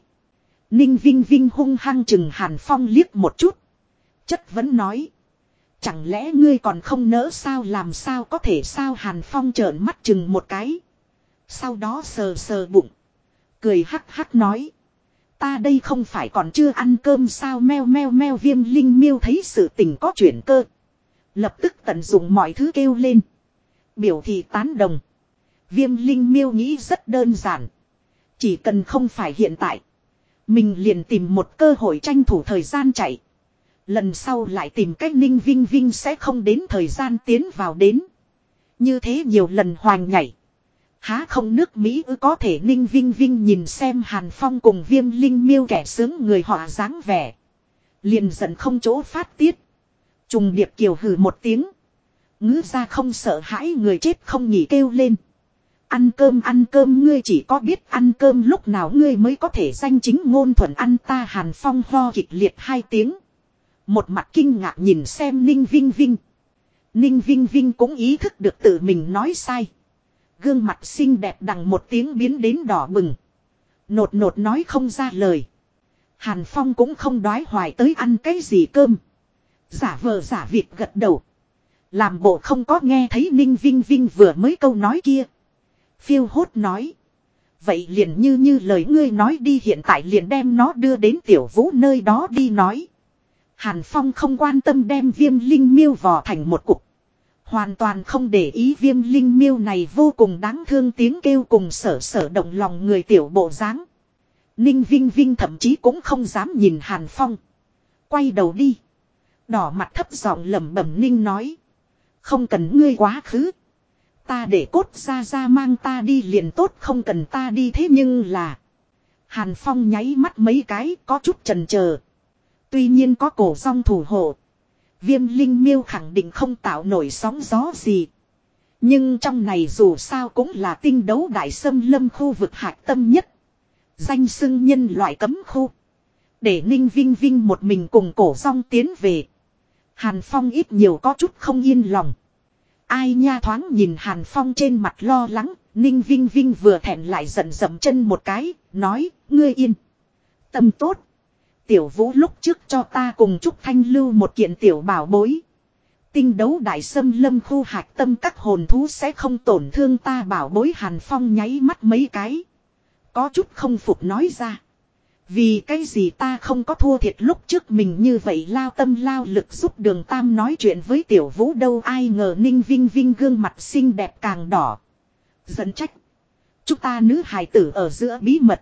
Ninh Vinh Vinh hung hăng chừng Hàn Phong liếc một chút. Chất vẫn nói. Chẳng lẽ ngươi còn không nỡ sao, làm sao có thể sao Hàn Phong trợn mắt chừng một cái. Sau đó sờ sờ bụng. Cười hắc hắc nói. Ta đây không phải còn chưa ăn cơm sao meo meo meo, viêm linh miêu thấy sự tình có chuyển cơ. Lập tức tận dụng mọi thứ kêu lên biểu thị tán đồng. Viêm linh miêu nghĩ rất đơn giản. Chỉ cần không phải hiện tại. Mình liền tìm một cơ hội tranh thủ thời gian chạy. Lần sau lại tìm cách ninh vinh vinh sẽ không đến thời gian tiến vào đến. Như thế nhiều lần hoành nhảy. Há không nước Mỹ ư có thể ninh vinh vinh nhìn xem Hàn Phong cùng viêm linh miêu kẻ sướng người họ dáng vẻ. Liền giận không chỗ phát tiết. Trùng điệp kiều hử một tiếng. Ngữ ra không sợ hãi người chết không nhỉ kêu lên. Ăn cơm ăn cơm, ngươi chỉ có biết ăn cơm lúc nào ngươi mới có thể danh chính ngôn thuận ăn ta hàn phong ho kịch liệt hai tiếng. Một mặt kinh ngạc nhìn xem Ninh Vinh Vinh. Ninh Vinh Vinh cũng ý thức được tự mình nói sai. Gương mặt xinh đẹp đằng một tiếng biến đến đỏ bừng. Nột nột nói không ra lời. Hàn Phong cũng không đoái hoài tới ăn cái gì cơm. Giả vờ giả vịt gật đầu. Làm bộ không có nghe thấy Ninh Vinh Vinh vừa mới câu nói kia. Phiêu hốt nói. Vậy liền như như lời ngươi nói đi hiện tại liền đem nó đưa đến tiểu vũ nơi đó đi nói. Hàn Phong không quan tâm đem viêm linh miêu vò thành một cục. Hoàn toàn không để ý viêm linh miêu này vô cùng đáng thương tiếng kêu cùng sở sở động lòng người tiểu bộ dáng. Ninh Vinh Vinh thậm chí cũng không dám nhìn Hàn Phong. Quay đầu đi. Đỏ mặt thấp giọng lẩm bẩm Ninh nói. Không cần ngươi quá khứ. Ta để cốt ra ra mang ta đi liền tốt, không cần ta đi thế nhưng là. Hàn Phong nháy mắt mấy cái, có chút trần chờ Tuy nhiên có cổ song thủ hộ. Viêm linh miêu khẳng định không tạo nổi sóng gió gì. Nhưng trong này dù sao cũng là tinh đấu đại sâm lâm khu vực hạt tâm nhất. Danh xưng nhân loại cấm khu. Để Ninh Vinh Vinh một mình cùng cổ song tiến về. Hàn Phong ít nhiều có chút không yên lòng. Ai nha thoáng nhìn Hàn Phong trên mặt lo lắng, Ninh Vinh Vinh vừa thẹn lại giận dậm chân một cái, nói, ngươi yên. Tâm tốt. Tiểu vũ lúc trước cho ta cùng Trúc Thanh lưu một kiện tiểu bảo bối. Tinh đấu đại sâm lâm khu hạch tâm các hồn thú sẽ không tổn thương ta bảo bối Hàn Phong nháy mắt mấy cái. Có chút không phục nói ra. Vì cái gì ta không có thua thiệt lúc trước mình như vậy lao tâm lao lực giúp đường tam nói chuyện với tiểu vũ đâu ai ngờ ninh vinh vinh gương mặt xinh đẹp càng đỏ. Dẫn trách. Chúng ta nữ hài tử ở giữa bí mật.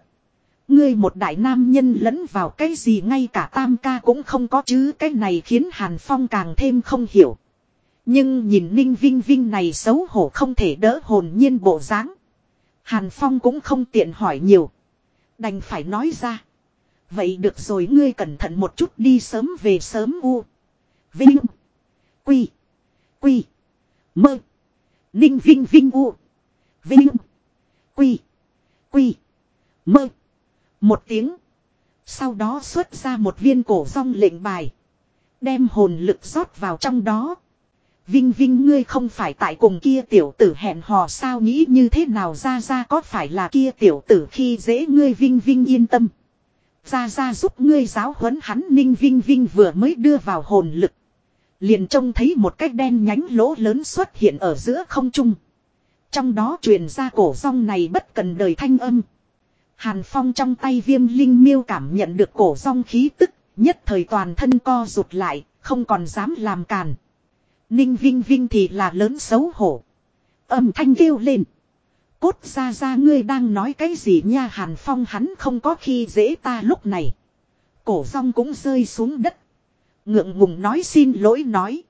Ngươi một đại nam nhân lẫn vào cái gì ngay cả tam ca cũng không có chứ, cái này khiến Hàn Phong càng thêm không hiểu. Nhưng nhìn Ninh Vinh Vinh này xấu hổ không thể đỡ hồn nhiên bộ dáng. Hàn Phong cũng không tiện hỏi nhiều. Đành phải nói ra. Vậy được rồi, ngươi cẩn thận một chút đi, sớm về sớm u. Vinh. Quy. Quy. Mơ. Ninh Vinh Vinh u. Vinh. Quy. Quy. Mơ. Một tiếng. Sau đó xuất ra một viên cổ rong lệnh bài. Đem hồn lực rót vào trong đó. Vinh Vinh, ngươi không phải tại cùng kia tiểu tử hẹn hò sao nghĩ như thế nào ra ra, có phải là kia tiểu tử khi dễ ngươi Vinh Vinh, yên tâm. Ra ra giúp ngươi giáo huấn hắn ninh Vinh Vinh vừa mới đưa vào hồn lực. Liền trông thấy một cái đen nhánh lỗ lớn xuất hiện ở giữa không trung. Trong đó truyền ra cổ rong này bất cần đời thanh âm. Hàn Phong trong tay viêm linh miêu cảm nhận được cổ rong khí tức, nhất thời toàn thân co rụt lại, không còn dám làm càn. Ninh Vinh Vinh thì là lớn xấu hổ. Âm thanh kêu lên. Cốt ra ra ngươi đang nói cái gì nha Hàn Phong hắn không có khi dễ ta lúc này. Cổ rong cũng rơi xuống đất. Ngượng ngùng nói, xin lỗi nói.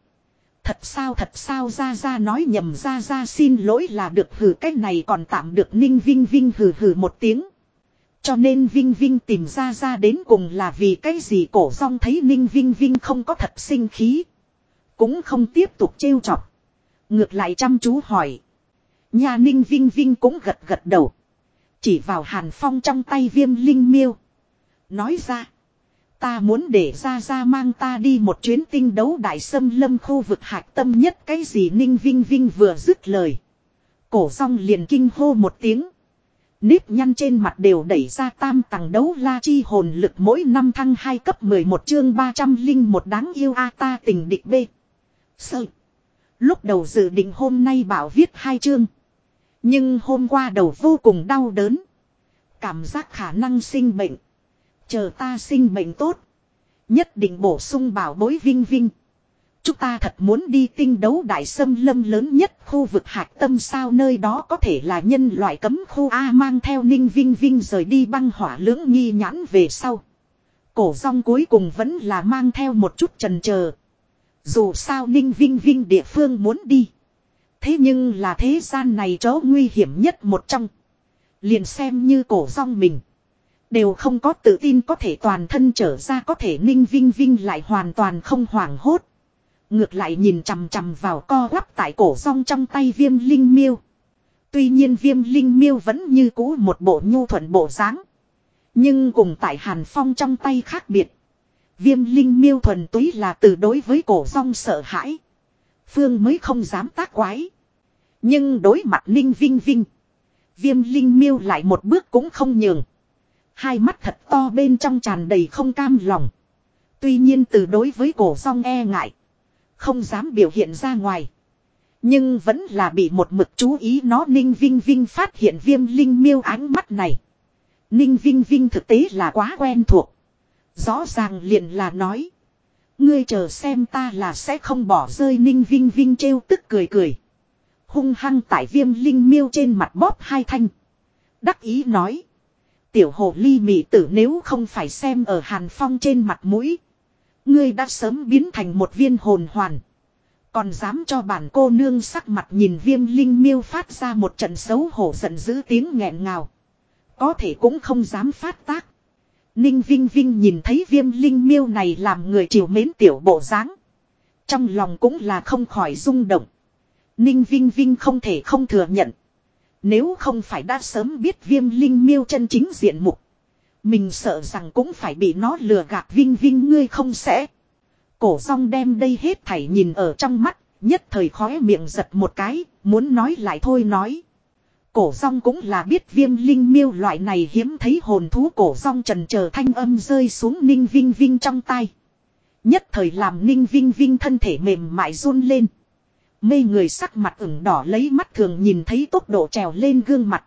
Thật sao thật sao ra ra nói, nhầm ra ra xin lỗi là được hử cái này còn tạm được ninh vinh vinh hử hử một tiếng. Cho nên Vinh Vinh tìm ra ra đến cùng là vì cái gì cổ rong thấy Ninh Vinh Vinh không có thật sinh khí. Cũng không tiếp tục trêu chọc. Ngược lại chăm chú hỏi. Nhà Ninh Vinh Vinh cũng gật gật đầu. Chỉ vào Hàn Phong trong tay viêm linh miêu. Nói ra. Ta muốn để ra ra mang ta đi một chuyến tinh đấu đại sâm lâm khu vực hạc tâm nhất cái gì Ninh Vinh Vinh vừa dứt lời. Cổ rong liền kinh hô một tiếng. Nếp nhăn trên mặt đều đẩy ra tam tầng đấu la chi hồn lực mỗi năm thăng hai cấp 11 chương 300 linh một đáng yêu a ta tình địch B. Sơ. Lúc đầu dự định hôm nay bảo viết hai chương. Nhưng hôm qua đầu vô cùng đau đớn. Cảm giác khả năng sinh bệnh. Chờ ta sinh bệnh tốt. Nhất định bổ sung bảo bối vinh vinh. Chúng ta thật muốn đi tinh đấu đại sâm lâm lớn nhất khu vực hạt tâm sao nơi đó có thể là nhân loại cấm khu A mang theo ninh vinh vinh rời đi băng hỏa lưỡng nghi nhãn về sau. Cổ rong cuối cùng vẫn là mang theo một chút trần chờ Dù sao ninh vinh vinh địa phương muốn đi. Thế nhưng là thế gian này chỗ nguy hiểm nhất một trong. Liền xem như cổ rong mình. Đều không có tự tin có thể toàn thân trở ra có thể ninh vinh vinh lại hoàn toàn không hoảng hốt. Ngược lại nhìn chằm chằm vào co quắp tại cổ rong trong tay viêm linh miêu. Tuy nhiên viêm linh miêu vẫn như cũ một bộ nhu thuận bộ dáng Nhưng cùng tại hàn phong trong tay khác biệt. Viêm linh miêu thuần túy là từ đối với cổ rong sợ hãi. Phương mới không dám tác quái. Nhưng đối mặt ninh vinh vinh. Viêm linh miêu lại một bước cũng không nhường. Hai mắt thật to bên trong tràn đầy không cam lòng. Tuy nhiên từ đối với cổ song e ngại. Không dám biểu hiện ra ngoài. Nhưng vẫn là bị một mực chú ý nó Ninh Vinh Vinh phát hiện viêm linh miêu ánh mắt này. Ninh Vinh Vinh thực tế là quá quen thuộc. Rõ ràng liền là nói. Ngươi chờ xem ta là sẽ không bỏ rơi Ninh Vinh Vinh trêu tức cười cười. Hung hăng tại viêm linh miêu trên mặt bóp hai thanh. Đắc ý nói. Tiểu hồ ly mị tử nếu không phải xem ở hàn phong trên mặt mũi. Ngươi đã sớm biến thành một viên hồn hoàn. Còn dám cho bản cô nương sắc mặt nhìn viêm linh miêu phát ra một trận xấu hổ giận dữ tiếng nghẹn ngào. Có thể cũng không dám phát tác. Ninh Vinh Vinh nhìn thấy viêm linh miêu này làm người chiều mến tiểu bộ dáng Trong lòng cũng là không khỏi rung động. Ninh Vinh Vinh không thể không thừa nhận. Nếu không phải đã sớm biết viêm linh miêu chân chính diện mục. Mình sợ rằng cũng phải bị nó lừa gạt Vinh Vinh ngươi không sẽ. Cổ song đem đây hết thảy nhìn ở trong mắt, nhất thời khóe miệng giật một cái, muốn nói lại thôi nói. Cổ song cũng là biết viêm linh miêu loại này hiếm thấy hồn thú cổ song trần chờ thanh âm rơi xuống ninh vinh vinh trong tay. Nhất thời làm ninh vinh vinh thân thể mềm mại run lên. Mê người sắc mặt ửng đỏ lấy mắt thường nhìn thấy tốc độ trèo lên gương mặt.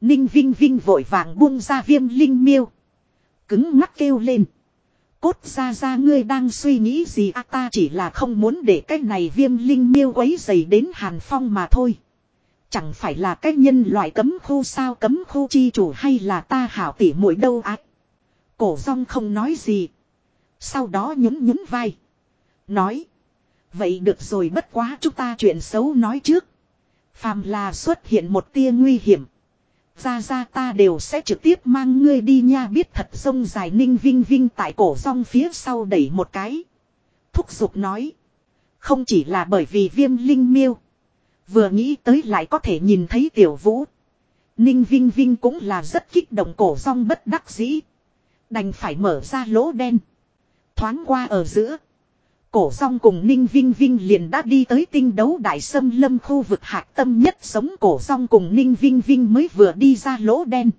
Ninh Vinh Vinh vội vàng buông ra viêm linh miêu. Cứng ngắc kêu lên. Cốt ra ra ngươi đang suy nghĩ gì à ta chỉ là không muốn để cái này viêm linh miêu quấy dày đến hàn phong mà thôi. Chẳng phải là cái nhân loại cấm khu sao cấm khu chi chủ hay là ta hảo tỉ mũi đâu ác. Cổ rong không nói gì. Sau đó nhún nhún vai. Nói. Vậy được rồi bất quá chúng ta chuyện xấu nói trước. Phàm là xuất hiện một tia nguy hiểm. Ra ra ta đều sẽ trực tiếp mang ngươi đi nha biết thật sông dài ninh vinh vinh tại cổ rong phía sau đẩy một cái. Thúc giục nói. Không chỉ là bởi vì viêm linh miêu. Vừa nghĩ tới lại có thể nhìn thấy tiểu vũ. Ninh Vinh Vinh cũng là rất kích động cổ rong bất đắc dĩ. Đành phải mở ra lỗ đen. Thoáng qua ở giữa. Cổ song cùng Ninh Vinh Vinh liền đã đi tới tinh đấu đại sâm lâm khu vực hạc tâm nhất sống cổ song cùng Ninh Vinh Vinh mới vừa đi ra lỗ đen.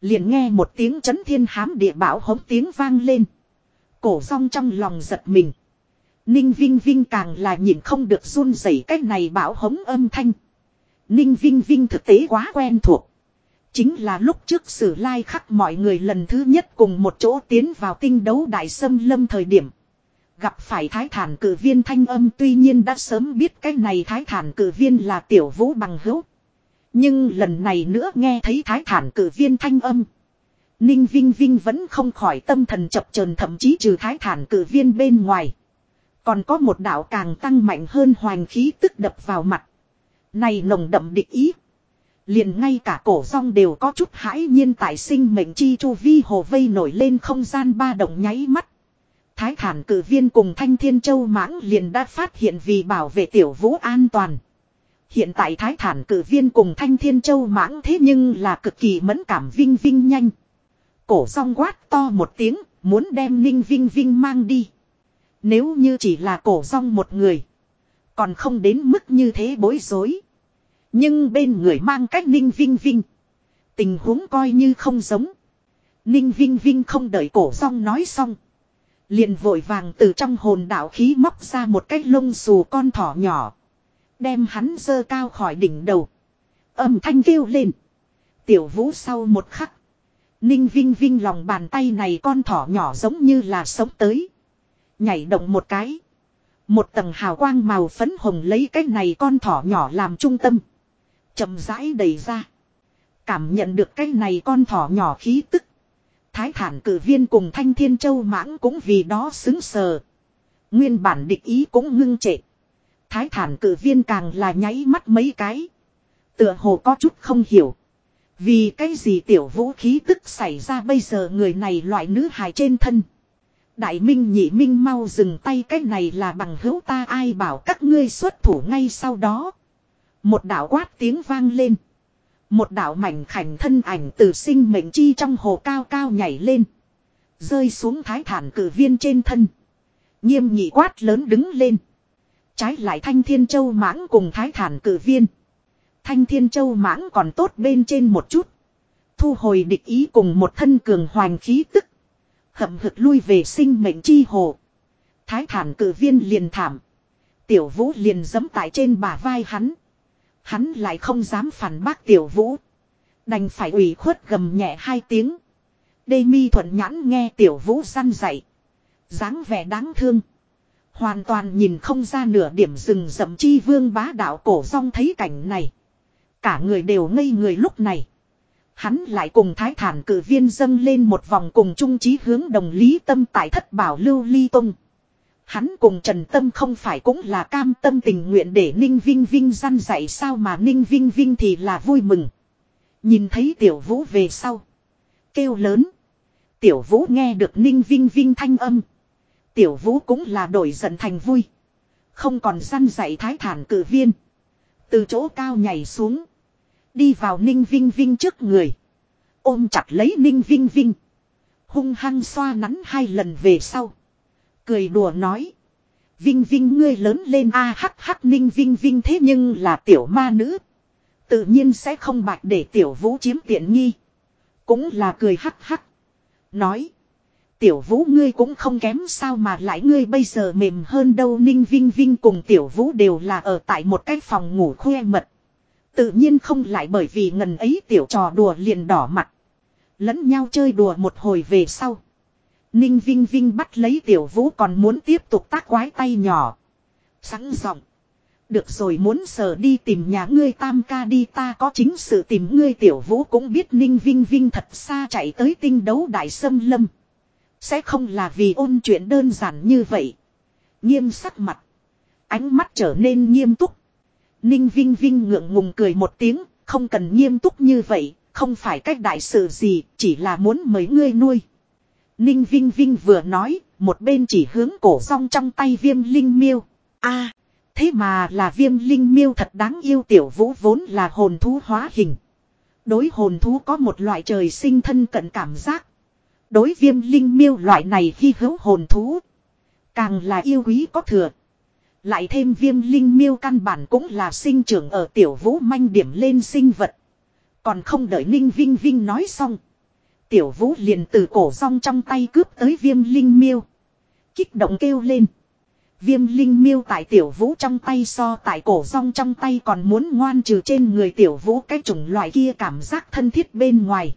Liền nghe một tiếng chấn thiên hám địa bảo hống tiếng vang lên. Cổ song trong lòng giật mình. Ninh Vinh Vinh càng là nhìn không được run rẩy cách này bảo hống âm thanh. Ninh Vinh Vinh thực tế quá quen thuộc. Chính là lúc trước sử lai khắc mọi người lần thứ nhất cùng một chỗ tiến vào tinh đấu đại sâm lâm thời điểm. Gặp phải thái thản cử viên thanh âm tuy nhiên đã sớm biết cái này thái thản cử viên là tiểu vũ bằng hữu. Nhưng lần này nữa nghe thấy thái thản cử viên thanh âm. Ninh Vinh Vinh vẫn không khỏi tâm thần chập chờn thậm chí trừ thái thản cử viên bên ngoài. Còn có một đạo càng tăng mạnh hơn hoành khí tức đập vào mặt. Này nồng đậm địch ý. Liền ngay cả cổ rong đều có chút hãi nhiên tại sinh mệnh chi chu vi hồ vây nổi lên không gian ba động nháy mắt. Thái thản cử viên cùng Thanh Thiên Châu mãng liền đã phát hiện vì bảo vệ tiểu vũ an toàn. Hiện tại Thái thản cử viên cùng Thanh Thiên Châu mãng thế nhưng là cực kỳ mẫn cảm vinh vinh nhanh. Cổ song quát to một tiếng, muốn đem Ninh Vinh Vinh mang đi. Nếu như chỉ là cổ song một người, còn không đến mức như thế bối rối. Nhưng bên người mang cách Ninh Vinh Vinh, tình huống coi như không giống. Ninh Vinh Vinh không đợi cổ song nói xong. Liền vội vàng từ trong hồn đạo khí móc ra một cái lông xù con thỏ nhỏ. Đem hắn dơ cao khỏi đỉnh đầu. Âm thanh kêu lên. Tiểu vũ sau một khắc. Ninh Vinh Vinh lòng bàn tay này con thỏ nhỏ giống như là sống tới. Nhảy động một cái. Một tầng hào quang màu phấn hồng lấy cái này con thỏ nhỏ làm trung tâm. chậm rãi đầy ra. Cảm nhận được cái này con thỏ nhỏ khí tức. Thái thản cử viên cùng Thanh Thiên Châu mãng cũng vì đó xứng sờ. Nguyên bản địch ý cũng ngưng trệ. Thái thản cử viên càng là nháy mắt mấy cái. Tựa hồ có chút không hiểu. Vì cái gì tiểu vũ khí tức xảy ra bây giờ người này loại nữ hài trên thân. Đại minh nhị minh mau dừng tay, cái này là bằng hữu ta, ai bảo các ngươi xuất thủ ngay sau đó. Một đạo quát tiếng vang lên. Một đạo mảnh khảnh thân ảnh từ sinh mệnh chi trong hồ cao cao nhảy lên. Rơi xuống thái thản cử viên trên thân. Nghiêm nhị quát lớn đứng lên. Trái lại thanh thiên châu mãng cùng thái thản cử viên. Thanh thiên châu mãng còn tốt bên trên một chút. Thu hồi địch ý cùng một thân cường hoành khí tức. Hậm hực lui về sinh mệnh chi hồ. Thái thản cử viên liền thảm. Tiểu vũ liền giấm tại trên bả vai hắn. Hắn lại không dám phản bác tiểu vũ. Đành phải ủy khuất gầm nhẹ hai tiếng. Đê mi thuận nhãn nghe tiểu vũ răn dậy. dáng vẻ đáng thương. Hoàn toàn nhìn không ra nửa điểm rừng rậm chi vương bá đạo cổ rong thấy cảnh này. Cả người đều ngây người lúc này. Hắn lại cùng thái thản cử viên dâng lên một vòng cùng trung trí hướng đồng lý tâm tại thất bảo lưu ly tông. Hắn cùng Trần Tâm không phải cũng là cam tâm tình nguyện để Ninh Vinh Vinh răn dạy sao mà Ninh Vinh Vinh thì là vui mừng. Nhìn thấy tiểu vũ về sau. Kêu lớn. Tiểu vũ nghe được Ninh Vinh Vinh thanh âm. Tiểu vũ cũng là đổi giận thành vui. Không còn răn dạy thái thản cử viên. Từ chỗ cao nhảy xuống. Đi vào Ninh Vinh Vinh trước người. Ôm chặt lấy Ninh Vinh Vinh. Hung hăng xoa nắn hai lần về sau. Cười đùa nói. Vinh Vinh ngươi lớn lên a à, hắc hắc Ninh Vinh Vinh thế nhưng là tiểu ma nữ. Tự nhiên sẽ không bạch để tiểu vũ chiếm tiện nghi. Cũng là cười hắc hắc. Nói. Tiểu vũ ngươi cũng không kém sao mà lại ngươi bây giờ mềm hơn đâu Ninh Vinh Vinh cùng tiểu vũ đều là ở tại một cái phòng ngủ khoe mật. Tự nhiên không lại bởi vì ngần ấy tiểu trò đùa liền đỏ mặt. Lẫn nhau chơi đùa một hồi về sau. Ninh Vinh Vinh bắt lấy tiểu vũ còn muốn tiếp tục tác quái tay nhỏ. Sẵn giọng. Được rồi muốn sờ đi tìm nhà ngươi tam ca đi ta có chính sự tìm ngươi tiểu vũ cũng biết Ninh Vinh Vinh thật xa chạy tới tinh đấu đại sâm lâm. Sẽ không là vì ôn chuyện đơn giản như vậy. Nghiêm sắc mặt. Ánh mắt trở nên nghiêm túc. Ninh Vinh Vinh ngượng ngùng cười một tiếng, không cần nghiêm túc như vậy, không phải cách đại sự gì, chỉ là muốn mấy ngươi nuôi. Ninh Vinh Vinh vừa nói, một bên chỉ hướng cổ song trong tay viêm linh miêu. a thế mà là viêm linh miêu thật đáng yêu tiểu vũ vốn là hồn thú hóa hình. Đối hồn thú có một loại trời sinh thân cận cảm giác. Đối viêm linh miêu loại này khi hữu hồn thú. Càng là yêu quý có thừa. Lại thêm viêm linh miêu căn bản cũng là sinh trưởng ở tiểu vũ manh điểm lên sinh vật. Còn không đợi Ninh Vinh Vinh nói xong. Tiểu vũ liền từ cổ rong trong tay cướp tới viêm linh miêu. Kích động kêu lên. Viêm linh miêu tại tiểu vũ trong tay so tại cổ rong trong tay còn muốn ngoan trừ trên người tiểu vũ cái chủng loại kia cảm giác thân thiết bên ngoài.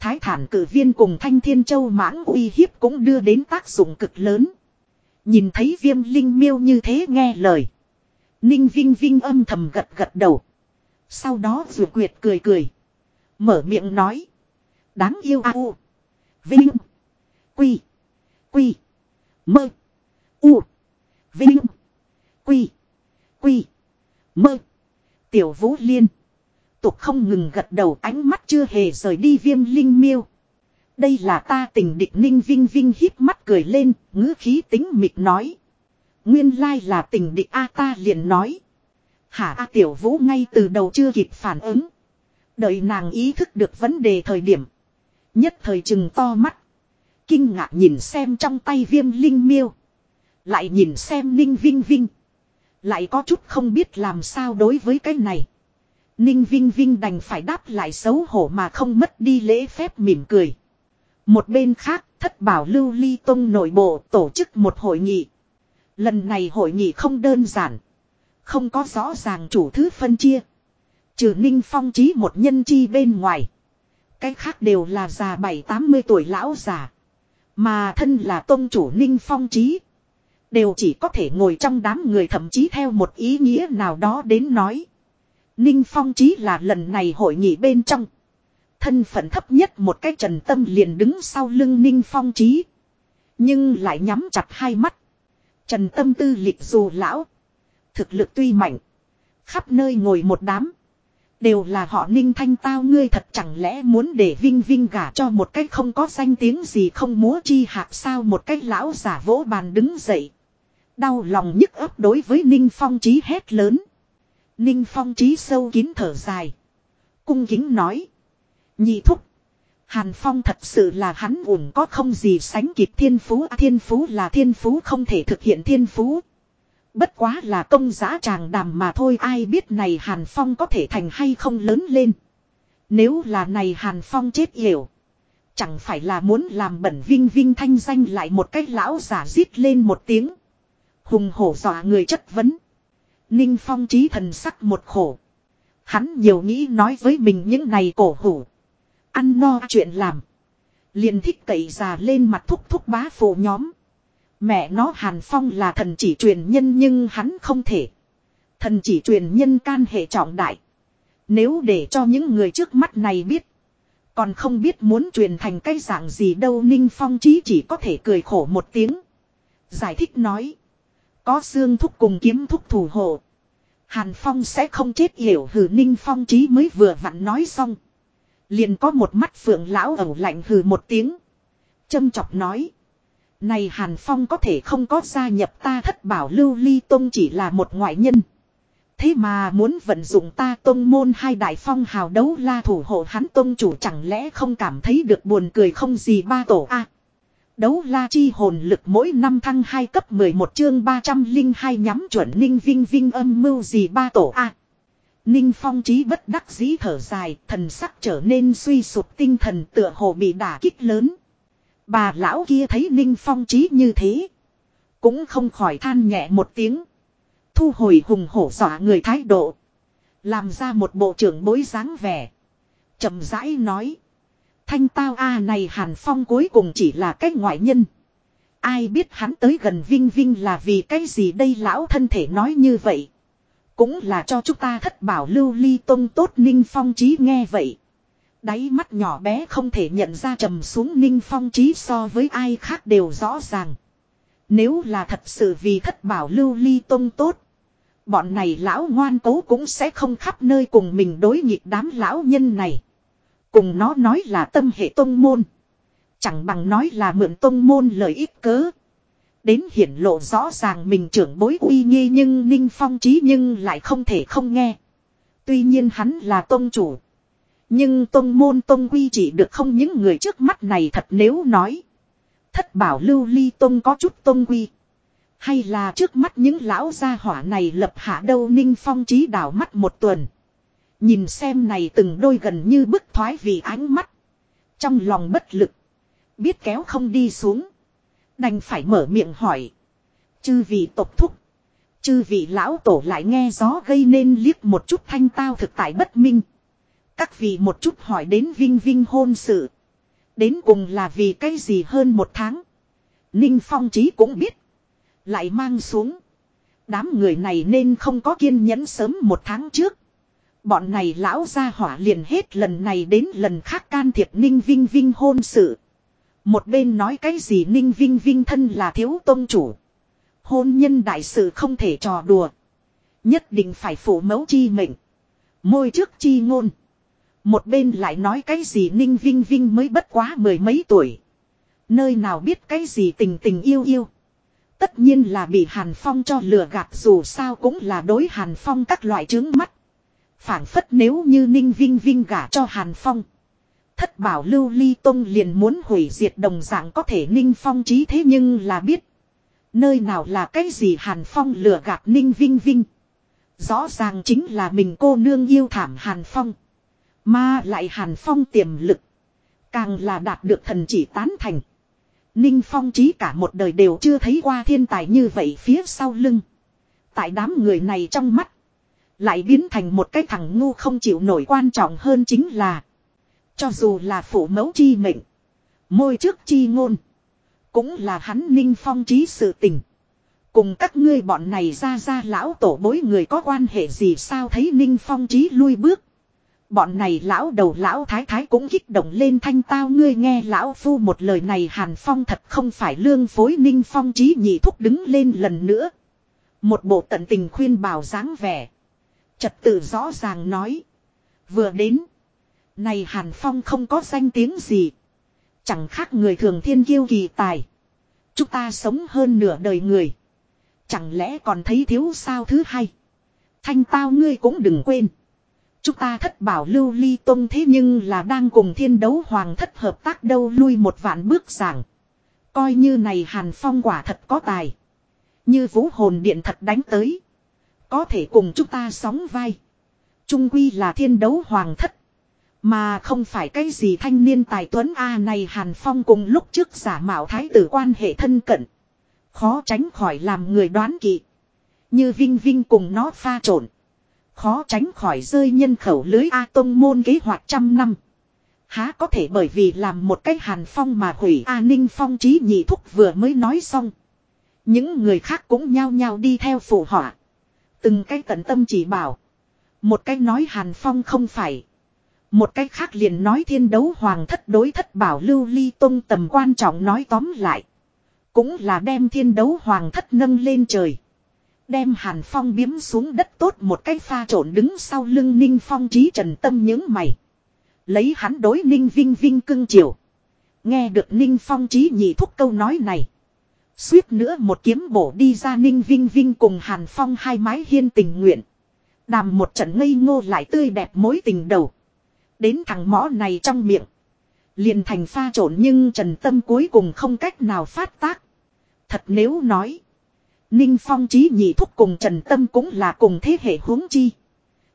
Thái thản cử viên cùng thanh thiên châu mãng uy hiếp cũng đưa đến tác dụng cực lớn. Nhìn thấy viêm linh miêu như thế nghe lời. Ninh Vinh Vinh âm thầm gật gật đầu. Sau đó vừa quyệt cười cười. Mở miệng nói. Đáng yêu a u. Vinh. Quy. Quy. Mơ. U. Vinh. Quy. Quy. Mơ. Tiểu Vũ Liên. Tục không ngừng gật đầu, ánh mắt chưa hề rời đi viêm linh miêu. Đây là ta tình địch ninh vinh vinh híp mắt cười lên, ngữ khí tính mịt nói. Nguyên lai là tình địch A ta liền nói. Hả A tiểu vũ ngay từ đầu chưa kịp phản ứng. Đợi nàng ý thức được vấn đề thời điểm. Nhất thời chừng to mắt. Kinh ngạc nhìn xem trong tay viêm linh miêu. Lại nhìn xem ninh vinh vinh. Lại có chút không biết làm sao đối với cái này. Ninh Vinh Vinh đành phải đáp lại xấu hổ mà không mất đi lễ phép mỉm cười. Một bên khác, thất bảo lưu ly tông nội bộ tổ chức một hội nghị. Lần này hội nghị không đơn giản. Không có rõ ràng chủ thứ phân chia. Trừ Ninh Phong trí một nhân chi bên ngoài. Cái khác đều là già bảy tám mươi tuổi lão già. Mà thân là tông chủ Ninh Phong trí. Đều chỉ có thể ngồi trong đám người thậm chí theo một ý nghĩa nào đó đến nói. Ninh Phong trí là lần này hội nghị bên trong. Thân phận thấp nhất một cái trần tâm liền đứng sau lưng Ninh Phong trí. Nhưng lại nhắm chặt hai mắt. Trần tâm tư lịch dù lão. Thực lực tuy mạnh. Khắp nơi ngồi một đám. Đều là họ ninh thanh tao ngươi thật chẳng lẽ muốn để Vinh Vinh gả cho một cách không có danh tiếng gì không múa chi hạc sao một cách lão giả vỗ bàn đứng dậy. Đau lòng nhức ấp đối với Ninh Phong trí hét lớn. Ninh Phong trí sâu kín thở dài. Cung kính nói. Nhị thúc. Hàn Phong thật sự là hắn ủng có không gì sánh kịp thiên phú. À, thiên phú là thiên phú không thể thực hiện thiên phú. Bất quá là công giá tràng đàm mà thôi ai biết này Hàn Phong có thể thành hay không lớn lên. Nếu là này Hàn Phong chết hiểu. Chẳng phải là muốn làm bẩn vinh vinh thanh danh lại một cách lão giả rít lên một tiếng. Hùng hổ dọa người chất vấn. Ninh Phong trí thần sắc một khổ. Hắn nhiều nghĩ nói với mình những này cổ hủ. Ăn no chuyện làm. Liền thích cậy già lên mặt thúc thúc bá phụ nhóm. Mẹ nó Hàn Phong là thần chỉ truyền nhân nhưng hắn không thể. Thần chỉ truyền nhân can hệ trọng đại. Nếu để cho những người trước mắt này biết. Còn không biết muốn truyền thành cái dạng gì đâu Ninh Phong chí chỉ có thể cười khổ một tiếng. Giải thích nói. Có xương thúc cùng kiếm thúc thủ hộ. Hàn Phong sẽ không chết hiểu hử Ninh Phong chí mới vừa vặn nói xong. Liền có một mắt phượng lão ẩu lạnh hừ một tiếng. Châm chọc nói. Này Hàn Phong có thể không có gia nhập ta thất bảo lưu ly tông chỉ là một ngoại nhân. Thế mà muốn vận dụng ta tông môn hai đại phong hào đấu la thủ hộ hắn tông chủ chẳng lẽ không cảm thấy được buồn cười không gì ba tổ a Đấu la chi hồn lực mỗi năm thăng 2 cấp 11 chương 302 nhắm chuẩn ninh vinh vinh âm mưu gì ba tổ a Ninh phong trí bất đắc dĩ thở dài, thần sắc trở nên suy sụp tinh thần tựa hồ bị đả kích lớn. Bà lão kia thấy ninh phong trí như thế. Cũng không khỏi than nhẹ một tiếng. Thu hồi hùng hổ dọa người thái độ. Làm ra một bộ trưởng bối dáng vẻ. chậm rãi nói. Thanh tao a này Hàn Phong cuối cùng chỉ là cái ngoại nhân. Ai biết hắn tới gần Vinh Vinh là vì cái gì đây lão thân thể nói như vậy. Cũng là cho chúng ta thất bảo lưu ly tông tốt Ninh Phong trí nghe vậy. Đáy mắt nhỏ bé không thể nhận ra trầm xuống Ninh Phong trí so với ai khác đều rõ ràng. Nếu là thật sự vì thất bảo lưu ly tông tốt. Bọn này lão ngoan cố cũng sẽ không khắp nơi cùng mình đối nghịch đám lão nhân này. Cùng nó nói là tâm hệ tông môn. Chẳng bằng nói là mượn tông môn lợi ích cớ. Đến hiển lộ rõ ràng mình trưởng bối uy nghi nhưng Ninh Phong trí nhưng lại không thể không nghe. Tuy nhiên hắn là tôn chủ. Nhưng tôn môn tôn quy chỉ được không những người trước mắt này thật nếu nói. Thất bảo lưu ly tôn có chút tôn quy. Hay là trước mắt những lão gia hỏa này lập hạ đâu ninh phong trí đảo mắt một tuần. Nhìn xem này từng đôi gần như bức thoái vì ánh mắt. Trong lòng bất lực. Biết kéo không đi xuống. Đành phải mở miệng hỏi. Chư vị tộc thúc. Chư vị lão tổ lại nghe gió gây nên liếc một chút thanh tao thực tại bất minh. Các vị một chút hỏi đến vinh vinh hôn sự. Đến cùng là vì cái gì hơn một tháng. Ninh Phong Trí cũng biết. Lại mang xuống. Đám người này nên không có kiên nhẫn sớm một tháng trước. Bọn này lão ra hỏa liền hết lần này đến lần khác can thiệp Ninh Vinh Vinh hôn sự. Một bên nói cái gì Ninh Vinh Vinh thân là thiếu tôn chủ. Hôn nhân đại sự không thể trò đùa. Nhất định phải phụ mẫu chi mệnh. Môi trước chi ngôn. Một bên lại nói cái gì Ninh Vinh Vinh mới bất quá mười mấy tuổi. Nơi nào biết cái gì tình tình yêu yêu. Tất nhiên là bị Hàn Phong cho lừa gạt dù sao cũng là đối Hàn Phong các loại trướng mắt. phản phất nếu như Ninh Vinh Vinh gả cho Hàn Phong. Thất bảo lưu ly tông liền muốn hủy diệt đồng dạng có thể Ninh Phong trí thế nhưng là biết. Nơi nào là cái gì Hàn Phong lừa gạt Ninh Vinh Vinh. Rõ ràng chính là mình cô nương yêu thảm Hàn Phong. Mà lại Hàn Phong tiềm lực. Càng là đạt được thần chỉ tán thành. Ninh Phong trí cả một đời đều chưa thấy qua thiên tài như vậy phía sau lưng. Tại đám người này trong mắt. Lại biến thành một cái thằng ngu không chịu nổi quan trọng hơn chính là. Cho dù là phụ mẫu chi mệnh. Môi trước chi ngôn. Cũng là hắn Ninh Phong trí sự tình. Cùng các ngươi bọn này ra ra lão tổ bối người có quan hệ gì sao thấy Ninh Phong trí lui bước. Bọn này lão đầu lão thái thái cũng kích động lên thanh tao ngươi nghe lão phu một lời này hàn phong thật không phải lương phối ninh phong trí nhị thúc đứng lên lần nữa. Một bộ tận tình khuyên bảo dáng vẻ. Trật tự rõ ràng nói. Vừa đến. Này hàn phong không có danh tiếng gì. Chẳng khác người thường thiên kiêu kỳ tài. Chúng ta sống hơn nửa đời người. Chẳng lẽ còn thấy thiếu sao thứ hai. Thanh tao ngươi cũng đừng quên. Chúng ta thất bảo lưu ly tông thế nhưng là đang cùng thiên đấu hoàng thất hợp tác đâu lui một vạn bước giảng. Coi như này hàn phong quả thật có tài. Như vũ hồn điện thật đánh tới. Có thể cùng chúng ta sóng vai. Trung quy là thiên đấu hoàng thất. Mà không phải cái gì thanh niên tài tuấn A này hàn phong cùng lúc trước giả mạo thái tử quan hệ thân cận. Khó tránh khỏi làm người đoán kỵ. Như Vinh Vinh cùng nó pha trộn. Khó tránh khỏi rơi nhân khẩu lưới A Tông môn kế hoạch trăm năm. Há có thể bởi vì làm một cách hàn phong mà hủy A Ninh Phong trí nhị thúc vừa mới nói xong. Những người khác cũng nhao nhao đi theo phụ họa. Từng cái tận tâm chỉ bảo. Một cách nói hàn phong không phải. Một cách khác liền nói thiên đấu hoàng thất đối thất bảo lưu ly tông tầm quan trọng nói tóm lại. Cũng là đem thiên đấu hoàng thất nâng lên trời. Đem hàn phong biếm xuống đất tốt một cái pha trộn đứng sau lưng ninh phong trí trần tâm những mày. Lấy hắn đối ninh vinh vinh cưng chiều. Nghe được ninh phong trí nhị thúc câu nói này. Suýt nữa một kiếm bổ đi ra ninh vinh vinh cùng hàn phong hai mái hiên tình nguyện. Đàm một trận ngây ngô lại tươi đẹp mối tình đầu. Đến thằng mõ này trong miệng. Liền thành pha trộn nhưng Trần Tâm cuối cùng không cách nào phát tác. Thật nếu nói. Ninh Phong trí nhị thúc cùng Trần Tâm cũng là cùng thế hệ huống chi.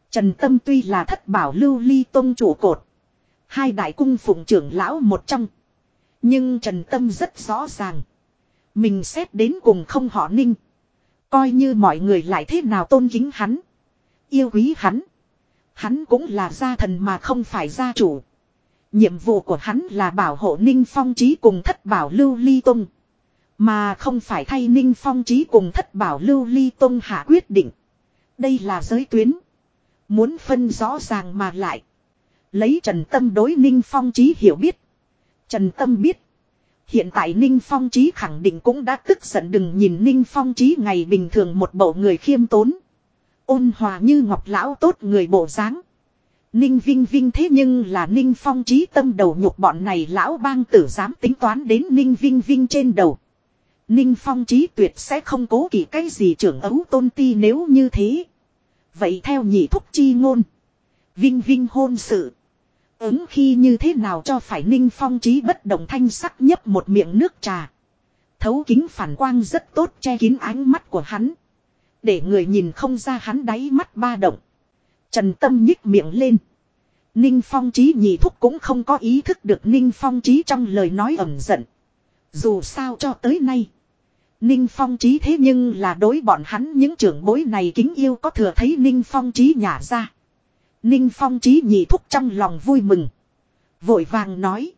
Trần Tâm tuy là thất bảo lưu ly tôn chủ cột. Hai đại cung phụng trưởng lão một trong. Nhưng Trần Tâm rất rõ ràng. Mình xét đến cùng không họ Ninh. Coi như mọi người lại thế nào tôn kính hắn. Yêu quý hắn. Hắn cũng là gia thần mà không phải gia chủ. Nhiệm vụ của hắn là bảo hộ Ninh Phong trí cùng thất bảo lưu ly tông. Mà không phải thay Ninh Phong trí cùng thất bảo lưu ly tông hạ quyết định. Đây là giới tuyến. Muốn phân rõ ràng mà lại. Lấy Trần Tâm đối Ninh Phong trí hiểu biết. Trần Tâm biết. Hiện tại Ninh Phong trí khẳng định cũng đã tức giận đừng nhìn Ninh Phong trí ngày bình thường một bộ người khiêm tốn. Ôn hòa như ngọc lão tốt người bộ dáng. Ninh Vinh Vinh thế nhưng là Ninh Phong trí tâm đầu nhục bọn này lão bang tử dám tính toán đến Ninh Vinh Vinh trên đầu. Ninh Phong trí tuyệt sẽ không cố kỵ cái gì trưởng ấu tôn ti nếu như thế. Vậy theo nhị thúc chi ngôn. Vinh Vinh hôn sự. Ứng khi như thế nào cho phải Ninh Phong trí bất động thanh sắc nhấp một miệng nước trà. Thấu kính phản quang rất tốt che kín ánh mắt của hắn. Để người nhìn không ra hắn đáy mắt ba động. Trần Tâm nhích miệng lên. Ninh Phong trí nhị thúc cũng không có ý thức được Ninh Phong trí trong lời nói ẩm giận. Dù sao cho tới nay. Ninh Phong trí thế nhưng là đối bọn hắn những trưởng bối này kính yêu có thừa thấy Ninh Phong trí nhả ra. Ninh Phong trí nhị thúc trong lòng vui mừng. Vội vàng nói.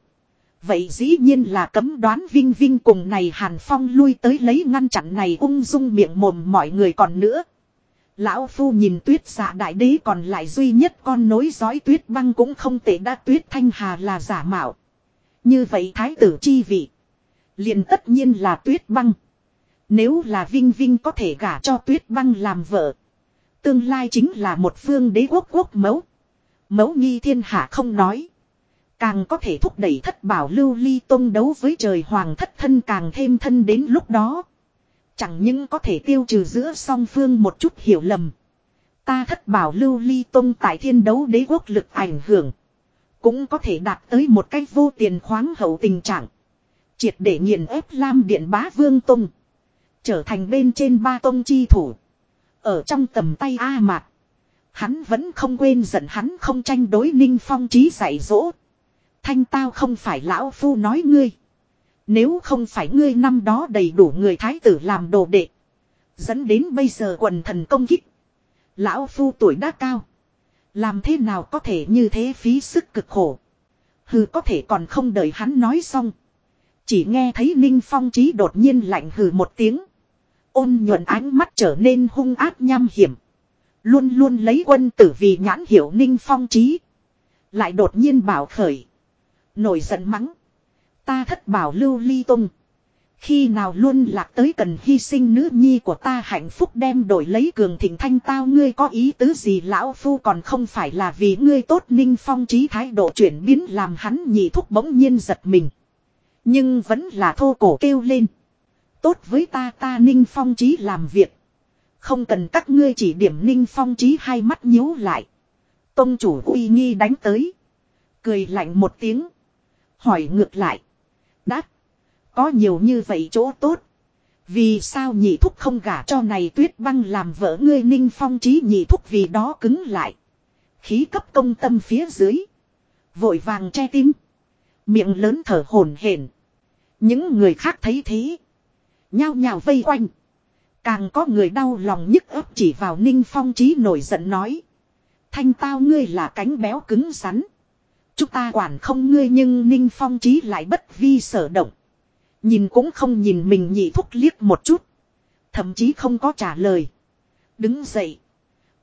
Vậy dĩ nhiên là cấm đoán Vinh Vinh cùng này Hàn Phong lui tới lấy ngăn chặn này ung dung miệng mồm mọi người còn nữa. Lão Phu nhìn tuyết giả đại đế còn lại duy nhất con nối dõi tuyết băng cũng không tệ đã tuyết thanh hà là giả mạo. Như vậy thái tử chi vị. liền tất nhiên là tuyết băng. Nếu là Vinh Vinh có thể gả cho tuyết băng làm vợ. Tương lai chính là một phương đế quốc quốc mẫu. Mẫu nghi thiên hạ không nói. Càng có thể thúc đẩy thất bảo lưu ly tông đấu với trời hoàng thất thân càng thêm thân đến lúc đó. Chẳng những có thể tiêu trừ giữa song phương một chút hiểu lầm. Ta thất bảo lưu ly tông tại thiên đấu đế quốc lực ảnh hưởng. Cũng có thể đạt tới một cách vô tiền khoáng hậu tình trạng. Triệt để nghiền ép Lam Điện Bá Vương Tông. Trở thành bên trên ba tông chi thủ. Ở trong tầm tay A Mạc. Hắn vẫn không quên giận hắn không tranh đối ninh phong trí dạy dỗ. Thanh tao không phải lão phu nói ngươi. Nếu không phải ngươi năm đó đầy đủ người thái tử làm đồ đệ. Dẫn đến bây giờ quần thần công kích. Lão phu tuổi đã cao. Làm thế nào có thể như thế phí sức cực khổ. Hừ, có thể còn không đợi hắn nói xong. Chỉ nghe thấy Ninh Phong Trí đột nhiên lạnh hừ một tiếng. Ôn nhuận ánh mắt trở nên hung ác nham hiểm. Luôn luôn lấy quân tử vì nhãn hiểu Ninh Phong Trí. Lại đột nhiên bảo khởi. Nổi giận mắng. Ta thất bảo lưu ly tung. Khi nào luôn lạc tới cần hy sinh nữ nhi của ta hạnh phúc đem đổi lấy cường thịnh thanh tao, ngươi có ý tứ gì lão phu còn không phải là vì ngươi tốt, ninh phong trí thái độ chuyển biến làm hắn nhị thúc bỗng nhiên giật mình. Nhưng vẫn là thô cổ kêu lên. Tốt với ta ta ninh phong trí làm việc. Không cần các ngươi chỉ điểm ninh phong trí hai mắt nhíu lại. Tông chủ uy nghi đánh tới. Cười lạnh một tiếng. Hỏi ngược lại. Đáp. Có nhiều như vậy chỗ tốt. Vì sao nhị thúc không gả cho này tuyết băng làm vợ ngươi ninh phong trí nhị thúc vì đó cứng lại. Khí cấp công tâm phía dưới. Vội vàng che tim. Miệng lớn thở hổn hển. Những người khác thấy thế. Nhao nhao vây quanh. Càng có người đau lòng nhức ấp chỉ vào Ninh Phong Chí nổi giận nói. Thanh tao ngươi là cánh béo cứng rắn. Chúng ta quản không ngươi nhưng Ninh Phong trí lại bất vi sở động. Nhìn cũng không nhìn mình nhị thúc liếc một chút. Thậm chí không có trả lời. Đứng dậy.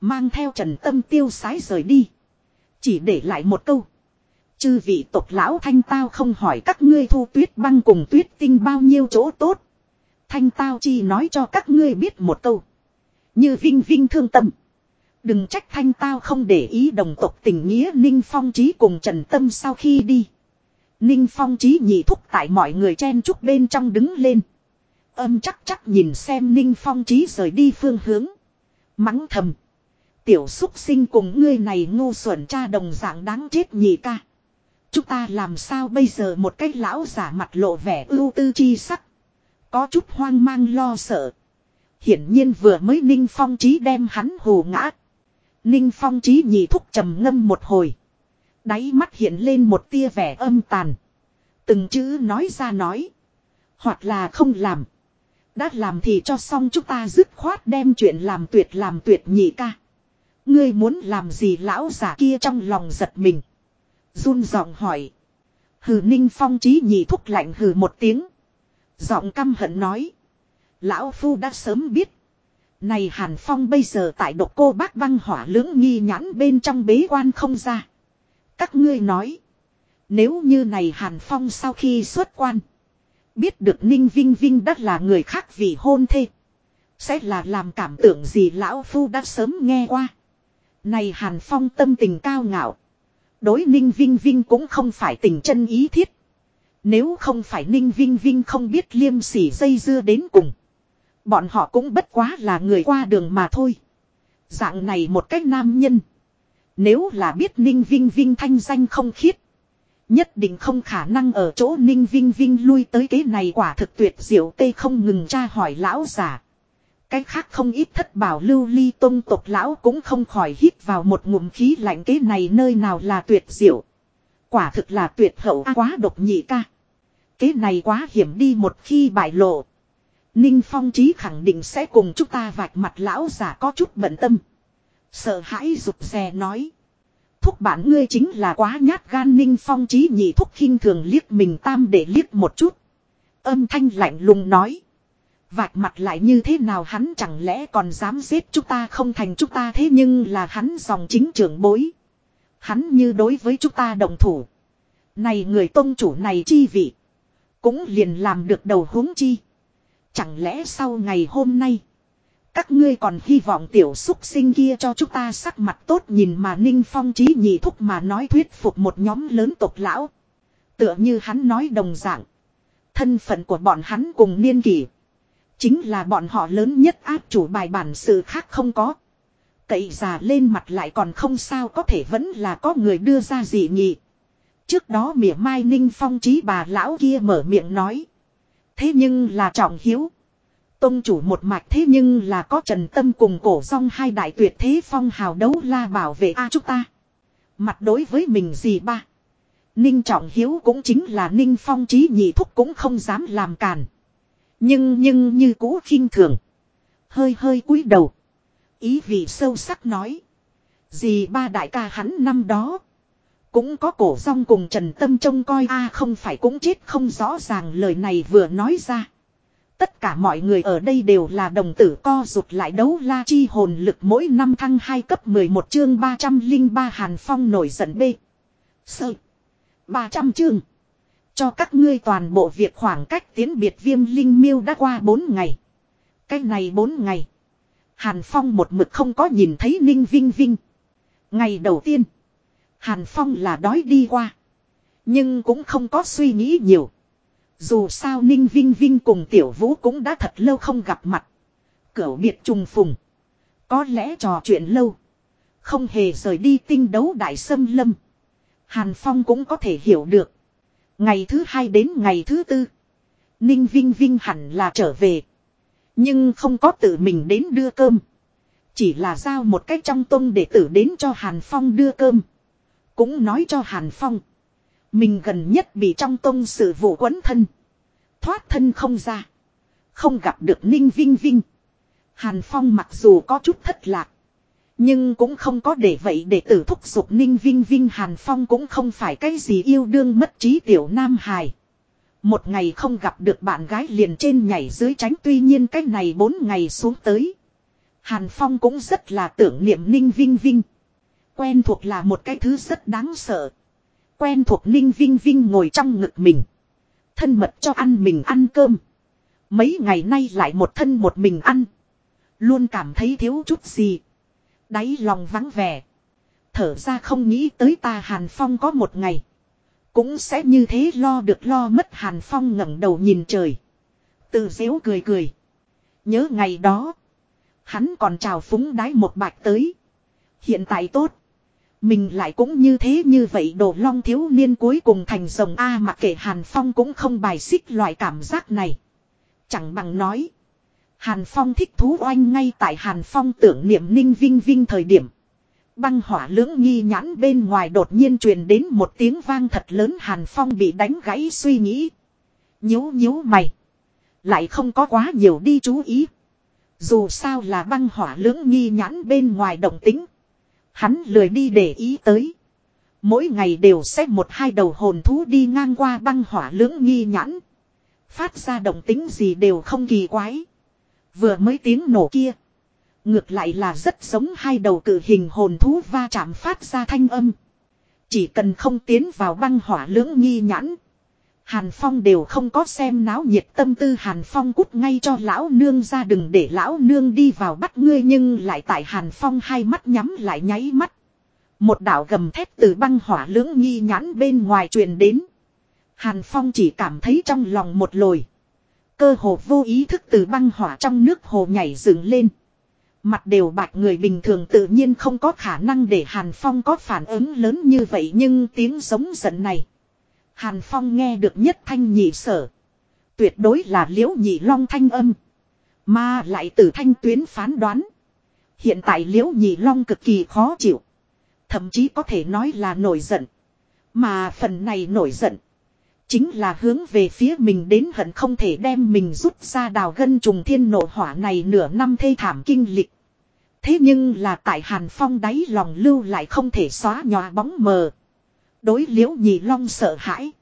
Mang theo trần tâm tiêu sái rời đi. Chỉ để lại một câu. Chư vị tộc lão thanh tao không hỏi các ngươi thu tuyết băng cùng tuyết tinh bao nhiêu chỗ tốt. Thanh tao chi nói cho các ngươi biết một câu. Như vinh vinh thương tâm. Đừng trách thanh tao không để ý đồng tộc tình nghĩa Ninh Phong Trí cùng Trần Tâm sau khi đi. Ninh Phong Trí nhị thúc tại mọi người chen chúc bên trong đứng lên. Âm chắc chắc nhìn xem Ninh Phong Trí rời đi phương hướng. Mắng thầm. Tiểu xúc sinh cùng ngươi này ngu xuẩn cha đồng dạng đáng chết nhị ca. Chúng ta làm sao bây giờ một cách lão giả mặt lộ vẻ ưu tư chi sắc. Có chút hoang mang lo sợ. Hiển nhiên vừa mới Ninh Phong Trí đem hắn hù ngã. Ninh Phong Trí nhị thúc trầm ngâm một hồi. Đáy mắt hiện lên một tia vẻ âm tàn. Từng chữ nói ra nói. Hoặc là không làm. Đã làm thì cho xong chúng ta dứt khoát đem chuyện làm tuyệt làm tuyệt nhị ca. Ngươi muốn làm gì lão giả kia trong lòng giật mình. run giọng hỏi. Hừ ninh phong trí nhị thúc lạnh hừ một tiếng. Giọng căm hận nói. Lão Phu đã sớm biết. Này Hàn Phong bây giờ tại độc cô bác băng hỏa lưỡng nghi nhãn bên trong bế quan không ra. Các ngươi nói. Nếu như này Hàn Phong sau khi xuất quan. Biết được Ninh Vinh Vinh đã là người khác vì hôn thê. Sẽ là làm cảm tưởng gì Lão Phu đã sớm nghe qua. Này Hàn Phong tâm tình cao ngạo. Đối Ninh Vinh Vinh cũng không phải tình chân ý thiết. Nếu không phải Ninh Vinh Vinh không biết liêm sỉ dây dưa đến cùng. Bọn họ cũng bất quá là người qua đường mà thôi. Dạng này một cách nam nhân. Nếu là biết Ninh Vinh Vinh thanh danh không khiết. Nhất định không khả năng ở chỗ Ninh Vinh Vinh lui tới cái này quả thực tuyệt diệu tê không ngừng tra hỏi lão giả. Cái khác không ít thất bảo lưu ly tôn tộc lão cũng không khỏi hít vào một ngụm khí lạnh cái này nơi nào là tuyệt diệu. Quả thực là tuyệt hậu quá độc nhị ca. Cái này quá hiểm đi một khi bại lộ. Ninh Phong Chí khẳng định sẽ cùng chúng ta vạch mặt lão giả có chút bận tâm. Sợ hãi rụt rè nói. Thúc bản ngươi chính là quá nhát gan Ninh Phong Chí nhị thúc khinh thường liếc mình tam để liếc một chút. Âm thanh lạnh lùng nói. Vạch mặt lại như thế nào hắn chẳng lẽ còn dám giết chúng ta không thành chúng ta thế nhưng là hắn dòng chính trưởng bối. Hắn như đối với chúng ta đồng thủ. Này người tôn chủ này chi vị. Cũng liền làm được đầu huống chi. Chẳng lẽ sau ngày hôm nay. Các ngươi còn hy vọng tiểu xúc sinh kia cho chúng ta sắc mặt tốt nhìn mà Ninh Phong trí nhị thúc mà nói thuyết phục một nhóm lớn tộc lão. Tựa như hắn nói đồng dạng. Thân phận của bọn hắn cùng niên kỷ. Chính là bọn họ lớn nhất áp chủ bài bản sự khác không có. Cậy già lên mặt lại còn không sao có thể vẫn là có người đưa ra gì nghị Trước đó mỉa mai ninh phong trí bà lão kia mở miệng nói. Thế nhưng là trọng hiếu. Tông chủ một mạch thế nhưng là có trần tâm cùng cổ song hai đại tuyệt thế phong hào đấu la bảo vệ a chúng ta. Mặt đối với mình gì ba. Ninh trọng hiếu cũng chính là ninh phong trí nhị thúc cũng không dám làm càn. Nhưng nhưng như cũ khinh thường. Hơi hơi cúi đầu. Ý vị sâu sắc nói. Gì ba đại ca hắn năm đó. Cũng có cổ rong cùng Trần Tâm trông coi a, không phải cũng chết không rõ ràng lời này vừa nói ra. Tất cả mọi người ở đây đều là đồng tử co rụt lại đấu la chi hồn lực mỗi năm thăng 2 cấp 11 chương 303 Hàn Phong nổi giận B. Sơ. 300 chương. Cho các ngươi toàn bộ việc khoảng cách tiến biệt viêm linh miêu đã qua 4 ngày. Cái này 4 ngày. Hàn Phong một mực không có nhìn thấy Ninh Vinh Vinh. Ngày đầu tiên. Hàn Phong là đói đi qua. Nhưng cũng không có suy nghĩ nhiều. Dù sao Ninh Vinh Vinh cùng Tiểu Vũ cũng đã thật lâu không gặp mặt. Cửu biệt trùng phùng. Có lẽ trò chuyện lâu. Không hề rời đi tinh đấu đại sâm lâm. Hàn Phong cũng có thể hiểu được. Ngày thứ hai đến ngày thứ tư. Ninh Vinh Vinh hẳn là trở về. Nhưng không có tự mình đến đưa cơm. Chỉ là giao một cách trong tông để tử đến cho Hàn Phong đưa cơm. Cũng nói cho Hàn Phong. Mình gần nhất bị trong tông sự vụ quấn thân. Thoát thân không ra. Không gặp được Ninh Vinh Vinh. Hàn Phong mặc dù có chút thất lạc. Nhưng cũng không có để vậy để tử thúc giục Ninh Vinh Vinh Hàn Phong cũng không phải cái gì yêu đương mất trí tiểu nam hài. Một ngày không gặp được bạn gái liền trên nhảy dưới tránh tuy nhiên cái này bốn ngày xuống tới. Hàn Phong cũng rất là tưởng niệm Ninh Vinh Vinh. Quen thuộc là một cái thứ rất đáng sợ. Quen thuộc Ninh Vinh Vinh ngồi trong ngực mình. Thân mật cho ăn mình ăn cơm. Mấy ngày nay lại một thân một mình ăn. Luôn cảm thấy thiếu chút gì. Đáy lòng vắng vẻ. Thở ra không nghĩ tới ta Hàn Phong có một ngày. Cũng sẽ như thế lo được lo mất Hàn Phong ngẩng đầu nhìn trời. Từ dễu cười cười. Nhớ ngày đó. Hắn còn chào phúng đái một bạch tới. Hiện tại tốt. Mình lại cũng như thế như vậy đồ long thiếu niên cuối cùng thành rồng A mà kể Hàn Phong cũng không bài xích loại cảm giác này. Chẳng bằng nói. Hàn Phong thích thú oanh ngay tại Hàn Phong tưởng niệm ninh vinh vinh thời điểm. Băng hỏa lưỡng nghi nhãn bên ngoài đột nhiên truyền đến một tiếng vang thật lớn Hàn Phong bị đánh gãy suy nghĩ. Nhíu nhíu mày. Lại không có quá nhiều đi chú ý. Dù sao là băng hỏa lưỡng nghi nhãn bên ngoài động tính. Hắn lười đi để ý tới. Mỗi ngày đều xếp một hai đầu hồn thú đi ngang qua băng hỏa lưỡng nghi nhãn. Phát ra động tính gì đều không kỳ quái. Vừa mới tiếng nổ kia. Ngược lại là rất giống hai đầu cử hình hồn thú va chạm phát ra thanh âm. Chỉ cần không tiến vào băng hỏa lưỡng nghi nhãn. Hàn Phong đều không có xem náo nhiệt tâm tư Hàn Phong cút ngay cho lão nương ra đừng để lão nương đi vào bắt ngươi nhưng lại tại Hàn Phong hai mắt nhắm lại nháy mắt. Một đạo gầm thép từ băng hỏa lưỡng nghi nhãn bên ngoài truyền đến. Hàn Phong chỉ cảm thấy trong lòng một lồi. Cơ hồ vô ý thức từ băng hỏa trong nước hồ nhảy dựng lên. Mặt đều bạch người bình thường tự nhiên không có khả năng để Hàn Phong có phản ứng lớn như vậy nhưng tiếng giống giận này. Hàn Phong nghe được nhất thanh nhị sở. Tuyệt đối là liễu nhị long thanh âm. Mà lại từ thanh tuyến phán đoán. Hiện tại liễu nhị long cực kỳ khó chịu. Thậm chí có thể nói là nổi giận. Mà phần này nổi giận. Chính là hướng về phía mình đến hận không thể đem mình rút ra đào gân trùng thiên nộ hỏa này nửa năm thê thảm kinh lịch. Thế nhưng là tại Hàn Phong đáy lòng lưu lại không thể xóa nhòa bóng mờ. Đối liễu nhị long sợ hãi.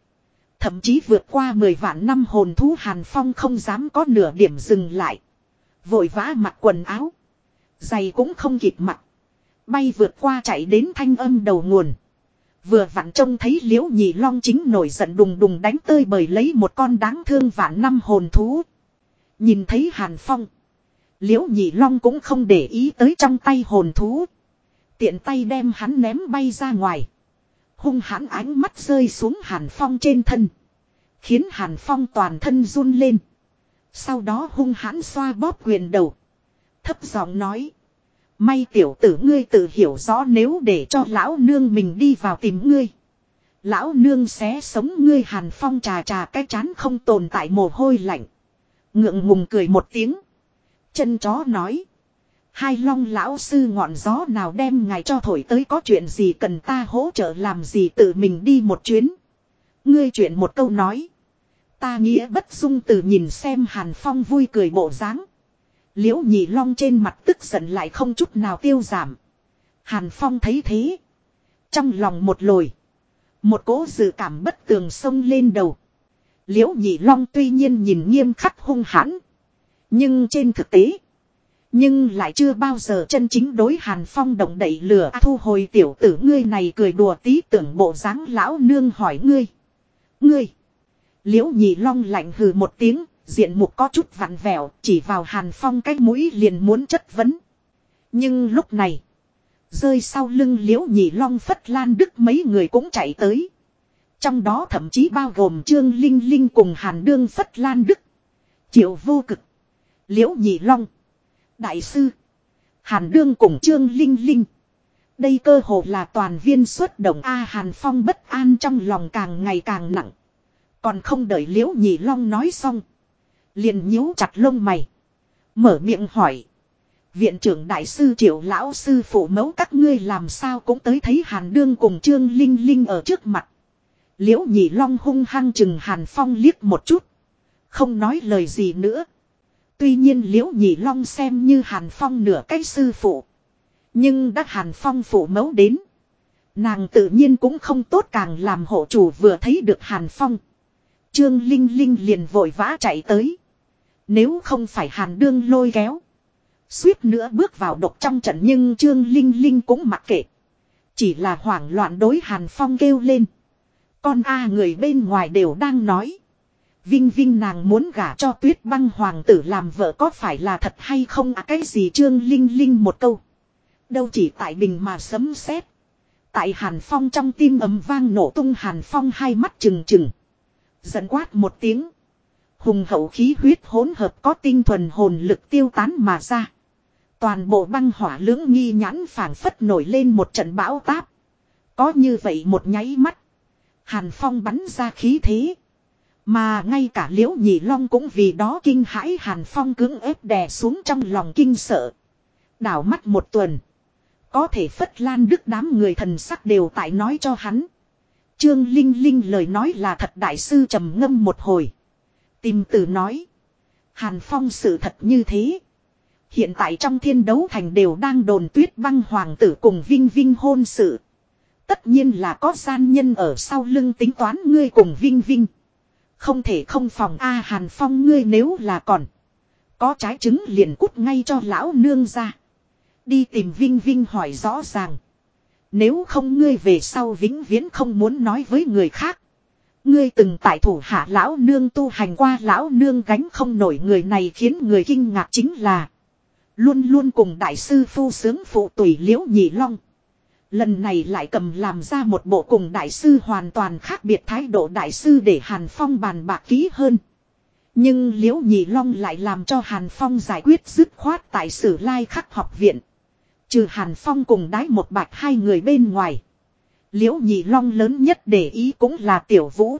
Thậm chí vượt qua 10 vạn năm hồn thú Hàn Phong không dám có nửa điểm dừng lại. Vội vã mặc quần áo. Giày cũng không kịp mặc. Bay vượt qua chạy đến thanh âm đầu nguồn. Vừa vặn trông thấy liễu nhị long chính nổi giận đùng đùng đánh tơi bởi lấy một con đáng thương vạn năm hồn thú. Nhìn thấy Hàn Phong. Liễu nhị long cũng không để ý tới trong tay hồn thú. Tiện tay đem hắn ném bay ra ngoài. Hung hãn ánh mắt rơi xuống Hàn Phong trên thân. Khiến Hàn Phong toàn thân run lên. Sau đó hung hãn xoa bóp quyền đầu. Thấp giọng nói. May tiểu tử ngươi tự hiểu rõ nếu để cho lão nương mình đi vào tìm ngươi. Lão nương xé sống ngươi Hàn Phong trà trà cái chán không tồn tại mồ hôi lạnh. Ngượng ngùng cười một tiếng. Chân chó nói. Hai long lão sư ngọn gió nào đem ngài cho thổi tới có chuyện gì cần ta hỗ trợ làm gì tự mình đi một chuyến. Ngươi chuyện một câu nói. Ta nghĩa bất dung từ nhìn xem Hàn Phong vui cười bộ dáng. Liễu nhị long trên mặt tức giận lại không chút nào tiêu giảm. Hàn Phong thấy thế. Trong lòng một lồi. Một cỗ dự cảm bất tường sông lên đầu. Liễu nhị long tuy nhiên nhìn nghiêm khắc hung hãn. Nhưng trên thực tế. Nhưng lại chưa bao giờ chân chính đối Hàn Phong động đẩy lửa à, thu hồi tiểu tử ngươi này cười đùa tí tưởng bộ dáng lão nương hỏi ngươi. Ngươi. Liễu nhị long lạnh hừ một tiếng, diện mục có chút vặn vẹo, chỉ vào Hàn Phong cái mũi liền muốn chất vấn. Nhưng lúc này, rơi sau lưng liễu nhị long phất lan đức mấy người cũng chạy tới. Trong đó thậm chí bao gồm Trương Linh Linh cùng Hàn Đương phất lan đức. Triệu vô cực. Liễu nhị long. Đại sư. Hàn Đương cùng Trương Linh Linh. Đây cơ hồ là toàn viên xuất động A Hàn Phong bất an trong lòng càng ngày càng nặng. Còn không đợi Liễu Nhị Long nói xong. Liền nhíu chặt lông mày. Mở miệng hỏi. Viện trưởng đại sư triệu lão sư phụ mẫu các ngươi làm sao cũng tới thấy Hàn Đương cùng Trương Linh Linh ở trước mặt. Liễu Nhị Long hung hăng chừng Hàn Phong liếc một chút. Không nói lời gì nữa. Tuy nhiên liễu nhị long xem như Hàn Phong nửa cái sư phụ. Nhưng đã Hàn Phong phụ mẫu đến. Nàng tự nhiên cũng không tốt càng làm hộ chủ vừa thấy được Hàn Phong. Trương Linh Linh liền vội vã chạy tới. Nếu không phải Hàn Đương lôi kéo. Suýt nữa bước vào độc trong trận nhưng Trương Linh Linh cũng mặc kệ. Chỉ là hoảng loạn đối Hàn Phong kêu lên. Con A người bên ngoài đều đang nói. Vinh Vinh nàng muốn gả cho tuyết băng hoàng tử làm vợ có phải là thật hay không à cái gì Trương Linh Linh một câu. Đâu chỉ tại bình mà sấm sét. Tại Hàn Phong trong tim ấm vang nổ tung Hàn Phong hai mắt trừng trừng. Giận quát một tiếng. Hùng hậu khí huyết hỗn hợp có tinh thuần hồn lực tiêu tán mà ra. Toàn bộ băng hỏa lưỡng nghi nhãn phảng phất nổi lên một trận bão táp. Có như vậy một nháy mắt. Hàn Phong bắn ra khí thế. Mà ngay cả liễu nhị long cũng vì đó kinh hãi Hàn Phong cứng ép đè xuống trong lòng kinh sợ. Đảo mắt một tuần. Có thể phất lan đức đám người thần sắc đều tại nói cho hắn. Trương Linh Linh lời nói là thật đại sư trầm ngâm một hồi. Tìm từ nói. Hàn Phong sự thật như thế. Hiện tại trong thiên đấu thành đều đang đồn tuyết băng hoàng tử cùng Vinh Vinh hôn sự. Tất nhiên là có gian nhân ở sau lưng tính toán ngươi cùng Vinh Vinh. Không thể không phòng A Hàn Phong ngươi nếu là còn. Có trái trứng liền cút ngay cho lão nương ra. Đi tìm Vinh Vinh hỏi rõ ràng. Nếu không ngươi về sau vĩnh viễn không muốn nói với người khác. Ngươi từng tại thủ hạ lão nương tu hành qua lão nương gánh không nổi người này khiến người kinh ngạc chính là. Luôn luôn cùng đại sư phu sướng phụ tùy liễu nhị long. Lần này lại cầm làm ra một bộ cùng đại sư hoàn toàn khác biệt thái độ đại sư để Hàn Phong bàn bạc kỹ hơn. Nhưng liễu nhị long lại làm cho Hàn Phong giải quyết dứt khoát tại sử lai khắc học viện. Trừ Hàn Phong cùng đái một bạch hai người bên ngoài. Liễu nhị long lớn nhất để ý cũng là tiểu vũ.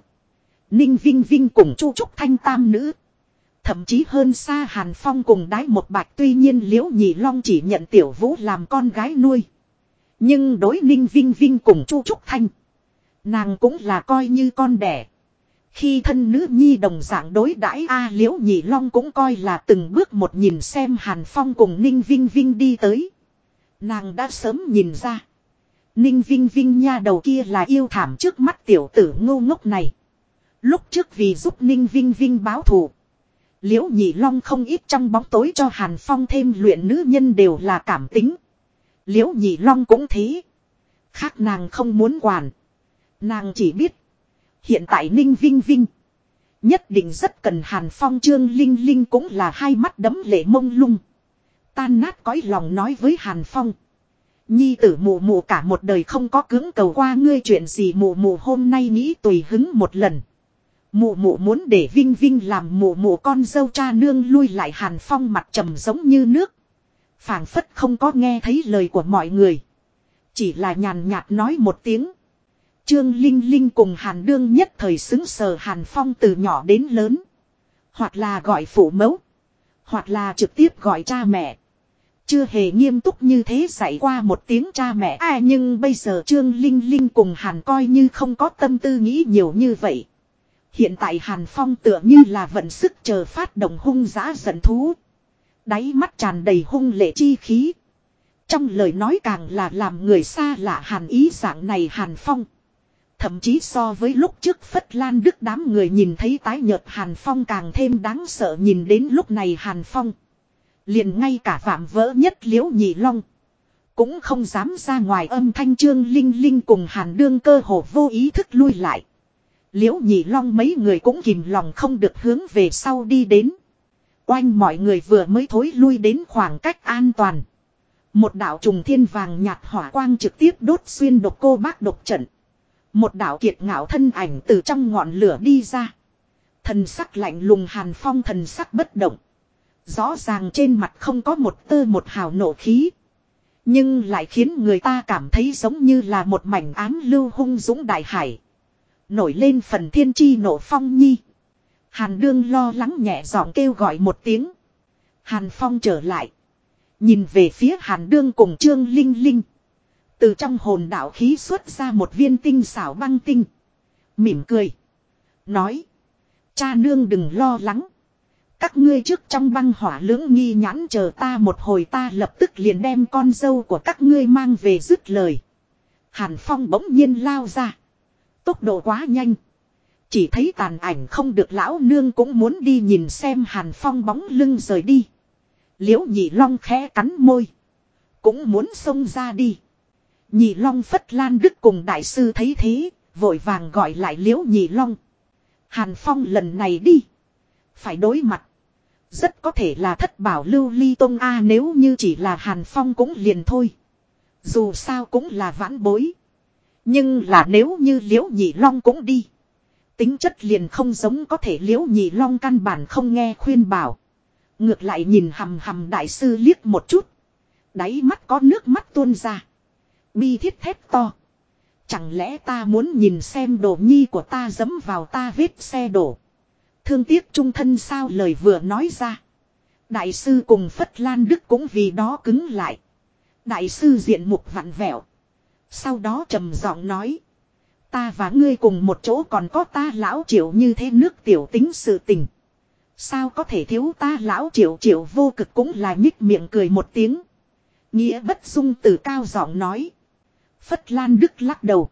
Ninh Vinh Vinh cùng Chu Trúc Thanh tam nữ. Thậm chí hơn xa Hàn Phong cùng đái một bạch tuy nhiên liễu nhị long chỉ nhận tiểu vũ làm con gái nuôi. Nhưng đối Ninh Vinh Vinh cùng Chu Trúc Thanh. Nàng cũng là coi như con đẻ. Khi thân nữ nhi đồng dạng đối đãi A liễu nhị long cũng coi là từng bước một nhìn xem Hàn Phong cùng Ninh Vinh Vinh đi tới. Nàng đã sớm nhìn ra. Ninh Vinh Vinh nha đầu kia là yêu thảm trước mắt tiểu tử ngu ngốc này. Lúc trước vì giúp Ninh Vinh Vinh báo thù. Liễu Nhị Long không ít trong bóng tối cho Hàn Phong thêm luyện nữ nhân đều là cảm tính. Liễu Nhị Long cũng thế. Khác nàng không muốn quản. Nàng chỉ biết. Hiện tại Ninh Vinh Vinh. Nhất định rất cần Hàn Phong Trương Linh Linh cũng là hai mắt đấm lệ mông lung. Tan nát cõi lòng nói với Hàn Phong. Nhi tử mù mù cả một đời không có cưỡng cầu qua ngươi chuyện gì mù mù hôm nay nghĩ tùy hứng một lần. Mụ mụ muốn để Vinh Vinh làm mụ mụ con dâu cha nương lui lại Hàn Phong mặt trầm giống như nước phảng phất không có nghe thấy lời của mọi người. Chỉ là nhàn nhạt nói một tiếng. Trương Linh Linh cùng Hàn Đương nhất thời xứng sờ Hàn Phong từ nhỏ đến lớn. Hoặc là gọi phụ mẫu. Hoặc là trực tiếp gọi cha mẹ. Chưa hề nghiêm túc như thế dạy qua một tiếng cha mẹ à nhưng bây giờ Trương Linh Linh cùng Hàn coi như không có tâm tư nghĩ nhiều như vậy. Hiện tại Hàn Phong tựa như là vận sức chờ phát động hung giã giận thú. Đáy mắt tràn đầy hung lệ chi khí. Trong lời nói càng là làm người xa lạ Hàn ý dạng này Hàn Phong. Thậm chí so với lúc trước Phất Lan Đức đám người nhìn thấy tái nhợt Hàn Phong càng thêm đáng sợ nhìn đến lúc này Hàn Phong. Liền ngay cả vạm vỡ nhất liễu nhị long. Cũng không dám ra ngoài âm thanh trương linh linh cùng Hàn Đương cơ hồ vô ý thức lui lại. Liễu nhị long mấy người cũng kìm lòng không được hướng về sau đi đến. Oanh mọi người vừa mới thối lui đến khoảng cách an toàn. Một đạo trùng thiên vàng nhạt hỏa quang trực tiếp đốt xuyên độc cô bác độc trận. Một đạo kiệt ngạo thân ảnh từ trong ngọn lửa đi ra. Thần sắc lạnh lùng hàn phong thần sắc bất động. Rõ ràng trên mặt không có một tơ một hào nổ khí. Nhưng lại khiến người ta cảm thấy giống như là một mảnh ám lưu hung dũng đại hải. Nổi lên phần thiên chi nổ phong nhi. Hàn đương lo lắng nhẹ giọng kêu gọi một tiếng. Hàn phong trở lại. Nhìn về phía hàn đương cùng trương linh linh. Từ trong hồn đạo khí xuất ra một viên tinh xảo băng tinh. Mỉm cười. Nói. Cha nương đừng lo lắng. Các ngươi trước trong băng hỏa lưỡng nghi nhãn chờ ta một hồi ta lập tức liền đem con dâu của các ngươi mang về dứt lời. Hàn Phong bỗng nhiên lao ra. Tốc độ quá nhanh. Chỉ thấy tàn ảnh không được lão nương cũng muốn đi nhìn xem Hàn Phong bóng lưng rời đi. Liễu nhị long khẽ cắn môi. Cũng muốn xông ra đi. Nhị long phất lan đức cùng đại sư thấy thế. Vội vàng gọi lại liễu nhị long. Hàn Phong lần này đi. Phải đối mặt. Rất có thể là thất bảo lưu ly tông A à, nếu như chỉ là Hàn Phong cũng liền thôi. Dù sao cũng là vãn bối. Nhưng là nếu như liễu nhị long cũng đi. Tính chất liền không giống có thể liễu nhị long căn bản không nghe khuyên bảo. Ngược lại nhìn hầm hầm đại sư liếc một chút. Đáy mắt có nước mắt tuôn ra. Bi thiết thép to. Chẳng lẽ ta muốn nhìn xem đồ nhi của ta dẫm vào ta vết xe đổ. Thương tiếc trung thân sao lời vừa nói ra. Đại sư cùng Phất Lan Đức cũng vì đó cứng lại. Đại sư diện mục vặn vẹo. Sau đó trầm giọng nói. Ta và ngươi cùng một chỗ còn có ta lão triệu như thế nước tiểu tính sự tình. Sao có thể thiếu ta lão triệu triệu vô cực cũng là nhích miệng cười một tiếng. Nghĩa bất dung từ cao giọng nói. Phất Lan Đức lắc đầu.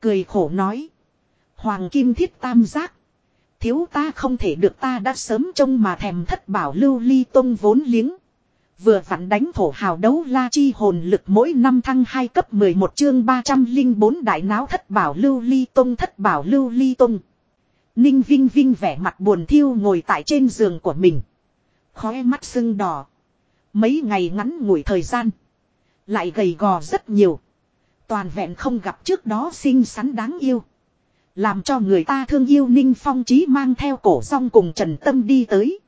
Cười khổ nói. Hoàng Kim Thiết Tam Giác. Thiếu ta không thể được ta đã sớm trông mà thèm thất bảo lưu ly tông vốn liếng. Vừa vặn đánh thổ hào đấu la chi hồn lực mỗi năm thăng 2 cấp 11 chương 304 đại náo thất bảo lưu ly tông thất bảo lưu ly tông. Ninh Vinh Vinh vẻ mặt buồn thiêu ngồi tại trên giường của mình. Khóe mắt sưng đỏ. Mấy ngày ngắn ngủi thời gian. Lại gầy gò rất nhiều. Toàn vẹn không gặp trước đó xinh xắn đáng yêu. Làm cho người ta thương yêu Ninh Phong Chí mang theo cổ song cùng Trần Tâm đi tới.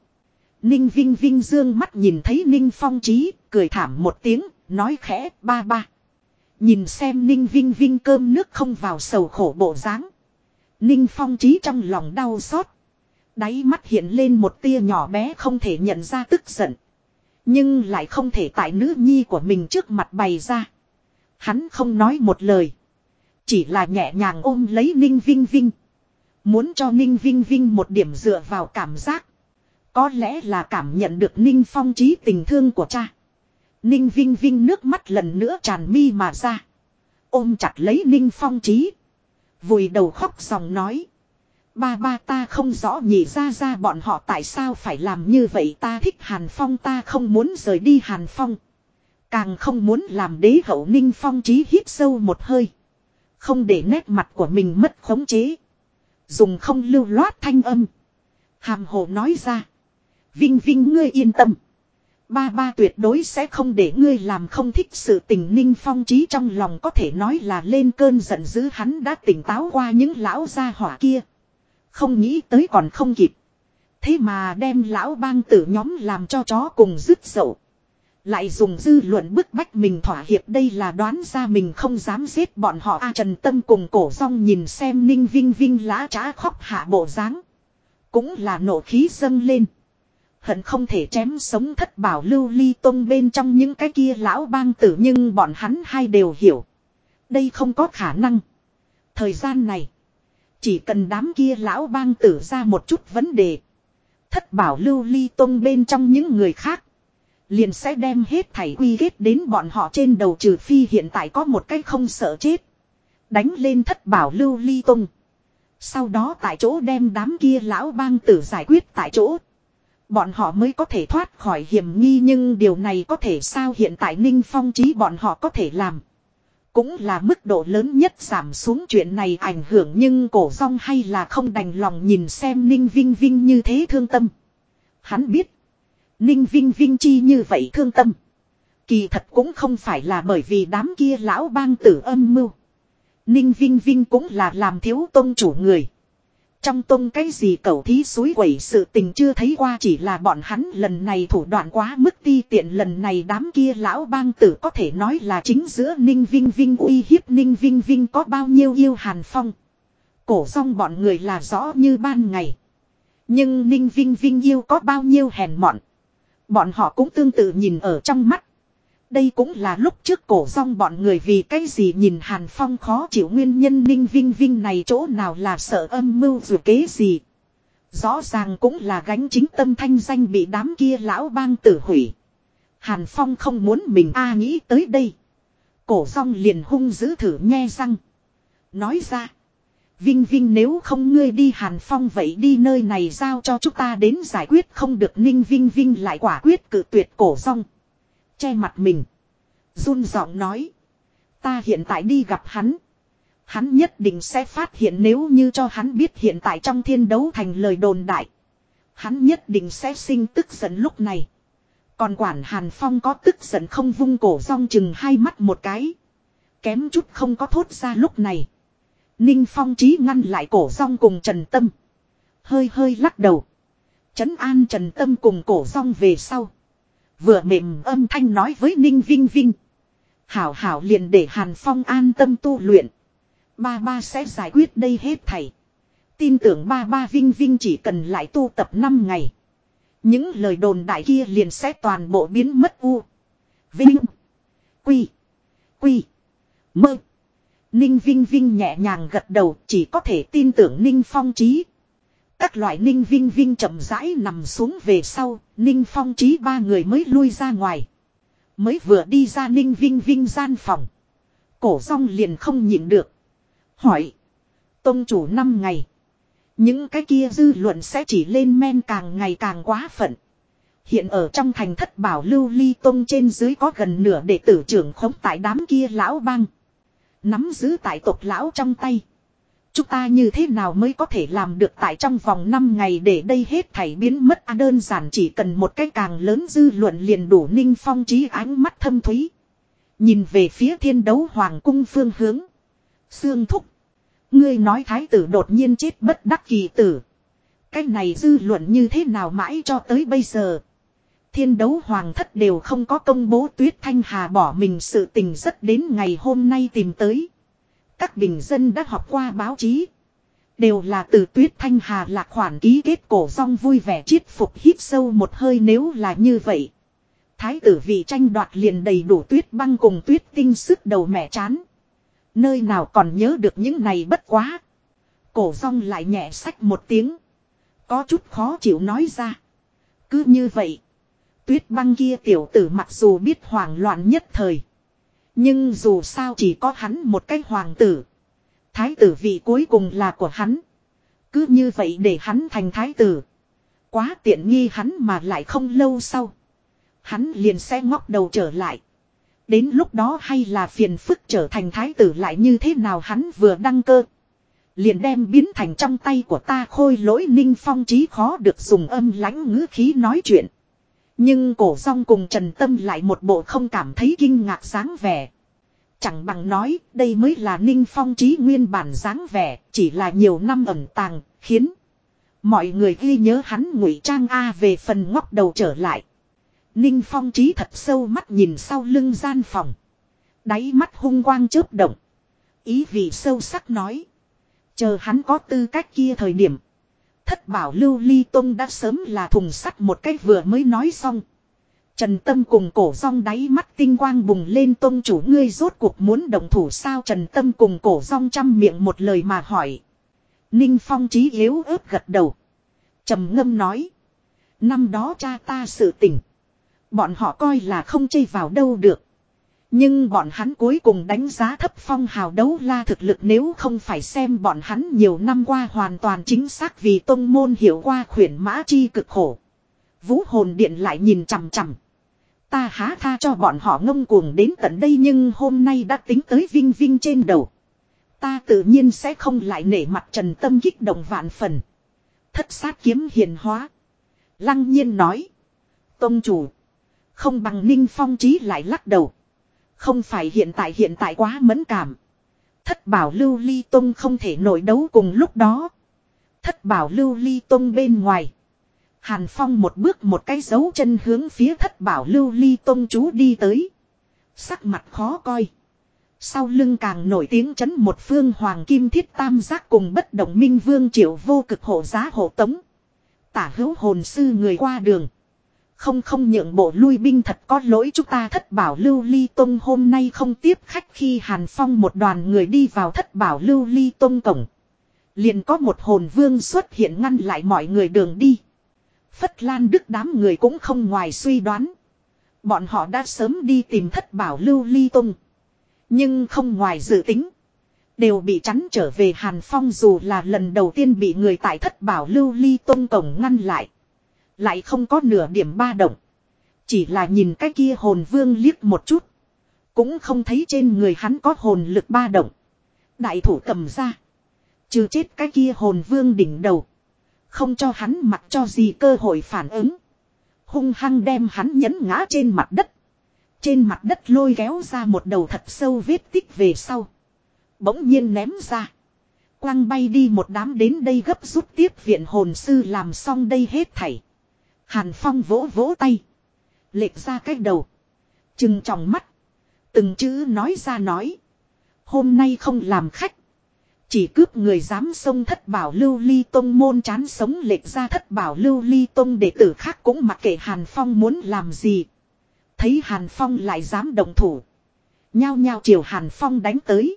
Ninh Vinh Vinh dương mắt nhìn thấy Ninh Phong Chí, cười thảm một tiếng, nói khẽ ba ba. Nhìn xem Ninh Vinh Vinh cơm nước không vào sầu khổ bộ dáng. Ninh Phong Chí trong lòng đau xót. Đáy mắt hiện lên một tia nhỏ bé không thể nhận ra tức giận. Nhưng lại không thể tại nữ nhi của mình trước mặt bày ra. Hắn không nói một lời. Chỉ là nhẹ nhàng ôm lấy Ninh Vinh Vinh. Muốn cho Ninh Vinh Vinh một điểm dựa vào cảm giác. Có lẽ là cảm nhận được Ninh Phong trí tình thương của cha. Ninh Vinh Vinh nước mắt lần nữa tràn mi mà ra. Ôm chặt lấy Ninh Phong trí. Vùi đầu khóc dòng nói. Ba ba ta không rõ nhỉ ra ra bọn họ tại sao phải làm như vậy ta thích Hàn Phong ta không muốn rời đi Hàn Phong. Càng không muốn làm đế hậu Ninh Phong trí hít sâu một hơi. Không để nét mặt của mình mất khống chế. Dùng không lưu loát thanh âm. Hàm hồ nói ra. Vinh Vinh ngươi yên tâm. Ba ba tuyệt đối sẽ không để ngươi làm không thích sự tình ninh phong trí trong lòng có thể nói là lên cơn giận dữ hắn đã tỉnh táo qua những lão gia hỏa kia. Không nghĩ tới còn không kịp. Thế mà đem lão bang tử nhóm làm cho chó cùng rứt dậu. Lại dùng dư luận bức bách mình thỏa hiệp đây là đoán ra mình không dám giết bọn họ A Trần Tâm cùng cổ rong nhìn xem Ninh Vinh Vinh lá trá khóc hạ bộ dáng Cũng là nổ khí dâng lên. Hận không thể chém sống thất bảo lưu ly tông bên trong những cái kia lão bang tử nhưng bọn hắn hai đều hiểu. Đây không có khả năng. Thời gian này. Chỉ cần đám kia lão bang tử ra một chút vấn đề. Thất bảo lưu ly tông bên trong những người khác. Liền sẽ đem hết thảy quy kết đến bọn họ trên đầu trừ phi hiện tại có một cái không sợ chết. Đánh lên thất bảo lưu ly tông. Sau đó tại chỗ đem đám kia lão bang tử giải quyết tại chỗ. Bọn họ mới có thể thoát khỏi hiểm nghi nhưng điều này có thể sao hiện tại Ninh Phong trí bọn họ có thể làm. Cũng là mức độ lớn nhất giảm xuống chuyện này ảnh hưởng nhưng cổ rong hay là không đành lòng nhìn xem Ninh Vinh Vinh như thế thương tâm. Hắn biết. Ninh Vinh Vinh chi như vậy thương tâm. Kỳ thật cũng không phải là bởi vì đám kia lão bang tử âm mưu. Ninh Vinh Vinh cũng là làm thiếu tôn chủ người. Trong tông cái gì cầu thí suối quẩy sự tình chưa thấy qua chỉ là bọn hắn lần này thủ đoạn quá mức ti tiện lần này đám kia lão bang tử có thể nói là chính giữa Ninh Vinh Vinh uy hiếp Ninh Vinh Vinh có bao nhiêu yêu hàn phong. Cổ song bọn người là rõ như ban ngày. Nhưng Ninh Vinh Vinh yêu có bao nhiêu hèn mọn. Bọn họ cũng tương tự nhìn ở trong mắt. Đây cũng là lúc trước cổ rong bọn người vì cái gì nhìn Hàn Phong khó chịu nguyên nhân ninh vinh vinh này chỗ nào là sợ âm mưu dù kế gì. Rõ ràng cũng là gánh chính tâm thanh danh bị đám kia lão bang tử hủy. Hàn Phong không muốn mình a nghĩ tới đây. Cổ rong liền hung dữ thử nghe răng. Nói ra. Vinh Vinh nếu không ngươi đi Hàn Phong vậy đi nơi này giao cho chúng ta đến giải quyết không được Ninh Vinh Vinh lại quả quyết cự tuyệt cổ rong. Che mặt mình. run giọng nói. Ta hiện tại đi gặp hắn. Hắn nhất định sẽ phát hiện nếu như cho hắn biết hiện tại trong thiên đấu thành lời đồn đại. Hắn nhất định sẽ sinh tức giận lúc này. Còn quản Hàn Phong có tức giận không vung cổ rong chừng hai mắt một cái. Kém chút không có thốt ra lúc này. Ninh Phong trí ngăn lại cổ rong cùng Trần Tâm. Hơi hơi lắc đầu. Trấn an Trần Tâm cùng cổ rong về sau. Vừa mềm âm thanh nói với Ninh Vinh Vinh. Hảo hảo liền để Hàn Phong an tâm tu luyện. Ba ba sẽ giải quyết đây hết thầy Tin tưởng ba ba Vinh Vinh chỉ cần lại tu tập 5 ngày. Những lời đồn đại kia liền sẽ toàn bộ biến mất u. Vinh. Quy. Quy. Mơ. Ninh Vinh Vinh nhẹ nhàng gật đầu chỉ có thể tin tưởng Ninh Phong Trí. Các loại Ninh Vinh Vinh chậm rãi nằm xuống về sau, Ninh Phong Trí ba người mới lui ra ngoài. Mới vừa đi ra Ninh Vinh Vinh gian phòng. Cổ rong liền không nhịn được. Hỏi. Tông chủ năm ngày. Những cái kia dư luận sẽ chỉ lên men càng ngày càng quá phận. Hiện ở trong thành thất bảo lưu ly tông trên dưới có gần nửa đệ tử trưởng khống tại đám kia lão bang. Nắm giữ tại tộc lão trong tay. Chúng ta như thế nào mới có thể làm được tại trong vòng 5 ngày để đây hết thảy biến mất à đơn giản chỉ cần một cái càng lớn dư luận liền đủ ninh phong trí ánh mắt thâm thúy. Nhìn về phía thiên đấu hoàng cung phương hướng. Sương thúc. Ngươi nói thái tử đột nhiên chết bất đắc kỳ tử. Cái này dư luận như thế nào mãi cho tới bây giờ. Thiên đấu hoàng thất đều không có công bố tuyết thanh hà bỏ mình sự tình rất đến ngày hôm nay tìm tới. Các bình dân đã học qua báo chí. Đều là từ tuyết thanh hà lạc khoản ký kết cổ rong vui vẻ chiết phục hít sâu một hơi nếu là như vậy. Thái tử vị tranh đoạt liền đầy đủ tuyết băng cùng tuyết tinh sức đầu mẹ chán. Nơi nào còn nhớ được những này bất quá. Cổ rong lại nhẹ sách một tiếng. Có chút khó chịu nói ra. Cứ như vậy. Tuyết băng kia tiểu tử mặc dù biết hoảng loạn nhất thời. Nhưng dù sao chỉ có hắn một cái hoàng tử. Thái tử vị cuối cùng là của hắn. Cứ như vậy để hắn thành thái tử. Quá tiện nghi hắn mà lại không lâu sau. Hắn liền sẽ ngóc đầu trở lại. Đến lúc đó hay là phiền phức trở thành thái tử lại như thế nào hắn vừa đăng cơ. Liền đem biến thành trong tay của ta khôi lỗi ninh phong trí khó được dùng âm lãnh ngữ khí nói chuyện. Nhưng cổ song cùng Trần Tâm lại một bộ không cảm thấy kinh ngạc dáng vẻ. Chẳng bằng nói đây mới là ninh phong trí nguyên bản dáng vẻ, chỉ là nhiều năm ẩn tàng, khiến mọi người ghi nhớ hắn ngụy trang A về phần ngóc đầu trở lại. Ninh phong trí thật sâu mắt nhìn sau lưng gian phòng. Đáy mắt hung quang chớp động. Ý vị sâu sắc nói. Chờ hắn có tư cách kia thời điểm. Thất bảo lưu ly tông đã sớm là thùng sắt một cách vừa mới nói xong. Trần Tâm cùng cổ rong đáy mắt tinh quang bùng lên tông chủ ngươi rốt cuộc muốn động thủ sao Trần Tâm cùng cổ rong chăm miệng một lời mà hỏi. Ninh Phong trí yếu ớt gật đầu. trầm ngâm nói. Năm đó cha ta sự tỉnh. Bọn họ coi là không chây vào đâu được. Nhưng bọn hắn cuối cùng đánh giá thấp phong hào đấu la thực lực nếu không phải xem bọn hắn nhiều năm qua hoàn toàn chính xác vì tông môn hiểu qua khuyển mã chi cực khổ. Vũ hồn điện lại nhìn chằm chằm. Ta há tha cho bọn họ ngông cuồng đến tận đây nhưng hôm nay đã tính tới vinh vinh trên đầu. Ta tự nhiên sẽ không lại nể mặt trần tâm kích động vạn phần. Thất sát kiếm hiền hóa. Lăng nhiên nói. Tông chủ. Không bằng ninh phong trí lại lắc đầu. Không phải hiện tại hiện tại quá mẫn cảm. Thất bảo lưu ly tông không thể nổi đấu cùng lúc đó. Thất bảo lưu ly tông bên ngoài. Hàn Phong một bước một cái dấu chân hướng phía thất bảo lưu ly tông chú đi tới. Sắc mặt khó coi. Sau lưng càng nổi tiếng chấn một phương hoàng kim thiết tam giác cùng bất động minh vương triệu vô cực hộ giá hộ tống. Tả hữu hồn sư người qua đường. Không không nhượng bộ lui binh thật có lỗi chúng ta thất bảo lưu ly tông hôm nay không tiếp khách khi Hàn Phong một đoàn người đi vào thất bảo lưu ly tông cổng. Liền có một hồn vương xuất hiện ngăn lại mọi người đường đi. Phất Lan Đức đám người cũng không ngoài suy đoán. Bọn họ đã sớm đi tìm thất bảo lưu ly tông Nhưng không ngoài dự tính. Đều bị chắn trở về Hàn Phong dù là lần đầu tiên bị người tại thất bảo lưu ly tông cổng ngăn lại. Lại không có nửa điểm ba động. Chỉ là nhìn cái kia hồn vương liếc một chút. Cũng không thấy trên người hắn có hồn lực ba động. Đại thủ cầm ra. Trừ chết cái kia hồn vương đỉnh đầu. Không cho hắn mặc cho gì cơ hội phản ứng. Hung hăng đem hắn nhấn ngã trên mặt đất. Trên mặt đất lôi kéo ra một đầu thật sâu vết tích về sau. Bỗng nhiên ném ra. quang bay đi một đám đến đây gấp rút tiếp viện hồn sư làm xong đây hết thảy. Hàn Phong vỗ vỗ tay. Lệch ra cái đầu. trừng tròng mắt. Từng chữ nói ra nói. Hôm nay không làm khách. Chỉ cướp người dám xông thất bảo lưu ly tông môn chán sống lệch ra thất bảo lưu ly tông đệ tử khác cũng mặc kệ Hàn Phong muốn làm gì. Thấy Hàn Phong lại dám động thủ. Nhao nhao chiều Hàn Phong đánh tới.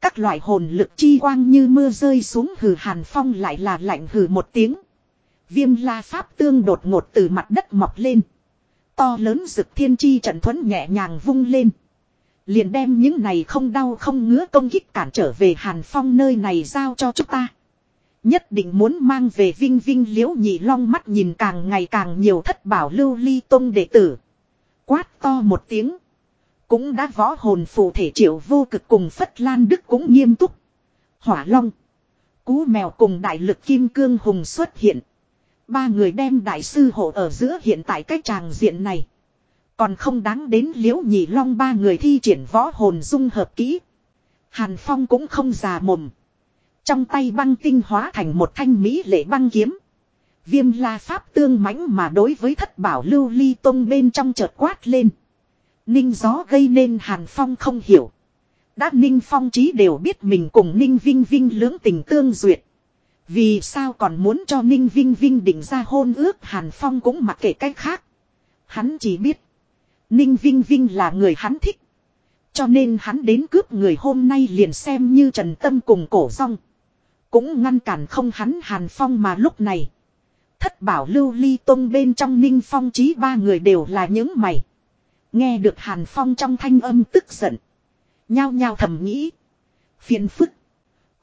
Các loại hồn lực chi quang như mưa rơi xuống hừ Hàn Phong lại là lạnh hừ một tiếng. Viêm la pháp tương đột ngột từ mặt đất mọc lên. To lớn rực thiên chi trận thuẫn nhẹ nhàng vung lên. Liền đem những này không đau không ngứa công kích cản trở về Hàn Phong nơi này giao cho chúng ta. Nhất định muốn mang về vinh vinh liễu nhị long mắt nhìn càng ngày càng nhiều thất bảo lưu ly tông đệ tử. Quát to một tiếng. Cũng đã võ hồn phù thể triệu vô cực cùng Phất Lan Đức cũng nghiêm túc. Hỏa long. Cú mèo cùng đại lực kim cương hùng xuất hiện. Ba người đem đại sư hộ ở giữa hiện tại cái tràng diện này. Còn không đáng đến liễu nhị long ba người thi triển võ hồn dung hợp kỹ. Hàn Phong cũng không già mồm. Trong tay băng tinh hóa thành một thanh mỹ lệ băng kiếm. Viêm la pháp tương mãnh mà đối với thất bảo lưu ly tông bên trong chợt quát lên. Ninh gió gây nên Hàn Phong không hiểu. Đã Ninh Phong trí đều biết mình cùng Ninh Vinh Vinh lưỡng tình tương duyệt. Vì sao còn muốn cho Ninh Vinh Vinh định ra hôn ước Hàn Phong cũng mặc kệ cách khác. Hắn chỉ biết. Ninh Vinh Vinh là người hắn thích. Cho nên hắn đến cướp người hôm nay liền xem như Trần Tâm cùng cổ rong. Cũng ngăn cản không hắn Hàn Phong mà lúc này. Thất bảo lưu ly tông bên trong Ninh Phong trí ba người đều là những mày. Nghe được Hàn Phong trong thanh âm tức giận. Nhao nhao thầm nghĩ. Phiền phức.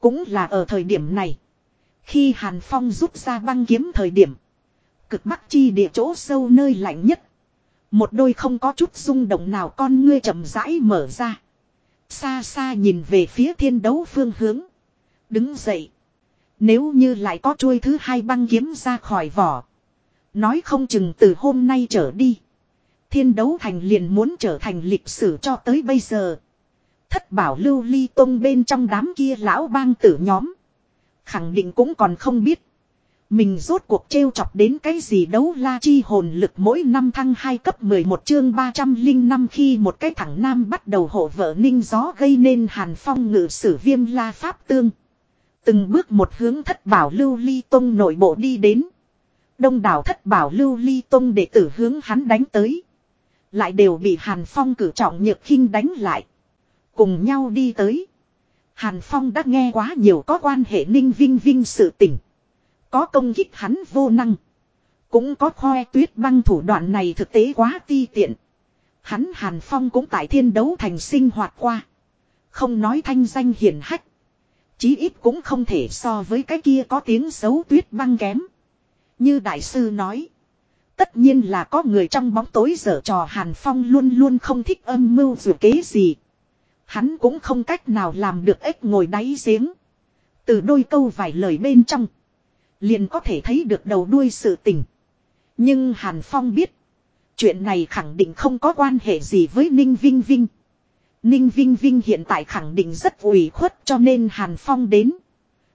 Cũng là ở thời điểm này. Khi Hàn Phong rút ra băng kiếm thời điểm. Cực bắc chi địa chỗ sâu nơi lạnh nhất. Một đôi không có chút rung động nào con ngươi chậm rãi mở ra. Xa xa nhìn về phía thiên đấu phương hướng. Đứng dậy. Nếu như lại có chuôi thứ hai băng kiếm ra khỏi vỏ. Nói không chừng từ hôm nay trở đi. Thiên đấu thành liền muốn trở thành lịch sử cho tới bây giờ. Thất bảo lưu ly tông bên trong đám kia lão bang tử nhóm. Khẳng định cũng còn không biết. Mình rốt cuộc trêu chọc đến cái gì đấu la chi hồn lực mỗi năm thăng 2 cấp 11 chương 305 khi một cái thẳng nam bắt đầu hộ vợ ninh gió gây nên hàn phong ngự sử viêm la pháp tương. Từng bước một hướng thất bảo lưu ly tông nội bộ đi đến. Đông đảo thất bảo lưu ly tông đệ tử hướng hắn đánh tới. Lại đều bị hàn phong cử trọng nhược khinh đánh lại. Cùng nhau đi tới. Hàn Phong đã nghe quá nhiều có quan hệ ninh vinh vinh sự tình. Có công kích hắn vô năng. Cũng có khoe tuyết băng thủ đoạn này thực tế quá ti tiện. Hắn Hàn Phong cũng tại thiên đấu thành sinh hoạt qua. Không nói thanh danh hiển hách. Chí ít cũng không thể so với cái kia có tiếng xấu tuyết băng kém. Như đại sư nói. Tất nhiên là có người trong bóng tối dở trò Hàn Phong luôn luôn không thích âm mưu dù kế gì. Hắn cũng không cách nào làm được ếch ngồi đáy giếng. Từ đôi câu vài lời bên trong. Liền có thể thấy được đầu đuôi sự tình. Nhưng Hàn Phong biết. Chuyện này khẳng định không có quan hệ gì với Ninh Vinh Vinh. Ninh Vinh Vinh hiện tại khẳng định rất ủy khuất cho nên Hàn Phong đến.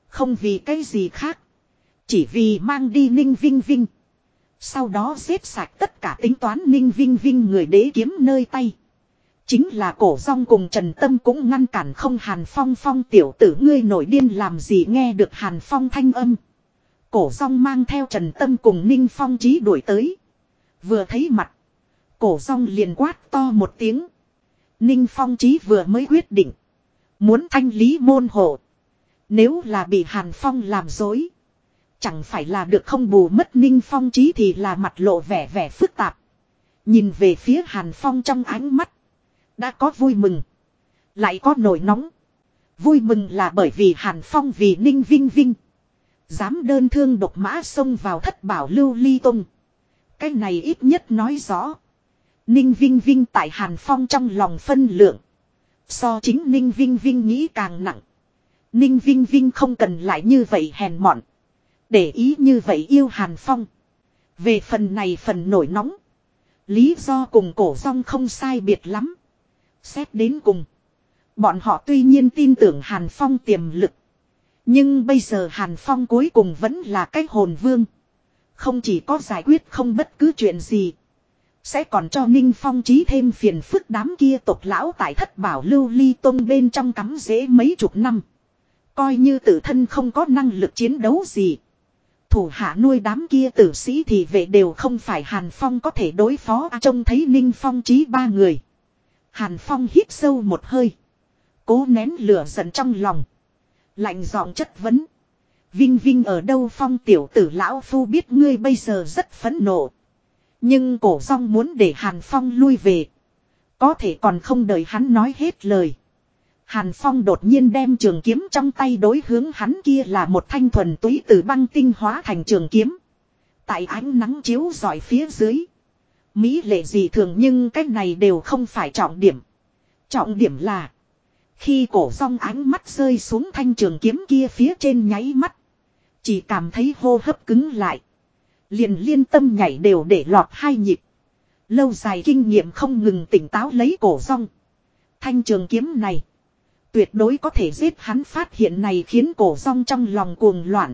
Không vì cái gì khác. Chỉ vì mang đi Ninh Vinh Vinh. Sau đó xếp sạch tất cả tính toán Ninh Vinh Vinh người đế kiếm nơi tay. Chính là cổ rong cùng Trần Tâm cũng ngăn cản không Hàn Phong Phong tiểu tử ngươi nổi điên làm gì nghe được Hàn Phong thanh âm. Cổ rong mang theo Trần Tâm cùng Ninh Phong trí đuổi tới. Vừa thấy mặt. Cổ rong liền quát to một tiếng. Ninh Phong trí vừa mới quyết định. Muốn thanh lý môn hộ. Nếu là bị Hàn Phong làm dối. Chẳng phải là được không bù mất Ninh Phong trí thì là mặt lộ vẻ vẻ phức tạp. Nhìn về phía Hàn Phong trong ánh mắt. Đã có vui mừng. Lại có nổi nóng. Vui mừng là bởi vì Hàn Phong vì Ninh Vinh Vinh. Dám đơn thương độc mã xông vào thất bảo lưu ly tung. Cái này ít nhất nói rõ. Ninh Vinh Vinh tại Hàn Phong trong lòng phân lượng. So chính Ninh Vinh Vinh nghĩ càng nặng. Ninh Vinh Vinh không cần lại như vậy hèn mọn. Để ý như vậy yêu Hàn Phong. Về phần này phần nổi nóng. Lý do cùng cổ rong không sai biệt lắm. Xét đến cùng. Bọn họ tuy nhiên tin tưởng Hàn Phong tiềm lực. Nhưng bây giờ Hàn Phong cuối cùng vẫn là cái hồn vương. Không chỉ có giải quyết không bất cứ chuyện gì. Sẽ còn cho Ninh Phong trí thêm phiền phức đám kia tộc lão tại thất bảo lưu ly tông bên trong cắm dễ mấy chục năm. Coi như tự thân không có năng lực chiến đấu gì. Thủ hạ nuôi đám kia tử sĩ thì vệ đều không phải Hàn Phong có thể đối phó à, trông thấy Ninh Phong trí ba người. Hàn Phong hít sâu một hơi. Cố nén lửa giận trong lòng. Lạnh giọng chất vấn. Vinh Vinh ở đâu phong tiểu tử lão phu biết ngươi bây giờ rất phẫn nộ. Nhưng cổ song muốn để Hàn Phong lui về. Có thể còn không đợi hắn nói hết lời. Hàn Phong đột nhiên đem trường kiếm trong tay đối hướng hắn kia là một thanh thuần túy từ băng tinh hóa thành trường kiếm. Tại ánh nắng chiếu rọi phía dưới. Mỹ lệ gì thường nhưng cái này đều không phải trọng điểm. Trọng điểm là. Khi cổ song ánh mắt rơi xuống thanh trường kiếm kia phía trên nháy mắt. Chỉ cảm thấy hô hấp cứng lại. Liền liên tâm nhảy đều để lọt hai nhịp. Lâu dài kinh nghiệm không ngừng tỉnh táo lấy cổ song. Thanh trường kiếm này. Tuyệt đối có thể giết hắn phát hiện này khiến cổ song trong lòng cuồng loạn.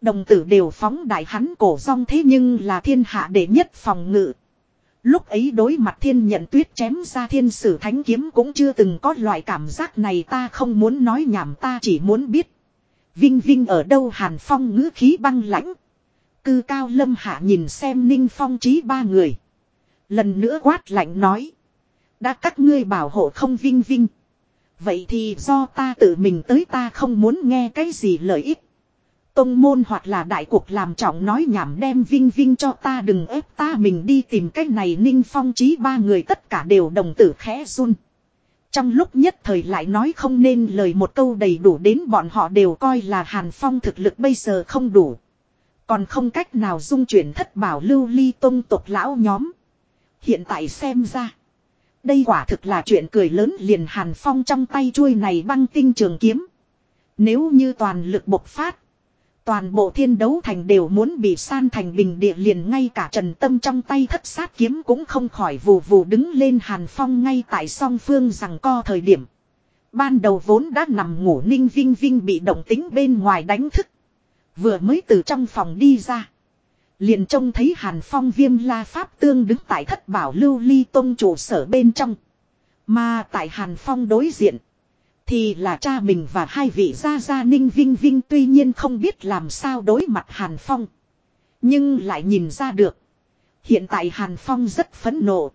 Đồng tử đều phóng đại hắn cổ song thế nhưng là thiên hạ đệ nhất phòng ngự. Lúc ấy đối mặt thiên nhận tuyết chém ra thiên sử thánh kiếm cũng chưa từng có loại cảm giác này ta không muốn nói nhảm, ta chỉ muốn biết. Vinh Vinh ở đâu, hàn phong ngữ khí băng lãnh. Cư cao lâm hạ nhìn xem ninh phong trí ba người. Lần nữa quát lạnh nói. Đã các ngươi bảo hộ không Vinh Vinh. Vậy thì do ta tự mình tới, ta không muốn nghe cái gì lợi ích. Tông môn hoặc là đại cuộc làm trọng nói nhảm đem vinh vinh cho ta đừng ép ta mình đi tìm cách này ninh phong trí ba người tất cả đều đồng tử khẽ run. Trong lúc nhất thời lại nói không nên lời một câu đầy đủ đến bọn họ đều coi là Hàn Phong thực lực bây giờ không đủ. Còn không cách nào dung chuyển thất bảo lưu ly tông tộc lão nhóm. Hiện tại xem ra. Đây quả thực là chuyện cười lớn liền Hàn Phong trong tay chuôi này băng tinh trường kiếm. Nếu như toàn lực bộc phát. Toàn bộ thiên đấu thành đều muốn bị san thành bình địa liền ngay cả trần tâm trong tay thất sát kiếm cũng không khỏi vù vù đứng lên hàn phong ngay tại song phương rằng co thời điểm. Ban đầu vốn đã nằm ngủ ninh vinh vinh bị động tính bên ngoài đánh thức. Vừa mới từ trong phòng đi ra. Liền trông thấy hàn phong viêm la pháp tương đứng tại thất bảo lưu ly tông trụ sở bên trong. Mà tại hàn phong đối diện. Thì là cha mình và hai vị gia gia ninh vinh vinh tuy nhiên không biết làm sao đối mặt Hàn Phong. Nhưng lại nhìn ra được. Hiện tại Hàn Phong rất phấn nộ.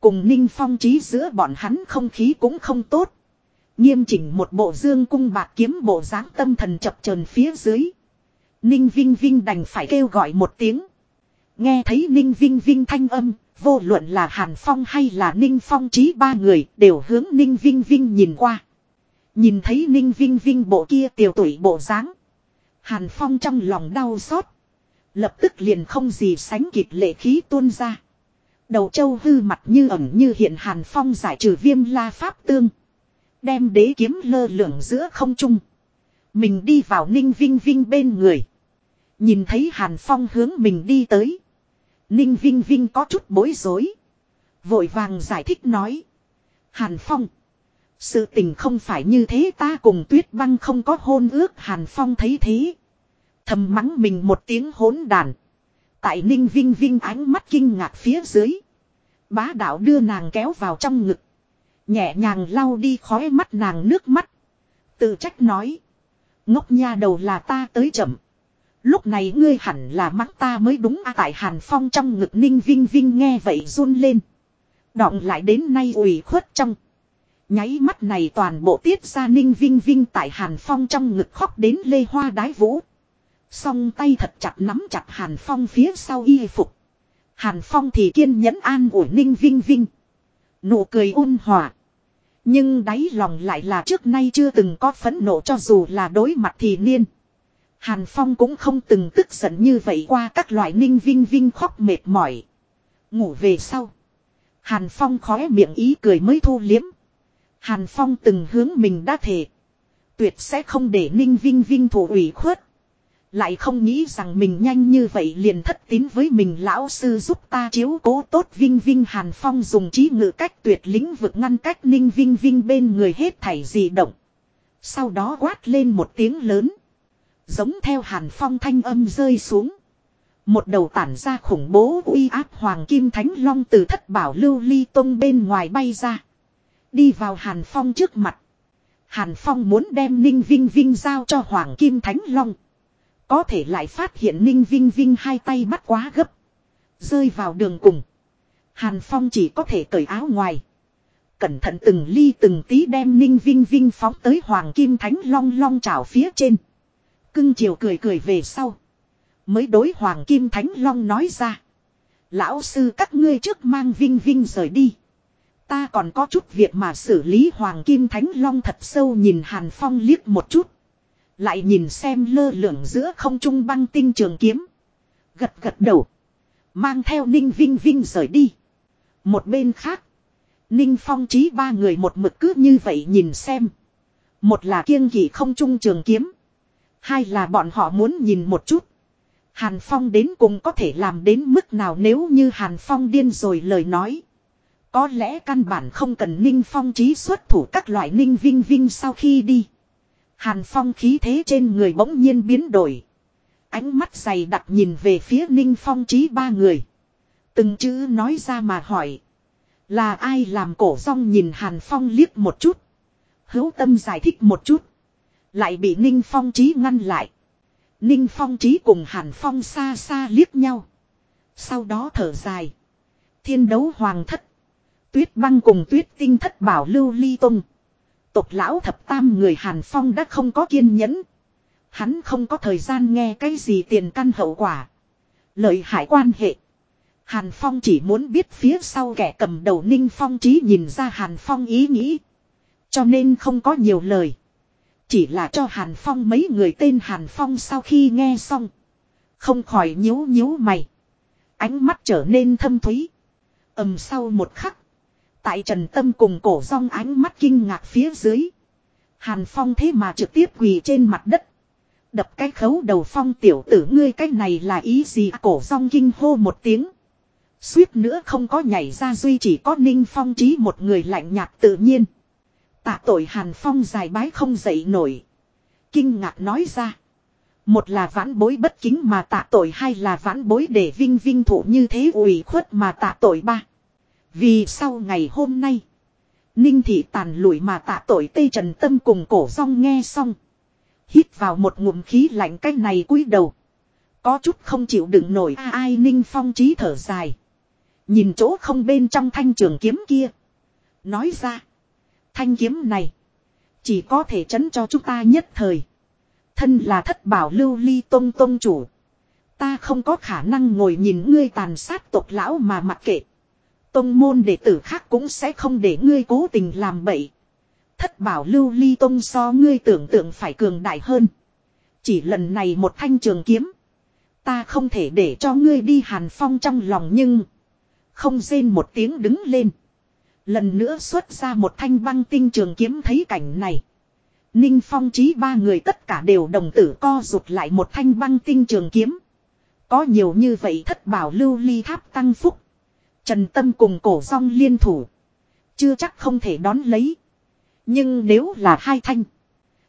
Cùng ninh phong trí giữa bọn hắn không khí cũng không tốt. Nghiêm chỉnh một bộ dương cung bạc kiếm bộ dáng tâm thần chập chờn phía dưới. Ninh Vinh Vinh đành phải kêu gọi một tiếng. Nghe thấy Ninh Vinh Vinh thanh âm, vô luận là Hàn Phong hay là Ninh Phong trí ba người đều hướng Ninh Vinh Vinh nhìn qua. Nhìn thấy Ninh Vinh Vinh bộ kia tiểu tuổi bộ dáng Hàn Phong trong lòng đau xót. Lập tức liền không gì sánh kịp lệ khí tuôn ra. Đầu châu hư mặt như ẩn như hiện Hàn Phong giải trừ viêm la pháp tương. Đem đế kiếm lơ lửng giữa không trung. Mình đi vào Ninh Vinh Vinh bên người. Nhìn thấy Hàn Phong hướng mình đi tới. Ninh Vinh Vinh có chút bối rối. Vội vàng giải thích nói. Hàn Phong. Sự tình không phải như thế, ta cùng tuyết băng không có hôn ước, Hàn Phong thấy thế. Thầm mắng mình một tiếng hỗn đàn. Tại Ninh Vinh Vinh ánh mắt kinh ngạc phía dưới. Bá đạo đưa nàng kéo vào trong ngực. Nhẹ nhàng lau đi khói mắt nàng nước mắt. Tự trách nói. Ngốc nha đầu là ta tới chậm. Lúc này ngươi hẳn là mắng ta mới đúng à tại Hàn Phong trong ngực Ninh Vinh Vinh nghe vậy run lên. Đọng lại đến nay ủy khuất trong. Nháy mắt này toàn bộ tiết ra ninh vinh vinh tại Hàn Phong trong ngực khóc đến lê hoa đái vũ. Song tay thật chặt nắm chặt Hàn Phong phía sau y phục. Hàn Phong thì kiên nhẫn an ủi ninh vinh vinh. Nụ cười ôn hòa. Nhưng đáy lòng lại là trước nay chưa từng có phẫn nộ cho dù là đối mặt thì niên. Hàn Phong cũng không từng tức giận như vậy qua các loại ninh vinh vinh khóc mệt mỏi. Ngủ về sau. Hàn Phong khóe miệng ý cười mới thu liếm. Hàn Phong từng hướng mình đã thề. Tuyệt sẽ không để ninh vinh vinh thủ ủy khuất. Lại không nghĩ rằng mình nhanh như vậy liền thất tín với mình lão sư giúp ta chiếu cố tốt Vinh Vinh Hàn Phong dùng trí ngự cách tuyệt lĩnh vực ngăn cách ninh Vinh Vinh bên người hết thảy dị động. Sau đó quát lên một tiếng lớn. Giống theo Hàn Phong thanh âm rơi xuống. Một đầu tản ra khủng bố uy áp Hoàng Kim Thánh Long từ thất bảo lưu ly tông bên ngoài bay ra. Đi vào Hàn Phong trước mặt. Hàn Phong muốn đem Ninh Vinh Vinh giao cho Hoàng Kim Thánh Long. Có thể lại phát hiện Ninh Vinh Vinh hai tay bắt quá gấp. Rơi vào đường cùng. Hàn Phong chỉ có thể cởi áo ngoài. Cẩn thận từng ly từng tí đem Ninh Vinh Vinh phóng tới Hoàng Kim Thánh Long long chảo phía trên. Cưng chiều cười cười về sau. Mới đối Hoàng Kim Thánh Long nói ra. Lão sư các ngươi trước mang Vinh Vinh rời đi. Ta còn có chút việc mà xử lý Hoàng Kim Thánh Long thật sâu nhìn Hàn Phong liếc một chút. Lại nhìn xem lơ lửng giữa không trung băng tinh trường kiếm. Gật gật đầu. Mang theo Ninh Vinh Vinh rời đi. Một bên khác. Ninh Phong trí ba người một mực cứ như vậy nhìn xem. Một là kiêng kỵ không trung trường kiếm. Hai là bọn họ muốn nhìn một chút. Hàn Phong đến cùng có thể làm đến mức nào nếu như Hàn Phong điên rồi lời nói. Có lẽ căn bản không cần Ninh Phong trí xuất thủ các loại Ninh Vinh Vinh sau khi đi. Hàn Phong khí thế trên người bỗng nhiên biến đổi. Ánh mắt dày đặc nhìn về phía Ninh Phong trí ba người. Từng chữ nói ra mà hỏi. Là ai làm cổ rong nhìn Hàn Phong liếc một chút. Hữu tâm giải thích một chút. Lại bị Ninh Phong trí ngăn lại. Ninh Phong trí cùng Hàn Phong xa xa liếc nhau. Sau đó thở dài. Thiên đấu hoàng thất. Tuyết băng cùng tuyết tinh thất bảo lưu ly tung. Tộc lão thập tam người Hàn Phong đã không có kiên nhẫn. Hắn không có thời gian nghe cái gì tiền căn hậu quả. Lợi hại quan hệ. Hàn Phong chỉ muốn biết phía sau kẻ cầm đầu Ninh Phong trí nhìn ra Hàn Phong ý nghĩ. Cho nên không có nhiều lời. Chỉ là cho Hàn Phong mấy người tên Hàn Phong sau khi nghe xong. Không khỏi nhíu nhíu mày. Ánh mắt trở nên thâm thúy. ầm sau một khắc. Tại Trần Tâm cùng cổ rong ánh mắt kinh ngạc phía dưới. Hàn Phong thế mà trực tiếp quỳ trên mặt đất. Đập cái khấu đầu phong tiểu tử ngươi cái này là ý gì cổ rong kinh hô một tiếng. Suýt nữa không có nhảy ra duy chỉ có ninh phong trí một người lạnh nhạt tự nhiên. Tạ tội Hàn Phong dài bái không dậy nổi. Kinh ngạc nói ra. Một là vãn bối bất kính mà tạ tội, hai là vãn bối để vinh vinh thụ như thế ủy khuất mà tạ tội ba. Vì sau ngày hôm nay. Ninh thị tàn lụi mà tạ tội Tây Trần Tâm cùng cổ rong nghe xong. Hít vào một ngụm khí lạnh cái này cúi đầu. Có chút không chịu đựng nổi à, ai Ninh Phong trí thở dài. Nhìn chỗ không bên trong thanh trường kiếm kia. Nói ra. Thanh kiếm này. Chỉ có thể chấn cho chúng ta nhất thời. Thân là thất bảo lưu ly tông tông chủ. Ta không có khả năng ngồi nhìn ngươi tàn sát tộc lão mà mặc kệ. Tông môn đệ tử khác cũng sẽ không để ngươi cố tình làm bậy. Thất bảo lưu ly tông so ngươi tưởng tượng phải cường đại hơn. Chỉ lần này một thanh trường kiếm. Ta không thể để cho ngươi đi hàn phong trong lòng nhưng. Không rên một tiếng đứng lên. Lần nữa xuất ra một thanh băng tinh trường kiếm thấy cảnh này. Ninh phong trí ba người tất cả đều đồng tử co rụt lại một thanh băng tinh trường kiếm. Có nhiều như vậy thất bảo lưu ly tháp tăng phúc. Trần Tâm cùng cổ song liên thủ. Chưa chắc không thể đón lấy. Nhưng nếu là hai thanh.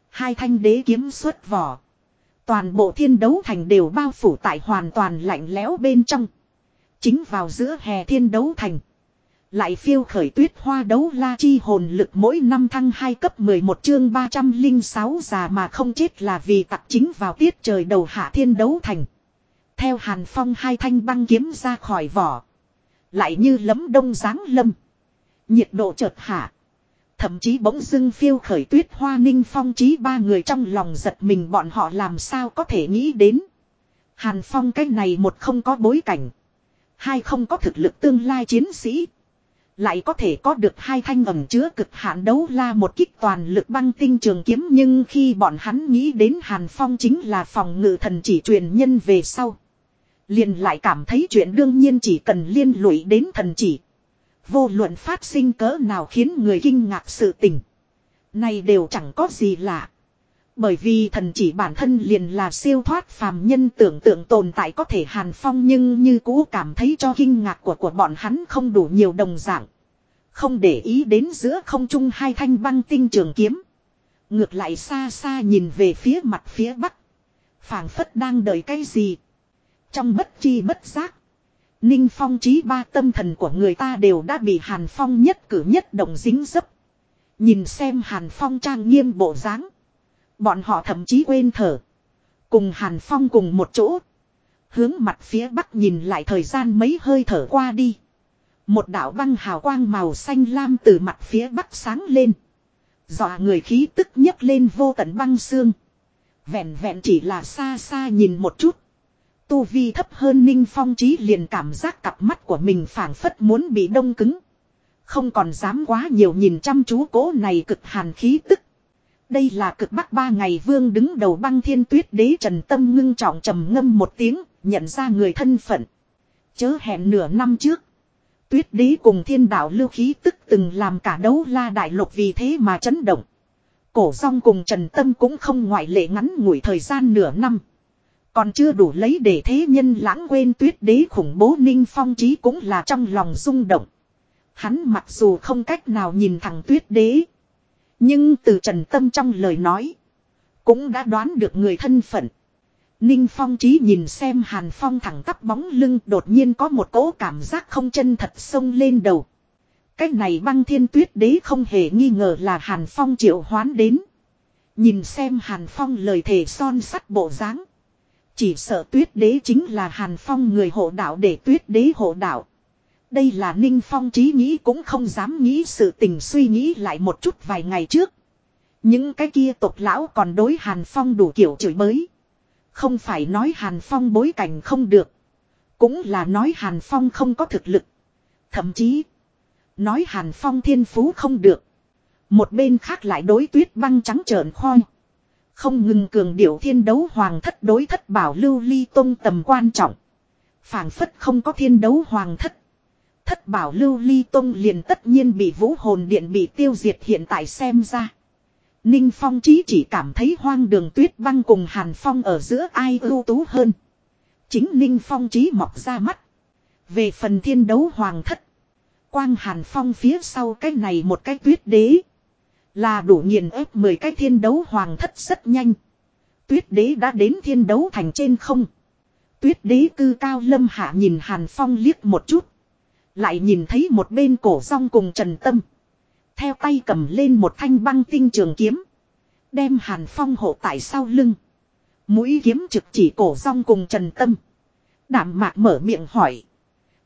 Hai thanh đế kiếm xuất vỏ. Toàn bộ thiên đấu thành đều bao phủ tại hoàn toàn lạnh lẽo bên trong. Chính vào giữa hè thiên đấu thành. Lại phiêu khởi tuyết hoa đấu la chi hồn lực mỗi năm thăng 2 cấp 11 chương 306 già mà không chết là vì tặc chính vào tiết trời đầu hạ thiên đấu thành. Theo hàn phong hai thanh băng kiếm ra khỏi vỏ. Lại như lấm đông giáng lâm. Nhiệt độ chợt hạ. Thậm chí bỗng dưng phiêu khởi tuyết hoa ninh phong trí ba người trong lòng giật mình bọn họ làm sao có thể nghĩ đến. Hàn Phong cái này một không có bối cảnh. Hai không có thực lực tương lai chiến sĩ. Lại có thể có được hai thanh ẩm chứa cực hạn đấu la một kích toàn lực băng tinh trường kiếm nhưng khi bọn hắn nghĩ đến Hàn Phong chính là phòng ngự thần chỉ truyền nhân về sau. Liền lại cảm thấy chuyện đương nhiên chỉ cần liên lụy đến thần chỉ. Vô luận phát sinh cỡ nào khiến người kinh ngạc sự tình. Này đều chẳng có gì lạ. Bởi vì thần chỉ bản thân liền là siêu thoát phàm nhân tưởng tượng tồn tại có thể hàn phong nhưng như cũ cảm thấy cho kinh ngạc của của bọn hắn không đủ nhiều đồng dạng. Không để ý đến giữa không trung hai thanh băng tinh trường kiếm. Ngược lại xa xa nhìn về phía mặt phía bắc. phảng phất đang đợi cái gì. Trong bất chi bất giác. Ninh phong trí ba tâm thần của người ta đều đã bị hàn phong nhất cử nhất động dính dấp. Nhìn xem hàn phong trang nghiêm bộ dáng, Bọn họ thậm chí quên thở. Cùng Hàn Phong cùng một chỗ. Hướng mặt phía bắc nhìn lại thời gian mấy hơi thở qua đi. Một đạo băng hào quang màu xanh lam từ mặt phía bắc sáng lên. Dọa người khí tức nhấc lên vô tận băng xương. Vẹn vẹn chỉ là xa xa nhìn một chút. Tu vi thấp hơn Ninh Phong trí liền cảm giác cặp mắt của mình phảng phất muốn bị đông cứng. Không còn dám quá nhiều nhìn chăm chú cố này cực hàn khí tức. Đây là cực bắc ba ngày vương đứng đầu băng thiên tuyết đế trần tâm ngưng trọng trầm ngâm một tiếng, nhận ra người thân phận. Chớ hẹn nửa năm trước. Tuyết đế cùng thiên đạo lưu khí tức từng làm cả đấu la đại lục vì thế mà chấn động. Cổ song cùng trần tâm cũng không ngoại lệ ngắn ngủi thời gian nửa năm. Còn chưa đủ lấy để thế nhân lãng quên tuyết đế khủng bố ninh phong trí cũng là trong lòng rung động. Hắn mặc dù không cách nào nhìn thẳng tuyết đế. Nhưng từ Trần Tâm trong lời nói. Cũng đã đoán được người thân phận. Ninh Phong trí nhìn xem Hàn Phong thẳng tắp bóng lưng, đột nhiên có một cỗ cảm giác không chân thật sông lên đầu. Cái này băng thiên tuyết đế không hề nghi ngờ là Hàn Phong triệu hoán đến. Nhìn xem Hàn Phong lời thề son sắt bộ dáng chỉ sợ tuyết đế chính là Hàn Phong người hộ đạo để tuyết đế hộ đạo. Đây là Ninh Phong trí nghĩ cũng không dám nghĩ sự tình suy nghĩ lại một chút vài ngày trước. Những cái kia tộc lão còn đối Hàn Phong đủ kiểu chửi bới. Không phải nói Hàn Phong bối cảnh không được. Cũng là nói Hàn Phong không có thực lực. Thậm chí. Nói Hàn Phong thiên phú không được. Một bên khác lại đối tuyết băng trắng trợn khoi. Không ngừng cường điệu thiên đấu hoàng thất đối thất bảo lưu ly tông tầm quan trọng. phảng phất không có thiên đấu hoàng thất. Thất bảo lưu ly tông liền tất nhiên bị vũ hồn điện bị tiêu diệt hiện tại xem ra. Ninh Phong chí chỉ cảm thấy hoang đường tuyết băng cùng Hàn Phong ở giữa ai ưu tú hơn. Chính Ninh Phong chí mọc ra mắt. Về phần thiên đấu hoàng thất. Quang Hàn Phong phía sau cái này một cái tuyết đế. Là đủ nghiền ép 10 cái thiên đấu hoàng thất rất nhanh. Tuyết đế đã đến thiên đấu thành trên không. Tuyết đế cư cao lâm hạ nhìn Hàn Phong liếc một chút. Lại nhìn thấy một bên cổ song cùng Trần Tâm. Theo tay cầm lên một thanh băng tinh trường kiếm. Đem Hàn Phong hộ tại sau lưng. Mũi kiếm trực chỉ cổ song cùng Trần Tâm. Đảm mạc mở miệng hỏi.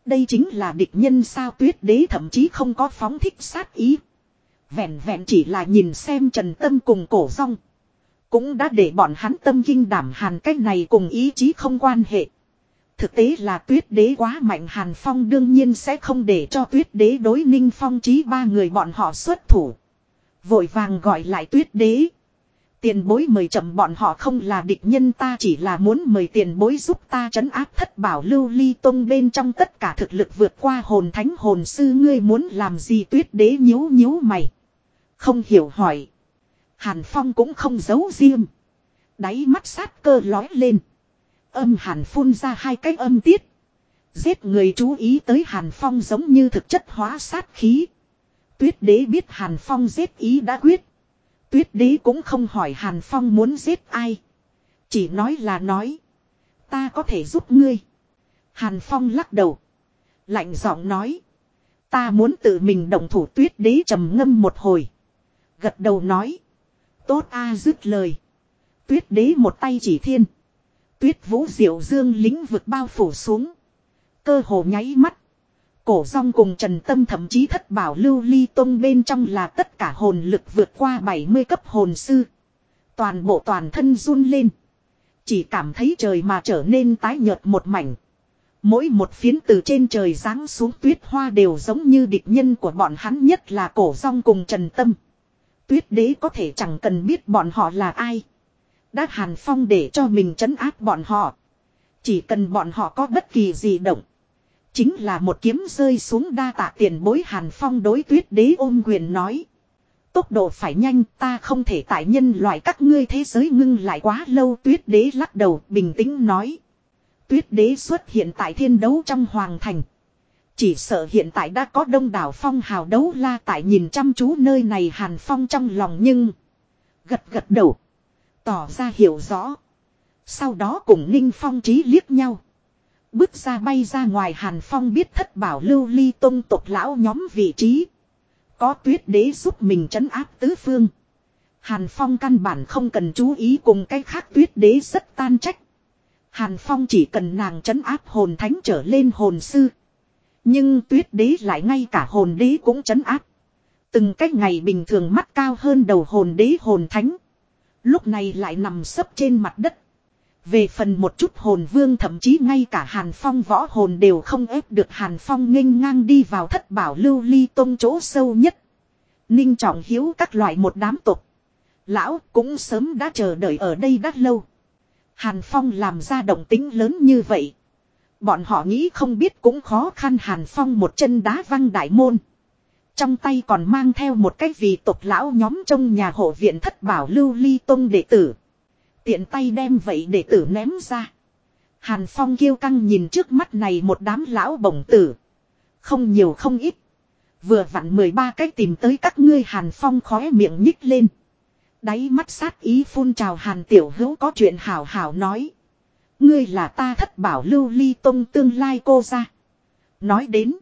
Đây chính là địch nhân sao tuyết đế thậm chí không có phóng thích sát ý. Vẹn vẹn chỉ là nhìn xem Trần Tâm cùng cổ song. Cũng đã để bọn hắn tâm kinh đảm hàn cách này cùng ý chí không quan hệ. Thực tế là tuyết đế quá mạnh Hàn Phong đương nhiên sẽ không để cho tuyết đế đối ninh phong trí ba người bọn họ xuất thủ. Vội vàng gọi lại tuyết đế. Tiền bối mời chậm bọn họ không là địch nhân ta chỉ là muốn mời tiền bối giúp ta trấn áp thất bảo lưu ly tông bên trong tất cả thực lực vượt qua hồn thánh hồn sư ngươi muốn làm gì tuyết đế nhíu nhíu mày. Không hiểu hỏi. Hàn Phong cũng không giấu riêng. Đáy mắt sát cơ lói lên. Âm hàn phun ra hai cái âm tiết. Giết người chú ý tới hàn phong giống như thực chất hóa sát khí. Tuyết đế biết hàn phong giết ý đã quyết. Tuyết đế cũng không hỏi hàn phong muốn giết ai. Chỉ nói là nói. Ta có thể giúp ngươi. Hàn phong lắc đầu. Lạnh giọng nói. Ta muốn tự mình động thủ tuyết đế trầm ngâm một hồi. Gật đầu nói. Tốt a dứt lời. Tuyết đế một tay chỉ thiên. Tuyết vũ diệu dương lính vực bao phủ xuống. Cơ hồ nháy mắt. Cổ rong cùng Trần Tâm thậm chí thất bảo lưu ly tông bên trong là tất cả hồn lực vượt qua 70 cấp hồn sư. Toàn bộ toàn thân run lên. Chỉ cảm thấy trời mà trở nên tái nhợt một mảnh. Mỗi một phiến từ trên trời giáng xuống tuyết hoa đều giống như địch nhân của bọn hắn nhất là cổ rong cùng Trần Tâm. Tuyết đế có thể chẳng cần biết bọn họ là ai. Đã hàn phong để cho mình chấn áp bọn họ. Chỉ cần bọn họ có bất kỳ gì động. Chính là một kiếm rơi xuống đa tạ tiền bối hàn phong đối tuyết đế ôm quyền nói. Tốc độ phải nhanh, ta không thể tại nhân loại các ngươi thế giới ngưng lại quá lâu, tuyết đế lắc đầu, bình tĩnh nói. Tuyết đế xuất hiện tại thiên đấu trong hoàng thành. Chỉ sợ hiện tại đã có đông đảo phong hào đấu la tại nhìn chăm chú nơi này hàn phong trong lòng nhưng. Gật gật đầu. Tỏ ra hiểu rõ. Sau đó cùng Ninh Phong trí liếc nhau. Bước ra bay ra ngoài Hàn Phong biết thất bảo lưu ly tông tộc lão nhóm vị trí. Có tuyết đế giúp mình trấn áp tứ phương. Hàn Phong căn bản không cần chú ý cùng cái khác tuyết đế rất tan trách. Hàn Phong chỉ cần nàng trấn áp hồn thánh trở lên hồn sư. Nhưng tuyết đế lại ngay cả hồn đế cũng chấn áp. Từng cách ngày bình thường mắt cao hơn đầu hồn đế hồn thánh. Lúc này lại nằm sấp trên mặt đất. Về phần một chút hồn vương thậm chí ngay cả Hàn Phong võ hồn đều không ép được Hàn Phong nghênh ngang đi vào thất bảo lưu ly tông chỗ sâu nhất. Ninh trọng hiếu các loại một đám tục. Lão cũng sớm đã chờ đợi ở đây đã lâu. Hàn Phong làm ra động tính lớn như vậy. Bọn họ nghĩ không biết cũng khó khăn Hàn Phong một chân đá văng đại môn. Trong tay còn mang theo một cái vì tộc lão nhóm trong nhà hộ viện thất bảo lưu ly tông đệ tử. Tiện tay đem vậy đệ tử ném ra. Hàn Phong kêu căng nhìn trước mắt này một đám lão bổng tử. Không nhiều không ít. Vừa vặn 13 cái tìm tới các ngươi Hàn Phong khóe miệng nhích lên. Đáy mắt sát ý phun trào Hàn Tiểu Hữu có chuyện hảo hảo nói. Ngươi là ta thất bảo lưu ly tông tương lai cô ra. Nói đến.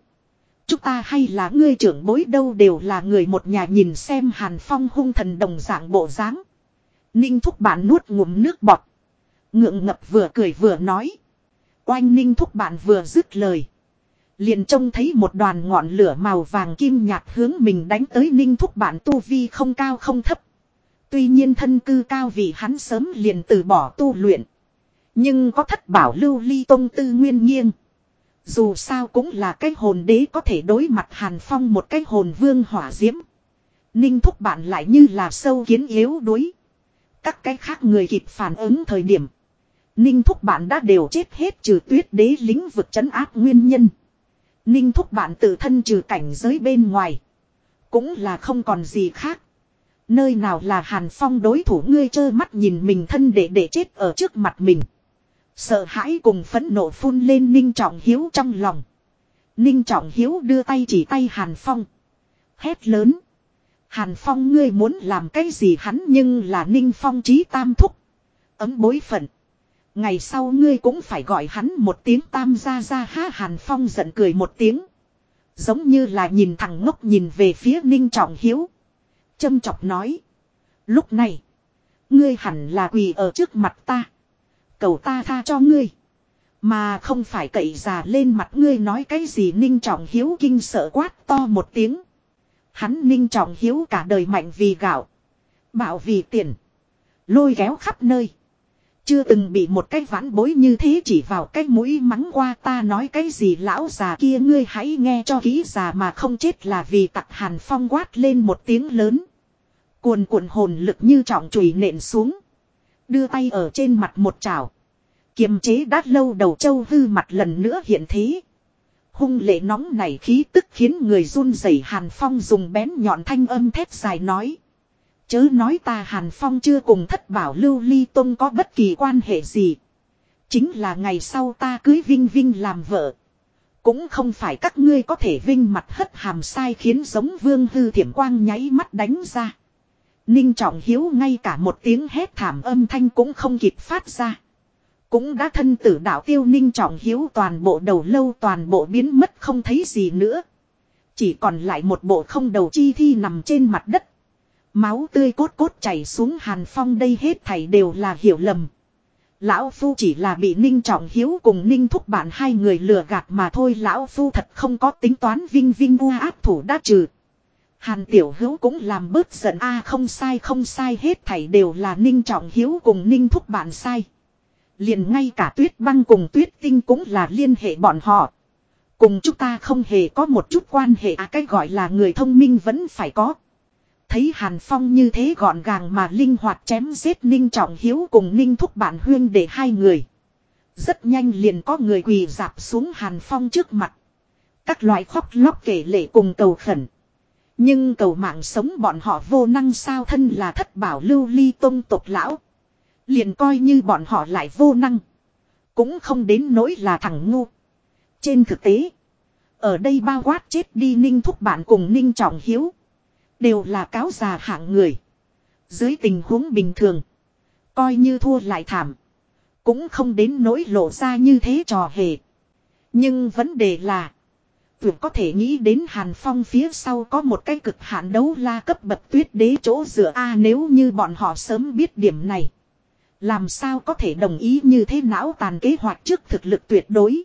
Chúng ta hay là ngươi trưởng bối đâu đều là người một nhà nhìn xem Hàn Phong hung thần đồng dạng bộ dáng. Ninh thúc bạn nuốt ngụm nước bọt. Ngượng ngập vừa cười vừa nói. Oanh ninh thúc bạn vừa dứt lời. Liền trông thấy một đoàn ngọn lửa màu vàng kim nhạt hướng mình đánh tới ninh thúc bạn tu vi không cao không thấp. Tuy nhiên thân cư cao vì hắn sớm liền từ bỏ tu luyện. Nhưng có thất bảo lưu ly tông tư nguyên nghiêng. Dù sao cũng là cái hồn đế có thể đối mặt hàn phong một cái hồn vương hỏa diễm. Ninh thúc bạn lại như là sâu kiến yếu đuối. Các cái khác người kịp phản ứng thời điểm. Ninh thúc bạn đã đều chết hết trừ tuyết đế lĩnh vực chấn áp nguyên nhân. Ninh thúc bạn tự thân trừ cảnh giới bên ngoài. Cũng là không còn gì khác. Nơi nào là hàn phong đối thủ ngươi trơ mắt nhìn mình thân để để chết ở trước mặt mình. Sợ hãi cùng phẫn nộ phun lên Ninh Trọng Hiếu trong lòng. Ninh Trọng Hiếu đưa tay chỉ tay Hàn Phong. Hét lớn. Hàn Phong ngươi muốn làm cái gì hắn nhưng là Ninh Phong trí tam thúc. Ấm bối phận. Ngày sau ngươi cũng phải gọi hắn một tiếng tam gia gia ha Hàn Phong giận cười một tiếng. Giống như là nhìn thằng ngốc nhìn về phía Ninh Trọng Hiếu. Châm chọc nói. Lúc này. Ngươi hẳn là quỳ ở trước mặt ta. Cầu ta tha cho ngươi. Mà không phải cậy già lên mặt ngươi nói cái gì Ninh Trọng Hiếu kinh sợ quát to một tiếng. Hắn Ninh Trọng Hiếu cả đời mạnh vì gạo. Bảo vì tiền. Lôi kéo khắp nơi. Chưa từng bị một cái vãn bối như thế chỉ vào cái mũi mắng qua ta nói cái gì lão già kia ngươi hãy nghe cho kỹ già mà không chết là vì tặc hàn phong quát lên một tiếng lớn. Cuồn cuộn hồn lực như trọng chùy nện xuống. Đưa tay ở trên mặt một chảo. Kiềm chế đát lâu đầu châu hư mặt lần nữa hiện thế. Hung lệ nóng này khí tức khiến người run rẩy Hàn Phong dùng bén nhọn thanh âm thét dài nói. Chớ nói ta Hàn Phong chưa cùng thất bảo lưu ly tông có bất kỳ quan hệ gì. Chính là ngày sau ta cưới Vinh Vinh làm vợ. Cũng không phải các ngươi có thể vinh mặt hất hàm sai khiến giống vương hư thiểm quang nháy mắt đánh ra. Ninh trọng hiếu ngay cả một tiếng hét thảm âm thanh cũng không kịp phát ra. Cũng đã thân tử đạo tiêu ninh trọng hiếu toàn bộ đầu lâu toàn bộ biến mất không thấy gì nữa. Chỉ còn lại một bộ không đầu chi thi nằm trên mặt đất. Máu tươi cốt cốt chảy xuống hàn phong đây hết thảy đều là hiểu lầm. Lão Phu chỉ là bị Ninh Trọng Hiếu cùng Ninh Thúc Bạn hai người lừa gạt mà thôi. Lão Phu thật không có tính toán vinh vinh vua áp thủ đã trừ. Hàn Tiểu Hữu cũng làm bớt giận a, không sai không sai, hết thảy đều là Ninh Trọng Hiếu cùng Ninh Thúc Bạn sai. Liền ngay cả tuyết băng cùng tuyết tinh cũng là liên hệ bọn họ. Cùng chúng ta không hề có một chút quan hệ à cái gọi là người thông minh vẫn phải có. Thấy Hàn Phong như thế gọn gàng mà linh hoạt chém giết Ninh Trọng Hiếu cùng Ninh Thúc Bản Huyên để hai người. Rất nhanh liền có người quỳ dạp xuống Hàn Phong trước mặt. Các loại khóc lóc kể lệ cùng cầu khẩn. Nhưng cầu mạng sống bọn họ vô năng sao thân là thất bảo lưu ly tôn tộc lão. Liền coi như bọn họ lại vô năng. Cũng không đến nỗi là thằng ngu. Trên thực tế. Ở đây bao quát chết đi ninh thúc bạn cùng ninh trọng hiếu. Đều là cáo già hạng người. Dưới tình huống bình thường. Coi như thua lại thảm. Cũng không đến nỗi lộ ra như thế trò hề. Nhưng vấn đề là. Tuyệt có thể nghĩ đến Hàn Phong phía sau có một cái cực hạn đấu la cấp bậc tuyết đế chỗ dựa A, nếu như bọn họ sớm biết điểm này. Làm sao có thể đồng ý như thế não tàn kế hoạch trước thực lực tuyệt đối.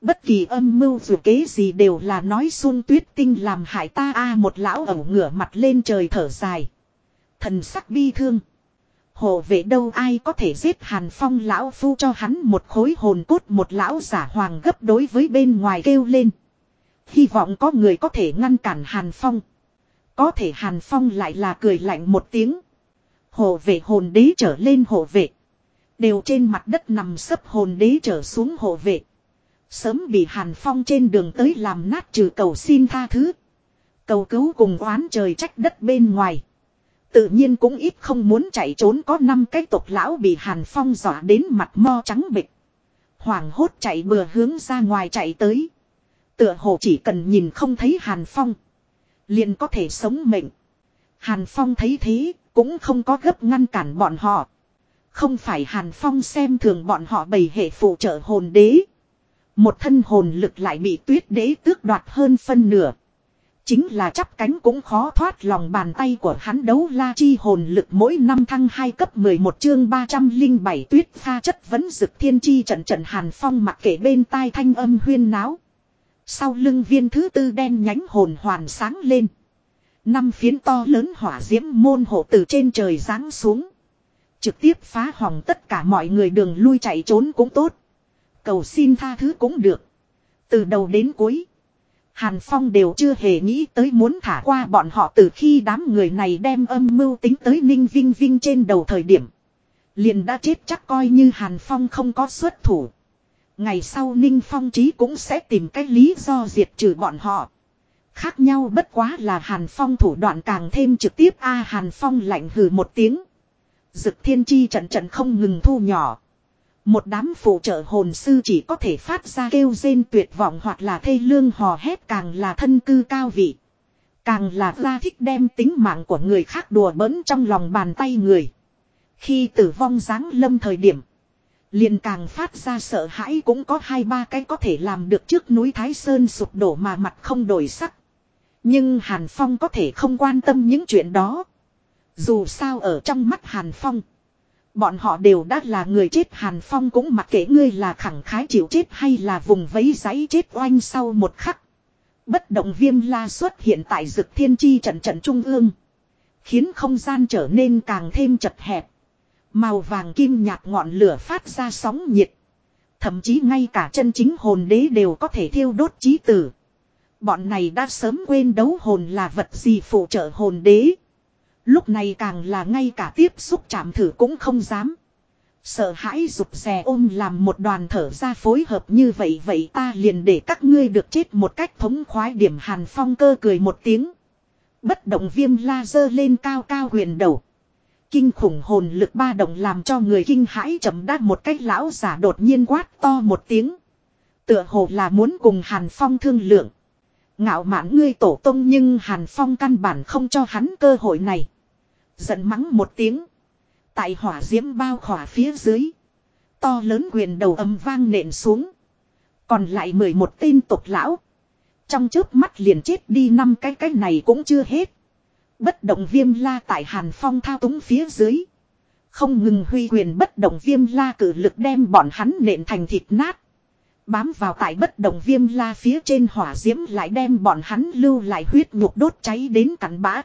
Bất kỳ âm mưu dù kế gì đều là nói xuân tuyết tinh làm hại ta a, một lão ẩu ngửa mặt lên trời thở dài. Thần sắc bi thương. Hộ vệ đâu ai có thể giết hàn phong lão phu cho hắn một khối hồn cốt một lão giả hoàng gấp đối với bên ngoài kêu lên. Hy vọng có người có thể ngăn cản hàn phong. Có thể hàn phong lại là cười lạnh một tiếng. Hộ vệ hồn đế trở lên hộ vệ. Đều trên mặt đất nằm sấp hồn đế trở xuống hộ vệ. Sớm bị Hàn Phong trên đường tới làm nát trừ cầu xin tha thứ. Cầu cứu cùng oán trời trách đất bên ngoài. Tự nhiên cũng ít không muốn chạy trốn có năm cái tộc lão bị Hàn Phong dọa đến mặt mo trắng bịch. Hoàng hốt chạy bừa hướng ra ngoài chạy tới. Tựa hồ chỉ cần nhìn không thấy Hàn Phong. Liền có thể sống mệnh. Hàn Phong thấy thế, cũng không có gấp ngăn cản bọn họ. Không phải Hàn Phong xem thường bọn họ bày hệ phụ trợ hồn đế. Một thân hồn lực lại bị tuyết đế tước đoạt hơn phân nửa. Chính là chắp cánh cũng khó thoát lòng bàn tay của hắn đấu la chi hồn lực mỗi năm thăng 2 cấp 11 chương 307 tuyết pha chất vấn dực thiên chi trận trận hàn phong mặc kệ bên tai thanh âm huyên náo. Sau lưng viên thứ tư đen nhánh hồn hoàn sáng lên. Năm phiến to lớn hỏa diễm môn hộ từ trên trời giáng xuống. Trực tiếp phá hỏng tất cả mọi người đường lui chạy trốn cũng tốt. Cầu xin tha thứ cũng được. Từ đầu đến cuối. Hàn Phong đều chưa hề nghĩ tới muốn thả qua bọn họ từ khi đám người này đem âm mưu tính tới Ninh Vinh Vinh trên đầu thời điểm. Liền đã chết chắc coi như Hàn Phong không có xuất thủ. Ngày sau Ninh Phong Trí cũng sẽ tìm cách lý do diệt trừ bọn họ. Khác nhau bất quá là Hàn Phong thủ đoạn càng thêm trực tiếp a Hàn Phong lạnh hừ một tiếng. Dực thiên chi trận trận không ngừng thu nhỏ. Một đám phụ trợ hồn sư chỉ có thể phát ra kêu rên tuyệt vọng hoặc là thê lương hò hét càng là thân cư cao vị. Càng là ra thích đem tính mạng của người khác đùa bỡn trong lòng bàn tay người. Khi tử vong dáng lâm thời điểm liền càng phát ra sợ hãi cũng có hai ba cái có thể làm được trước núi Thái Sơn sụp đổ mà mặt không đổi sắc. Nhưng Hàn Phong có thể không quan tâm những chuyện đó. Dù sao ở trong mắt Hàn Phong. Bọn họ đều đã là người chết Hàn Phong cũng mặc kệ ngươi là khẳng khái chịu chết hay là vùng vấy giấy chết oanh sau một khắc. Bất động viêm la xuất hiện tại dực thiên chi trận trận trung ương. Khiến không gian trở nên càng thêm chật hẹp. Màu vàng kim nhạt ngọn lửa phát ra sóng nhiệt. Thậm chí ngay cả chân chính hồn đế đều có thể thiêu đốt trí tử. Bọn này đã sớm quên đấu hồn là vật gì phụ trợ hồn đế. Lúc này càng là ngay cả tiếp xúc chạm thử cũng không dám. Sợ hãi rụt rè ôm làm một đoàn thở ra phối hợp như vậy vậy ta liền để các ngươi được chết một cách thống khoái điểm hàn phong cơ cười một tiếng. Bất động viêm la dơ lên cao cao huyền đầu. Kinh khủng hồn lực ba động làm cho người kinh hãi chậm đắt một cách lão giả đột nhiên quát to một tiếng. Tựa hồ là muốn cùng hàn phong thương lượng. Ngạo mạn ngươi tổ tông nhưng hàn phong căn bản không cho hắn cơ hội này. Giận mắng một tiếng. Tại hỏa diễm bao khỏa phía dưới. To lớn quyền đầu âm vang nện xuống. Còn lại 11 tên tộc lão. Trong chớp mắt liền chết đi năm cái cái này cũng chưa hết. Bất động viêm la tại hàn phong thao túng phía dưới. Không ngừng huy quyền bất động viêm la cử lực đem bọn hắn nện thành thịt nát. Bám vào tại bất động viêm la phía trên hỏa diễm lại đem bọn hắn lưu lại huyết nhục đốt cháy đến cắn bã.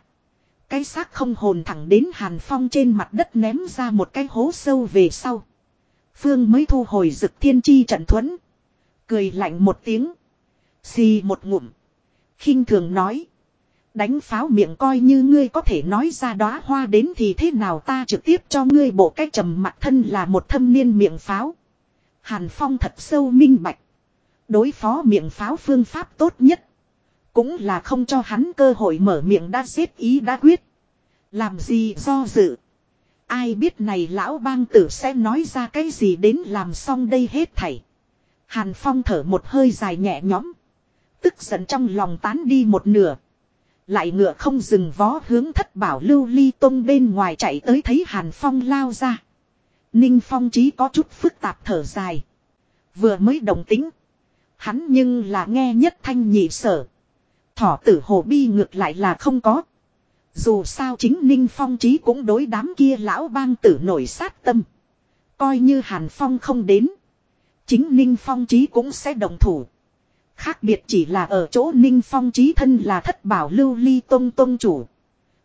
Cái xác không hồn thẳng đến hàn phong trên mặt đất ném ra một cái hố sâu về sau. Phương mới thu hồi dực thiên chi trận thuẫn. Cười lạnh một tiếng. Xì một ngụm. khinh thường nói. Đánh pháo miệng coi như ngươi có thể nói ra đóa hoa đến thì thế nào ta trực tiếp cho ngươi bộ cách trầm mặt thân là một thâm niên miệng pháo. Hàn Phong thật sâu minh bạch. Đối phó miệng pháo phương pháp tốt nhất. Cũng là không cho hắn cơ hội mở miệng đã xếp ý đã quyết. Làm gì do dự. Ai biết này lão bang tử sẽ nói ra cái gì đến làm xong đây hết thảy. Hàn Phong thở một hơi dài nhẹ nhõm. Tức giận trong lòng tán đi một nửa. Lại ngựa không dừng vó hướng thất bảo lưu ly tông bên ngoài chạy tới thấy Hàn Phong lao ra. Ninh Phong trí có chút phức tạp thở dài. Vừa mới đồng tính. Hắn nhưng là nghe nhất thanh nhị sở. Thỏ tử hồ bi ngược lại là không có. Dù sao chính Ninh Phong trí cũng đối đám kia lão bang tử nổi sát tâm. Coi như Hàn Phong không đến. Chính Ninh Phong trí cũng sẽ đồng thủ. Khác biệt chỉ là ở chỗ Ninh Phong trí thân là thất bảo lưu ly tông tông chủ.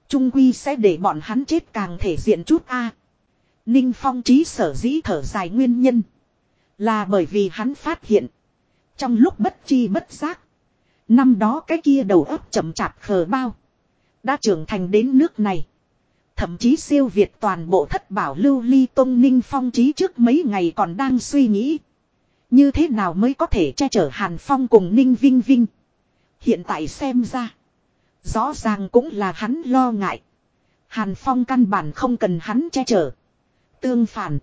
Trung quy sẽ để bọn hắn chết càng thể diện chút a. Ninh Phong trí sở dĩ thở dài nguyên nhân. Là bởi vì hắn phát hiện. Trong lúc bất chi bất giác. Năm đó cái kia đầu óc chậm chạp khờ bao. Đã trưởng thành đến nước này. Thậm chí siêu việt toàn bộ thất bảo lưu ly tông ninh phong trí trước mấy ngày còn đang suy nghĩ. Như thế nào mới có thể che chở Hàn Phong cùng Ninh Vinh Vinh. Hiện tại xem ra. Rõ ràng cũng là hắn lo ngại. Hàn Phong căn bản không cần hắn che chở. Tương phản.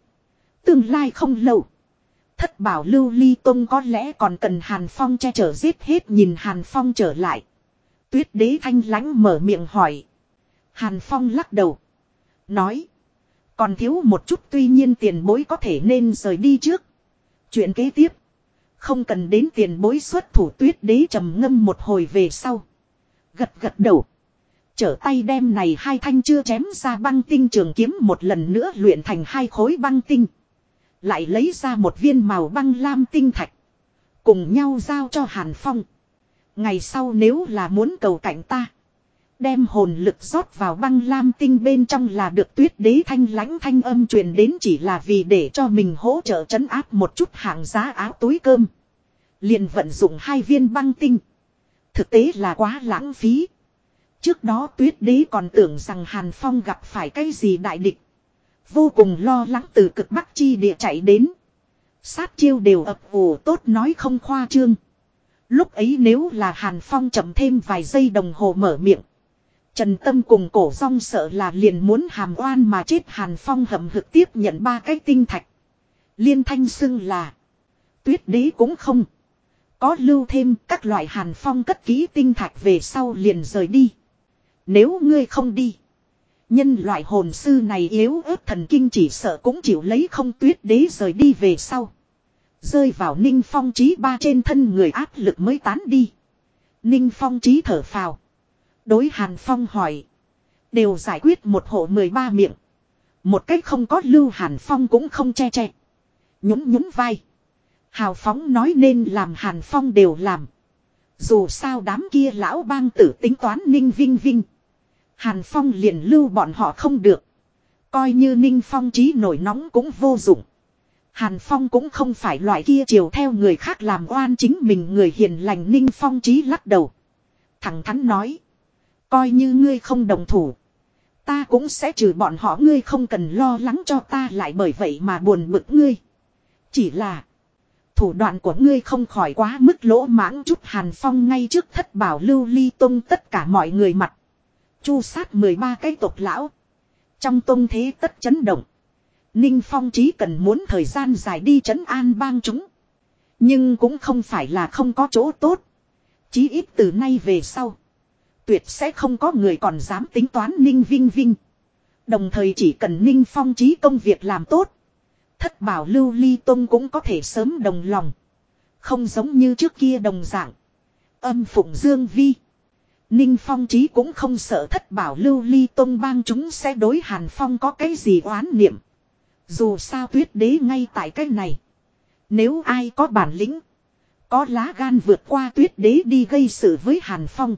Tương lai không lâu. Thất bảo lưu ly tông có lẽ còn cần Hàn Phong che chở giết hết nhìn Hàn Phong trở lại. Tuyết đế thanh lãnh mở miệng hỏi. Hàn Phong lắc đầu. Nói. Còn thiếu một chút, tuy nhiên tiền bối có thể nên rời đi trước. Chuyện kế tiếp. Không cần đến tiền bối xuất thủ tuyết đế trầm ngâm một hồi về sau. Gật gật đầu. Trở tay đem này hai thanh chưa chém ra băng tinh trường kiếm một lần nữa luyện thành hai khối băng tinh. Lại lấy ra một viên màu băng lam tinh thạch. Cùng nhau giao cho Hàn Phong. Ngày sau nếu là muốn cầu cảnh ta. Đem hồn lực rót vào băng lam tinh bên trong là được tuyết đế thanh lãnh thanh âm truyền đến chỉ là vì để cho mình hỗ trợ chấn áp một chút hàng giá áo túi cơm. liền vận dụng hai viên băng tinh. Thực tế là quá lãng phí. Trước đó tuyết đế còn tưởng rằng Hàn Phong gặp phải cái gì đại địch. Vô cùng lo lắng từ cực bắc chi địa chạy đến. Sát chiêu đều ập ủ tốt nói không khoa trương. Lúc ấy nếu là Hàn Phong chậm thêm vài giây đồng hồ mở miệng. Trần Tâm cùng cổ rong sợ là liền muốn hàm oan mà chết Hàn Phong hậm hực tiếp nhận ba cái tinh thạch. Liên thanh xưng là. Tuyết đế cũng không. Có lưu thêm các loại Hàn Phong cất ký tinh thạch về sau liền rời đi. Nếu ngươi không đi. Nhân loại hồn sư này yếu ớt thần kinh chỉ sợ cũng chịu lấy không tuyết đế rời đi về sau. Rơi vào ninh phong trí ba trên thân người áp lực mới tán đi. Ninh phong trí thở phào. Đối hàn phong hỏi. Đều giải quyết một hộ mười ba miệng. Một cách không có lưu hàn phong cũng không che che. Nhúng nhúng vai. Hào phóng nói nên làm hàn phong đều làm. Dù sao đám kia lão bang tử tính toán ninh vinh vinh. Hàn Phong liền lưu bọn họ không được. Coi như Ninh Phong trí nổi nóng cũng vô dụng. Hàn Phong cũng không phải loại kia chiều theo người khác làm oan chính mình người hiền lành Ninh Phong trí lắc đầu. Thẳng thắn nói. Coi như ngươi không đồng thủ. Ta cũng sẽ trừ bọn họ, ngươi không cần lo lắng cho ta lại bởi vậy mà buồn bực ngươi. Chỉ là. Thủ đoạn của ngươi không khỏi quá mức lỗ mãng chút Hàn Phong ngay trước thất bảo lưu ly tung tất cả mọi người mặt. Chu sát 13 cái tộc lão. Trong tông thế tất chấn động. Ninh Phong chí cần muốn thời gian dài đi chấn an bang chúng. Nhưng cũng không phải là không có chỗ tốt. Chí ít từ nay về sau. Tuyệt sẽ không có người còn dám tính toán Ninh Vinh Vinh. Đồng thời chỉ cần Ninh Phong trí công việc làm tốt. Thất bảo lưu ly tông cũng có thể sớm đồng lòng. Không giống như trước kia đồng dạng. Âm phụng dương vi. Ninh Phong trí cũng không sợ thất bảo lưu ly tông bang chúng sẽ đối Hàn Phong có cái gì oán niệm. Dù sao tuyết đế ngay tại cái này. Nếu ai có bản lĩnh. Có lá gan vượt qua tuyết đế đi gây sự với Hàn Phong.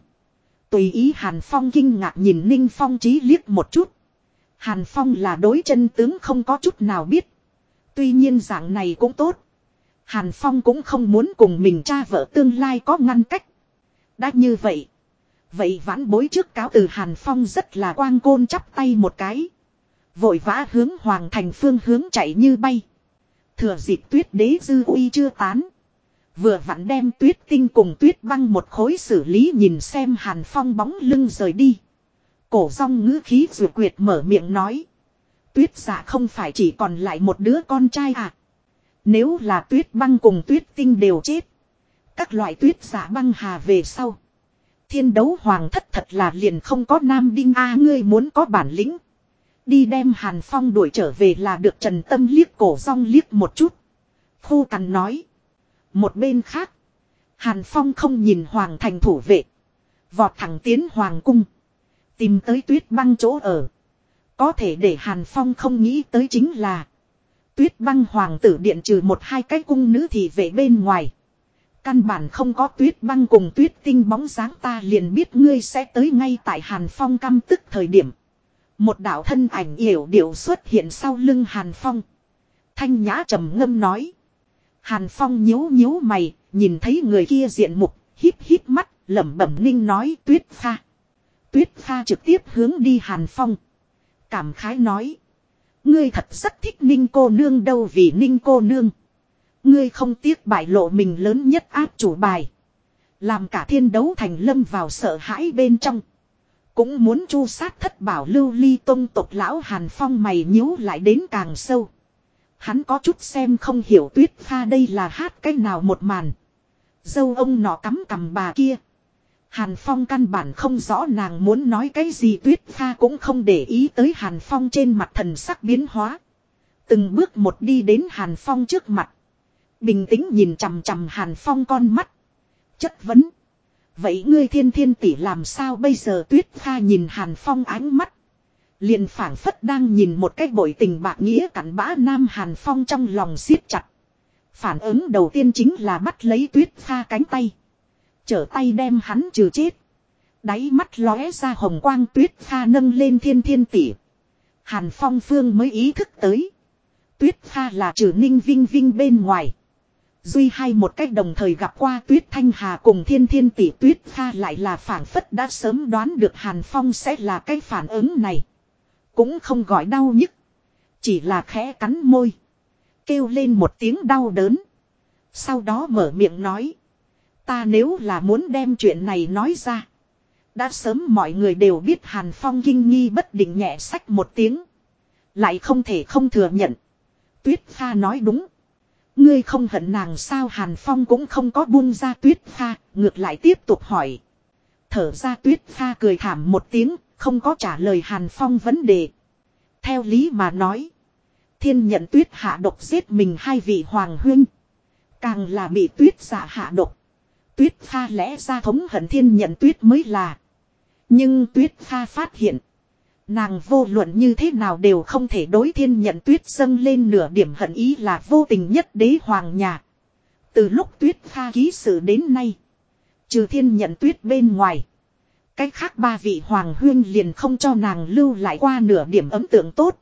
Tùy ý Hàn Phong kinh ngạc nhìn Ninh Phong trí liếc một chút. Hàn Phong là đối chân tướng không có chút nào biết. Tuy nhiên dạng này cũng tốt. Hàn Phong cũng không muốn cùng mình cha vợ tương lai có ngăn cách. Đã như vậy. Vậy vãn bối trước cáo từ Hàn Phong rất là quang côn chắp tay một cái. Vội vã hướng Hoàng thành phương hướng chạy như bay. Thừa dịp tuyết đế dư uy chưa tán. Vừa vặn đem tuyết tinh cùng tuyết băng một khối xử lý nhìn xem Hàn Phong bóng lưng rời đi. Cổ rong ngữ khí vừa quyệt mở miệng nói. Tuyết giả không phải chỉ còn lại một đứa con trai à. Nếu là tuyết băng cùng tuyết tinh đều chết. Các loại tuyết giả băng hà về sau. Thiên đấu hoàng thất thật là liền không có nam đinh a, ngươi muốn có bản lĩnh. Đi đem Hàn Phong đuổi trở về là được Trần Tâm liếc cổ rong liếc một chút. Khu cằn nói. Một bên khác. Hàn Phong không nhìn Hoàng thành thủ vệ. Vọt thẳng tiến Hoàng cung. Tìm tới tuyết băng chỗ ở. Có thể để Hàn Phong không nghĩ tới chính là. Tuyết băng hoàng tử điện trừ một hai cái cung nữ thì về bên ngoài. Căn bản không có tuyết băng cùng tuyết tinh bóng dáng ta liền biết ngươi sẽ tới ngay tại Hàn Phong căm tức thời điểm. Một đạo thân ảnh yểu điệu xuất hiện sau lưng Hàn Phong. Thanh nhã trầm ngâm nói. Hàn Phong nhíu nhíu mày, nhìn thấy người kia diện mục, híp híp mắt, lẩm bẩm ninh nói tuyết pha. Tuyết pha trực tiếp hướng đi Hàn Phong. Cảm khái nói. Ngươi thật rất thích ninh cô nương đâu vì ninh cô nương. Ngươi không tiếc bại lộ mình lớn nhất áp chủ bài. Làm cả thiên đấu thành lâm vào sợ hãi bên trong. Cũng muốn chu sát thất bảo lưu ly tông tộc lão Hàn Phong mày nhíu lại đến càng sâu. Hắn có chút xem không hiểu tuyết pha đây là hát cách nào một màn. Dâu ông nọ cắm cầm bà kia. Hàn Phong căn bản không rõ nàng muốn nói cái gì, tuyết pha cũng không để ý tới Hàn Phong trên mặt thần sắc biến hóa. Từng bước một đi đến Hàn Phong trước mặt. Bình tĩnh nhìn chằm chằm Hàn Phong con mắt. Chất vấn. Vậy ngươi thiên thiên tỷ làm sao bây giờ tuyết pha nhìn Hàn Phong ánh mắt. Liền phảng phất đang nhìn một cái bội tình bạc nghĩa cặn bã nam Hàn Phong trong lòng siết chặt. Phản ứng đầu tiên chính là bắt lấy tuyết pha cánh tay. Trở tay đem hắn trừ chết. Đáy mắt lóe ra hồng quang tuyết pha nâng lên thiên thiên tỷ. Hàn Phong phương mới ý thức tới. Tuyết pha là trừ ninh vinh vinh bên ngoài. Duy hai một cách đồng thời gặp qua tuyết thanh hà cùng thiên thiên tỷ tuyết pha lại là phản phất đã sớm đoán được Hàn Phong sẽ là cái phản ứng này. Cũng không gọi đau nhức. Chỉ là khẽ cắn môi. Kêu lên một tiếng đau đớn. Sau đó mở miệng nói. Ta nếu là muốn đem chuyện này nói ra. Đã sớm mọi người đều biết Hàn Phong kinh nghi bất định nhẹ sách một tiếng. Lại không thể không thừa nhận. Tuyết Pha nói đúng. Ngươi không hận nàng sao Hàn Phong cũng không có buông ra Tuyết Pha, ngược lại tiếp tục hỏi. Thở ra Tuyết Pha cười thảm một tiếng, không có trả lời Hàn Phong vấn đề. Theo lý mà nói. Thiên nhận tuyết hạ độc giết mình hai vị hoàng huynh. Càng là bị tuyết giả hạ độc. Tuyết pha lẽ ra thống hận thiên nhận tuyết mới là. Nhưng tuyết pha phát hiện. Nàng vô luận như thế nào đều không thể đối thiên nhận tuyết dâng lên nửa điểm hận ý là vô tình nhất đế hoàng nhà. Từ lúc tuyết pha ký sự đến nay. Trừ thiên nhận tuyết bên ngoài. Cách khác ba vị hoàng huyên liền không cho nàng lưu lại qua nửa điểm ấn tượng tốt.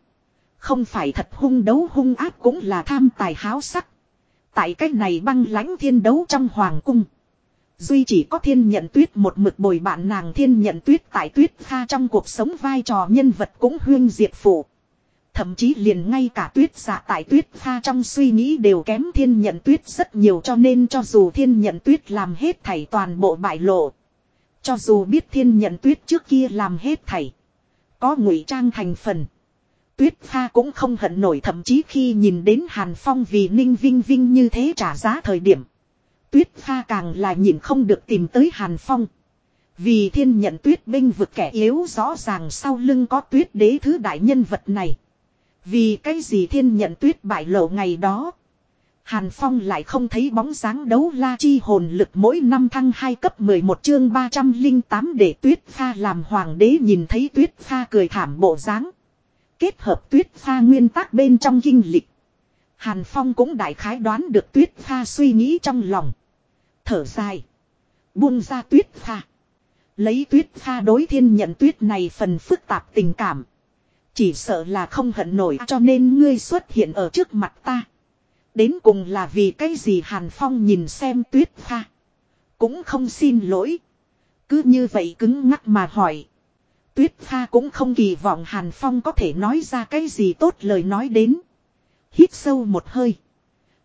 Không phải thật hung đấu hung áp cũng là tham tài háo sắc. Tại cách này băng lãnh thiên đấu trong hoàng cung. Duy chỉ có thiên nhận tuyết một mực bồi bạn nàng thiên nhận tuyết tại tuyết pha trong cuộc sống vai trò nhân vật cũng huyên diệt phụ. Thậm chí liền ngay cả tuyết giả tại tuyết pha trong suy nghĩ đều kém thiên nhận tuyết rất nhiều cho nên cho dù thiên nhận tuyết làm hết thảy toàn bộ bại lộ. Cho dù biết thiên nhận tuyết trước kia làm hết thảy. Có ngụy trang thành phần. Tuyết pha cũng không hận nổi, thậm chí khi nhìn đến Hàn Phong vì ninh vinh vinh như thế trả giá thời điểm. Tuyết pha càng là nhìn không được tìm tới Hàn Phong. Vì thiên nhận tuyết binh vực kẻ yếu rõ ràng sau lưng có tuyết đế thứ đại nhân vật này. Vì cái gì thiên nhận tuyết bại lộ ngày đó. Hàn Phong lại không thấy bóng dáng đấu la chi hồn lực mỗi năm thăng 2 cấp 11 chương 308 để tuyết pha làm hoàng đế nhìn thấy tuyết pha cười thảm bộ dáng. Kết hợp tuyết pha nguyên tắc bên trong kinh lịch. Hàn Phong cũng đại khái đoán được tuyết pha suy nghĩ trong lòng. Thở dài. Buông ra tuyết pha. Lấy tuyết pha đối thiên nhận tuyết này phần phức tạp tình cảm. Chỉ sợ là không hận nổi, cho nên ngươi xuất hiện ở trước mặt ta. Đến cùng là vì cái gì Hàn Phong nhìn xem tuyết pha. Cũng không xin lỗi. Cứ như vậy cứng ngắc mà hỏi. Tuyết pha cũng không kỳ vọng Hàn Phong có thể nói ra cái gì tốt lời nói đến. Hít sâu một hơi.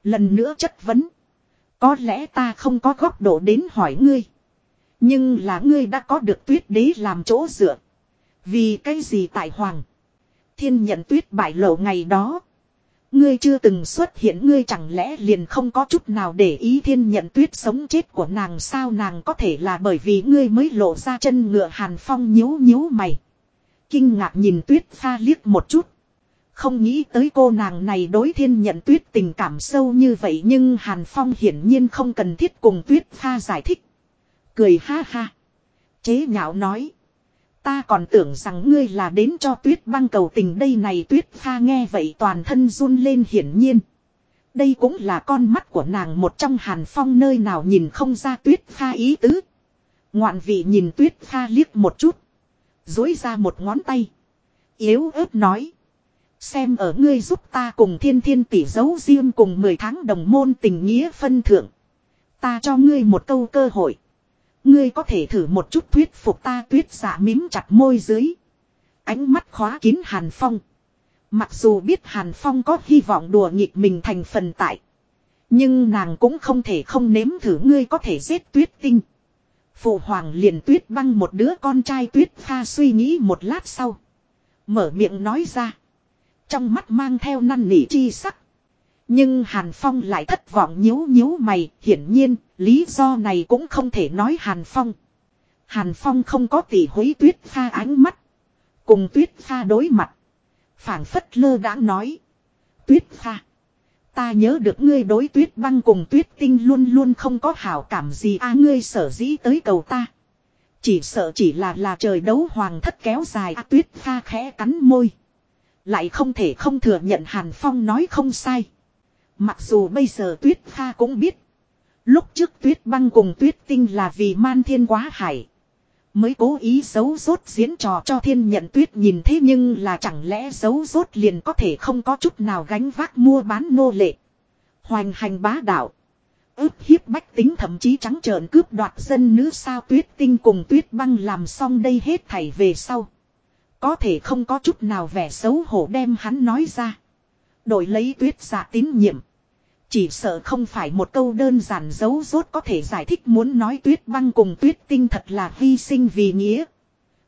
Lần nữa chất vấn. Có lẽ ta không có góc độ đến hỏi ngươi. Nhưng là ngươi đã có được tuyết đế làm chỗ dựa. Vì cái gì tại Hoàng. Thiên nhận tuyết bại lộ ngày đó. Ngươi chưa từng xuất hiện, ngươi chẳng lẽ liền không có chút nào để ý thiên nhận tuyết sống chết của nàng sao nàng có thể là bởi vì ngươi mới lộ ra chân ngựa hàn phong nhíu nhíu mày. Kinh ngạc nhìn tuyết pha liếc một chút. Không nghĩ tới cô nàng này đối thiên nhận tuyết tình cảm sâu như vậy, nhưng hàn phong hiển nhiên không cần thiết cùng tuyết pha giải thích. Cười ha ha. Chế nhạo nói. Ta còn tưởng rằng ngươi là đến cho tuyết băng cầu tình đây này tuyết pha nghe vậy toàn thân run lên hiển nhiên. Đây cũng là con mắt của nàng một trong hàn phong nơi nào nhìn không ra tuyết pha ý tứ. Ngoạn vị nhìn tuyết pha liếc một chút. Dối ra một ngón tay. Yếu ớt nói. Xem ở ngươi giúp ta cùng thiên thiên tỷ dấu riêng cùng 10 tháng đồng môn tình nghĩa phân thượng. Ta cho ngươi một câu cơ hội. Ngươi có thể thử một chút thuyết phục ta tuyết giả mím chặt môi dưới. Ánh mắt khóa kín Hàn Phong. Mặc dù biết Hàn Phong có hy vọng đùa nghịch mình thành phần tại. Nhưng nàng cũng không thể không nếm thử ngươi có thể giết tuyết tinh. Phụ hoàng liền tuyết băng một đứa con trai tuyết pha suy nghĩ một lát sau. Mở miệng nói ra. Trong mắt mang theo năn nỉ chi sắc. Nhưng Hàn Phong lại thất vọng nhíu nhíu mày, hiển nhiên, lý do này cũng không thể nói Hàn Phong. Hàn Phong không có tỷ hối tuyết pha ánh mắt. Cùng tuyết pha đối mặt. phảng phất lơ đã nói. Tuyết pha. Ta nhớ được ngươi đối tuyết băng cùng tuyết tinh luôn luôn không có hảo cảm gì a ngươi sở dĩ tới cầu ta. Chỉ sợ chỉ là là trời đấu hoàng thất kéo dài a tuyết pha khẽ cắn môi. Lại không thể không thừa nhận Hàn Phong nói không sai. Mặc dù bây giờ Tuyết Kha cũng biết. Lúc trước Tuyết Băng cùng Tuyết Tinh là vì man thiên quá hải. Mới cố ý giấu rốt diễn trò cho thiên nhận tuyết nhìn thế nhưng là chẳng lẽ giấu rốt liền có thể không có chút nào gánh vác mua bán nô lệ. Hoành hành bá đạo. ức hiếp bách tính thậm chí trắng trợn cướp đoạt dân nữ sao tuyết tinh cùng tuyết băng làm xong đây hết thảy về sau. Có thể không có chút nào vẻ xấu hổ đem hắn nói ra. Đổi lấy tuyết giả tín nhiệm. Chỉ sợ không phải một câu đơn giản dấu rốt có thể giải thích muốn nói tuyết băng cùng tuyết tinh thật là hy sinh vì nghĩa.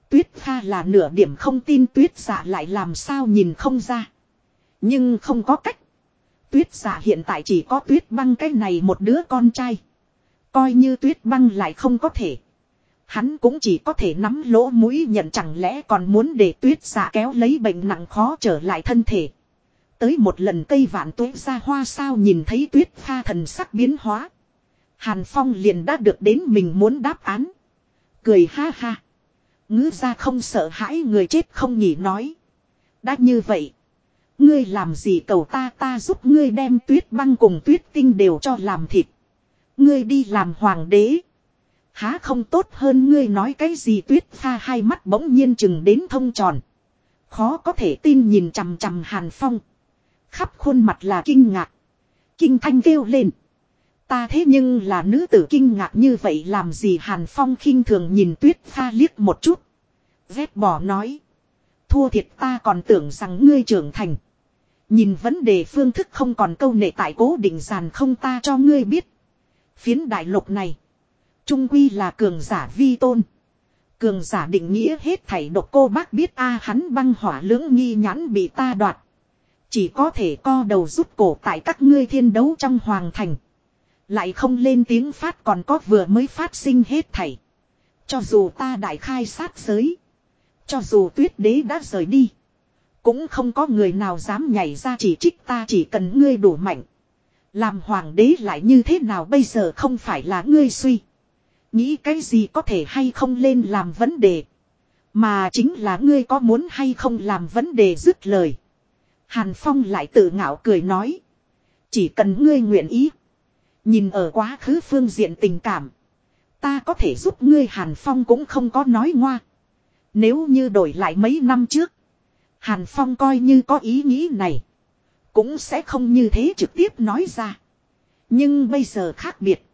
Tuyết pha là nửa điểm không tin tuyết giả lại làm sao nhìn không ra. Nhưng không có cách. Tuyết giả hiện tại chỉ có tuyết băng cái này một đứa con trai. Coi như tuyết băng lại không có thể. Hắn cũng chỉ có thể nắm lỗ mũi nhận chẳng lẽ còn muốn để tuyết giả kéo lấy bệnh nặng khó trở lại thân thể. Tới một lần cây vạn tuế ra hoa sao nhìn thấy tuyết pha thần sắc biến hóa. Hàn Phong liền đã được đến mình muốn đáp án. Cười ha ha. Ngữ ra không sợ hãi người chết không nhỉ nói. Đã như vậy. Ngươi làm gì cầu ta ta giúp ngươi đem tuyết băng cùng tuyết tinh đều cho làm thịt. Ngươi đi làm hoàng đế. Há không tốt hơn ngươi nói cái gì tuyết pha hai mắt bỗng nhiên chừng đến thông tròn. Khó có thể tin nhìn chằm chằm Hàn Phong. Khắp khuôn mặt là kinh ngạc. Kinh thanh kêu lên. Ta thế nhưng là nữ tử kinh ngạc như vậy làm gì Hàn Phong khinh thường nhìn tuyết pha liếc một chút. Dép bỏ nói. Thua thiệt ta còn tưởng rằng ngươi trưởng thành. Nhìn vấn đề phương thức không còn câu nệ tại cố định giàn không ta cho ngươi biết. Phiến đại lục này. Trung quy là cường giả vi tôn. Cường giả định nghĩa hết thảy độc cô bác biết a à, hắn băng hỏa lưỡng nghi nhãn bị ta đoạt. Chỉ có thể co đầu rút cổ tại các ngươi thiên đấu trong hoàng thành. Lại không lên tiếng phát còn có vừa mới phát sinh hết thảy. Cho dù ta đại khai sát giới. Cho dù tuyết đế đã rời đi. Cũng không có người nào dám nhảy ra chỉ trích ta chỉ cần ngươi đủ mạnh. Làm hoàng đế lại như thế nào bây giờ không phải là ngươi suy. Nghĩ cái gì có thể hay không lên làm vấn đề. Mà chính là ngươi có muốn hay không làm vấn đề dứt lời. Hàn Phong lại tự ngạo cười nói. Chỉ cần ngươi nguyện ý. Nhìn ở quá khứ phương diện tình cảm. Ta có thể giúp ngươi Hàn Phong cũng không có nói ngoa. Nếu như đổi lại mấy năm trước. Hàn Phong coi như có ý nghĩ này. Cũng sẽ không như thế trực tiếp nói ra. Nhưng bây giờ khác biệt.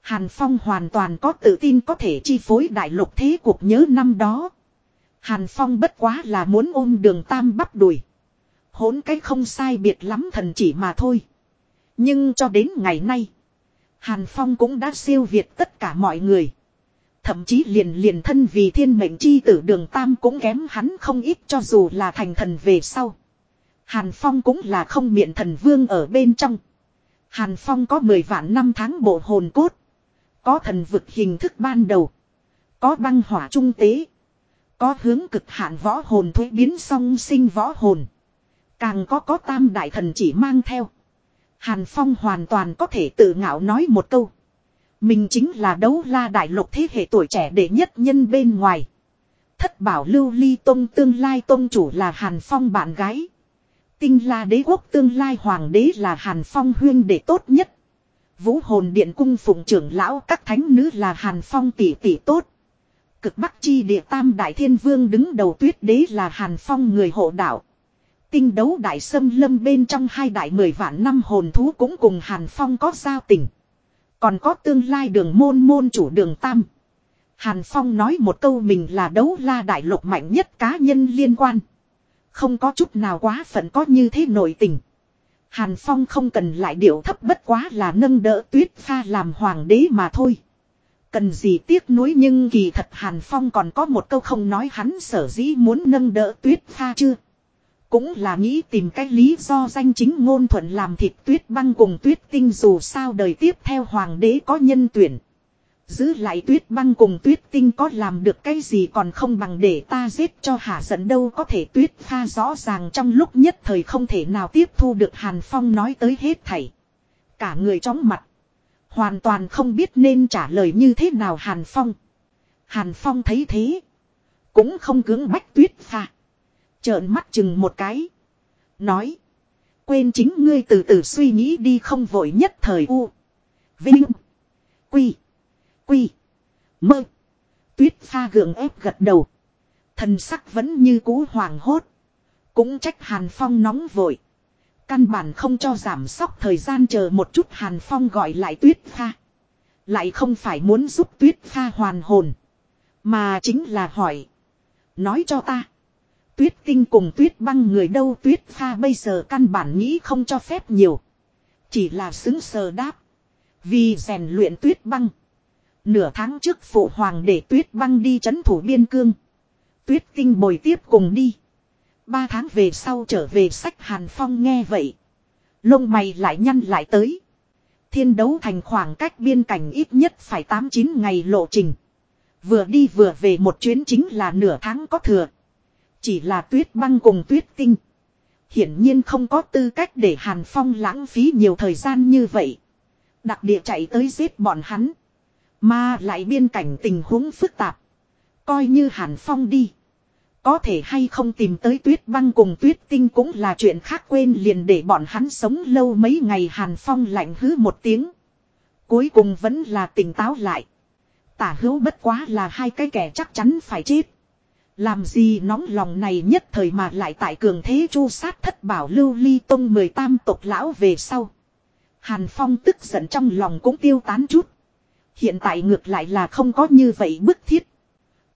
Hàn Phong hoàn toàn có tự tin có thể chi phối đại lục thế cuộc nhớ năm đó. Hàn Phong bất quá là muốn ôm đường tam bắp đùi hỗn cái không sai biệt lắm thần chỉ mà thôi. Nhưng cho đến ngày nay. Hàn Phong cũng đã siêu việt tất cả mọi người. Thậm chí liền liền thân vì thiên mệnh chi tử đường tam cũng kém hắn không ít cho dù là thành thần về sau. Hàn Phong cũng là không miệng thần vương ở bên trong. Hàn Phong có 10 vạn năm tháng bộ hồn cốt. Có thần vực hình thức ban đầu. Có băng hỏa trung tế. Có hướng cực hạn võ hồn thuế biến song sinh võ hồn. Càng có có tam đại thần chỉ mang theo. Hàn Phong hoàn toàn có thể tự ngạo nói một câu. Mình chính là đấu la đại lục thế hệ tuổi trẻ đệ nhất nhân bên ngoài. Thất bảo lưu ly tông tương lai tông chủ là Hàn Phong bạn gái. Tinh la đế quốc tương lai hoàng đế là Hàn Phong huyên đệ tốt nhất. Vũ hồn điện cung phụng trưởng lão các thánh nữ là Hàn Phong tỷ tỷ tốt. Cực bắc chi địa tam đại thiên vương đứng đầu tuyết đế là Hàn Phong người hộ đạo. Tinh đấu đại sâm lâm bên trong hai đại mười vạn năm hồn thú cũng cùng Hàn Phong có giao tình. Còn có tương lai đường môn môn chủ đường tam. Hàn Phong nói một câu mình là đấu la đại lục mạnh nhất cá nhân liên quan. Không có chút nào quá phận có như thế nội tình. Hàn Phong không cần lại điệu thấp bất quá là nâng đỡ tuyết pha làm hoàng đế mà thôi. Cần gì tiếc nuối nhưng kỳ thật Hàn Phong còn có một câu không nói hắn sở dĩ muốn nâng đỡ tuyết pha chưa. Cũng là nghĩ tìm cái lý do danh chính ngôn thuận làm thịt tuyết băng cùng tuyết tinh dù sao đời tiếp theo hoàng đế có nhân tuyển. Giữ lại tuyết băng cùng tuyết tinh có làm được cái gì còn không bằng để ta giết cho hạ giận đâu có thể tuyết pha rõ ràng trong lúc nhất thời không thể nào tiếp thu được Hàn Phong nói tới hết thảy. Cả người chóng mặt. Hoàn toàn không biết nên trả lời như thế nào Hàn Phong. Hàn Phong thấy thế. Cũng không cưỡng bách tuyết pha. Trợn mắt chừng một cái. Nói. Quên chính ngươi từ từ suy nghĩ đi không vội nhất thời u. Vinh. Quy. Quy. Mơ. Tuyết pha gượng ép gật đầu. Thần sắc vẫn như cú hoàng hốt. Cũng trách Hàn Phong nóng vội. Căn bản không cho giảm sóc thời gian chờ một chút Hàn Phong gọi lại tuyết pha. Lại không phải muốn giúp tuyết pha hoàn hồn. Mà chính là hỏi. Nói cho ta. Tuyết tinh cùng tuyết băng người đâu tuyết pha bây giờ căn bản nghĩ không cho phép nhiều. Chỉ là xứng sờ đáp. Vì rèn luyện tuyết băng. Nửa tháng trước phụ hoàng để tuyết băng đi chấn thủ biên cương. Tuyết tinh bồi tiếp cùng đi. Ba tháng về sau trở về sách Hàn Phong nghe vậy. Lông mày lại nhăn lại tới. Thiên đấu thành khoảng cách biên cảnh ít nhất phải 8-9 ngày lộ trình. Vừa đi vừa về một chuyến chính là nửa tháng có thừa. Chỉ là tuyết băng cùng tuyết tinh. Hiển nhiên không có tư cách để Hàn Phong lãng phí nhiều thời gian như vậy. Đặc địa chạy tới giết bọn hắn. Mà lại biên cảnh tình huống phức tạp. Coi như Hàn Phong đi. Có thể hay không tìm tới tuyết băng cùng tuyết tinh cũng là chuyện khác quên liền để bọn hắn sống lâu mấy ngày Hàn Phong lạnh hứ một tiếng. Cuối cùng vẫn là tỉnh táo lại. Tả hữu bất quá là hai cái kẻ chắc chắn phải chết. Làm gì nóng lòng này nhất thời mà lại tại cường thế chu sát thất bảo lưu ly tông mười tam tộc lão về sau. Hàn Phong tức giận trong lòng cũng tiêu tán chút. Hiện tại ngược lại là không có như vậy bức thiết.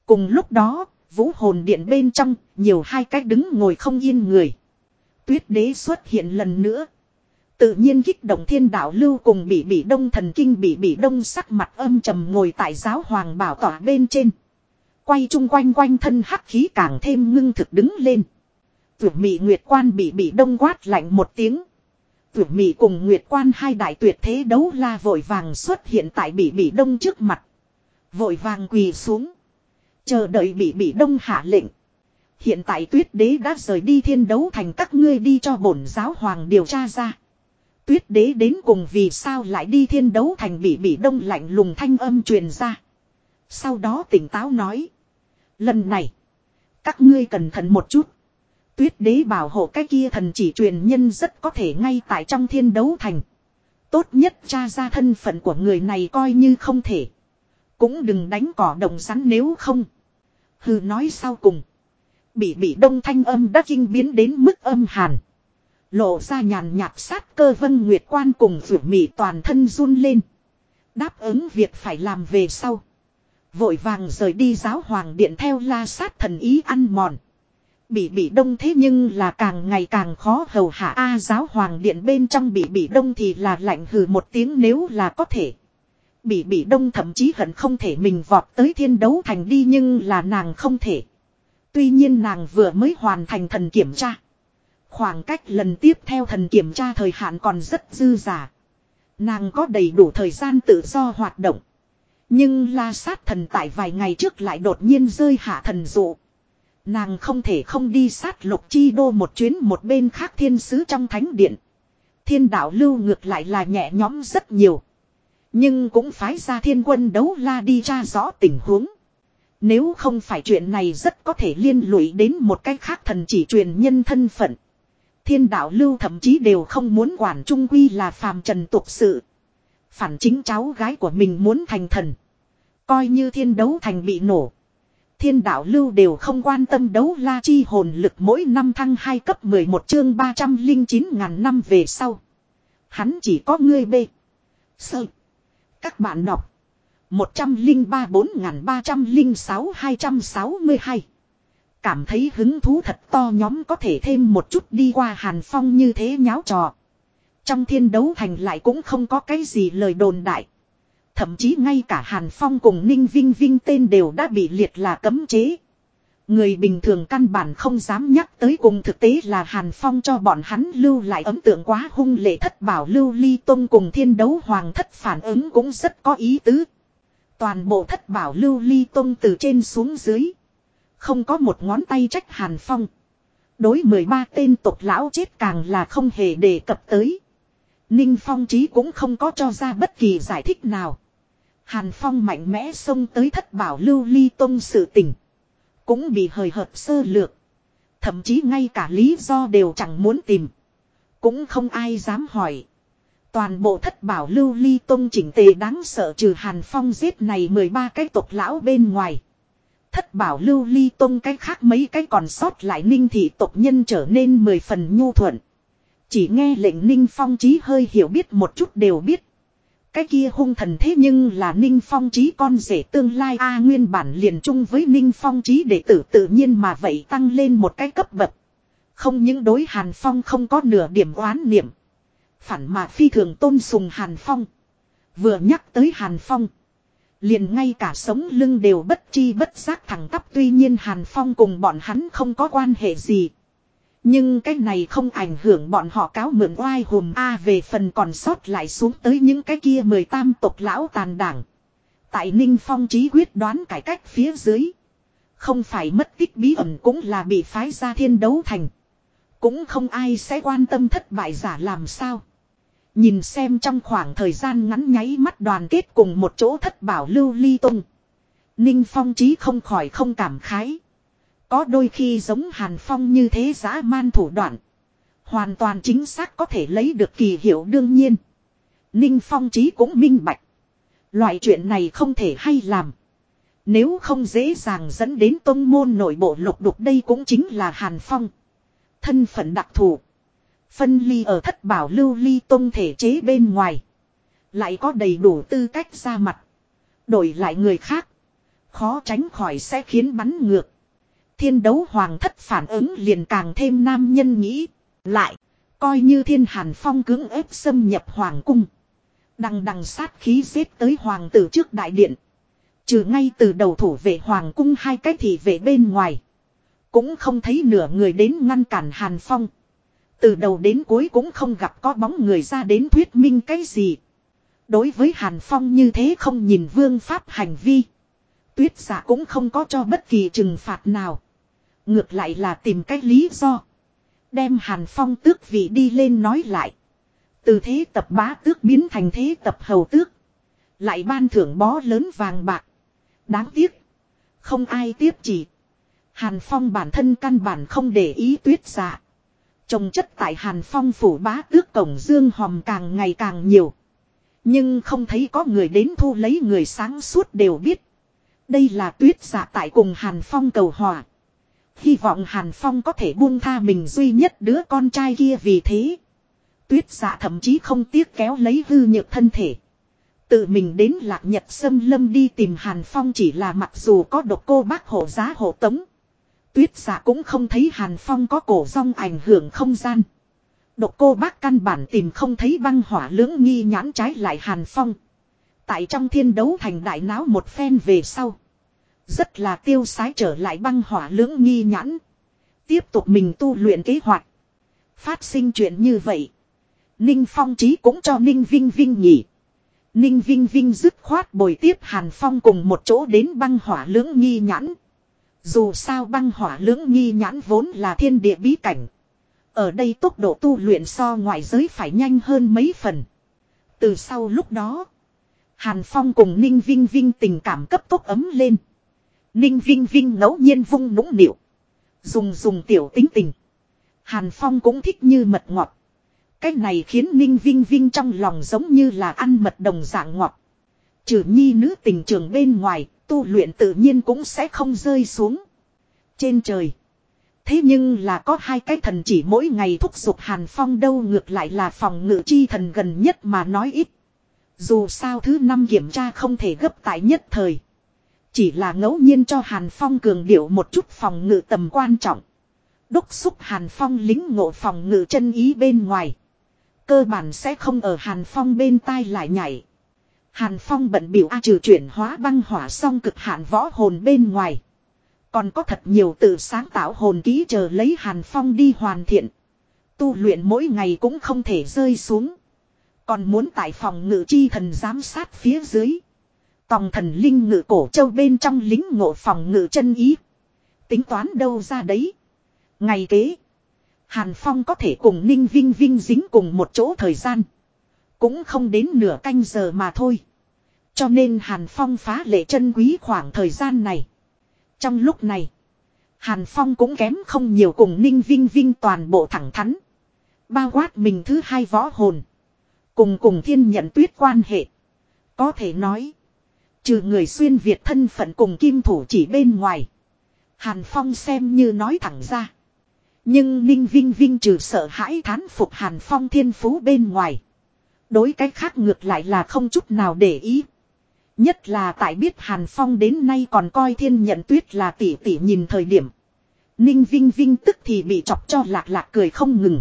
Cùng lúc đó, vũ hồn điện bên trong, nhiều hai cách đứng ngồi không yên người. Tuyết đế xuất hiện lần nữa. Tự nhiên kích động thiên đạo lưu cùng bị bị đông thần kinh bị bị đông sắc mặt âm trầm ngồi tại giáo hoàng bảo tỏa bên trên. Quay chung quanh quanh thân hắc khí càng thêm ngưng thực đứng lên. Tuyệt mị nguyệt quan bị bị đông quát lạnh một tiếng. Tuyệt mị cùng nguyệt quan hai đại tuyệt thế đấu la vội vàng xuất hiện tại bị bị đông trước mặt. Vội vàng quỳ xuống. Chờ đợi bị bị đông hạ lệnh. Hiện tại tuyết đế đã rời đi thiên đấu thành các ngươi đi cho bổn giáo hoàng điều tra ra. Tuyết đế đến cùng vì sao lại đi thiên đấu thành bị bị đông lạnh lùng thanh âm truyền ra. Sau đó tỉnh táo nói. Lần này. Các ngươi cẩn thận một chút. Tuyết đế bảo hộ cái kia thần chỉ truyền nhân rất có thể ngay tại trong thiên đấu thành. Tốt nhất tra ra thân phận của người này coi như không thể. Cũng đừng đánh cỏ đồng rắn nếu không. Hừ nói sau cùng. Bị bị đông thanh âm đã kinh biến đến mức âm hàn. Lộ ra nhàn nhạt sát cơ vân nguyệt quan cùng vượt mị toàn thân run lên. Đáp ứng việc phải làm về sau. Vội vàng rời đi giáo hoàng điện theo la sát thần ý ăn mòn. Bị bị đông thế nhưng là càng ngày càng khó hầu hạ A giáo hoàng điện bên trong bị bị đông thì là lạnh hừ một tiếng nếu là có thể. Bị bị đông thậm chí hận không thể mình vọt tới thiên đấu thành đi nhưng là nàng không thể. Tuy nhiên nàng vừa mới hoàn thành thần kiểm tra. Khoảng cách lần tiếp theo thần kiểm tra thời hạn còn rất dư giả. Nàng có đầy đủ thời gian tự do hoạt động. Nhưng la sát thần tại vài ngày trước lại đột nhiên rơi hạ thần dụ. Nàng không thể không đi sát lục chi đô một chuyến một bên khác thiên sứ trong thánh điện. Thiên đạo lưu ngược lại là nhẹ nhõm rất nhiều. Nhưng cũng phái ra thiên quân đấu la đi tra rõ tình huống. Nếu không phải chuyện này rất có thể liên lụy đến một cách khác thần chỉ truyền nhân thân phận. Thiên đạo lưu thậm chí đều không muốn quản trung quy là phàm trần tục sự. Phản chính cháu gái của mình muốn thành thần. Coi như thiên đấu thành bị nổ. Thiên đạo lưu đều không quan tâm đấu la chi hồn lực mỗi năm thăng 2 cấp 11 chương 309 ngàn năm về sau. Hắn chỉ có ngươi bê. Sơ. Các bạn đọc. 103 4306 262. Cảm thấy hứng thú thật to nhóm có thể thêm một chút đi qua Hàn Phong như thế nháo trò. Trong thiên đấu thành lại cũng không có cái gì lời đồn đại. Thậm chí ngay cả Hàn Phong cùng Ninh Vinh Vinh tên đều đã bị liệt là cấm chế. Người bình thường căn bản không dám nhắc tới cùng thực tế là Hàn Phong cho bọn hắn lưu lại ấn tượng quá hung lệ thất bảo lưu ly tông cùng thiên đấu hoàng thất phản ứng cũng rất có ý tứ. Toàn bộ thất bảo lưu ly tông từ trên xuống dưới. Không có một ngón tay trách Hàn Phong. Đối 13 tên tộc lão chết càng là không hề đề cập tới. Ninh Phong trí cũng không có cho ra bất kỳ giải thích nào. Hàn Phong mạnh mẽ xông tới thất bảo lưu ly tông sự tình. Cũng bị hời hợt sơ lược. Thậm chí ngay cả lý do đều chẳng muốn tìm. Cũng không ai dám hỏi. Toàn bộ thất bảo lưu ly tông chỉnh tề đáng sợ trừ Hàn Phong giết này 13 cái tộc lão bên ngoài. Thất bảo lưu ly tông cái khác mấy cái còn sót lại ninh thị tộc nhân trở nên mười phần nhu thuận. Chỉ nghe lệnh ninh phong trí hơi hiểu biết một chút đều biết. Cái kia hung thần thế nhưng là Ninh Phong Trí con rể tương lai A nguyên bản liền chung với Ninh Phong Trí để tử tự nhiên mà vậy tăng lên một cái cấp bậc. Không những đối Hàn Phong không có nửa điểm oán niệm. Phản mà phi thường tôn sùng Hàn Phong. Vừa nhắc tới Hàn Phong. Liền ngay cả sống lưng đều bất chi bất giác thẳng tắp tuy nhiên Hàn Phong cùng bọn hắn không có quan hệ gì. Nhưng cái này không ảnh hưởng bọn họ cáo mượn oai hùm A về phần còn sót lại xuống tới những cái kia mười tam tộc lão tàn đảng. Tại Ninh Phong trí quyết đoán cải cách phía dưới. Không phải mất tích bí ẩn cũng là bị phái ra thiên đấu thành. Cũng không ai sẽ quan tâm thất bại giả làm sao. Nhìn xem trong khoảng thời gian ngắn nháy mắt đoàn kết cùng một chỗ thất bảo lưu ly tung. Ninh Phong trí không khỏi không cảm khái. Có đôi khi giống Hàn Phong như thế giã man thủ đoạn. Hoàn toàn chính xác có thể lấy được kỳ hiệu đương nhiên. Ninh Phong trí cũng minh bạch. Loại chuyện này không thể hay làm. Nếu không dễ dàng dẫn đến tôn môn nội bộ lục đục đây cũng chính là Hàn Phong. Thân phận đặc thù. Phân ly ở thất bảo lưu ly tôn thể chế bên ngoài. Lại có đầy đủ tư cách ra mặt. Đổi lại người khác. Khó tránh khỏi sẽ khiến bắn ngược thiên đấu hoàng thất phản ứng liền càng thêm nam nhân nghĩ. Lại, coi như thiên hàn phong cứng ép xâm nhập hoàng cung. Đằng đằng sát khí giết tới hoàng tử trước đại điện. Trừ ngay từ đầu thủ vệ hoàng cung hai cái thì về bên ngoài. Cũng không thấy nửa người đến ngăn cản hàn phong. Từ đầu đến cuối cũng không gặp có bóng người ra đến thuyết minh cái gì. Đối với hàn phong như thế không nhìn vương pháp hành vi. Tuyết giả cũng không có cho bất kỳ trừng phạt nào. Ngược lại là tìm cách lý do. Đem Hàn Phong tước vị đi lên nói lại. Từ thế tập bá tước biến thành thế tập hầu tước. Lại ban thưởng bó lớn vàng bạc. Đáng tiếc. Không ai tiếp chỉ. Hàn Phong bản thân căn bản không để ý tuyết dạ. Trồng chất tại Hàn Phong phủ bá tước cổng dương hòm càng ngày càng nhiều. Nhưng không thấy có người đến thu lấy người sáng suốt đều biết. Đây là tuyết dạ tại cùng Hàn Phong cầu hòa. Hy vọng Hàn Phong có thể buông tha mình duy nhất đứa con trai kia vì thế. Tuyết giả thậm chí không tiếc kéo lấy hư nhược thân thể. Tự mình đến lạc nhật sâm lâm đi tìm Hàn Phong chỉ là mặc dù có độc cô bác hộ giá hộ tống. Tuyết giả cũng không thấy Hàn Phong có cổ rong ảnh hưởng không gian. Độc cô bác căn bản tìm không thấy băng hỏa lưỡng nghi nhãn trái lại Hàn Phong. Tại trong thiên đấu thành đại náo một phen về sau. Rất là tiêu sái trở lại băng hỏa lưỡng nghi nhãn. Tiếp tục mình tu luyện kế hoạch. Phát sinh chuyện như vậy. Ninh Phong trí cũng cho Ninh Vinh Vinh nghỉ. Ninh Vinh Vinh dứt khoát bồi tiếp Hàn Phong cùng một chỗ đến băng hỏa lưỡng nghi nhãn. Dù sao băng hỏa lưỡng nghi nhãn vốn là thiên địa bí cảnh. Ở đây tốc độ tu luyện so ngoại giới phải nhanh hơn mấy phần. Từ sau lúc đó, Hàn Phong cùng Ninh Vinh Vinh tình cảm cấp tốc ấm lên. Ninh Vinh Vinh ngẫu nhiên vung nũng nịu. Dùng dùng tiểu tính tình. Hàn Phong cũng thích như mật ngọt. Cái này khiến Ninh Vinh Vinh trong lòng giống như là ăn mật đồng dạng ngọt. Trừ nhi nữ tình trường bên ngoài, tu luyện tự nhiên cũng sẽ không rơi xuống. Trên trời. Thế nhưng là có hai cái thần chỉ mỗi ngày thúc giục Hàn Phong đâu ngược lại là phòng ngự chi thần gần nhất mà nói ít. Dù sao thứ năm kiểm tra không thể gấp tại nhất thời. Chỉ là ngẫu nhiên cho Hàn Phong cường điệu một chút phòng ngự tầm quan trọng. Đúc xúc Hàn Phong lính ngộ phòng ngự chân ý bên ngoài. Cơ bản sẽ không ở Hàn Phong bên tai lại nhảy. Hàn Phong bận biểu A trừ chuyển hóa băng hỏa song cực hạn võ hồn bên ngoài. Còn có thật nhiều tự sáng tạo hồn ký chờ lấy Hàn Phong đi hoàn thiện. Tu luyện mỗi ngày cũng không thể rơi xuống. Còn muốn tại phòng ngự chi thần giám sát phía dưới. Tòng thần linh ngự cổ châu bên trong lính ngộ phòng ngự chân ý. Tính toán đâu ra đấy. Ngày kế. Hàn Phong có thể cùng Ninh Vinh Vinh dính cùng một chỗ thời gian. Cũng không đến nửa canh giờ mà thôi. Cho nên Hàn Phong phá lệ chân quý khoảng thời gian này. Trong lúc này, Hàn Phong cũng kém không nhiều cùng Ninh Vinh Vinh toàn bộ thẳng thắn. Bao quát mình thứ hai võ hồn. Cùng cùng thiên nhận tuyết quan hệ. Có thể nói, trừ người xuyên Việt thân phận cùng kim thủ chỉ bên ngoài. Hàn Phong xem như nói thẳng ra. Nhưng Ninh Vinh Vinh trừ sợ hãi thán phục Hàn Phong thiên phú bên ngoài. Đối cách khác ngược lại là không chút nào để ý. Nhất là tại biết Hàn Phong đến nay còn coi thiên nhận tuyết là tỷ tỷ nhìn thời điểm. Ninh Vinh Vinh tức thì bị chọc cho lạc lạc cười không ngừng.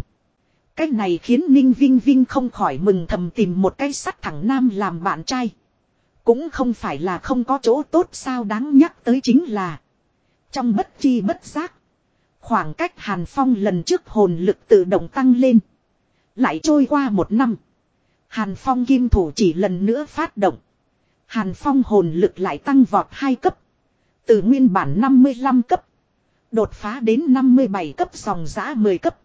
Cái này khiến Ninh Vinh Vinh không khỏi mừng thầm tìm một cái sắt thẳng nam làm bạn trai. Cũng không phải là không có chỗ tốt sao đáng nhắc tới chính là. Trong bất chi bất giác. Khoảng cách Hàn Phong lần trước hồn lực tự động tăng lên. Lại trôi qua một năm. Hàn Phong kim thủ chỉ lần nữa phát động. Hàn Phong hồn lực lại tăng vọt hai cấp. Từ nguyên bản 55 cấp. Đột phá đến 57 cấp, dòng giã 10 cấp.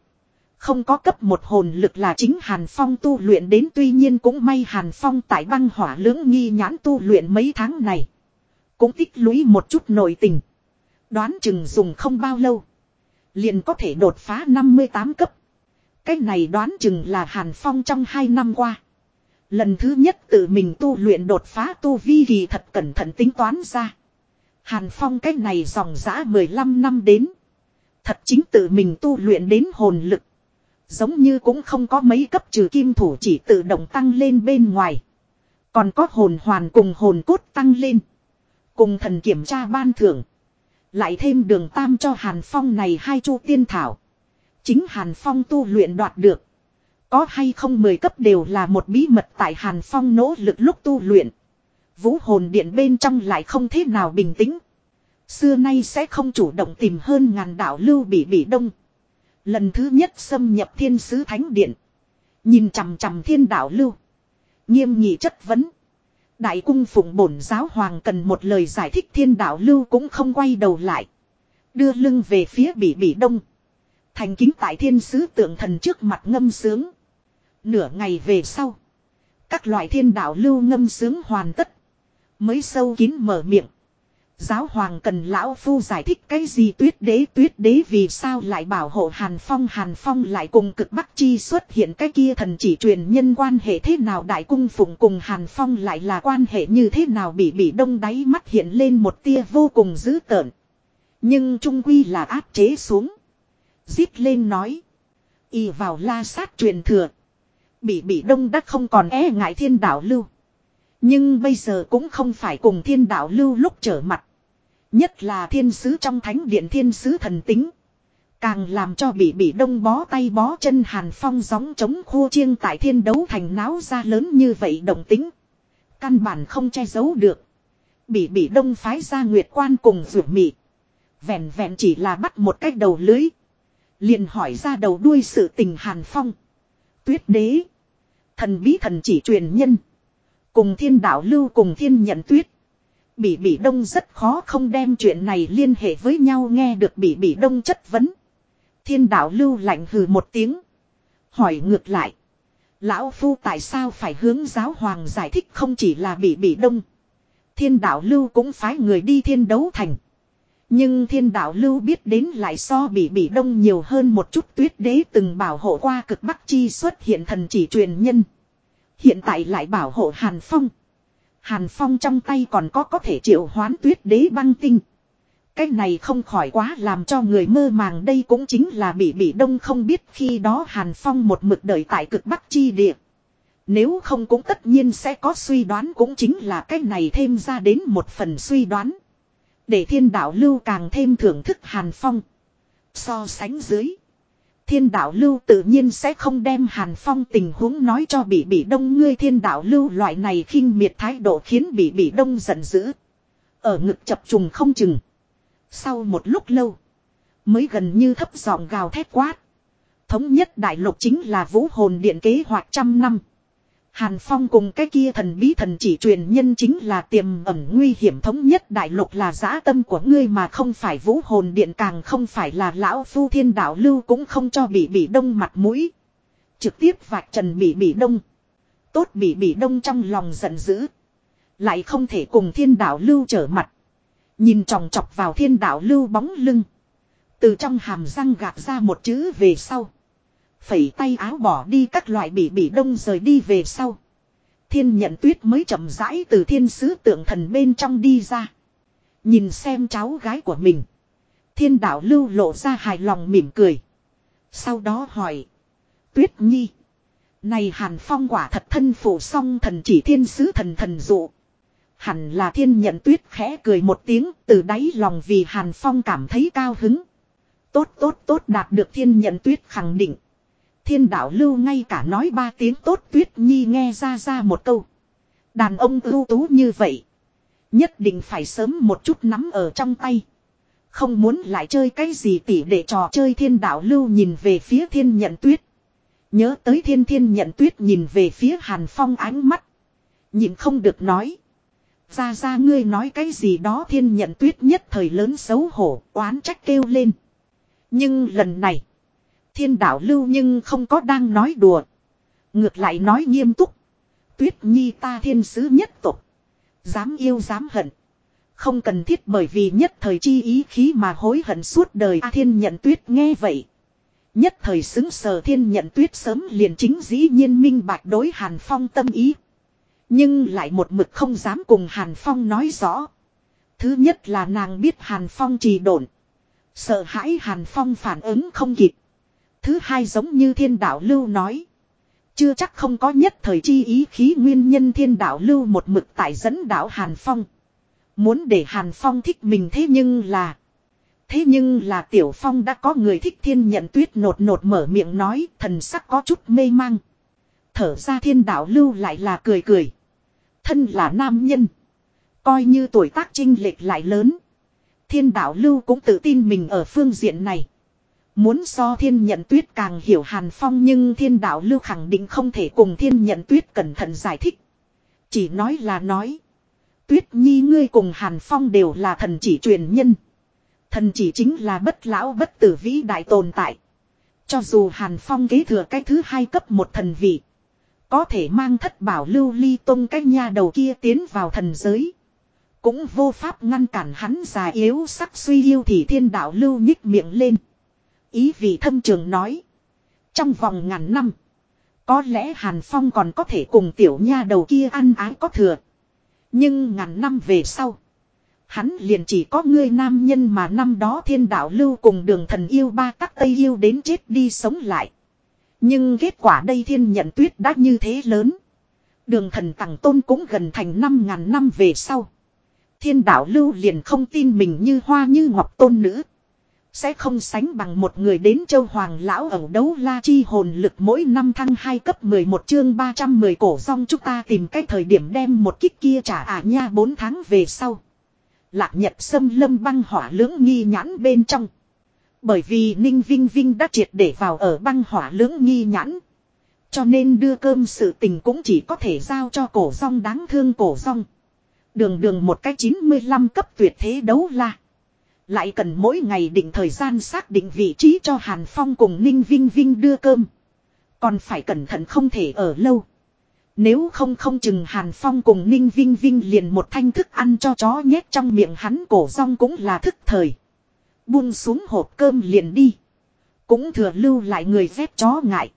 Không có cấp một hồn lực là chính Hàn Phong tu luyện đến tuy nhiên cũng may Hàn Phong tại băng hỏa lưỡng nghi nhãn tu luyện mấy tháng này. Cũng tích lũy một chút nội tình. Đoán chừng dùng không bao lâu. Liền có thể đột phá 58 cấp. cái này đoán chừng là Hàn Phong trong 2 năm qua. Lần thứ nhất tự mình tu luyện đột phá tu vi thì thật cẩn thận tính toán ra. Hàn Phong cái này dòng dã 15 năm đến. Thật chính tự mình tu luyện đến hồn lực. Giống như cũng không có mấy cấp trừ kim thủ chỉ tự động tăng lên bên ngoài. Còn có hồn hoàn cùng hồn cốt tăng lên. Cùng thần kiểm tra ban thưởng. Lại thêm đường tam cho Hàn Phong này hai chu tiên thảo. Chính Hàn Phong tu luyện đoạt được. Có hay không mười cấp đều là một bí mật tại Hàn Phong nỗ lực lúc tu luyện. Vũ hồn điện bên trong lại không thế nào bình tĩnh. Xưa nay sẽ không chủ động tìm hơn ngàn đạo lưu bị bị đông. Lần thứ nhất xâm nhập thiên sứ thánh điện. Nhìn chằm chằm thiên đạo lưu. Nghiêm nghị chất vấn. Đại cung phụng bổn giáo hoàng cần một lời giải thích thiên đạo lưu cũng không quay đầu lại. Đưa lưng về phía bị bị đông. Thành kính tại thiên sứ tượng thần trước mặt ngâm sướng. Nửa ngày về sau. Các loại thiên đạo lưu ngâm sướng hoàn tất. Mới sâu kín mở miệng. Giáo hoàng cần lão phu giải thích cái gì tuyết đế tuyết đế vì sao lại bảo hộ Hàn Phong Hàn Phong lại cùng cực bắc chi xuất hiện cái kia thần chỉ truyền nhân quan hệ thế nào đại cung phụng cùng Hàn Phong lại là quan hệ như thế nào bị bị đông đáy mắt hiện lên một tia vô cùng dữ tợn. Nhưng trung quy là áp chế xuống. Giết lên nói. Y vào la sát truyền thừa. Bị bị đông đã không còn e ngại thiên đạo lưu. Nhưng bây giờ cũng không phải cùng thiên đạo lưu lúc trở mặt. Nhất là thiên sứ trong thánh điện thiên sứ thần tính. Càng làm cho bị bị đông bó tay bó chân hàn phong gióng chống khô chiêng tại thiên đấu thành náo ra lớn như vậy đồng tính. Căn bản không che giấu được. Bị bị đông phái ra nguyệt quan cùng rửa mị. Vẹn vẹn chỉ là bắt một cách đầu lưới. Liền hỏi ra đầu đuôi sự tình hàn phong. Tuyết đế. Thần bí thần chỉ truyền nhân. Cùng thiên đạo lưu cùng thiên nhận tuyết. Bỉ Bỉ Đông rất khó không đem chuyện này liên hệ với nhau nghe được Bỉ Bỉ Đông chất vấn. Thiên đạo lưu lạnh hừ một tiếng. Hỏi ngược lại. Lão Phu tại sao phải hướng giáo hoàng giải thích không chỉ là Bỉ Bỉ Đông. Thiên đạo lưu cũng phái người đi thiên đấu thành. Nhưng thiên đạo lưu biết đến lại so Bỉ Bỉ Đông nhiều hơn một chút tuyết đế từng bảo hộ qua cực bắc chi xuất hiện thần chỉ truyền nhân. Hiện tại lại bảo hộ Hàn Phong. Hàn Phong trong tay còn có có thể triệu hoán tuyết đế băng tinh. Cái này không khỏi quá làm cho người mơ màng đây cũng chính là bị bị đông không biết khi đó Hàn Phong một mực đợi tại cực bắc chi địa. Nếu không cũng tất nhiên sẽ có suy đoán cũng chính là cái này thêm ra đến một phần suy đoán. Để thiên đạo lưu càng thêm thưởng thức Hàn Phong. So sánh dưới. Thiên đạo lưu tự nhiên sẽ không đem Hàn Phong tình huống nói cho bị bị đông ngươi thiên đạo lưu loại này khinh miệt thái độ khiến bị bị đông giận dữ. Ở ngực chập trùng không chừng. Sau một lúc lâu. Mới gần như thấp giọng gào thét quát. Thống nhất đại lục chính là vũ hồn điện kế hoạch trăm năm. Hàn Phong cùng cái kia thần bí thần chỉ truyền nhân chính là tiềm ẩn nguy hiểm thống nhất đại lục là giã tâm của ngươi mà không phải vũ hồn điện càng không phải là lão phu thiên đạo lưu cũng không cho bị bị đông mặt mũi. Trực tiếp vạch trần bị bị đông. Tốt bị bị đông trong lòng giận dữ. Lại không thể cùng thiên đạo lưu trở mặt. Nhìn tròng chọc vào thiên đạo lưu bóng lưng. Từ trong hàm răng gạt ra một chữ về sau. Phẩy tay áo bỏ đi các loại bị bị đông rời đi về sau. Thiên nhận tuyết mới chậm rãi từ thiên sứ tượng thần bên trong đi ra. Nhìn xem cháu gái của mình. Thiên đạo lưu lộ ra hài lòng mỉm cười. Sau đó hỏi. Tuyết nhi. Này hàn phong quả thật thân phụ song thần chỉ thiên sứ thần thần dụ. Hẳn là thiên nhận tuyết khẽ cười một tiếng, từ đáy lòng vì hàn phong cảm thấy cao hứng. Tốt tốt tốt, đạt được thiên nhận tuyết khẳng định. Thiên đạo lưu ngay cả nói ba tiếng tốt tuyết nhi nghe ra ra một câu. Đàn ông ưu tú như vậy. Nhất định phải sớm một chút nắm ở trong tay. Không muốn lại chơi cái gì tỉ để trò chơi thiên đạo lưu nhìn về phía thiên nhận tuyết. Nhớ tới thiên thiên nhận tuyết nhìn về phía hàn phong ánh mắt. Nhìn không được nói. Ra ra ngươi nói cái gì đó thiên nhận tuyết nhất thời lớn xấu hổ, oán trách kêu lên. Nhưng lần này. Thiên đạo lưu nhưng không có đang nói đùa. Ngược lại nói nghiêm túc. Tuyết nhi ta thiên sứ nhất tục. Dám yêu dám hận. Không cần thiết bởi vì nhất thời chi ý khí mà hối hận suốt đời A thiên nhận tuyết nghe vậy. Nhất thời xứng sờ thiên nhận tuyết sớm liền chính dĩ nhiên minh bạch đối Hàn Phong tâm ý. Nhưng lại một mực không dám cùng Hàn Phong nói rõ. Thứ nhất là nàng biết Hàn Phong trì độn. Sợ hãi Hàn Phong phản ứng không kịp. Thứ hai giống như thiên đạo lưu nói. Chưa chắc không có nhất thời chi ý khí nguyên nhân thiên đạo lưu một mực tại dẫn đạo Hàn Phong. Muốn để Hàn Phong thích mình thế nhưng là. Thế nhưng là Tiểu Phong đã có người thích thiên nhận tuyết nột nột mở miệng nói, thần sắc có chút mê mang. Thở ra thiên đạo lưu lại là cười cười. Thân là nam nhân. Coi như tuổi tác trinh lệch lại lớn. Thiên đạo lưu cũng tự tin mình ở phương diện này. Muốn so thiên nhận tuyết càng hiểu Hàn Phong nhưng thiên đạo lưu khẳng định không thể cùng thiên nhận tuyết cẩn thận giải thích. Chỉ nói là nói. Tuyết nhi ngươi cùng Hàn Phong đều là thần chỉ truyền nhân. Thần chỉ chính là bất lão bất tử vĩ đại tồn tại. Cho dù Hàn Phong kế thừa cái thứ hai cấp một thần vị. Có thể mang thất bảo lưu ly tông cái nha đầu kia tiến vào thần giới. Cũng vô pháp ngăn cản hắn già yếu sắc suy yêu thì thiên đạo lưu nhích miệng lên. Ý vị thâm trường nói. Trong vòng ngàn năm. Có lẽ Hàn Phong còn có thể cùng tiểu nha đầu kia ăn ái có thừa. Nhưng ngàn năm về sau. Hắn liền chỉ có ngươi nam nhân mà năm đó thiên đạo lưu cùng đường thần yêu ba các tây yêu đến chết đi sống lại. Nhưng kết quả đây thiên nhận tuyết đã như thế lớn. Đường thần tặng tôn cũng gần thành năm ngàn năm về sau. Thiên đạo lưu liền không tin mình như hoa như ngọc tôn nữ. Sẽ không sánh bằng một người đến châu Hoàng lão ẩu đấu la chi hồn lực mỗi năm thăng 2 cấp 11 chương 310 cổ song chúng ta tìm cách thời điểm đem một kích kia trả ả à nha 4 tháng về sau. Lạc nhật sâm lâm băng hỏa lưỡng nghi nhãn bên trong. Bởi vì Ninh Vinh Vinh đã triệt để vào ở băng hỏa lưỡng nghi nhãn. Cho nên đưa cơm sự tình cũng chỉ có thể giao cho cổ song đáng thương cổ song. Đường đường một cái 95 cấp tuyệt thế đấu la. Lại cần mỗi ngày định thời gian xác định vị trí cho Hàn Phong cùng Ninh Vinh Vinh đưa cơm. Còn phải cẩn thận không thể ở lâu. Nếu không không chừng Hàn Phong cùng Ninh Vinh Vinh liền một thanh thức ăn cho chó nhét trong miệng hắn cổ rong cũng là thức thời. Buông xuống hộp cơm liền đi. Cũng thừa lưu lại người dép chó ngại.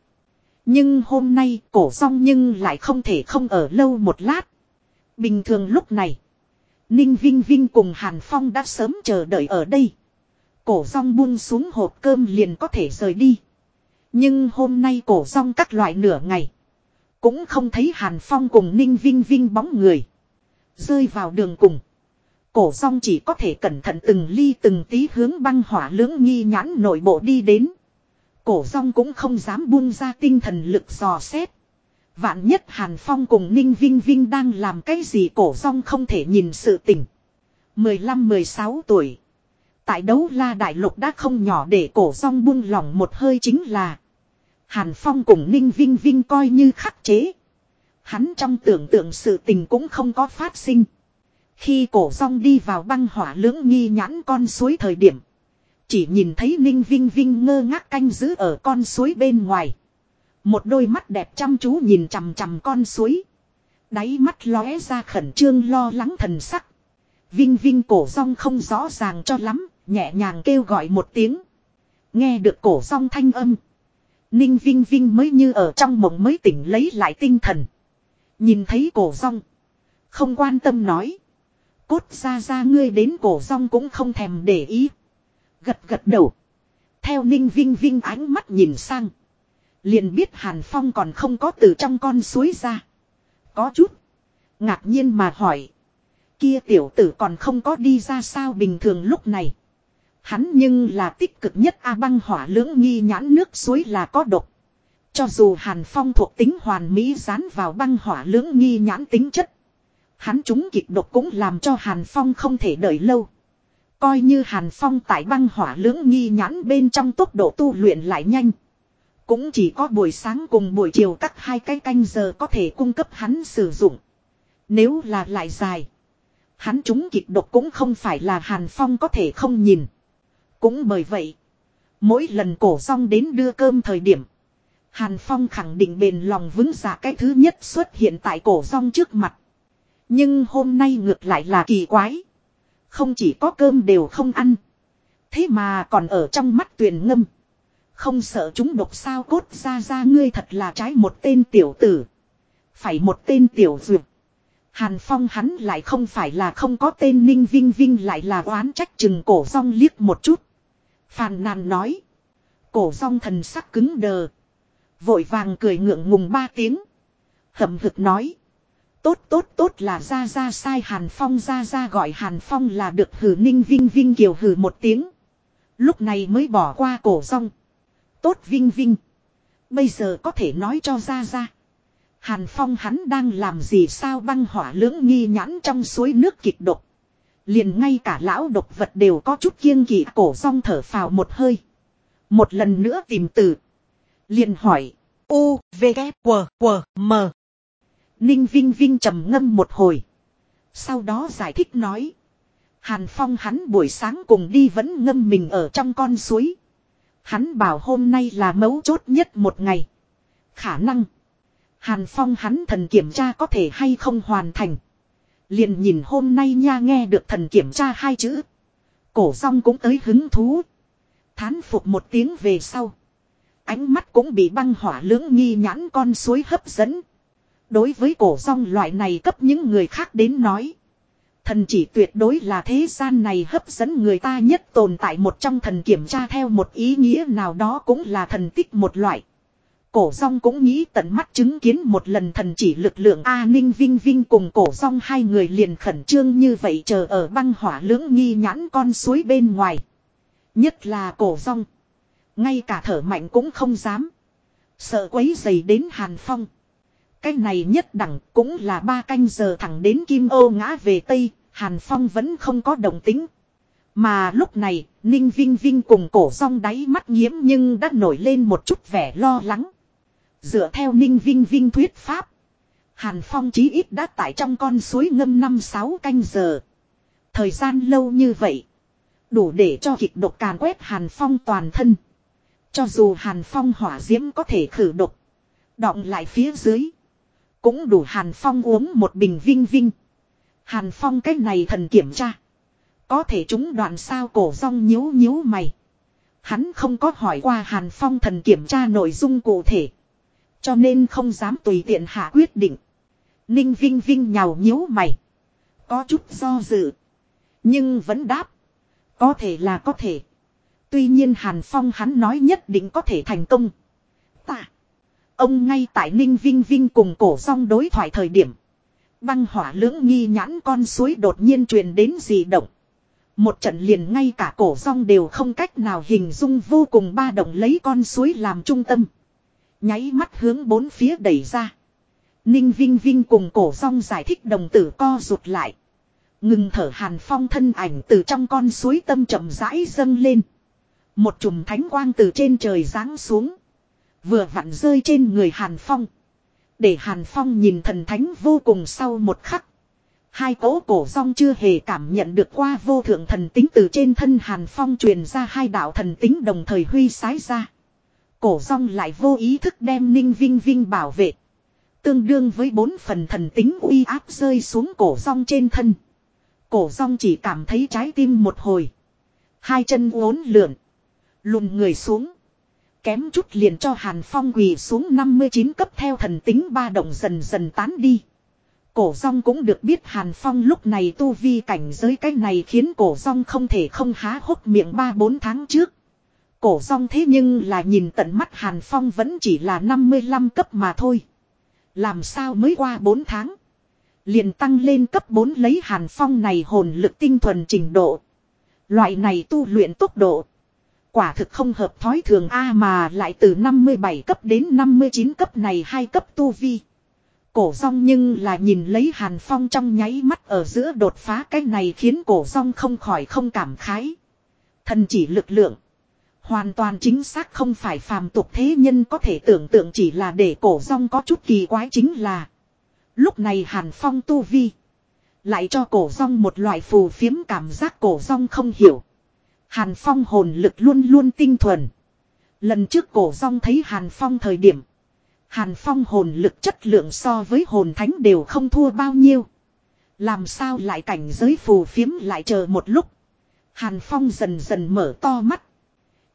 Nhưng hôm nay cổ rong nhưng lại không thể không ở lâu một lát. Bình thường lúc này. Ninh Vinh Vinh cùng Hàn Phong đã sớm chờ đợi ở đây. Cổ rong buông xuống hộp cơm liền có thể rời đi. Nhưng hôm nay cổ rong các loại nửa ngày. Cũng không thấy Hàn Phong cùng Ninh Vinh Vinh bóng người. Rơi vào đường cùng. Cổ rong chỉ có thể cẩn thận từng ly từng tí hướng băng hỏa lưỡng nghi nhãn nội bộ đi đến. Cổ rong cũng không dám buông ra tinh thần lực dò xét. Vạn nhất Hàn Phong cùng Ninh Vinh Vinh đang làm cái gì cổ rong không thể nhìn sự tình. 15-16 tuổi. Tại đấu la đại lục đã không nhỏ để cổ rong buông lỏng một hơi chính là. Hàn Phong cùng Ninh Vinh Vinh coi như khắc chế. Hắn trong tưởng tượng sự tình cũng không có phát sinh. Khi cổ rong đi vào băng hỏa lưỡng nghi nhãn con suối thời điểm. Chỉ nhìn thấy Ninh Vinh Vinh ngơ ngác canh giữ ở con suối bên ngoài. Một đôi mắt đẹp chăm chú nhìn chằm chằm con suối. Đáy mắt lóe ra khẩn trương lo lắng thần sắc. Vinh Vinh cổ rong không rõ ràng cho lắm, nhẹ nhàng kêu gọi một tiếng. Nghe được cổ rong thanh âm. Ninh Vinh Vinh mới như ở trong mộng mới tỉnh lấy lại tinh thần. Nhìn thấy cổ rong. Không quan tâm nói. Cốt ra ra ngươi đến cổ rong cũng không thèm để ý. Gật gật đầu. Theo Ninh Vinh Vinh ánh mắt nhìn sang. Liền biết Hàn Phong còn không có từ trong con suối ra. Có chút. Ngạc nhiên mà hỏi. Kia tiểu tử còn không có đi ra sao bình thường lúc này. Hắn nhưng là tích cực nhất A băng hỏa lưỡng nghi nhãn nước suối là có độc. Cho dù Hàn Phong thuộc tính hoàn mỹ dán vào băng hỏa lưỡng nghi nhãn tính chất. Hắn chúng kịch độc cũng làm cho Hàn Phong không thể đợi lâu. Coi như Hàn Phong tại băng hỏa lưỡng nghi nhãn bên trong tốc độ tu luyện lại nhanh. Cũng chỉ có buổi sáng cùng buổi chiều cắt hai cái canh giờ có thể cung cấp hắn sử dụng. Nếu là lại dài. Hắn chúng kịch độc cũng không phải là Hàn Phong có thể không nhìn. Cũng bởi vậy. Mỗi lần cổ song đến đưa cơm thời điểm. Hàn Phong khẳng định bền lòng vững dạ cái thứ nhất xuất hiện tại cổ song trước mặt. Nhưng hôm nay ngược lại là kỳ quái. Không chỉ có cơm đều không ăn. Thế mà còn ở trong mắt tuyền ngâm. Không sợ chúng độc sao cốt ra ra ngươi thật là trái một tên tiểu tử. Phải một tên tiểu duyệt. Hàn Phong hắn lại không phải là không có tên Ninh Vinh Vinh lại là oán trách chừng cổ rong liếc một chút. Phàn nàn nói. Cổ rong thần sắc cứng đờ. Vội vàng cười ngượng ngùng ba tiếng. Hậm hực nói. Tốt tốt tốt là ra ra sai Hàn Phong ra ra gọi Hàn Phong là được hử Ninh Vinh Vinh kiều hử một tiếng. Lúc này mới bỏ qua cổ rong. Tốt Vinh Vinh. Bây giờ có thể nói cho ra ra. Hàn Phong hắn đang làm gì sao băng hỏa lưỡng nghi nhãn trong suối nước kịch độc. Liền ngay cả lão độc vật đều có chút kiêng kỵ cổ rong thở phào một hơi. Một lần nữa tìm từ. Liền hỏi. U, V, K, W, W, M. Ninh Vinh Vinh trầm ngâm một hồi. Sau đó giải thích nói. Hàn Phong hắn buổi sáng cùng đi vẫn ngâm mình ở trong con suối. Hắn bảo hôm nay là mấu chốt nhất một ngày. Khả năng. Hàn Phong hắn thần kiểm tra có thể hay không hoàn thành. Liền nhìn hôm nay nha nghe được thần kiểm tra hai chữ. Cổ song cũng tới hứng thú. Thán phục một tiếng về sau. Ánh mắt cũng bị băng hỏa lưỡng nghi nhãn con suối hấp dẫn. Đối với cổ song loại này cấp những người khác đến nói. Thần chỉ tuyệt đối là thế gian này hấp dẫn người ta nhất tồn tại một trong thần kiểm tra theo một ý nghĩa nào đó cũng là thần tích một loại. Cổ rong cũng nghĩ tận mắt chứng kiến một lần thần chỉ lực lượng A Ninh Vinh Vinh cùng cổ rong hai người liền khẩn trương như vậy chờ ở băng hỏa lưỡng nghi nhãn con suối bên ngoài. Nhất là cổ rong. Ngay cả thở mạnh cũng không dám. Sợ quấy dày đến Hàn Phong. Cái này nhất đẳng cũng là ba canh giờ thẳng đến Kim ô ngã về Tây, Hàn Phong vẫn không có động tính. Mà lúc này, Ninh Vinh Vinh cùng cổ song đáy mắt nhiễm nhưng đã nổi lên một chút vẻ lo lắng. Dựa theo Ninh Vinh Vinh thuyết pháp. Hàn Phong chí ít đã tại trong con suối ngâm năm sáu canh giờ. Thời gian lâu như vậy. Đủ để cho kịch độc càn quét Hàn Phong toàn thân. Cho dù Hàn Phong hỏa diễm có thể khử độc. Đọng lại phía dưới. Cũng đủ Hàn Phong uống một bình vinh vinh. Hàn Phong cái này thần kiểm tra. Có thể chúng đoạn sao cổ rong nhíu nhíu mày. Hắn không có hỏi qua Hàn Phong thần kiểm tra nội dung cụ thể. Cho nên không dám tùy tiện hạ quyết định. Ninh Vinh Vinh nhào nhíu mày. Có chút do dự. Nhưng vẫn đáp. Có thể là có thể. Tuy nhiên Hàn Phong hắn nói nhất định có thể thành công. Tạ. Ông ngay tại Ninh Vinh Vinh cùng cổ song đối thoại thời điểm. Băng hỏa lưỡng nghi nhãn con suối đột nhiên truyền đến dị động. Một trận liền ngay cả cổ song đều không cách nào hình dung vô cùng ba động lấy con suối làm trung tâm. Nháy mắt hướng bốn phía đẩy ra. Ninh Vinh Vinh cùng cổ song giải thích đồng tử co rụt lại. Ngừng thở hàn phong thân ảnh từ trong con suối tâm chậm rãi dâng lên. Một chùm thánh quang từ trên trời giáng xuống. Vừa vặn rơi trên người hàn phong. Để hàn phong nhìn thần thánh vô cùng sau một khắc. Hai cỗ cổ song chưa hề cảm nhận được qua vô thượng thần tính từ trên thân hàn phong truyền ra hai đạo thần tính đồng thời huy sái ra. Cổ song lại vô ý thức đem ninh vinh vinh bảo vệ. Tương đương với bốn phần thần tính uy áp rơi xuống cổ song trên thân. Cổ song chỉ cảm thấy trái tim một hồi. Hai chân uốn lượn. Lùn người xuống. Kém chút liền cho Hàn Phong quỳ xuống 59 cấp theo thần tính ba động dần dần tán đi. Cổ rong cũng được biết Hàn Phong lúc này tu vi cảnh giới cái này khiến cổ rong không thể không há hốc miệng 3-4 tháng trước. Cổ rong thế nhưng là nhìn tận mắt Hàn Phong vẫn chỉ là 55 cấp mà thôi. Làm sao mới qua 4 tháng. Liền tăng lên cấp 4 lấy Hàn Phong này hồn lực tinh thuần trình độ. Loại này tu luyện tốc độ. Quả thực không hợp thói thường A mà lại từ 57 cấp đến 59 cấp này hai cấp tu vi. Cổ rong nhưng là nhìn lấy Hàn Phong trong nháy mắt ở giữa đột phá cái này khiến cổ rong không khỏi không cảm khái. Thần chỉ lực lượng. Hoàn toàn chính xác không phải phàm tục thế nhân có thể tưởng tượng chỉ là để cổ rong có chút kỳ quái chính là. Lúc này Hàn Phong tu vi. Lại cho cổ rong một loại phù phiếm cảm giác cổ rong không hiểu. Hàn Phong hồn lực luôn luôn tinh thuần. Lần trước cổ rong thấy Hàn Phong thời điểm. Hàn Phong hồn lực chất lượng so với hồn thánh đều không thua bao nhiêu. Làm sao lại cảnh giới phù phiếm lại chờ một lúc. Hàn Phong dần dần mở to mắt.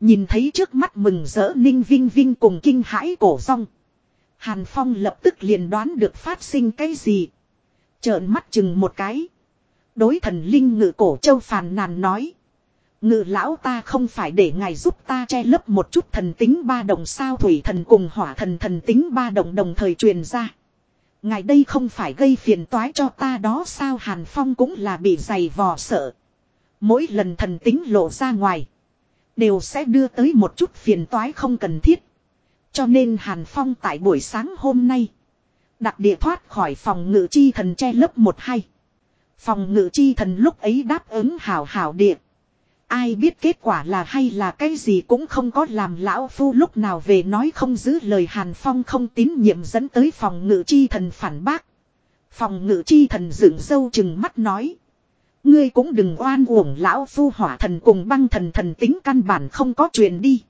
Nhìn thấy trước mắt mừng rỡ ninh vinh vinh cùng kinh hãi cổ rong. Hàn Phong lập tức liền đoán được phát sinh cái gì. Trợn mắt chừng một cái. Đối thần linh ngự cổ châu phàn nàn nói. Ngự lão ta không phải để ngài giúp ta che lấp một chút thần tính ba đồng sao thủy thần cùng hỏa thần thần tính ba đồng đồng thời truyền ra. Ngài đây không phải gây phiền toái cho ta đó sao Hàn Phong cũng là bị dày vò sợ. Mỗi lần thần tính lộ ra ngoài. Đều sẽ đưa tới một chút phiền toái không cần thiết. Cho nên Hàn Phong tại buổi sáng hôm nay. Đặc địa thoát khỏi phòng ngự chi thần che lấp một hay. Phòng ngự chi thần lúc ấy đáp ứng hảo hảo địa. Ai biết kết quả là hay là cái gì cũng không có làm lão phu lúc nào về nói không giữ lời Hàn Phong không tín nhiệm dẫn tới phòng ngự chi thần phản bác. Phòng ngự chi thần dựng dâu chừng mắt nói. Ngươi cũng đừng oan uổng lão phu hỏa thần cùng băng thần thần tính căn bản không có chuyện đi.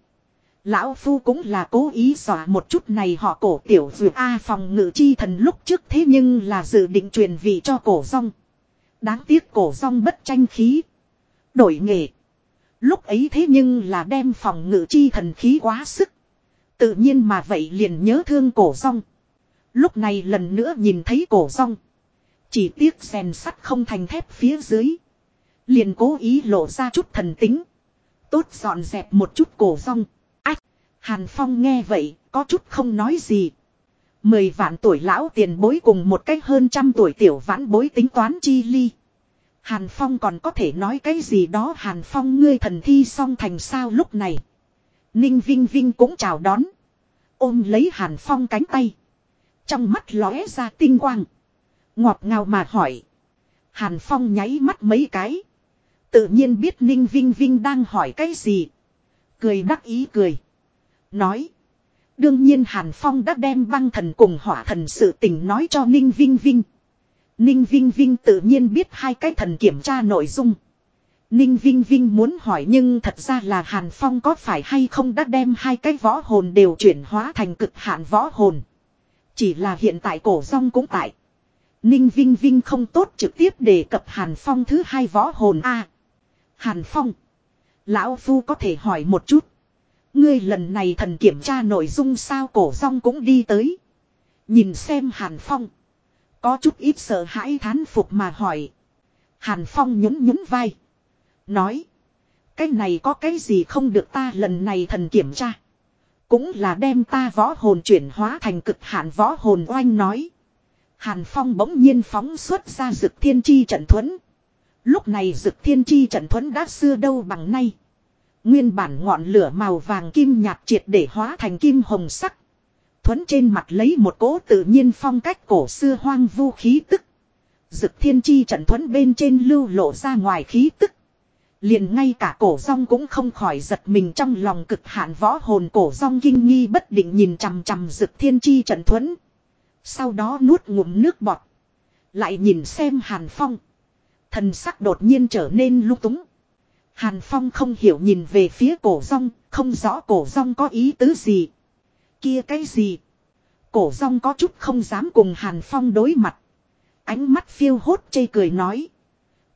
Lão phu cũng là cố ý dọa một chút này họ cổ tiểu dược A phòng ngự chi thần lúc trước thế nhưng là dự định truyền vị cho cổ rong. Đáng tiếc cổ rong bất tranh khí. Đổi nghề. Lúc ấy thế nhưng là đem phòng ngự chi thần khí quá sức. Tự nhiên mà vậy liền nhớ thương cổ rong. Lúc này lần nữa nhìn thấy cổ rong. Chỉ tiếc rèn sắt không thành thép phía dưới. Liền cố ý lộ ra chút thần tính. Tốt dọn dẹp một chút cổ rong. Ách! Hàn Phong nghe vậy, có chút không nói gì. Mười vạn tuổi lão tiền bối cùng một cách hơn trăm tuổi tiểu vãn bối tính toán chi ly. Hàn Phong còn có thể nói cái gì đó Hàn Phong ngươi thần thi xong thành sao lúc này. Ninh Vinh Vinh cũng chào đón. Ôm lấy Hàn Phong cánh tay. Trong mắt lóe ra tinh quang. Ngọt ngào mà hỏi. Hàn Phong nháy mắt mấy cái. Tự nhiên biết Ninh Vinh Vinh đang hỏi cái gì. Cười đắc ý cười. Nói. Đương nhiên Hàn Phong đã đem băng thần cùng hỏa thần sự tình nói cho Ninh Vinh Vinh. Ninh Vinh Vinh tự nhiên biết hai cái thần kiểm tra nội dung. Ninh Vinh Vinh muốn hỏi nhưng thật ra là Hàn Phong có phải hay không đã đem hai cái võ hồn đều chuyển hóa thành cực hạn võ hồn. Chỉ là hiện tại cổ rong cũng tại. Ninh Vinh Vinh không tốt trực tiếp đề cập Hàn Phong thứ hai võ hồn A. Hàn Phong. Lão Phu có thể hỏi một chút. Ngươi lần này thần kiểm tra nội dung sao cổ rong cũng đi tới. Nhìn xem Hàn Phong. Có chút ít sợ hãi thán phục mà hỏi. Hàn Phong nhún nhún vai. Nói. Cái này có cái gì không được ta lần này thần kiểm tra. Cũng là đem ta võ hồn chuyển hóa thành cực hạn võ hồn oanh nói. Hàn Phong bỗng nhiên phóng xuất ra dực thiên chi trận thuẫn. Lúc này dực thiên chi trận thuẫn đã xưa đâu bằng nay. Nguyên bản ngọn lửa màu vàng kim nhạt triệt để hóa thành kim hồng sắc. Thuấn trên mặt lấy một cỗ tự nhiên phong cách cổ xưa hoang vu khí tức. Dực thiên chi trận Thuấn bên trên lưu lộ ra ngoài khí tức. Liền ngay cả cổ rong cũng không khỏi giật mình trong lòng cực hạn võ hồn cổ rong kinh nghi bất định nhìn chằm chằm dực thiên chi trận Thuấn. Sau đó nuốt ngụm nước bọt. Lại nhìn xem hàn phong. Thần sắc đột nhiên trở nên lung túng. Hàn phong không hiểu nhìn về phía cổ rong, không rõ cổ rong có ý tứ gì. Kia cái gì? Cổ rong có chút không dám cùng hàn phong đối mặt. Ánh mắt phiêu hốt chê cười nói.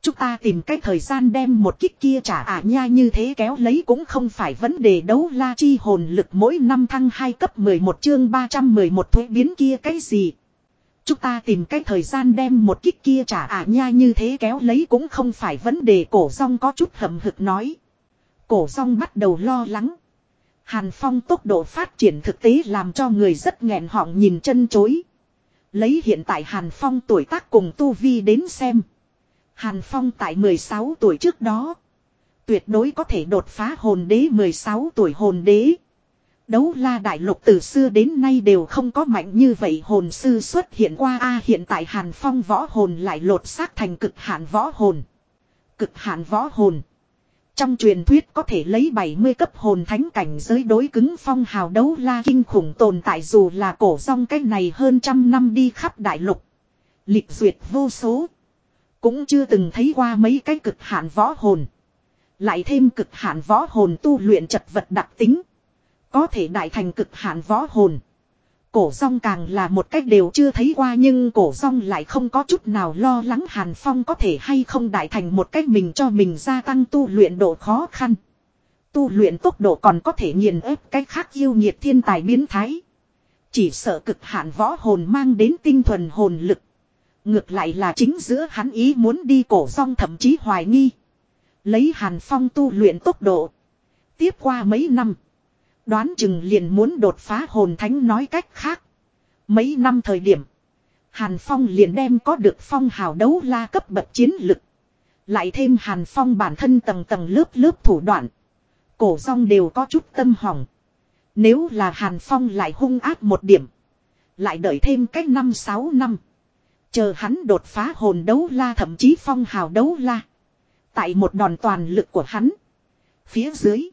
Chúng ta tìm cách thời gian đem một kích kia trả ả nha như thế kéo lấy cũng không phải vấn đề đấu la chi hồn lực mỗi năm thăng 2 cấp 11 chương 311 thuế biến kia cái gì. Chúng ta tìm cách thời gian đem một kích kia trả ả nha như thế kéo lấy cũng không phải vấn đề cổ rong có chút hậm hực nói. Cổ rong bắt đầu lo lắng. Hàn Phong tốc độ phát triển thực tế làm cho người rất nghẹn họng nhìn chân chối. Lấy hiện tại Hàn Phong tuổi tác cùng Tu Vi đến xem. Hàn Phong tại 16 tuổi trước đó. Tuyệt đối có thể đột phá hồn đế 16 tuổi hồn đế. Đấu la đại lục từ xưa đến nay đều không có mạnh như vậy, hồn sư xuất hiện qua a, hiện tại Hàn Phong võ hồn lại lột xác thành cực hạn võ hồn. Cực hạn võ hồn. Trong truyền thuyết có thể lấy 70 cấp hồn thánh cảnh giới đối cứng phong hào đấu la kinh khủng tồn tại dù là cổ rong cách này hơn trăm năm đi khắp đại lục. Lịch duyệt vô số. Cũng chưa từng thấy qua mấy cái cực hạn võ hồn. Lại thêm cực hạn võ hồn tu luyện chật vật đặc tính. Có thể đại thành cực hạn võ hồn. Cổ rong càng là một cách đều chưa thấy qua nhưng cổ rong lại không có chút nào lo lắng Hàn Phong có thể hay không đại thành một cách mình cho mình gia tăng tu luyện độ khó khăn. Tu luyện tốc độ còn có thể nghiền ép cách khác yêu nhiệt thiên tài biến thái. Chỉ sợ cực hạn võ hồn mang đến tinh thuần hồn lực. Ngược lại là chính giữa hắn ý muốn đi cổ rong thậm chí hoài nghi. Lấy Hàn Phong tu luyện tốc độ. Tiếp qua mấy năm. Đoán chừng liền muốn đột phá hồn thánh nói cách khác. Mấy năm thời điểm. Hàn Phong liền đem có được phong hào đấu la cấp bậc chiến lực. Lại thêm Hàn Phong bản thân tầng tầng lớp lớp thủ đoạn. Cổ rong đều có chút tâm hỏng. Nếu là Hàn Phong lại hung ác một điểm. Lại đợi thêm cách năm sáu năm. Chờ hắn đột phá hồn đấu la thậm chí phong hào đấu la. Tại một đòn toàn lực của hắn. Phía dưới.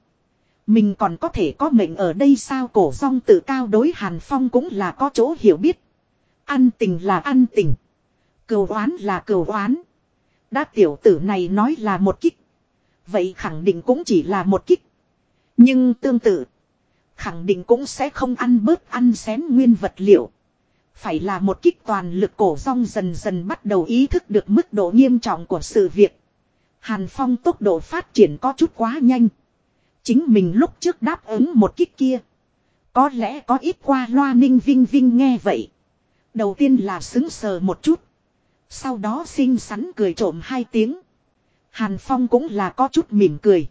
Mình còn có thể có mệnh ở đây sao cổ rong tự cao đối Hàn Phong cũng là có chỗ hiểu biết. Ăn tình là ăn tình. Cừu oán là cừu oán. Đã tiểu tử này nói là một kích. Vậy khẳng định cũng chỉ là một kích. Nhưng tương tự. Khẳng định cũng sẽ không ăn bớt ăn xén nguyên vật liệu. Phải là một kích toàn lực cổ rong dần dần bắt đầu ý thức được mức độ nghiêm trọng của sự việc. Hàn Phong tốc độ phát triển có chút quá nhanh. Chính mình lúc trước đáp ứng một kích kia. Có lẽ có ít qua loa ninh vinh vinh nghe vậy. Đầu tiên là xứng sờ một chút. Sau đó xinh xắn cười trộm hai tiếng. Hàn Phong cũng là có chút mỉm cười.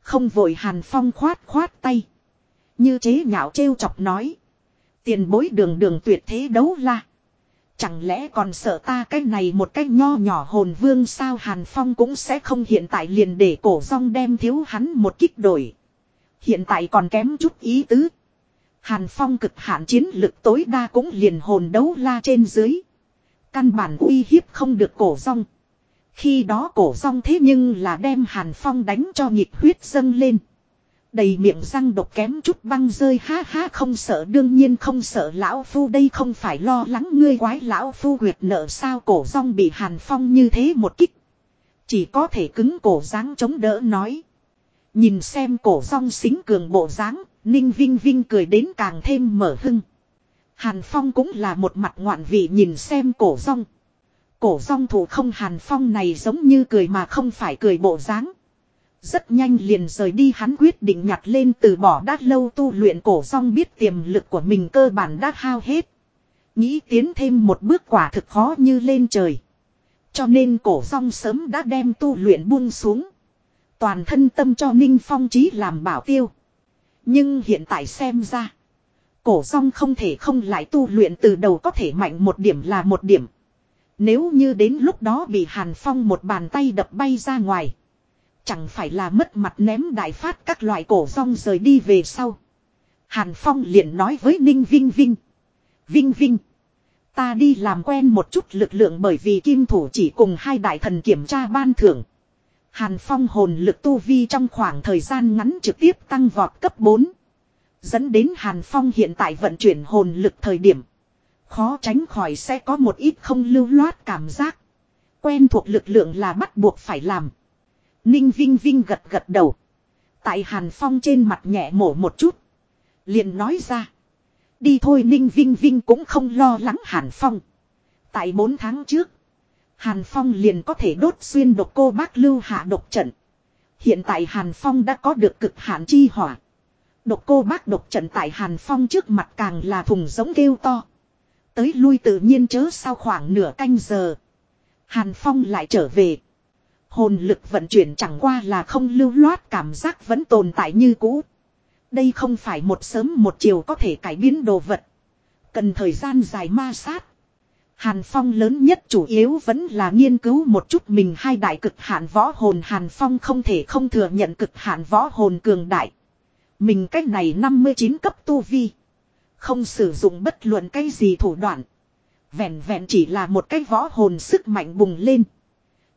Không vội Hàn Phong khoát khoát tay. Như chế nhạo trêu chọc nói. Tiền bối đường đường tuyệt thế đấu la. Chẳng lẽ còn sợ ta cái này một cái nho nhỏ hồn vương sao Hàn Phong cũng sẽ không hiện tại liền để cổ rong đem thiếu hắn một kích đổi. Hiện tại còn kém chút ý tứ. Hàn Phong cực hạn chiến lực tối đa cũng liền hồn đấu la trên dưới. Căn bản uy hiếp không được cổ rong. Khi đó cổ rong thế nhưng là đem Hàn Phong đánh cho nhịp huyết dâng lên. Đầy miệng răng độc kém chút băng rơi, ha ha, không sợ, đương nhiên không sợ, lão phu đây không phải lo lắng ngươi quái, lão phu quyệt nợ sao, cổ rong bị Hàn Phong như thế một kích. Chỉ có thể cứng cổ dáng chống đỡ nói. Nhìn xem cổ rong xính cường bộ dáng, Ninh Vinh Vinh cười đến càng thêm mở hưng. Hàn Phong cũng là một mặt ngoạn vị nhìn xem cổ rong. Cổ rong thủ không Hàn Phong này giống như cười mà không phải cười bộ dáng. Rất nhanh liền rời đi, hắn quyết định nhặt lên từ bỏ đát lâu tu luyện cổ song biết tiềm lực của mình cơ bản đã hao hết. Nghĩ tiến thêm một bước quả thực khó như lên trời. Cho nên cổ song sớm đã đem tu luyện buông xuống. Toàn thân tâm cho Ninh Phong trí làm bảo tiêu. Nhưng hiện tại xem ra. Cổ song không thể không lại tu luyện từ đầu có thể mạnh một điểm là một điểm. Nếu như đến lúc đó bị Hàn Phong một bàn tay đập bay ra ngoài. Chẳng phải là mất mặt ném đại phát các loại cổ rong rời đi về sau. Hàn Phong liền nói với Ninh Vinh Vinh. Vinh Vinh. Ta đi làm quen một chút lực lượng bởi vì kim thủ chỉ cùng hai đại thần kiểm tra ban thưởng. Hàn Phong hồn lực tu vi trong khoảng thời gian ngắn trực tiếp tăng vọt cấp 4. Dẫn đến Hàn Phong hiện tại vận chuyển hồn lực thời điểm. Khó tránh khỏi sẽ có một ít không lưu loát cảm giác. Quen thuộc lực lượng là bắt buộc phải làm. Ninh Vinh Vinh gật gật đầu. Tại Hàn Phong trên mặt nhẹ mổ một chút. liền nói ra. Đi thôi Ninh Vinh Vinh cũng không lo lắng Hàn Phong. Tại 4 tháng trước. Hàn Phong liền có thể đốt xuyên độc cô bác lưu hạ độc trận. Hiện tại Hàn Phong đã có được cực hạn chi hỏa. Độc cô bác độc trận tại Hàn Phong trước mặt càng là thùng giống kêu to. Tới lui tự nhiên chớ sau khoảng nửa canh giờ. Hàn Phong lại trở về. Hồn lực vận chuyển chẳng qua là không lưu loát, cảm giác vẫn tồn tại như cũ. Đây không phải một sớm một chiều có thể cải biến đồ vật. Cần thời gian dài ma sát. Hàn Phong lớn nhất chủ yếu vẫn là nghiên cứu một chút mình hai đại cực hạn võ hồn Hàn Phong không thể không thừa nhận cực hạn võ hồn cường đại. Mình cách này 59 cấp tu vi. Không sử dụng bất luận cái gì thủ đoạn. Vẹn vẹn chỉ là một cái võ hồn sức mạnh bùng lên.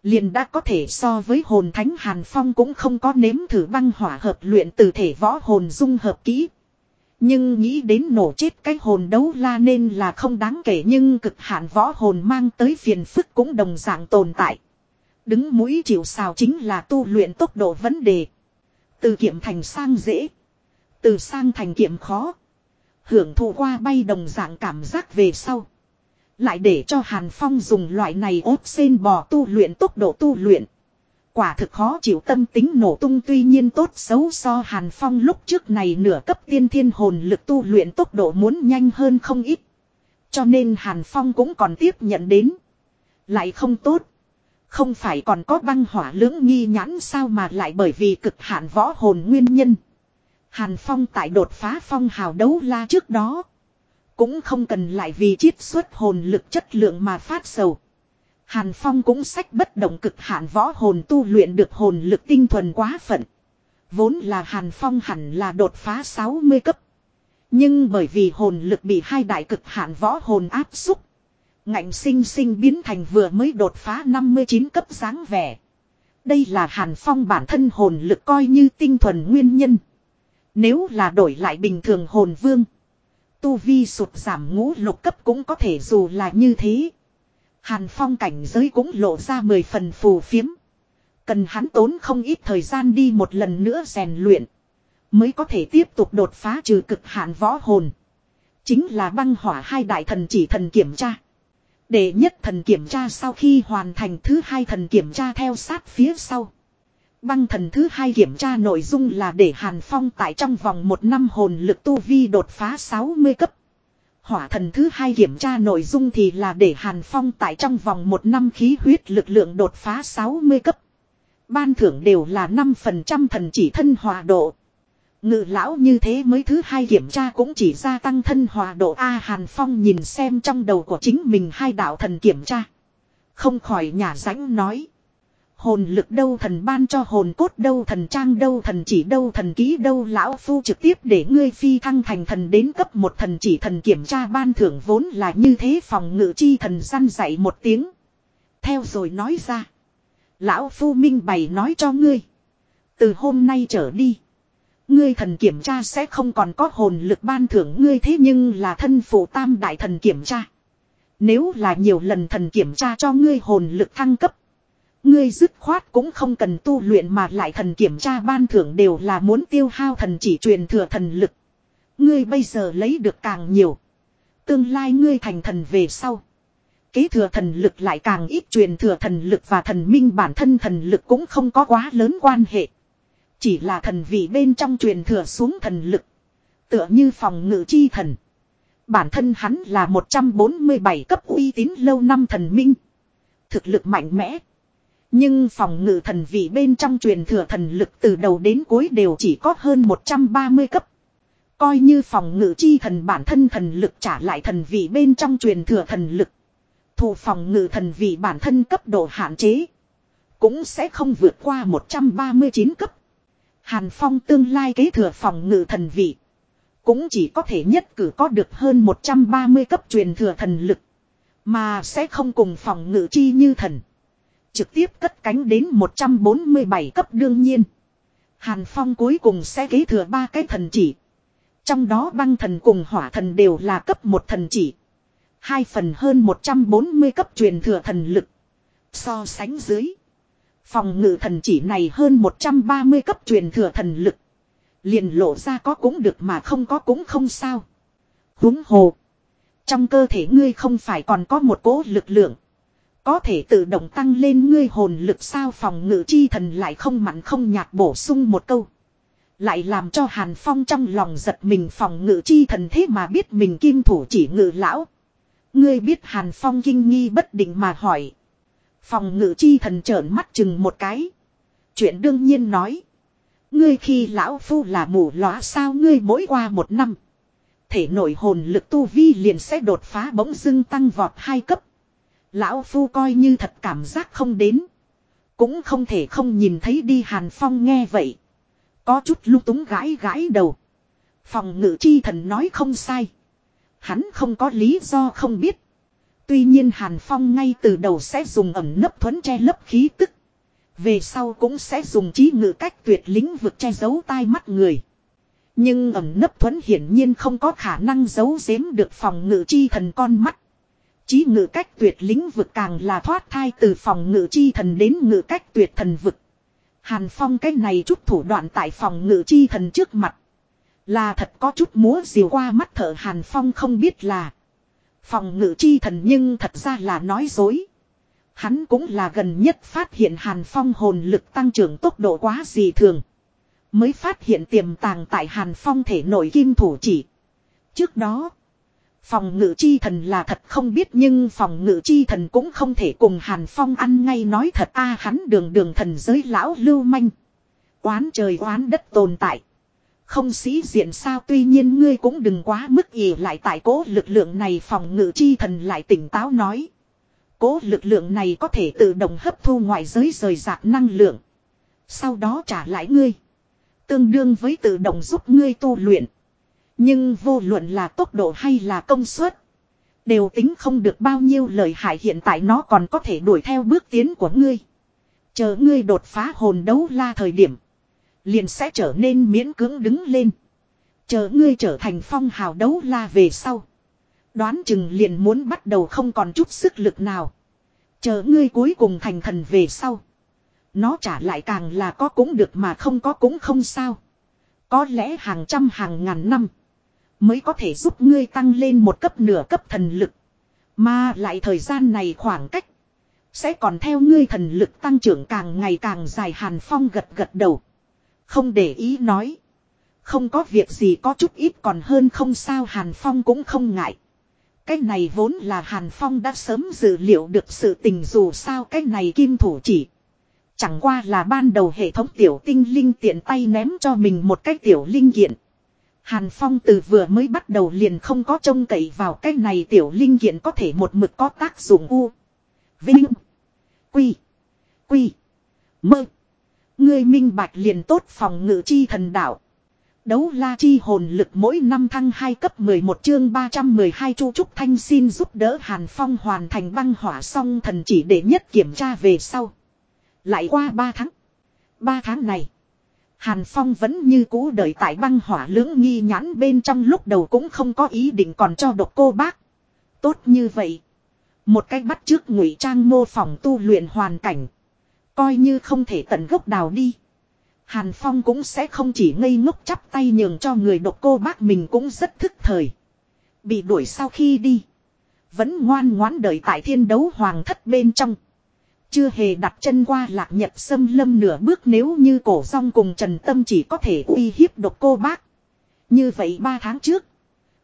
Liền đã có thể so với hồn thánh Hàn Phong cũng không có nếm thử băng hỏa hợp luyện từ thể võ hồn dung hợp kỹ. Nhưng nghĩ đến nổ chết cái hồn đấu la nên là không đáng kể nhưng cực hạn võ hồn mang tới phiền phức cũng đồng dạng tồn tại. Đứng mũi chịu sào chính là tu luyện tốc độ vấn đề. Từ kiệm thành sang dễ. Từ sang thành kiệm khó. Hưởng thụ qua bay đồng dạng cảm giác về sau. Lại để cho Hàn Phong dùng loại này ốp sen bò tu luyện tốc độ tu luyện. Quả thực khó chịu tâm tính nổ tung tuy nhiên tốt xấu so Hàn Phong lúc trước này nửa cấp tiên thiên hồn lực tu luyện tốc độ muốn nhanh hơn không ít. Cho nên Hàn Phong cũng còn tiếp nhận đến. Lại không tốt. Không phải còn có băng hỏa lưỡng nghi nhãn sao mà lại bởi vì cực hạn võ hồn nguyên nhân. Hàn Phong tại đột phá phong hào đấu la trước đó. Cũng không cần lại vì chiết xuất hồn lực chất lượng mà phát sầu. Hàn Phong cũng sách bất động cực hạn võ hồn tu luyện được hồn lực tinh thuần quá phận. Vốn là Hàn Phong hẳn là đột phá 60 cấp. Nhưng bởi vì hồn lực bị hai đại cực hạn võ hồn áp xúc. Ngạnh sinh sinh biến thành vừa mới đột phá 59 cấp dáng vẻ. Đây là Hàn Phong bản thân hồn lực coi như tinh thuần nguyên nhân. Nếu là đổi lại bình thường hồn vương. Tu vi sụt giảm ngũ lục cấp cũng có thể dù là như thế. Hàn Phong cảnh giới cũng lộ ra mười phần phù phiếm. Cần hắn tốn không ít thời gian đi một lần nữa rèn luyện. Mới có thể tiếp tục đột phá trừ cực hạn võ hồn. Chính là băng hỏa hai đại thần chỉ thần kiểm tra. Đệ nhất thần kiểm tra sau khi hoàn thành thứ hai thần kiểm tra theo sát phía sau. Băng thần thứ hai kiểm tra nội dung là để Hàn Phong tại trong vòng một năm hồn lực tu vi đột phá 60 cấp. Hỏa thần thứ hai kiểm tra nội dung thì là để Hàn Phong tại trong vòng một năm khí huyết lực lượng đột phá 60 cấp. Ban thưởng đều là 5% thần chỉ thân hòa độ. Ngự lão như thế mới thứ hai kiểm tra cũng chỉ gia tăng thân hòa độ A Hàn Phong nhìn xem trong đầu của chính mình hai đạo thần kiểm tra. Không khỏi nhà rãnh nói. Hồn lực đâu thần ban cho hồn cốt đâu thần trang đâu thần chỉ đâu thần ký đâu lão phu trực tiếp để ngươi phi thăng thành thần đến cấp một thần chỉ thần kiểm tra ban thưởng vốn là như thế phòng ngự chi thần săn dạy một tiếng. Theo rồi nói ra. Lão phu minh bày nói cho ngươi. Từ hôm nay trở đi. Ngươi thần kiểm tra sẽ không còn có hồn lực ban thưởng ngươi thế nhưng là thân phụ tam đại thần kiểm tra. Nếu là nhiều lần thần kiểm tra cho ngươi hồn lực thăng cấp. Ngươi dứt khoát cũng không cần tu luyện mà lại thần kiểm tra ban thưởng đều là muốn tiêu hao thần chỉ truyền thừa thần lực. Ngươi bây giờ lấy được càng nhiều. Tương lai ngươi thành thần về sau. Kế thừa thần lực lại càng ít truyền thừa thần lực và thần minh bản thân thần lực cũng không có quá lớn quan hệ. Chỉ là thần vị bên trong truyền thừa xuống thần lực. Tựa như phòng ngự chi thần. Bản thân hắn là 147 cấp uy tín lâu năm thần minh. Thực lực mạnh mẽ. Nhưng phòng ngự thần vị bên trong truyền thừa thần lực từ đầu đến cuối đều chỉ có hơn 130 cấp. Coi như phòng ngự chi thần bản thân thần lực trả lại thần vị bên trong truyền thừa thần lực. Thủ phòng ngự thần vị bản thân cấp độ hạn chế. Cũng sẽ không vượt qua 139 cấp. Hàn Phong tương lai kế thừa phòng ngự thần vị. Cũng chỉ có thể nhất cử có được hơn 130 cấp truyền thừa thần lực. Mà sẽ không cùng phòng ngự chi như thần. Trực tiếp cất cánh đến 147 cấp đương nhiên. Hàn Phong cuối cùng sẽ kế thừa ba cái thần chỉ. Trong đó băng thần cùng hỏa thần đều là cấp một thần chỉ. Hai phần hơn 140 cấp truyền thừa thần lực. So sánh dưới. Phòng ngự thần chỉ này hơn 130 cấp truyền thừa thần lực. Liền lộ ra có cũng được mà không có cũng không sao. Húng hồ. Trong cơ thể ngươi không phải còn có một cỗ lực lượng. Có thể tự động tăng lên ngươi hồn lực sao phòng ngự chi thần lại không mặn không nhạt bổ sung một câu. Lại làm cho Hàn Phong trong lòng giật mình phòng ngự chi thần thế mà biết mình kim thủ chỉ ngự lão. Ngươi biết Hàn Phong kinh nghi bất định mà hỏi. Phòng ngự chi thần trợn mắt chừng một cái. Chuyện đương nhiên nói. Ngươi khi lão phu là mù lóa sao ngươi mỗi qua một năm. Thể nội hồn lực tu vi liền sẽ đột phá bỗng dưng tăng vọt hai cấp. Lão phu coi như thật cảm giác không đến. Cũng không thể không nhìn thấy đi Hàn Phong nghe vậy. Có chút lung túng gãi gãi đầu. Phòng ngự chi thần nói không sai. Hắn không có lý do không biết. Tuy nhiên Hàn Phong ngay từ đầu sẽ dùng ẩm nấp thuẫn che lấp khí tức. Về sau cũng sẽ dùng trí ngự cách tuyệt lĩnh vực che giấu tai mắt người. Nhưng ẩm nấp thuẫn hiển nhiên không có khả năng giấu giếm được phòng ngự chi thần con mắt. Chí ngự cách tuyệt lĩnh vực càng là thoát thai từ phòng ngự chi thần đến ngự cách tuyệt thần vực. Hàn Phong cái này chút thủ đoạn tại phòng ngự chi thần trước mặt. Là thật có chút múa diều qua mắt thở Hàn Phong không biết là. Phòng ngự chi thần nhưng thật ra là nói dối. Hắn cũng là gần nhất phát hiện Hàn Phong hồn lực tăng trưởng tốc độ quá dị thường. Mới phát hiện tiềm tàng tại Hàn Phong thể nội kim thủ chỉ. Trước đó. Phòng ngự chi thần là thật không biết nhưng phòng ngự chi thần cũng không thể cùng Hàn Phong ăn ngay nói thật a, hắn đường đường thần giới lão lưu manh. Oán trời oán đất tồn tại. Không sĩ diện sao tuy nhiên ngươi cũng đừng quá mức ỉ lại tại cố lực lượng này phòng ngự chi thần lại tỉnh táo nói. Cố lực lượng này có thể tự động hấp thu ngoại giới rời rạc năng lượng. Sau đó trả lại ngươi. Tương đương với tự động giúp ngươi tu luyện. Nhưng vô luận là tốc độ hay là công suất. Đều tính không được bao nhiêu lời hại hiện tại nó còn có thể đuổi theo bước tiến của ngươi. Chờ ngươi đột phá hồn đấu la thời điểm. Liền sẽ trở nên miễn cưỡng đứng lên. Chờ ngươi trở thành phong hào đấu la về sau. Đoán chừng liền muốn bắt đầu không còn chút sức lực nào. Chờ ngươi cuối cùng thành thần về sau. Nó trả lại càng là có cũng được mà không có cũng không sao. Có lẽ hàng trăm hàng ngàn năm. Mới có thể giúp ngươi tăng lên một cấp nửa cấp thần lực. Mà lại thời gian này khoảng cách. Sẽ còn theo ngươi thần lực tăng trưởng càng ngày càng dài Hàn Phong gật gật đầu. Không để ý nói. Không có việc gì có chút ít còn hơn không sao Hàn Phong cũng không ngại. Cái này vốn là Hàn Phong đã sớm dự liệu được sự tình dù sao cái này kim thủ chỉ. Chẳng qua là ban đầu hệ thống tiểu tinh linh tiện tay ném cho mình một cái tiểu linh kiện. Hàn Phong từ vừa mới bắt đầu liền không có trông cậy vào cái này tiểu linh kiện có thể một mực có tác dụng u. Vinh. Quy. Quy. Mơ. Ngươi minh bạch liền tốt phòng ngự chi thần đạo. Đấu la chi hồn lực mỗi năm thăng 2 cấp 11 chương 312 Chu Trúc Thanh xin giúp đỡ Hàn Phong hoàn thành băng hỏa song thần chỉ để nhất kiểm tra về sau. Lại qua 3 tháng. 3 tháng này. Hàn Phong vẫn như cũ đợi tại băng hỏa lưỡng nghi nhãn bên trong lúc đầu cũng không có ý định còn cho độc cô bác. Tốt như vậy. Một cách bắt trước ngụy trang mô phỏng tu luyện hoàn cảnh. Coi như không thể tận gốc đào đi. Hàn Phong cũng sẽ không chỉ ngây ngốc chắp tay nhường cho người độc cô bác mình cũng rất thức thời. Bị đuổi sau khi đi. Vẫn ngoan ngoãn đợi tại thiên đấu hoàng thất bên trong. Chưa hề đặt chân qua lạc nhật xâm lâm nửa bước nếu như cổ song cùng Trần Tâm chỉ có thể uy hiếp độc cô bác. Như vậy ba tháng trước.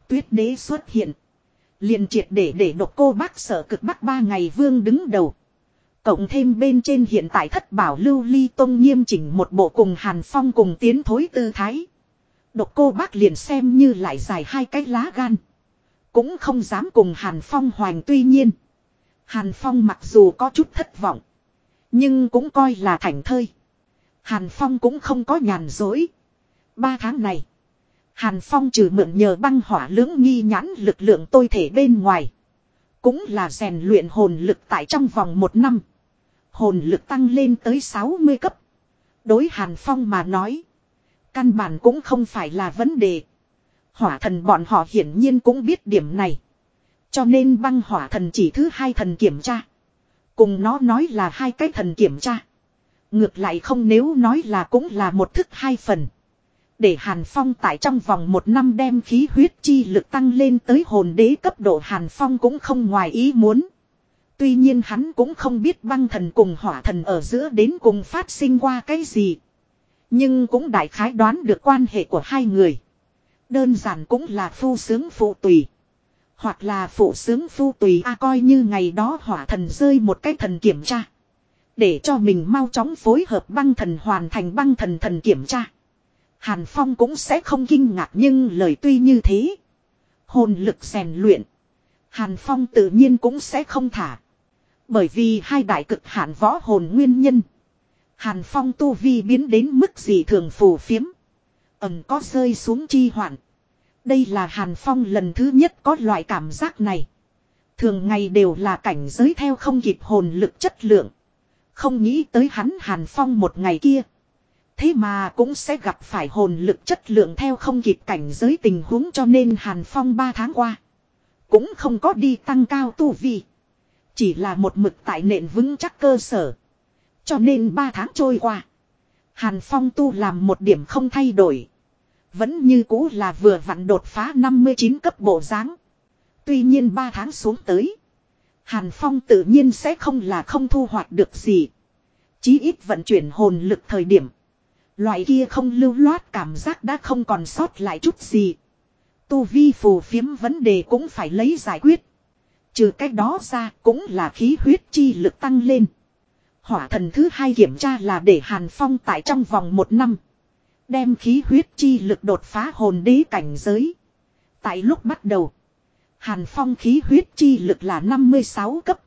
Tuyết đế xuất hiện. liền triệt để để độc cô bác sợ cực bắc ba ngày vương đứng đầu. Cộng thêm bên trên hiện tại thất bảo lưu ly tông nghiêm chỉnh một bộ cùng hàn phong cùng tiến thối tư thái. Độc cô bác liền xem như lại dài hai cái lá gan. Cũng không dám cùng hàn phong hoành tuy nhiên. Hàn phong mặc dù có chút thất vọng. Nhưng cũng coi là thành thơi. Hàn phong cũng không có nhàn dối. Ba tháng này. Hàn phong trừ mượn nhờ băng hỏa lưỡng nghi nhãn lực lượng tôi thể bên ngoài. Cũng là rèn luyện hồn lực tại trong vòng một năm. Hồn lực tăng lên tới 60 cấp. Đối Hàn Phong mà nói. Căn bản cũng không phải là vấn đề. Hỏa thần bọn họ hiển nhiên cũng biết điểm này. Cho nên băng hỏa thần chỉ thứ hai thần kiểm tra. Cùng nó nói là hai cái thần kiểm tra. Ngược lại không nếu nói là cũng là một thức hai phần. Để Hàn Phong tại trong vòng một năm đem khí huyết chi lực tăng lên tới hồn đế cấp độ Hàn Phong cũng không ngoài ý muốn. Tuy nhiên hắn cũng không biết băng thần cùng hỏa thần ở giữa đến cùng phát sinh qua cái gì. Nhưng cũng đại khái đoán được quan hệ của hai người. Đơn giản cũng là phu sướng phụ tùy. Hoặc là phụ sướng phu tùy a coi như ngày đó hỏa thần rơi một cái thần kiểm tra. Để cho mình mau chóng phối hợp băng thần hoàn thành băng thần thần kiểm tra. Hàn Phong cũng sẽ không kinh ngạc nhưng lời tuy như thế. Hồn lực rèn luyện. Hàn Phong tự nhiên cũng sẽ không thả. Bởi vì hai đại cực hạn võ hồn nguyên nhân. Hàn Phong tu vi biến đến mức gì thường phù phiếm. Ẩm có rơi xuống chi hoạn. Đây là Hàn Phong lần thứ nhất có loại cảm giác này. Thường ngày đều là cảnh giới theo không kịp hồn lực chất lượng. Không nghĩ tới hắn Hàn Phong một ngày kia. Thế mà cũng sẽ gặp phải hồn lực chất lượng theo không kịp cảnh giới tình huống cho nên Hàn Phong ba tháng qua. Cũng không có đi tăng cao tu vi. Chỉ là một mực tại nền vững chắc cơ sở. Cho nên ba tháng trôi qua. Hàn Phong tu làm một điểm không thay đổi. Vẫn như cũ là vừa vặn đột phá 59 cấp bộ dáng. Tuy nhiên ba tháng xuống tới. Hàn Phong tự nhiên sẽ không là không thu hoạch được gì. Chí ít vận chuyển hồn lực thời điểm. Loại kia không lưu loát cảm giác đã không còn sót lại chút gì. Tu vi phù phiếm vấn đề cũng phải lấy giải quyết. Trừ cách đó ra cũng là khí huyết chi lực tăng lên. Hỏa thần thứ hai kiểm tra là để Hàn Phong tại trong vòng một năm. Đem khí huyết chi lực đột phá hồn đế cảnh giới. Tại lúc bắt đầu. Hàn Phong khí huyết chi lực là 56 cấp.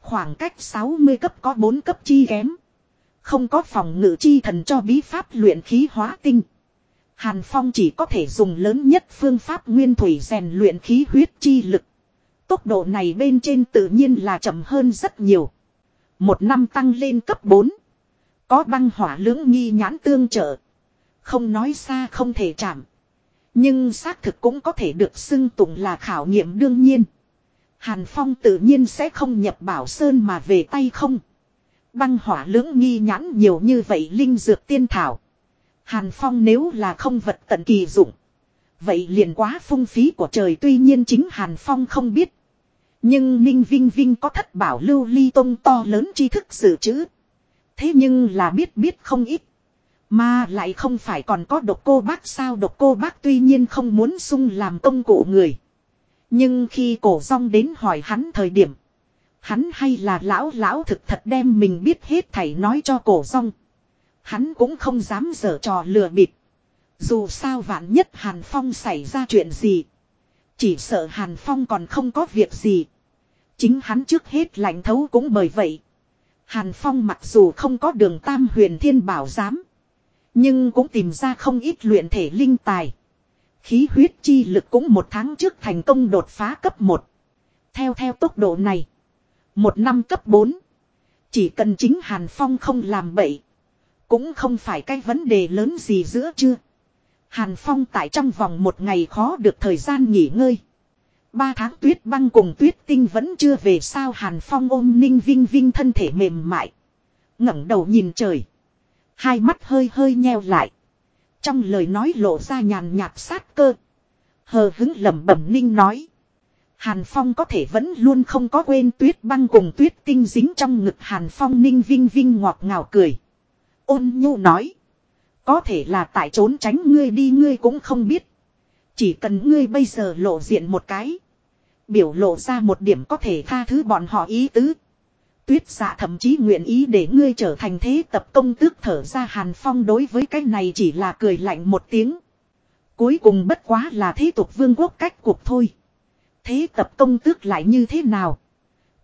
Khoảng cách 60 cấp có 4 cấp chi kém. Không có phòng ngự chi thần cho bí pháp luyện khí hóa tinh. Hàn Phong chỉ có thể dùng lớn nhất phương pháp nguyên thủy rèn luyện khí huyết chi lực. Tốc độ này bên trên tự nhiên là chậm hơn rất nhiều. Một năm tăng lên cấp 4. Có băng hỏa lưỡng nghi nhãn tương trợ. Không nói xa không thể chạm. Nhưng xác thực cũng có thể được xưng tụng là khảo nghiệm đương nhiên. Hàn Phong tự nhiên sẽ không nhập bảo sơn mà về tay không. Băng hỏa lưỡng nghi nhãn nhiều như vậy linh dược tiên thảo. Hàn Phong nếu là không vật tận kỳ dụng. Vậy liền quá phung phí của trời tuy nhiên chính Hàn Phong không biết. Nhưng Ninh Vinh Vinh có thất bảo lưu ly tông to lớn tri thức dự trữ. Thế nhưng là biết biết không ít. Mà lại không phải còn có độc cô bác sao độc cô bác tuy nhiên không muốn sung làm công cụ người. Nhưng khi cổ rong đến hỏi hắn thời điểm. Hắn hay là lão lão thực thật đem mình biết hết thảy nói cho cổ rong. Hắn cũng không dám dở trò lừa bịp. Dù sao vạn nhất Hàn Phong xảy ra chuyện gì. Chỉ sợ Hàn Phong còn không có việc gì. Chính hắn trước hết lạnh thấu cũng bởi vậy. Hàn Phong mặc dù không có đường tam huyền thiên bảo giám. Nhưng cũng tìm ra không ít luyện thể linh tài. Khí huyết chi lực cũng một tháng trước thành công đột phá cấp 1. Theo theo tốc độ này. Một năm cấp 4. Chỉ cần chính Hàn Phong không làm bậy. Cũng không phải cái vấn đề lớn gì giữa chưa. Hàn Phong tại trong vòng một ngày khó được thời gian nghỉ ngơi. Ba tháng tuyết băng cùng tuyết tinh vẫn chưa về sao Hàn Phong ôm ninh vinh vinh thân thể mềm mại. ngẩng đầu nhìn trời. Hai mắt hơi hơi nheo lại. Trong lời nói lộ ra nhàn nhạt sát cơ. Hờ hứng lẩm bẩm ninh nói. Hàn Phong có thể vẫn luôn không có quên tuyết băng cùng tuyết tinh dính trong ngực Hàn Phong ninh vinh vinh ngọt ngào cười. Ôn nhu nói. Có thể là tại trốn tránh ngươi đi ngươi cũng không biết. Chỉ cần ngươi bây giờ lộ diện một cái. Biểu lộ ra một điểm có thể tha thứ bọn họ ý tứ. Tuyết dạ thậm chí nguyện ý để ngươi trở thành thế tập công tước thở ra hàn phong đối với cái này chỉ là cười lạnh một tiếng. Cuối cùng bất quá là thế tục vương quốc cách cuộc thôi. Thế tập công tước lại như thế nào?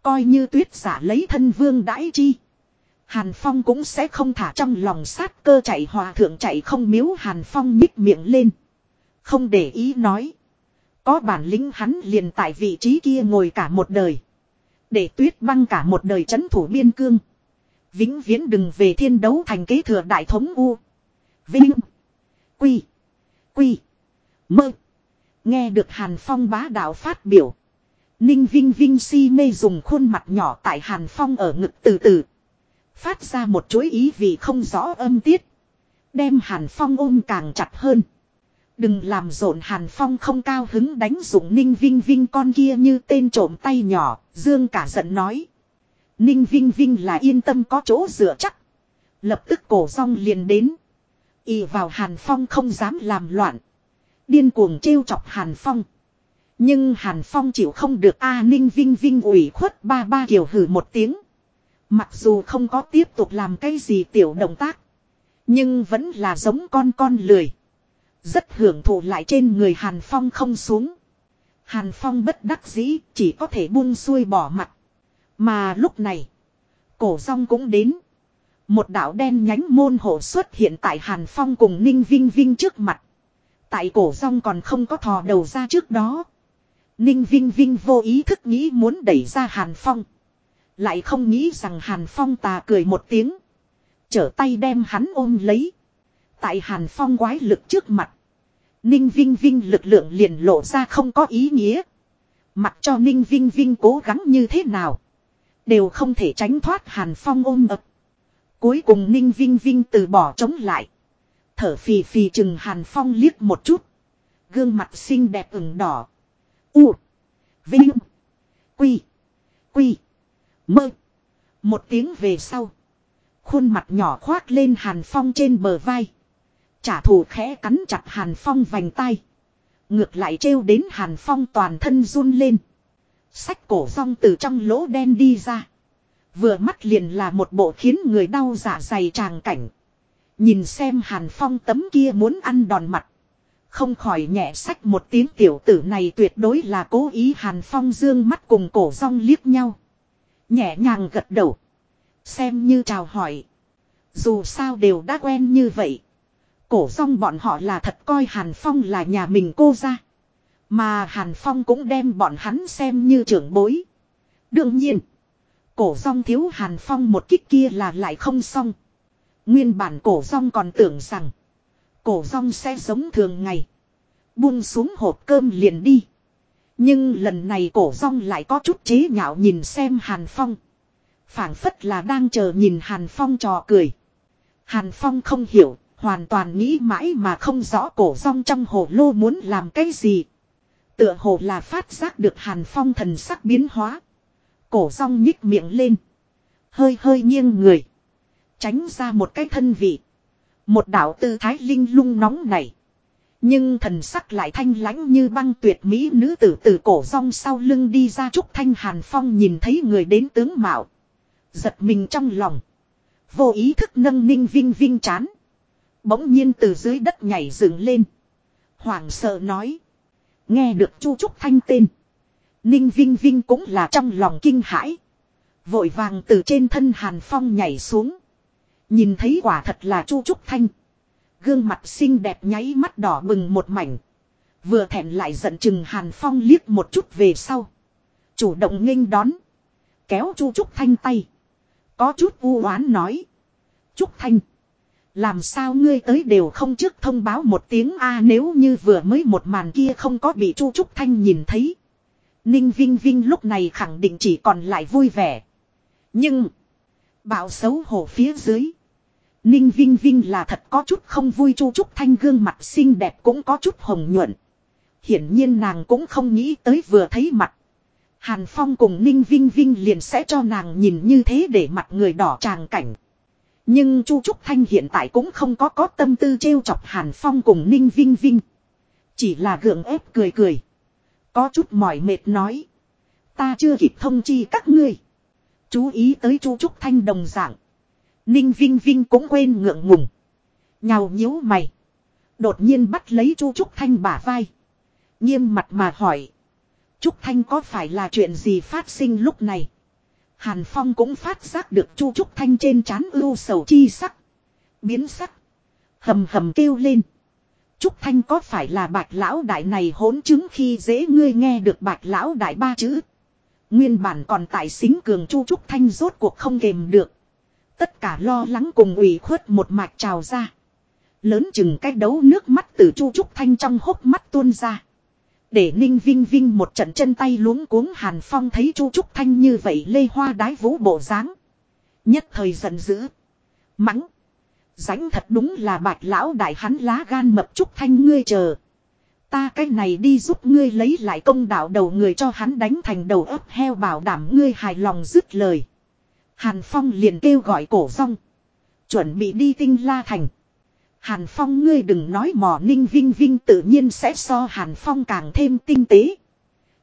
Coi như tuyết giả lấy thân vương đãi chi. Hàn Phong cũng sẽ không thả trong lòng sát cơ chạy hòa thượng chạy không miếu Hàn Phong nhích miệng lên. Không để ý nói. Có bản lĩnh hắn liền tại vị trí kia ngồi cả một đời. Để tuyết băng cả một đời chấn thủ biên cương. Vĩnh viễn đừng về thiên đấu thành kế thừa đại thống U. Vinh. Quy. Quy. Mơ. Nghe được Hàn Phong bá đạo phát biểu. Ninh Vinh Vinh si mê dùng khuôn mặt nhỏ tại Hàn Phong ở ngực từ từ. Phát ra một chuỗi ý vì không rõ âm tiết. Đem Hàn Phong ôm càng chặt hơn. Đừng làm rộn Hàn Phong không cao hứng đánh dụng Ninh Vinh Vinh con kia như tên trộm tay nhỏ, Dương cả giận nói. Ninh Vinh Vinh là yên tâm có chỗ dựa chắc. Lập tức cổ rong liền đến. Y vào Hàn Phong không dám làm loạn. Điên cuồng trêu chọc Hàn Phong. Nhưng Hàn Phong chịu không được A Ninh Vinh Vinh ủy khuất ba ba kiều hử một tiếng. Mặc dù không có tiếp tục làm cái gì tiểu động tác. Nhưng vẫn là giống con con lười. Rất hưởng thụ lại trên người Hàn Phong không xuống. Hàn Phong bất đắc dĩ, chỉ có thể buông xuôi bỏ mặt. Mà lúc này. Cổ rong cũng đến. Một đạo đen nhánh môn hộ xuất hiện tại Hàn Phong cùng Ninh Vinh Vinh trước mặt. Tại cổ rong còn không có thò đầu ra trước đó. Ninh Vinh Vinh vô ý thức nghĩ muốn đẩy ra Hàn Phong. Lại không nghĩ rằng Hàn Phong tà cười một tiếng. chở tay đem hắn ôm lấy. Tại Hàn Phong quái lực trước mặt. Ninh Vinh Vinh lực lượng liền lộ ra không có ý nghĩa. Mặc cho Ninh Vinh Vinh cố gắng như thế nào. Đều không thể tránh thoát Hàn Phong ôm ập. Cuối cùng Ninh Vinh Vinh từ bỏ chống lại. Thở phì phì chừng Hàn Phong liếc một chút. Gương mặt xinh đẹp ửng đỏ. U. Vinh. Quy. Quy. Mơ. Một tiếng về sau. Khuôn mặt nhỏ khoác lên Hàn Phong trên bờ vai. Trả thù khẽ cắn chặt Hàn Phong vành tay. Ngược lại trêu đến Hàn Phong toàn thân run lên. Sách cổ rong từ trong lỗ đen đi ra. Vừa mắt liền là một bộ khiến người đau dạ dày tràng cảnh. Nhìn xem Hàn Phong tấm kia muốn ăn đòn mặt. Không khỏi nhẹ sách một tiếng tiểu tử này tuyệt đối là cố ý Hàn Phong dương mắt cùng cổ rong liếc nhau. Nhẹ nhàng gật đầu. Xem như chào hỏi. Dù sao đều đã quen như vậy. Cổ rong bọn họ là thật coi Hàn Phong là nhà mình cô ra. Mà Hàn Phong cũng đem bọn hắn xem như trưởng bối. Đương nhiên. Cổ rong thiếu Hàn Phong một kích kia là lại không xong. Nguyên bản cổ rong còn tưởng rằng. Cổ rong sẽ giống thường ngày. Buông xuống hộp cơm liền đi. Nhưng lần này cổ rong lại có chút chế nhạo nhìn xem Hàn Phong. phảng phất là đang chờ nhìn Hàn Phong trò cười. Hàn Phong không hiểu, Hoàn toàn nghĩ mãi mà không rõ cổ rong trong hồ lô muốn làm cái gì. Tựa hồ là phát giác được hàn phong thần sắc biến hóa. Cổ rong nhích miệng lên. Hơi hơi nghiêng người. Tránh ra một cái thân vị. Một đạo tư thái linh lung nóng này. Nhưng thần sắc lại thanh lãnh như băng tuyệt mỹ nữ tử từ cổ rong sau lưng đi ra trúc thanh hàn phong nhìn thấy người đến tướng mạo. Giật mình trong lòng. Vô ý thức nâng ninh vinh vinh chán. Bỗng nhiên từ dưới đất nhảy dựng lên. Hoàng sợ nói. Nghe được chu trúc thanh tên. Ninh vinh vinh cũng là trong lòng kinh hãi. Vội vàng từ trên thân hàn phong nhảy xuống. Nhìn thấy quả thật là chu trúc thanh. Gương mặt xinh đẹp nháy mắt đỏ bừng một mảnh. Vừa thẹn lại giận chừng hàn phong liếc một chút về sau. Chủ động nghênh đón. Kéo chu trúc thanh tay. Có chút u oán nói. Trúc thanh. Làm sao ngươi tới đều không trước thông báo một tiếng a, nếu như vừa mới một màn kia không có bị chu trúc thanh nhìn thấy. Ninh Vinh Vinh lúc này khẳng định chỉ còn lại vui vẻ. Nhưng. Bạo xấu hổ phía dưới. Ninh Vinh Vinh là thật có chút không vui chu trúc thanh gương mặt xinh đẹp cũng có chút hồng nhuận. Hiển nhiên nàng cũng không nghĩ tới vừa thấy mặt. Hàn Phong cùng Ninh Vinh Vinh liền sẽ cho nàng nhìn như thế để mặt người đỏ tràng cảnh. Nhưng Chu Trúc Thanh hiện tại cũng không có có tâm tư trêu chọc Hàn Phong cùng Ninh Vinh Vinh. Chỉ là gượng ép cười cười. Có chút mỏi mệt nói. Ta chưa kịp thông chi các ngươi. Chú ý tới Chu Trúc Thanh đồng dạng. Ninh Vinh Vinh cũng quên ngượng ngùng. Nhào nhíu mày. Đột nhiên bắt lấy Chu Trúc Thanh bả vai. Nghiêm mặt mà hỏi. Trúc Thanh có phải là chuyện gì phát sinh lúc này? Hàn Phong cũng phát giác được Chu Trúc Thanh trên trán ưu sầu chi sắc. Biến sắc. Hầm hầm kêu lên. Trúc Thanh có phải là bạch lão đại này hỗn chứng khi dễ ngươi nghe được bạch lão đại ba chữ. Nguyên bản còn tại xính cường Chu Trúc Thanh rốt cuộc không kềm được. Tất cả lo lắng cùng ủy khuất một mạch trào ra. Lớn chừng cái đấu nước mắt từ Chu Trúc Thanh trong hốc mắt tuôn ra. Để Ninh Vinh Vinh một trận chân tay luống cuống Hàn Phong thấy Chu Trúc Thanh như vậy lê hoa đái vũ bộ dáng Nhất thời giận dữ. Mắng. Ránh thật đúng là bạch lão đại hắn lá gan mập Trúc Thanh ngươi chờ. Ta cái này đi giúp ngươi lấy lại công đạo đầu người cho hắn đánh thành đầu ấp heo bảo đảm ngươi hài lòng dứt lời. Hàn Phong liền kêu gọi cổ rong. Chuẩn bị đi tinh la thành. Hàn Phong ngươi đừng nói mò ninh vinh vinh tự nhiên sẽ so Hàn Phong càng thêm tinh tế.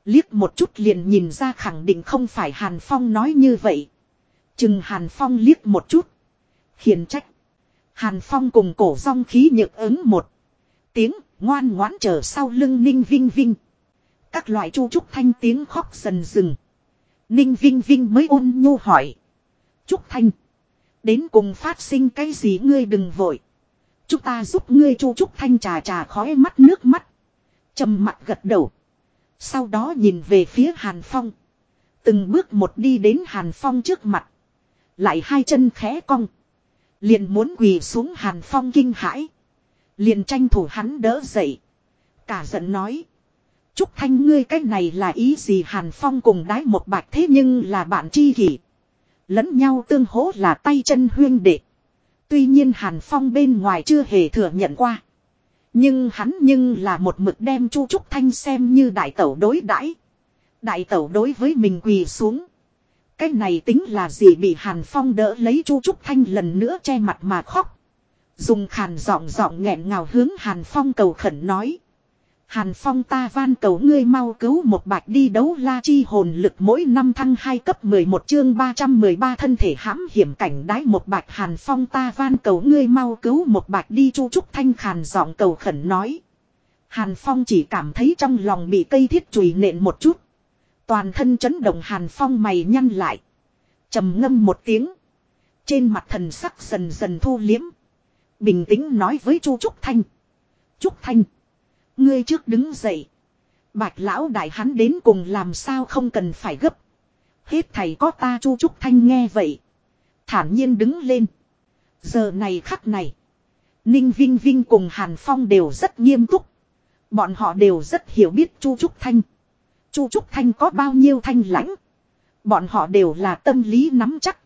Liếc một chút liền nhìn ra khẳng định không phải Hàn Phong nói như vậy. Chừng Hàn Phong liếc một chút. Khiển trách. Hàn Phong cùng cổ rong khí nhược ứng một. Tiếng ngoan ngoãn trở sau lưng ninh vinh vinh. Các loại chu trúc thanh tiếng khóc dần dừng. Ninh vinh vinh mới ôn nhu hỏi. Trúc thanh. Đến cùng phát sinh cái gì ngươi đừng vội. Chúng ta giúp ngươi chu trúc thanh trà trà khói mắt nước mắt. trầm mặt gật đầu. Sau đó nhìn về phía Hàn Phong. Từng bước một đi đến Hàn Phong trước mặt. Lại hai chân khẽ cong. Liền muốn quỳ xuống Hàn Phong kinh hãi. Liền tranh thủ hắn đỡ dậy. Cả giận nói. Trúc Thanh ngươi cái này là ý gì Hàn Phong cùng đái một bạch thế nhưng là bạn chi kỷ. Lẫn nhau tương hỗ là tay chân huyên đệ. Tuy nhiên Hàn Phong bên ngoài chưa hề thừa nhận qua. Nhưng hắn nhưng là một mực đem Chu Trúc Thanh xem như đại tẩu đối đãi. Đại tẩu đối với mình quỳ xuống. Cái này tính là gì bị Hàn Phong đỡ lấy Chu Trúc Thanh lần nữa che mặt mà khóc. Dùng khàn giọng giọng nghẹn ngào hướng Hàn Phong cầu khẩn nói. Hàn Phong ta van cầu ngươi mau cứu một bạch đi đấu la chi hồn lực mỗi năm thăng 2 cấp 11 chương 313 thân thể hãm hiểm cảnh đái một bạch Hàn Phong ta van cầu ngươi mau cứu một bạch đi chu trúc thanh khàn giọng cầu khẩn nói. Hàn Phong chỉ cảm thấy trong lòng bị cây thiết chùy nện một chút. Toàn thân chấn động Hàn Phong mày nhăn lại. trầm ngâm một tiếng. Trên mặt thần sắc dần dần thu liếm. Bình tĩnh nói với chu Trúc Thanh. Trúc Thanh. Ngươi trước đứng dậy. Bạch lão đại hắn đến cùng làm sao không cần phải gấp. Hết thầy có ta chu trúc thanh nghe vậy. Thản nhiên đứng lên. Giờ này khắc này. Ninh Vinh Vinh cùng Hàn Phong đều rất nghiêm túc. Bọn họ đều rất hiểu biết Chu Trúc Thanh. Chu Trúc Thanh có bao nhiêu thanh lãnh. Bọn họ đều là tâm lý nắm chắc.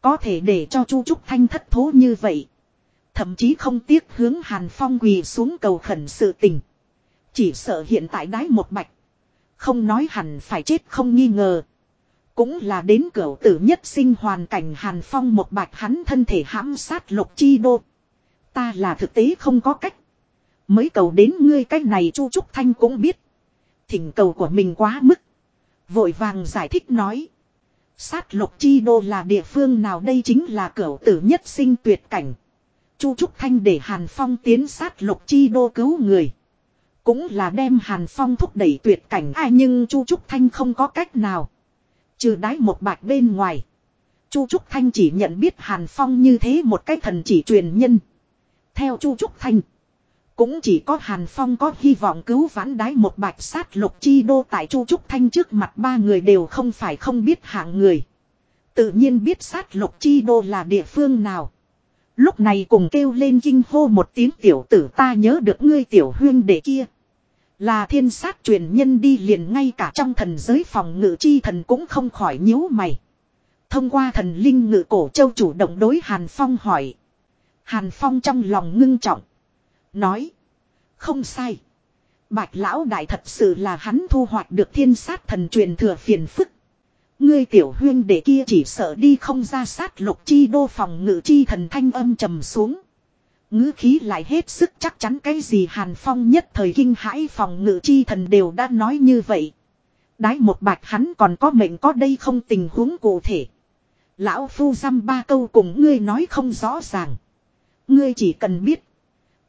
Có thể để cho Chu Trúc Thanh thất thố như vậy. Thậm chí không tiếc hướng Hàn Phong quỳ xuống cầu khẩn sự tình. Chỉ sợ hiện tại đái một bạch. Không nói hẳn phải chết không nghi ngờ. Cũng là đến cửa tử nhất sinh hoàn cảnh Hàn Phong một bạch hắn thân thể hãm sát lục chi đô. Ta là thực tế không có cách. Mới cầu đến ngươi cách này Chu Trúc Thanh cũng biết. Thỉnh cầu của mình quá mức. Vội vàng giải thích nói. Sát lục chi đô là địa phương nào đây chính là cửa tử nhất sinh tuyệt cảnh. Chu Trúc Thanh để Hàn Phong tiến sát lục chi đô cứu người. Cũng là đem Hàn Phong thúc đẩy tuyệt cảnh ai nhưng Chu Trúc Thanh không có cách nào. Trừ đái một bạch bên ngoài. Chu Trúc Thanh chỉ nhận biết Hàn Phong như thế một cái thần chỉ truyền nhân. Theo Chu Trúc Thanh. Cũng chỉ có Hàn Phong có hy vọng cứu vãn đái một bạch sát lục chi đô tại Chu Trúc Thanh trước mặt ba người đều không phải không biết hạng người. Tự nhiên biết sát lục chi đô là địa phương nào. Lúc này cùng kêu lên kinh hô một tiếng tiểu tử ta nhớ được ngươi tiểu huyên đệ kia. Là thiên sát truyền nhân đi liền ngay cả trong thần giới phòng ngự chi thần cũng không khỏi nhíu mày. Thông qua thần linh ngự cổ châu chủ động đối Hàn Phong hỏi. Hàn Phong trong lòng ngưng trọng. Nói. Không sai. Bạch lão đại thật sự là hắn thu hoạch được thiên sát thần truyền thừa phiền phức. Ngươi tiểu huyên đệ kia chỉ sợ đi không ra sát lục chi đô phòng ngự chi thần thanh âm trầm xuống ngữ khí lại hết sức chắc chắn cái gì Hàn Phong nhất thời kinh hãi phòng ngự chi thần đều đã nói như vậy. Đái một bạch hắn còn có mệnh có đây không tình huống cụ thể. Lão phu dăm ba câu cùng ngươi nói không rõ ràng. Ngươi chỉ cần biết.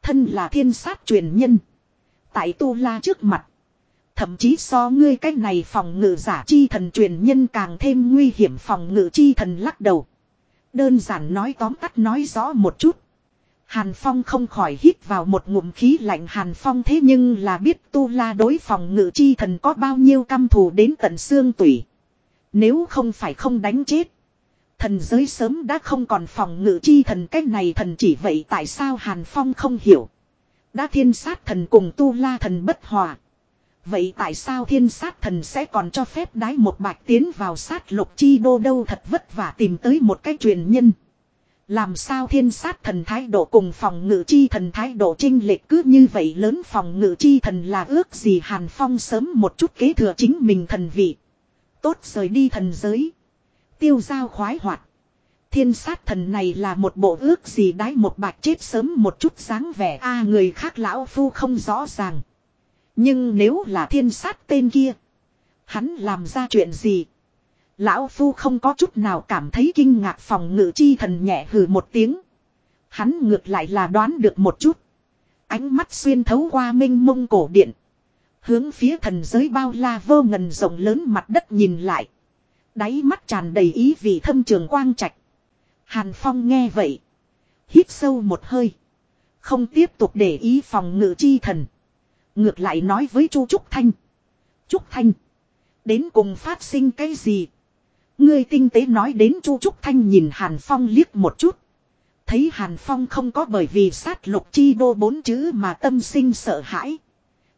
Thân là thiên sát truyền nhân. Tại tu la trước mặt. Thậm chí so ngươi cách này phòng ngự giả chi thần truyền nhân càng thêm nguy hiểm phòng ngự chi thần lắc đầu. Đơn giản nói tóm tắt nói rõ một chút. Hàn Phong không khỏi hít vào một ngụm khí lạnh Hàn Phong thế nhưng là biết tu la đối phòng ngự chi thần có bao nhiêu căm thù đến tận xương tủy. Nếu không phải không đánh chết. Thần giới sớm đã không còn phòng ngự chi thần cách này thần chỉ vậy tại sao Hàn Phong không hiểu. Đã thiên sát thần cùng tu la thần bất hòa. Vậy tại sao thiên sát thần sẽ còn cho phép đái một bạch tiến vào sát lục chi đô đâu thật vất vả tìm tới một cái truyền nhân. Làm sao thiên sát thần thái độ cùng phòng ngự chi thần thái độ trinh lệch cứ như vậy lớn phòng ngự chi thần là ước gì Hàn Phong sớm một chút kế thừa chính mình thần vị. Tốt rời đi thần giới. Tiêu giao khoái hoạt. Thiên sát thần này là một bộ ước gì đái một bạc chết sớm một chút sáng vẻ a, người khác lão phu không rõ ràng. Nhưng nếu là thiên sát tên kia. Hắn làm ra chuyện gì? Lão Phu không có chút nào cảm thấy kinh ngạc phòng ngự chi thần nhẹ hừ một tiếng. Hắn ngược lại là đoán được một chút. Ánh mắt xuyên thấu qua minh mông cổ điện. Hướng phía thần giới bao la vô ngần rộng lớn mặt đất nhìn lại. Đáy mắt tràn đầy ý vị thâm trường quang trạch. Hàn Phong nghe vậy. Hít sâu một hơi. Không tiếp tục để ý phòng ngự chi thần. Ngược lại nói với Chu Trúc Thanh. Trúc Thanh. Đến cùng phát sinh cái gì? Ngươi tinh tế nói đến Chu Trúc Thanh nhìn Hàn Phong liếc một chút. Thấy Hàn Phong không có bởi vì sát lục chi đô bốn chữ mà tâm sinh sợ hãi.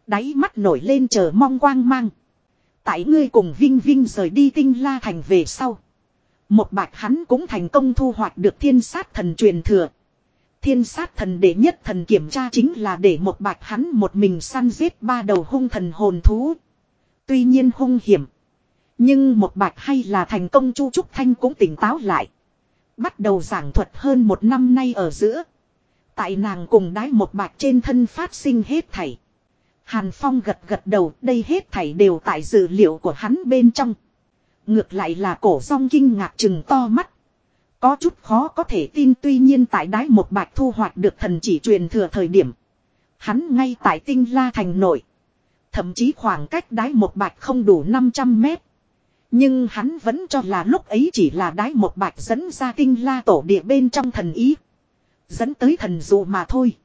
Đáy mắt nổi lên chờ mong quang mang. Tại ngươi cùng Vinh Vinh rời đi tinh la thành về sau. Một bạch hắn cũng thành công thu hoạch được thiên sát thần truyền thừa. Thiên sát thần đệ nhất thần kiểm tra chính là để một bạch hắn một mình săn giết ba đầu hung thần hồn thú. Tuy nhiên hung hiểm. Nhưng một bạch hay là thành công Chu Trúc Thanh cũng tỉnh táo lại. Bắt đầu giảng thuật hơn một năm nay ở giữa. Tại nàng cùng đái một bạch trên thân phát sinh hết thảy. Hàn Phong gật gật đầu, đây hết thảy đều tại dữ liệu của hắn bên trong. Ngược lại là cổ song kinh ngạc chừng to mắt. Có chút khó có thể tin, tuy nhiên tại đái một bạch thu hoạch được thần chỉ truyền thừa thời điểm. Hắn ngay tại tinh la thành nội. Thậm chí khoảng cách đái một bạch không đủ 500 mét. Nhưng hắn vẫn cho là lúc ấy chỉ là đái một bạch dẫn ra tinh la tổ địa bên trong thần ý. Dẫn tới thần dụ mà thôi.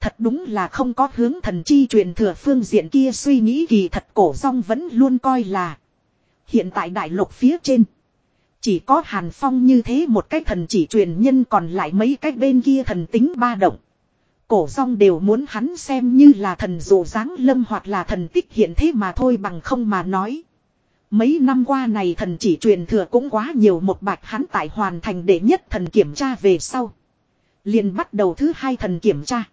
Thật đúng là không có hướng thần chi truyền thừa phương diện kia suy nghĩ kỳ thật cổ song vẫn luôn coi là. Hiện tại đại lục phía trên. Chỉ có Hàn Phong như thế một cái thần chỉ truyền nhân còn lại mấy cái bên kia thần tính ba động. Cổ song đều muốn hắn xem như là thần dụ dáng lâm hoặc là thần tích hiện thế mà thôi bằng không mà nói. Mấy năm qua này thần chỉ truyền thừa cũng quá nhiều một bạch hắn tại hoàn thành đệ nhất thần kiểm tra về sau. liền bắt đầu thứ hai thần kiểm tra.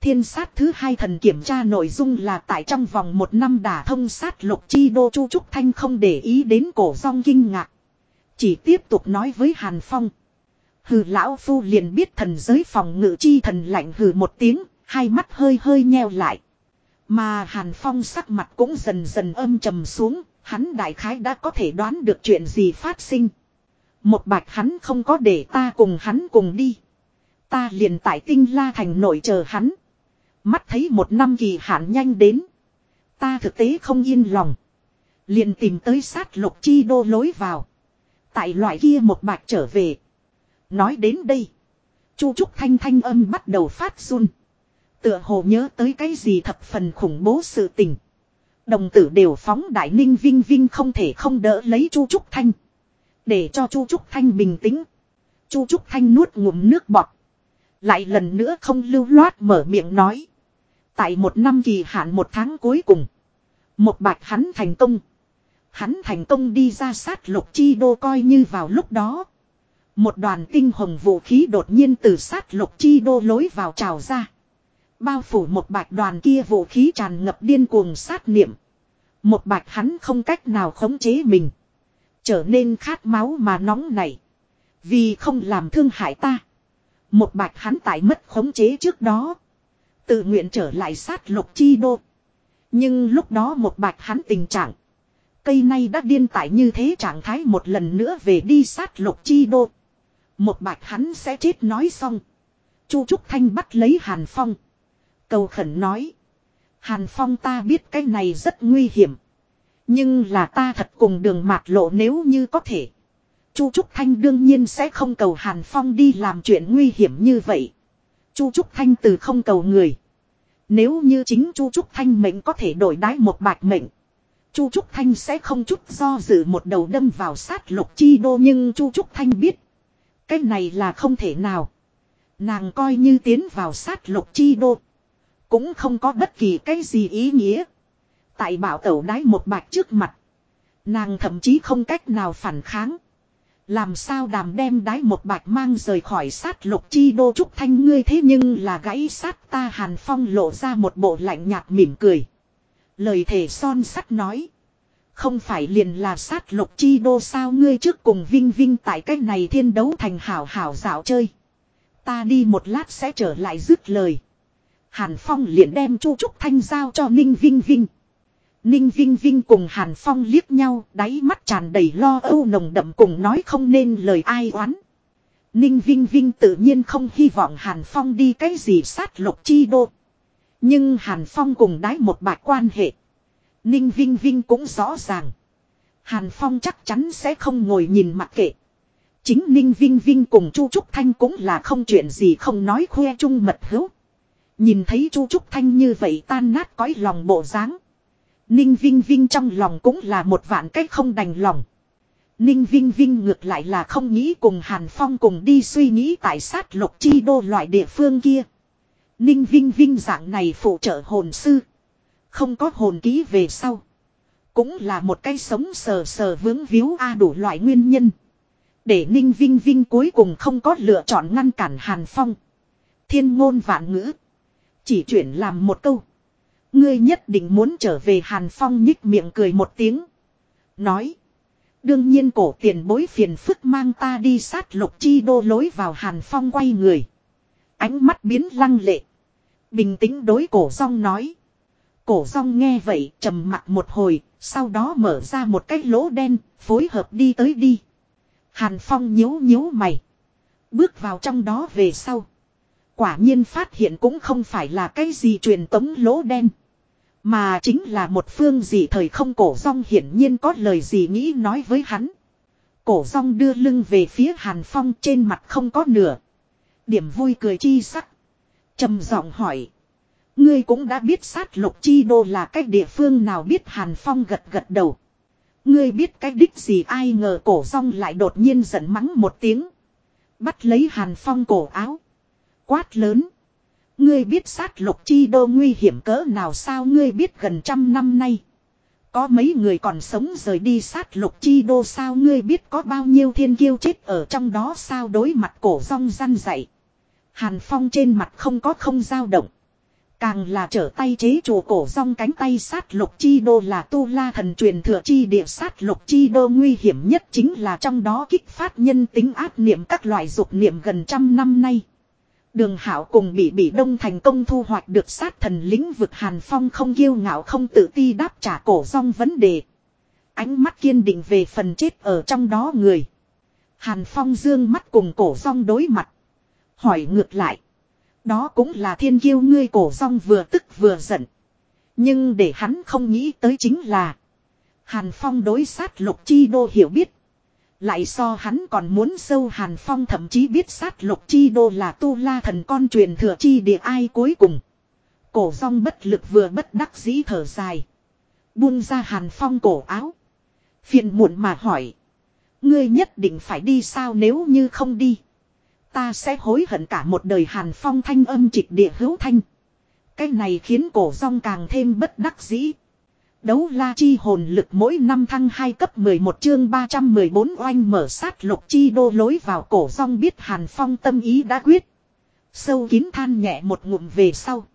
Thiên sát thứ hai thần kiểm tra nội dung là tại trong vòng một năm đả thông sát lục chi đô chu trúc thanh không để ý đến cổ rong kinh ngạc. Chỉ tiếp tục nói với Hàn Phong. Hừ lão phu liền biết thần giới phòng ngự chi thần lạnh hừ một tiếng, hai mắt hơi hơi nheo lại. Mà Hàn Phong sắc mặt cũng dần dần âm trầm xuống, hắn đại khái đã có thể đoán được chuyện gì phát sinh. Một bạch hắn không có để ta cùng hắn cùng đi. Ta liền tại tinh la thành nội chờ hắn. Mắt thấy một năm kỳ hạn nhanh đến. Ta thực tế không yên lòng. Liền tìm tới sát lục chi đô lối vào. Tại loại kia một bạch trở về. Nói đến đây. Chu Trúc Thanh thanh âm bắt đầu phát run. Tựa hồ nhớ tới cái gì thập phần khủng bố sự tình. Đồng tử đều phóng đại ninh vinh vinh không thể không đỡ lấy Chu Trúc Thanh. Để cho Chu Trúc Thanh bình tĩnh. Chu Trúc Thanh nuốt ngụm nước bọt. Lại lần nữa không lưu loát mở miệng nói. Tại một năm kỳ hạn một tháng cuối cùng. Một bạch hắn thành công. Hắn thành công đi ra sát lục chi đô coi như vào lúc đó. Một đoàn tinh hồng vũ khí đột nhiên từ sát lục chi đô lối vào trào ra. Bao phủ một bạch đoàn kia vũ khí tràn ngập điên cuồng sát niệm. Một bạch hắn không cách nào khống chế mình. Trở nên khát máu mà nóng này. Vì không làm thương hại ta. Một bạch hắn tại mất khống chế trước đó. Tự nguyện trở lại sát lục chi đô. Nhưng lúc đó một bạch hắn tình trạng. Cây này đã điên tải như thế trạng thái một lần nữa về đi sát lục chi đô. Một bạch hắn sẽ chết nói xong. Chu Trúc Thanh bắt lấy Hàn Phong. Cầu khẩn nói. Hàn Phong ta biết cái này rất nguy hiểm. Nhưng là ta thật cùng đường mạt lộ nếu như có thể. Chu Trúc Thanh đương nhiên sẽ không cầu Hàn Phong đi làm chuyện nguy hiểm như vậy. Chu Trúc Thanh từ không cầu người. Nếu như chính Chu Trúc Thanh mệnh có thể đổi đái một bạch mệnh. Chu Trúc Thanh sẽ không chút do dự một đầu đâm vào sát lục chi đô nhưng Chu Trúc Thanh biết. Cái này là không thể nào. Nàng coi như tiến vào sát lục chi đô. Cũng không có bất kỳ cái gì ý nghĩa. Tại bảo tẩu đái một bạch trước mặt. Nàng thậm chí không cách nào phản kháng. Làm sao đàm đem đái một bạch mang rời khỏi sát lục chi đô trúc thanh ngươi thế nhưng là gãy sát ta hàn phong lộ ra một bộ lạnh nhạt mỉm cười. Lời thể son sắt nói. Không phải liền là sát lục chi đô sao ngươi trước cùng vinh vinh tại cách này thiên đấu thành hảo hảo dạo chơi. Ta đi một lát sẽ trở lại dứt lời. Hàn Phong liền đem Chu Trúc Thanh giao cho Ninh Vinh Vinh. Ninh Vinh Vinh cùng Hàn Phong liếc nhau, đáy mắt tràn đầy lo âu nồng đậm cùng nói không nên lời ai oán. Ninh Vinh Vinh tự nhiên không hy vọng Hàn Phong đi cái gì sát lục chi đô. Nhưng Hàn Phong cùng đái một bạc quan hệ. Ninh Vinh Vinh cũng rõ ràng. Hàn Phong chắc chắn sẽ không ngồi nhìn mặc kệ. Chính Ninh Vinh Vinh cùng Chu Trúc Thanh cũng là không chuyện gì không nói khoe chung mật hữu. Nhìn thấy Chu Trúc Thanh như vậy tan nát cõi lòng bộ dáng. Ninh Vinh Vinh trong lòng cũng là một vạn cách không đành lòng. Ninh Vinh Vinh ngược lại là không nghĩ cùng Hàn Phong cùng đi suy nghĩ tại sát lục chi đô loại địa phương kia. Ninh Vinh Vinh dạng này phụ trợ hồn sư. Không có hồn ký về sau. Cũng là một cái sống sờ sờ vướng víu a đủ loại nguyên nhân. Để Ninh Vinh Vinh cuối cùng không có lựa chọn ngăn cản Hàn Phong. Thiên ngôn vạn ngữ. Chỉ chuyển làm một câu. Ngươi nhất định muốn trở về Hàn Phong nhích miệng cười một tiếng. Nói. Đương nhiên cổ tiền bối phiền phức mang ta đi sát lục chi đô lối vào Hàn Phong quay người. Ánh mắt biến lăng lệ. Bình tĩnh đối cổ rong nói. Cổ rong nghe vậy trầm mặt một hồi, sau đó mở ra một cái lỗ đen, phối hợp đi tới đi. Hàn Phong nhíu nhíu mày. Bước vào trong đó về sau. Quả nhiên phát hiện cũng không phải là cái gì truyền tống lỗ đen. Mà chính là một phương gì thời không cổ rong hiển nhiên có lời gì nghĩ nói với hắn. Cổ rong đưa lưng về phía Hàn Phong trên mặt không có nửa. Điểm vui cười chi sắc. trầm giọng hỏi. Ngươi cũng đã biết sát lục chi đô là cái địa phương nào biết Hàn Phong gật gật đầu. Ngươi biết cái đích gì ai ngờ cổ rong lại đột nhiên giận mắng một tiếng. Bắt lấy Hàn Phong cổ áo. Quát lớn. Ngươi biết sát lục chi đô nguy hiểm cỡ nào sao ngươi biết gần trăm năm nay. Có mấy người còn sống rời đi sát lục chi đô sao ngươi biết có bao nhiêu thiên kiêu chết ở trong đó sao đối mặt cổ rong răn dậy. Hàn Phong trên mặt không có không dao động. Càng là trở tay chế chủ cổ rong cánh tay sát lục chi đô là tu la thần truyền thừa chi địa sát lục chi đô nguy hiểm nhất chính là trong đó kích phát nhân tính áp niệm các loại dục niệm gần trăm năm nay. Đường hảo cùng bị bị đông thành công thu hoạch được sát thần lĩnh vực Hàn Phong không kiêu ngạo, không tự ti đáp trả cổ rong vấn đề. Ánh mắt kiên định về phần chết ở trong đó người. Hàn Phong dương mắt cùng cổ rong đối mặt. Hỏi ngược lại. Đó cũng là thiên kiêu ngươi cổ rong vừa tức vừa giận. Nhưng để hắn không nghĩ tới chính là. Hàn Phong đối sát lục chi đô hiểu biết. Lại so hắn còn muốn sâu Hàn Phong thậm chí biết sát lục chi đô là tu la thần con truyền thừa chi địa ai cuối cùng. Cổ rong bất lực vừa bất đắc dĩ thở dài. Buông ra Hàn Phong cổ áo. Phiền muộn mà hỏi. Ngươi nhất định phải đi sao nếu như không đi. Ta sẽ hối hận cả một đời Hàn Phong thanh âm trịch địa hữu thanh. Cái này khiến cổ rong càng thêm bất đắc dĩ. Đấu la chi hồn lực mỗi năm thăng 2 cấp 11 chương 314 oanh mở sát lục chi đô lối vào cổ rong biết Hàn Phong tâm ý đã quyết. Sâu kín than nhẹ một ngụm về sau.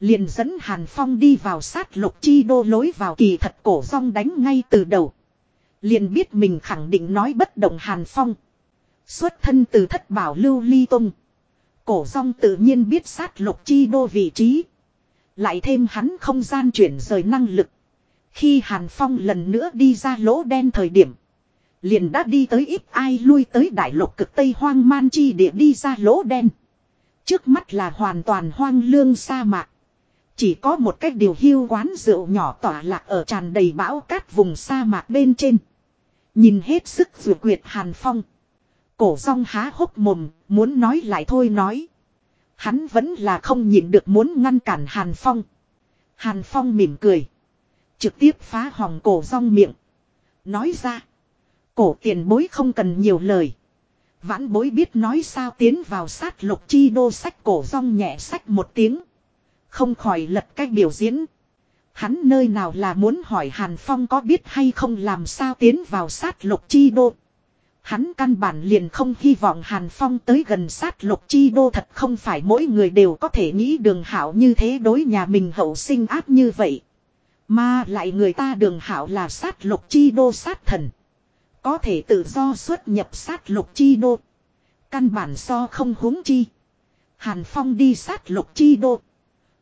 Liền dẫn Hàn Phong đi vào sát lục chi đô lối vào kỳ thật cổ rong đánh ngay từ đầu. Liền biết mình khẳng định nói bất động Hàn Phong. Xuất thân từ thất bảo lưu ly tung. Cổ rong tự nhiên biết sát lục chi đô vị trí. Lại thêm hắn không gian chuyển rời năng lực. Khi Hàn Phong lần nữa đi ra lỗ đen thời điểm. Liền đã đi tới ít ai lui tới đại lục cực Tây hoang man chi địa đi ra lỗ đen. Trước mắt là hoàn toàn hoang lương sa mạc. Chỉ có một cách điều hưu quán rượu nhỏ tỏa lạc ở tràn đầy bão cát vùng sa mạc bên trên. Nhìn hết sức vừa quyệt Hàn Phong. Cổ rong há hốc mồm, muốn nói lại thôi nói. Hắn vẫn là không nhịn được muốn ngăn cản Hàn Phong. Hàn Phong mỉm cười. Trực tiếp phá hỏng cổ rong miệng. Nói ra. Cổ tiền bối không cần nhiều lời. Vãn bối biết nói sao tiến vào sát lục chi đô sách cổ rong nhẹ sách một tiếng. Không khỏi lật cách biểu diễn. Hắn nơi nào là muốn hỏi Hàn Phong có biết hay không làm sao tiến vào sát lục chi đô. Hắn căn bản liền không hy vọng Hàn Phong tới gần sát lục chi đô thật không phải mỗi người đều có thể nghĩ đường hảo như thế đối nhà mình hậu sinh áp như vậy. Mà lại người ta đường hảo là sát lục chi đô sát thần. Có thể tự do xuất nhập sát lục chi đô. Căn bản so không huống chi. Hàn Phong đi sát lục chi đô.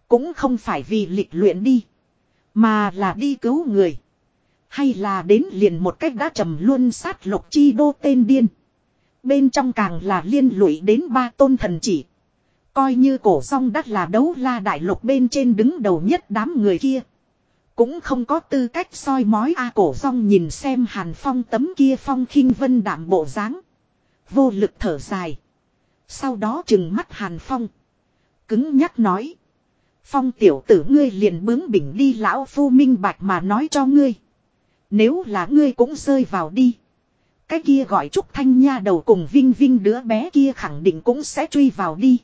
Cũng không phải vì lịch luyện đi. Mà là đi cứu người. Hay là đến liền một cách đã trầm luôn sát lục chi đô tên điên. Bên trong càng là liên lụy đến ba tôn thần chỉ. Coi như cổ song đắt là đấu la đại lục bên trên đứng đầu nhất đám người kia. Cũng không có tư cách soi mói A cổ rong nhìn xem hàn phong tấm kia phong khinh vân đảm bộ dáng Vô lực thở dài. Sau đó chừng mắt hàn phong. Cứng nhắc nói. Phong tiểu tử ngươi liền bướng bỉnh đi lão phu minh bạch mà nói cho ngươi. Nếu là ngươi cũng rơi vào đi. Cái kia gọi Trúc Thanh Nha đầu cùng Vinh Vinh đứa bé kia khẳng định cũng sẽ truy vào đi.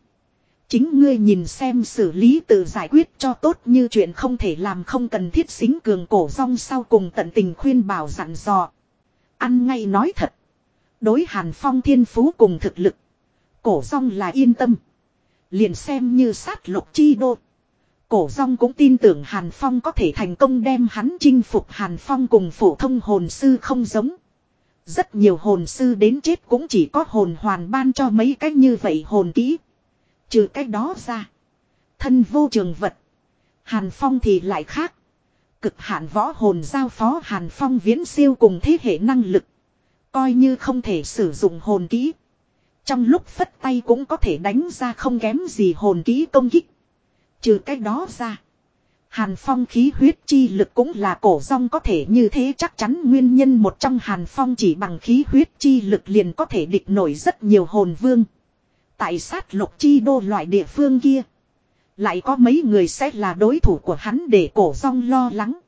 Chính ngươi nhìn xem xử lý tự giải quyết cho tốt như chuyện không thể làm không cần thiết xính cường cổ rong sau cùng tận tình khuyên bảo dặn dò. Ăn ngay nói thật. Đối hàn phong thiên phú cùng thực lực. Cổ rong là yên tâm. Liền xem như sát lục chi đô. Cổ rong cũng tin tưởng Hàn Phong có thể thành công đem hắn chinh phục Hàn Phong cùng phổ thông hồn sư không giống. Rất nhiều hồn sư đến chết cũng chỉ có hồn hoàn ban cho mấy cách như vậy hồn kỹ. Trừ cách đó ra. Thân vô trường vật. Hàn Phong thì lại khác. Cực hạn võ hồn giao phó Hàn Phong viễn siêu cùng thế hệ năng lực. Coi như không thể sử dụng hồn kỹ. Trong lúc phất tay cũng có thể đánh ra không kém gì hồn kỹ công kích. Trừ cái đó ra. Hàn phong khí huyết chi lực cũng là cổ rong có thể như thế chắc chắn nguyên nhân một trong hàn phong chỉ bằng khí huyết chi lực liền có thể địch nổi rất nhiều hồn vương. Tại sát lục chi đô loại địa phương kia. Lại có mấy người sẽ là đối thủ của hắn để cổ rong lo lắng.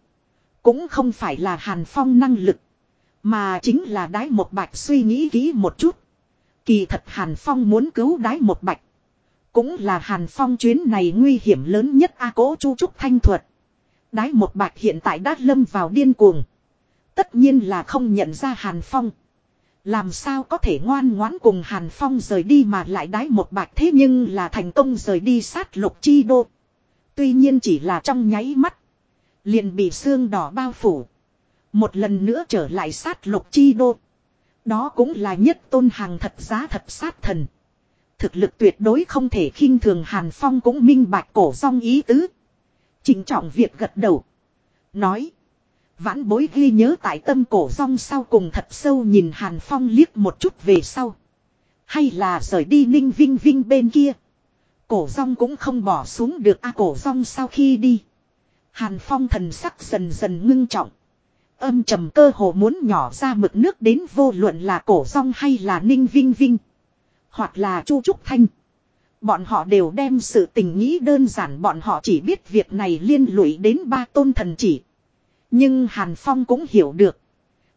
Cũng không phải là hàn phong năng lực. Mà chính là đái một bạch suy nghĩ kỹ một chút. Kỳ thật hàn phong muốn cứu đái một bạch. Cũng là Hàn Phong chuyến này nguy hiểm lớn nhất A cố chu trúc thanh thuật. Đái một bạch hiện tại đã lâm vào điên cuồng. Tất nhiên là không nhận ra Hàn Phong. Làm sao có thể ngoan ngoãn cùng Hàn Phong rời đi mà lại đái một bạch thế nhưng là thành công rời đi sát lục chi đô. Tuy nhiên chỉ là trong nháy mắt. Liền bị xương đỏ bao phủ. Một lần nữa trở lại sát lục chi đô. Đó cũng là nhất tôn hàng thật giá thật sát thần. Thực lực tuyệt đối không thể khinh thường Hàn Phong cũng minh bạch cổ song ý tứ. Chính trọng việc gật đầu. Nói. Vãn bối ghi nhớ tại tâm cổ song sau cùng thật sâu nhìn Hàn Phong liếc một chút về sau. Hay là rời đi ninh vinh vinh bên kia. Cổ song cũng không bỏ xuống được a cổ song sau khi đi. Hàn Phong thần sắc dần dần ngưng trọng. Âm trầm cơ hồ muốn nhỏ ra mực nước đến vô luận là cổ song hay là ninh vinh vinh. Hoặc là chu trúc thanh. Bọn họ đều đem sự tình nghĩ đơn giản bọn họ chỉ biết việc này liên lụy đến ba tôn thần chỉ. Nhưng Hàn Phong cũng hiểu được.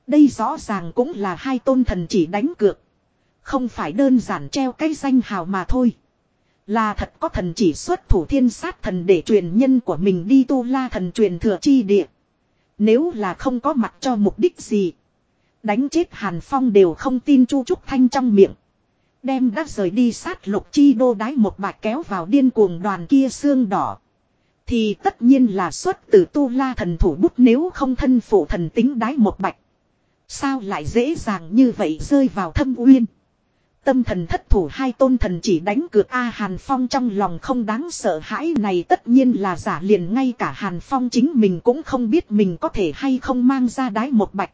Đây rõ ràng cũng là hai tôn thần chỉ đánh cược. Không phải đơn giản treo cái danh hào mà thôi. Là thật có thần chỉ xuất thủ thiên sát thần để truyền nhân của mình đi tu la thần truyền thừa chi địa. Nếu là không có mặt cho mục đích gì. Đánh chết Hàn Phong đều không tin Chu Trúc Thanh trong miệng. Đem đã rời đi sát lục chi đô đái một bạc kéo vào điên cuồng đoàn kia xương đỏ. Thì tất nhiên là xuất từ tu la thần thủ bút nếu không thân phụ thần tính đái một bạch. Sao lại dễ dàng như vậy rơi vào thâm uyên. Tâm thần thất thủ hai tôn thần chỉ đánh cược A Hàn Phong trong lòng không đáng sợ hãi này tất nhiên là giả liền ngay cả Hàn Phong chính mình cũng không biết mình có thể hay không mang ra đái một bạch.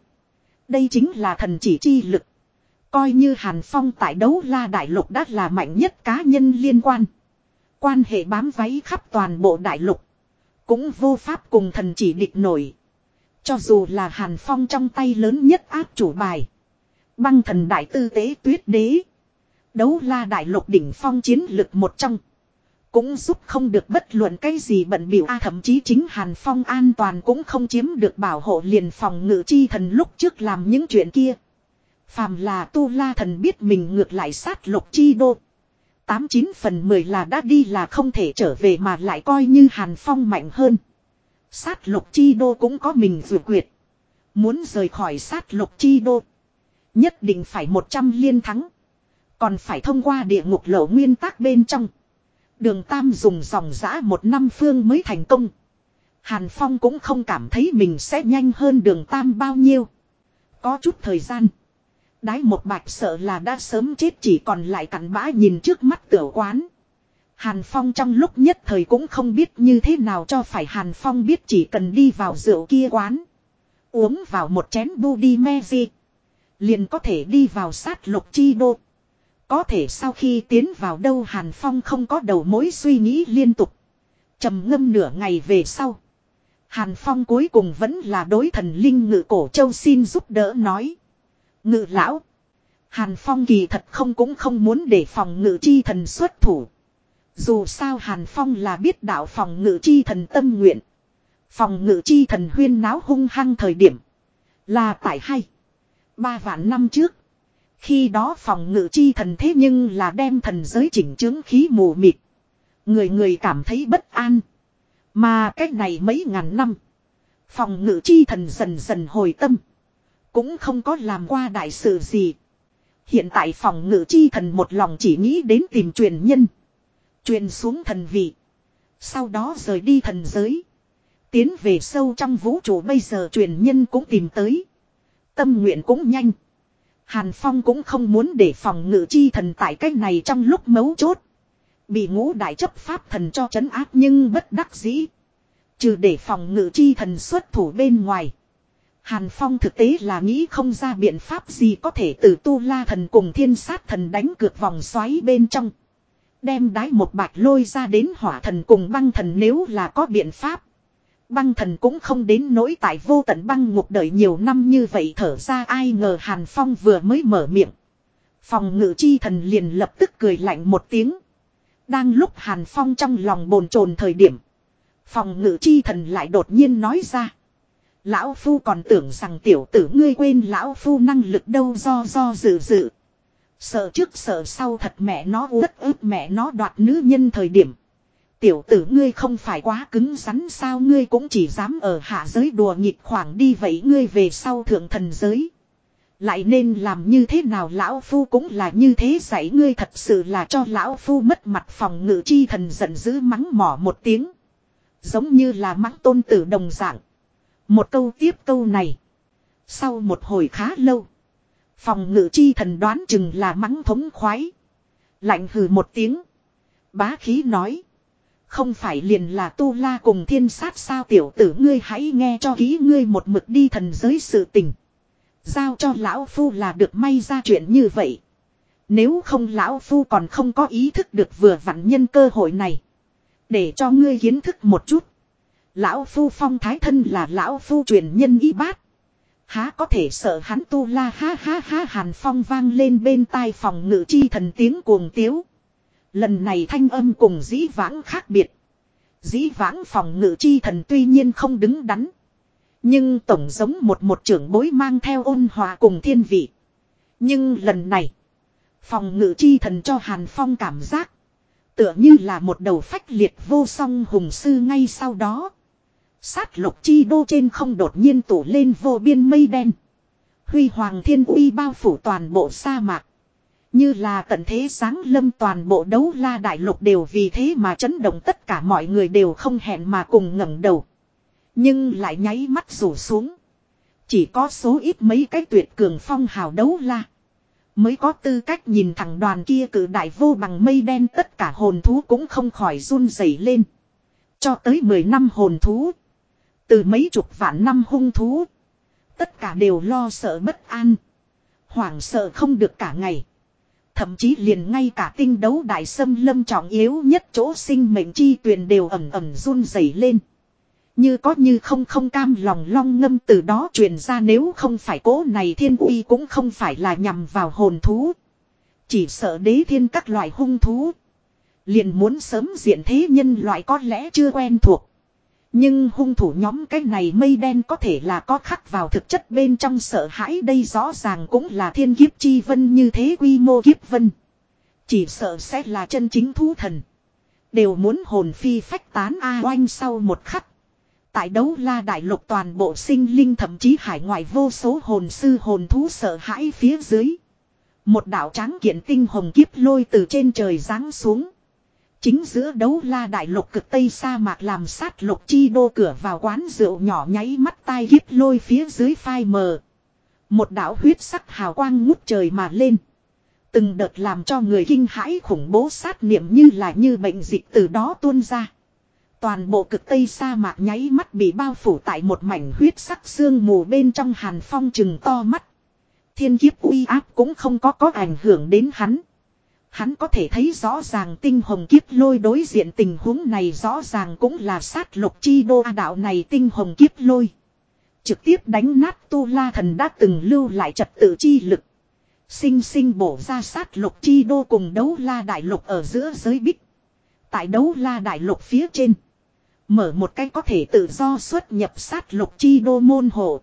Đây chính là thần chỉ chi lực. Coi như Hàn Phong tại đấu la đại lục đã là mạnh nhất cá nhân liên quan. Quan hệ bám váy khắp toàn bộ đại lục. Cũng vô pháp cùng thần chỉ địch nổi. Cho dù là Hàn Phong trong tay lớn nhất áp chủ bài. Băng thần đại tư tế tuyết đế. Đấu la đại lục đỉnh phong chiến lực một trong. Cũng giúp không được bất luận cái gì bận biểu a, thậm chí chính Hàn Phong an toàn cũng không chiếm được bảo hộ liền phòng ngự chi thần lúc trước làm những chuyện kia. Phàm là tu la thần biết mình ngược lại sát lục chi đô. Tám chín phần mười là đã đi là không thể trở về mà lại coi như Hàn Phong mạnh hơn. Sát lục chi đô cũng có mình dự quyệt. Muốn rời khỏi sát lục chi đô. Nhất định phải một trăm liên thắng. Còn phải thông qua địa ngục lộ nguyên tắc bên trong. Đường Tam dùng dòng giã một năm phương mới thành công. Hàn Phong cũng không cảm thấy mình sẽ nhanh hơn đường Tam bao nhiêu. Có chút thời gian. Đái một bạch sợ là đã sớm chết chỉ còn lại cặn bã nhìn trước mắt tiểu quán. Hàn Phong trong lúc nhất thời cũng không biết như thế nào cho phải Hàn Phong biết chỉ cần đi vào rượu kia quán. Uống vào một chén bu đi me gì. Liền có thể đi vào sát lục chi đô. Có thể sau khi tiến vào đâu Hàn Phong không có đầu mối suy nghĩ liên tục. trầm ngâm nửa ngày về sau. Hàn Phong cuối cùng vẫn là đối thần linh ngự cổ châu xin giúp đỡ nói. Ngự lão. Hàn Phong kỳ thật không cũng không muốn để phòng ngự chi thần xuất thủ. Dù sao Hàn Phong là biết đạo phòng ngự chi thần tâm nguyện. Phòng ngự chi thần huyên náo hung hăng thời điểm. Là tại hay. Ba vạn năm trước. Khi đó phòng ngự chi thần thế nhưng là đem thần giới chỉnh chứng khí mù mịt. Người người cảm thấy bất an. Mà cách này mấy ngàn năm. Phòng ngự chi thần dần dần hồi tâm. Cũng không có làm qua đại sự gì. Hiện tại phòng ngự chi thần một lòng chỉ nghĩ đến tìm truyền nhân. Truyền xuống thần vị. Sau đó rời đi thần giới. Tiến về sâu trong vũ trụ bây giờ truyền nhân cũng tìm tới. Tâm nguyện cũng nhanh. Hàn Phong cũng không muốn để phòng ngự chi thần tại cách này trong lúc mấu chốt. Bị ngũ đại chấp pháp thần cho chấn áp nhưng bất đắc dĩ. Trừ để phòng ngự chi thần xuất thủ bên ngoài. Hàn Phong thực tế là nghĩ không ra biện pháp gì có thể từ tu la thần cùng thiên sát thần đánh cược vòng xoáy bên trong. Đem đái một bạch lôi ra đến hỏa thần cùng băng thần nếu là có biện pháp. Băng thần cũng không đến nỗi tại vô tận băng ngục đợi nhiều năm như vậy thở ra ai ngờ Hàn Phong vừa mới mở miệng. Phòng ngự chi thần liền lập tức cười lạnh một tiếng. Đang lúc Hàn Phong trong lòng bồn chồn thời điểm. Phòng ngự chi thần lại đột nhiên nói ra. Lão Phu còn tưởng rằng tiểu tử ngươi quên Lão Phu năng lực đâu do do dự dự. Sợ trước sợ sau thật mẹ nó uất ức mẹ nó đoạt nữ nhân thời điểm. Tiểu tử ngươi không phải quá cứng rắn sao ngươi cũng chỉ dám ở hạ giới đùa nghịch khoảng đi vậy ngươi về sau thượng thần giới. Lại nên làm như thế nào lão phu cũng là như thế dạy ngươi thật sự là cho lão phu mất mặt phòng ngự chi thần giận dữ mắng mỏ một tiếng. Giống như là mắng tôn tử đồng dạng. Một câu tiếp câu này. Sau một hồi khá lâu. Phòng ngự chi thần đoán chừng là mắng thống khoái. Lạnh hừ một tiếng. Bá khí nói. Không phải liền là tu la cùng thiên sát sao tiểu tử ngươi hãy nghe cho ký ngươi một mực đi thần giới sự tình. Giao cho lão phu là được may ra chuyện như vậy. Nếu không lão phu còn không có ý thức được vừa vặn nhân cơ hội này. Để cho ngươi kiến thức một chút. Lão phu phong thái thân là lão phu truyền nhân y bát. Há có thể sợ hắn tu la ha ha ha hàn phong vang lên bên tai phòng ngự chi thần tiếng cuồng tiếu. Lần này thanh âm cùng dĩ vãng khác biệt. Dĩ vãng phòng ngự chi thần tuy nhiên không đứng đắn. Nhưng tổng giống một một trưởng bối mang theo ôn hòa cùng thiên vị. Nhưng lần này. Phòng ngự chi thần cho Hàn Phong cảm giác. Tựa như là một đầu phách liệt vô song hùng sư ngay sau đó. Sát lục chi đô trên không đột nhiên tủ lên vô biên mây đen. Huy hoàng thiên uy bao phủ toàn bộ sa mạc. Như là tận thế sáng lâm toàn bộ đấu la đại lục đều vì thế mà chấn động tất cả mọi người đều không hẹn mà cùng ngẩng đầu. Nhưng lại nháy mắt rủ xuống. Chỉ có số ít mấy cái tuyệt cường phong hào đấu la. Mới có tư cách nhìn thẳng đoàn kia cử đại vô bằng mây đen tất cả hồn thú cũng không khỏi run rẩy lên. Cho tới 10 năm hồn thú. Từ mấy chục vạn năm hung thú. Tất cả đều lo sợ bất an. Hoảng sợ không được cả ngày. Thậm chí liền ngay cả tinh đấu đại sâm lâm trọng yếu nhất chỗ sinh mệnh chi tuyền đều ẩm ẩm run rẩy lên. Như có như không không cam lòng long ngâm từ đó truyền ra nếu không phải cố này thiên uy cũng không phải là nhằm vào hồn thú. Chỉ sợ đế thiên các loại hung thú. Liền muốn sớm diện thế nhân loại có lẽ chưa quen thuộc. Nhưng hung thủ nhóm cái này mây đen có thể là có khắc vào thực chất bên trong sợ hãi đây rõ ràng cũng là thiên kiếp chi vân như thế quy mô kiếp vân. Chỉ sợ sẽ là chân chính thú thần. Đều muốn hồn phi phách tán A oanh sau một khắc. Tại đấu la đại lục toàn bộ sinh linh thậm chí hải ngoại vô số hồn sư hồn thú sợ hãi phía dưới. Một đạo tráng kiện tinh hồng kiếp lôi từ trên trời giáng xuống. Chính giữa đấu la đại lục cực tây sa mạc làm sát lục chi đô cửa vào quán rượu nhỏ nháy mắt tai kiếp lôi phía dưới phai mờ. Một đạo huyết sắc hào quang ngút trời mà lên. Từng đợt làm cho người kinh hãi khủng bố sát niệm như là như bệnh dịch từ đó tuôn ra. Toàn bộ cực tây sa mạc nháy mắt bị bao phủ tại một mảnh huyết sắc xương mù bên trong hàn phong chừng to mắt. Thiên kiếp uy áp cũng không có có ảnh hưởng đến hắn. Hắn có thể thấy rõ ràng tinh hồng kiếp lôi đối diện tình huống này rõ ràng cũng là sát lục chi đô đạo này tinh hồng kiếp lôi. Trực tiếp đánh nát tu la thần đã từng lưu lại trật tự chi lực. Sinh sinh bổ ra sát lục chi đô cùng đấu la đại lục ở giữa giới bích. Tại đấu la đại lục phía trên. Mở một cách có thể tự do xuất nhập sát lục chi đô môn hộ.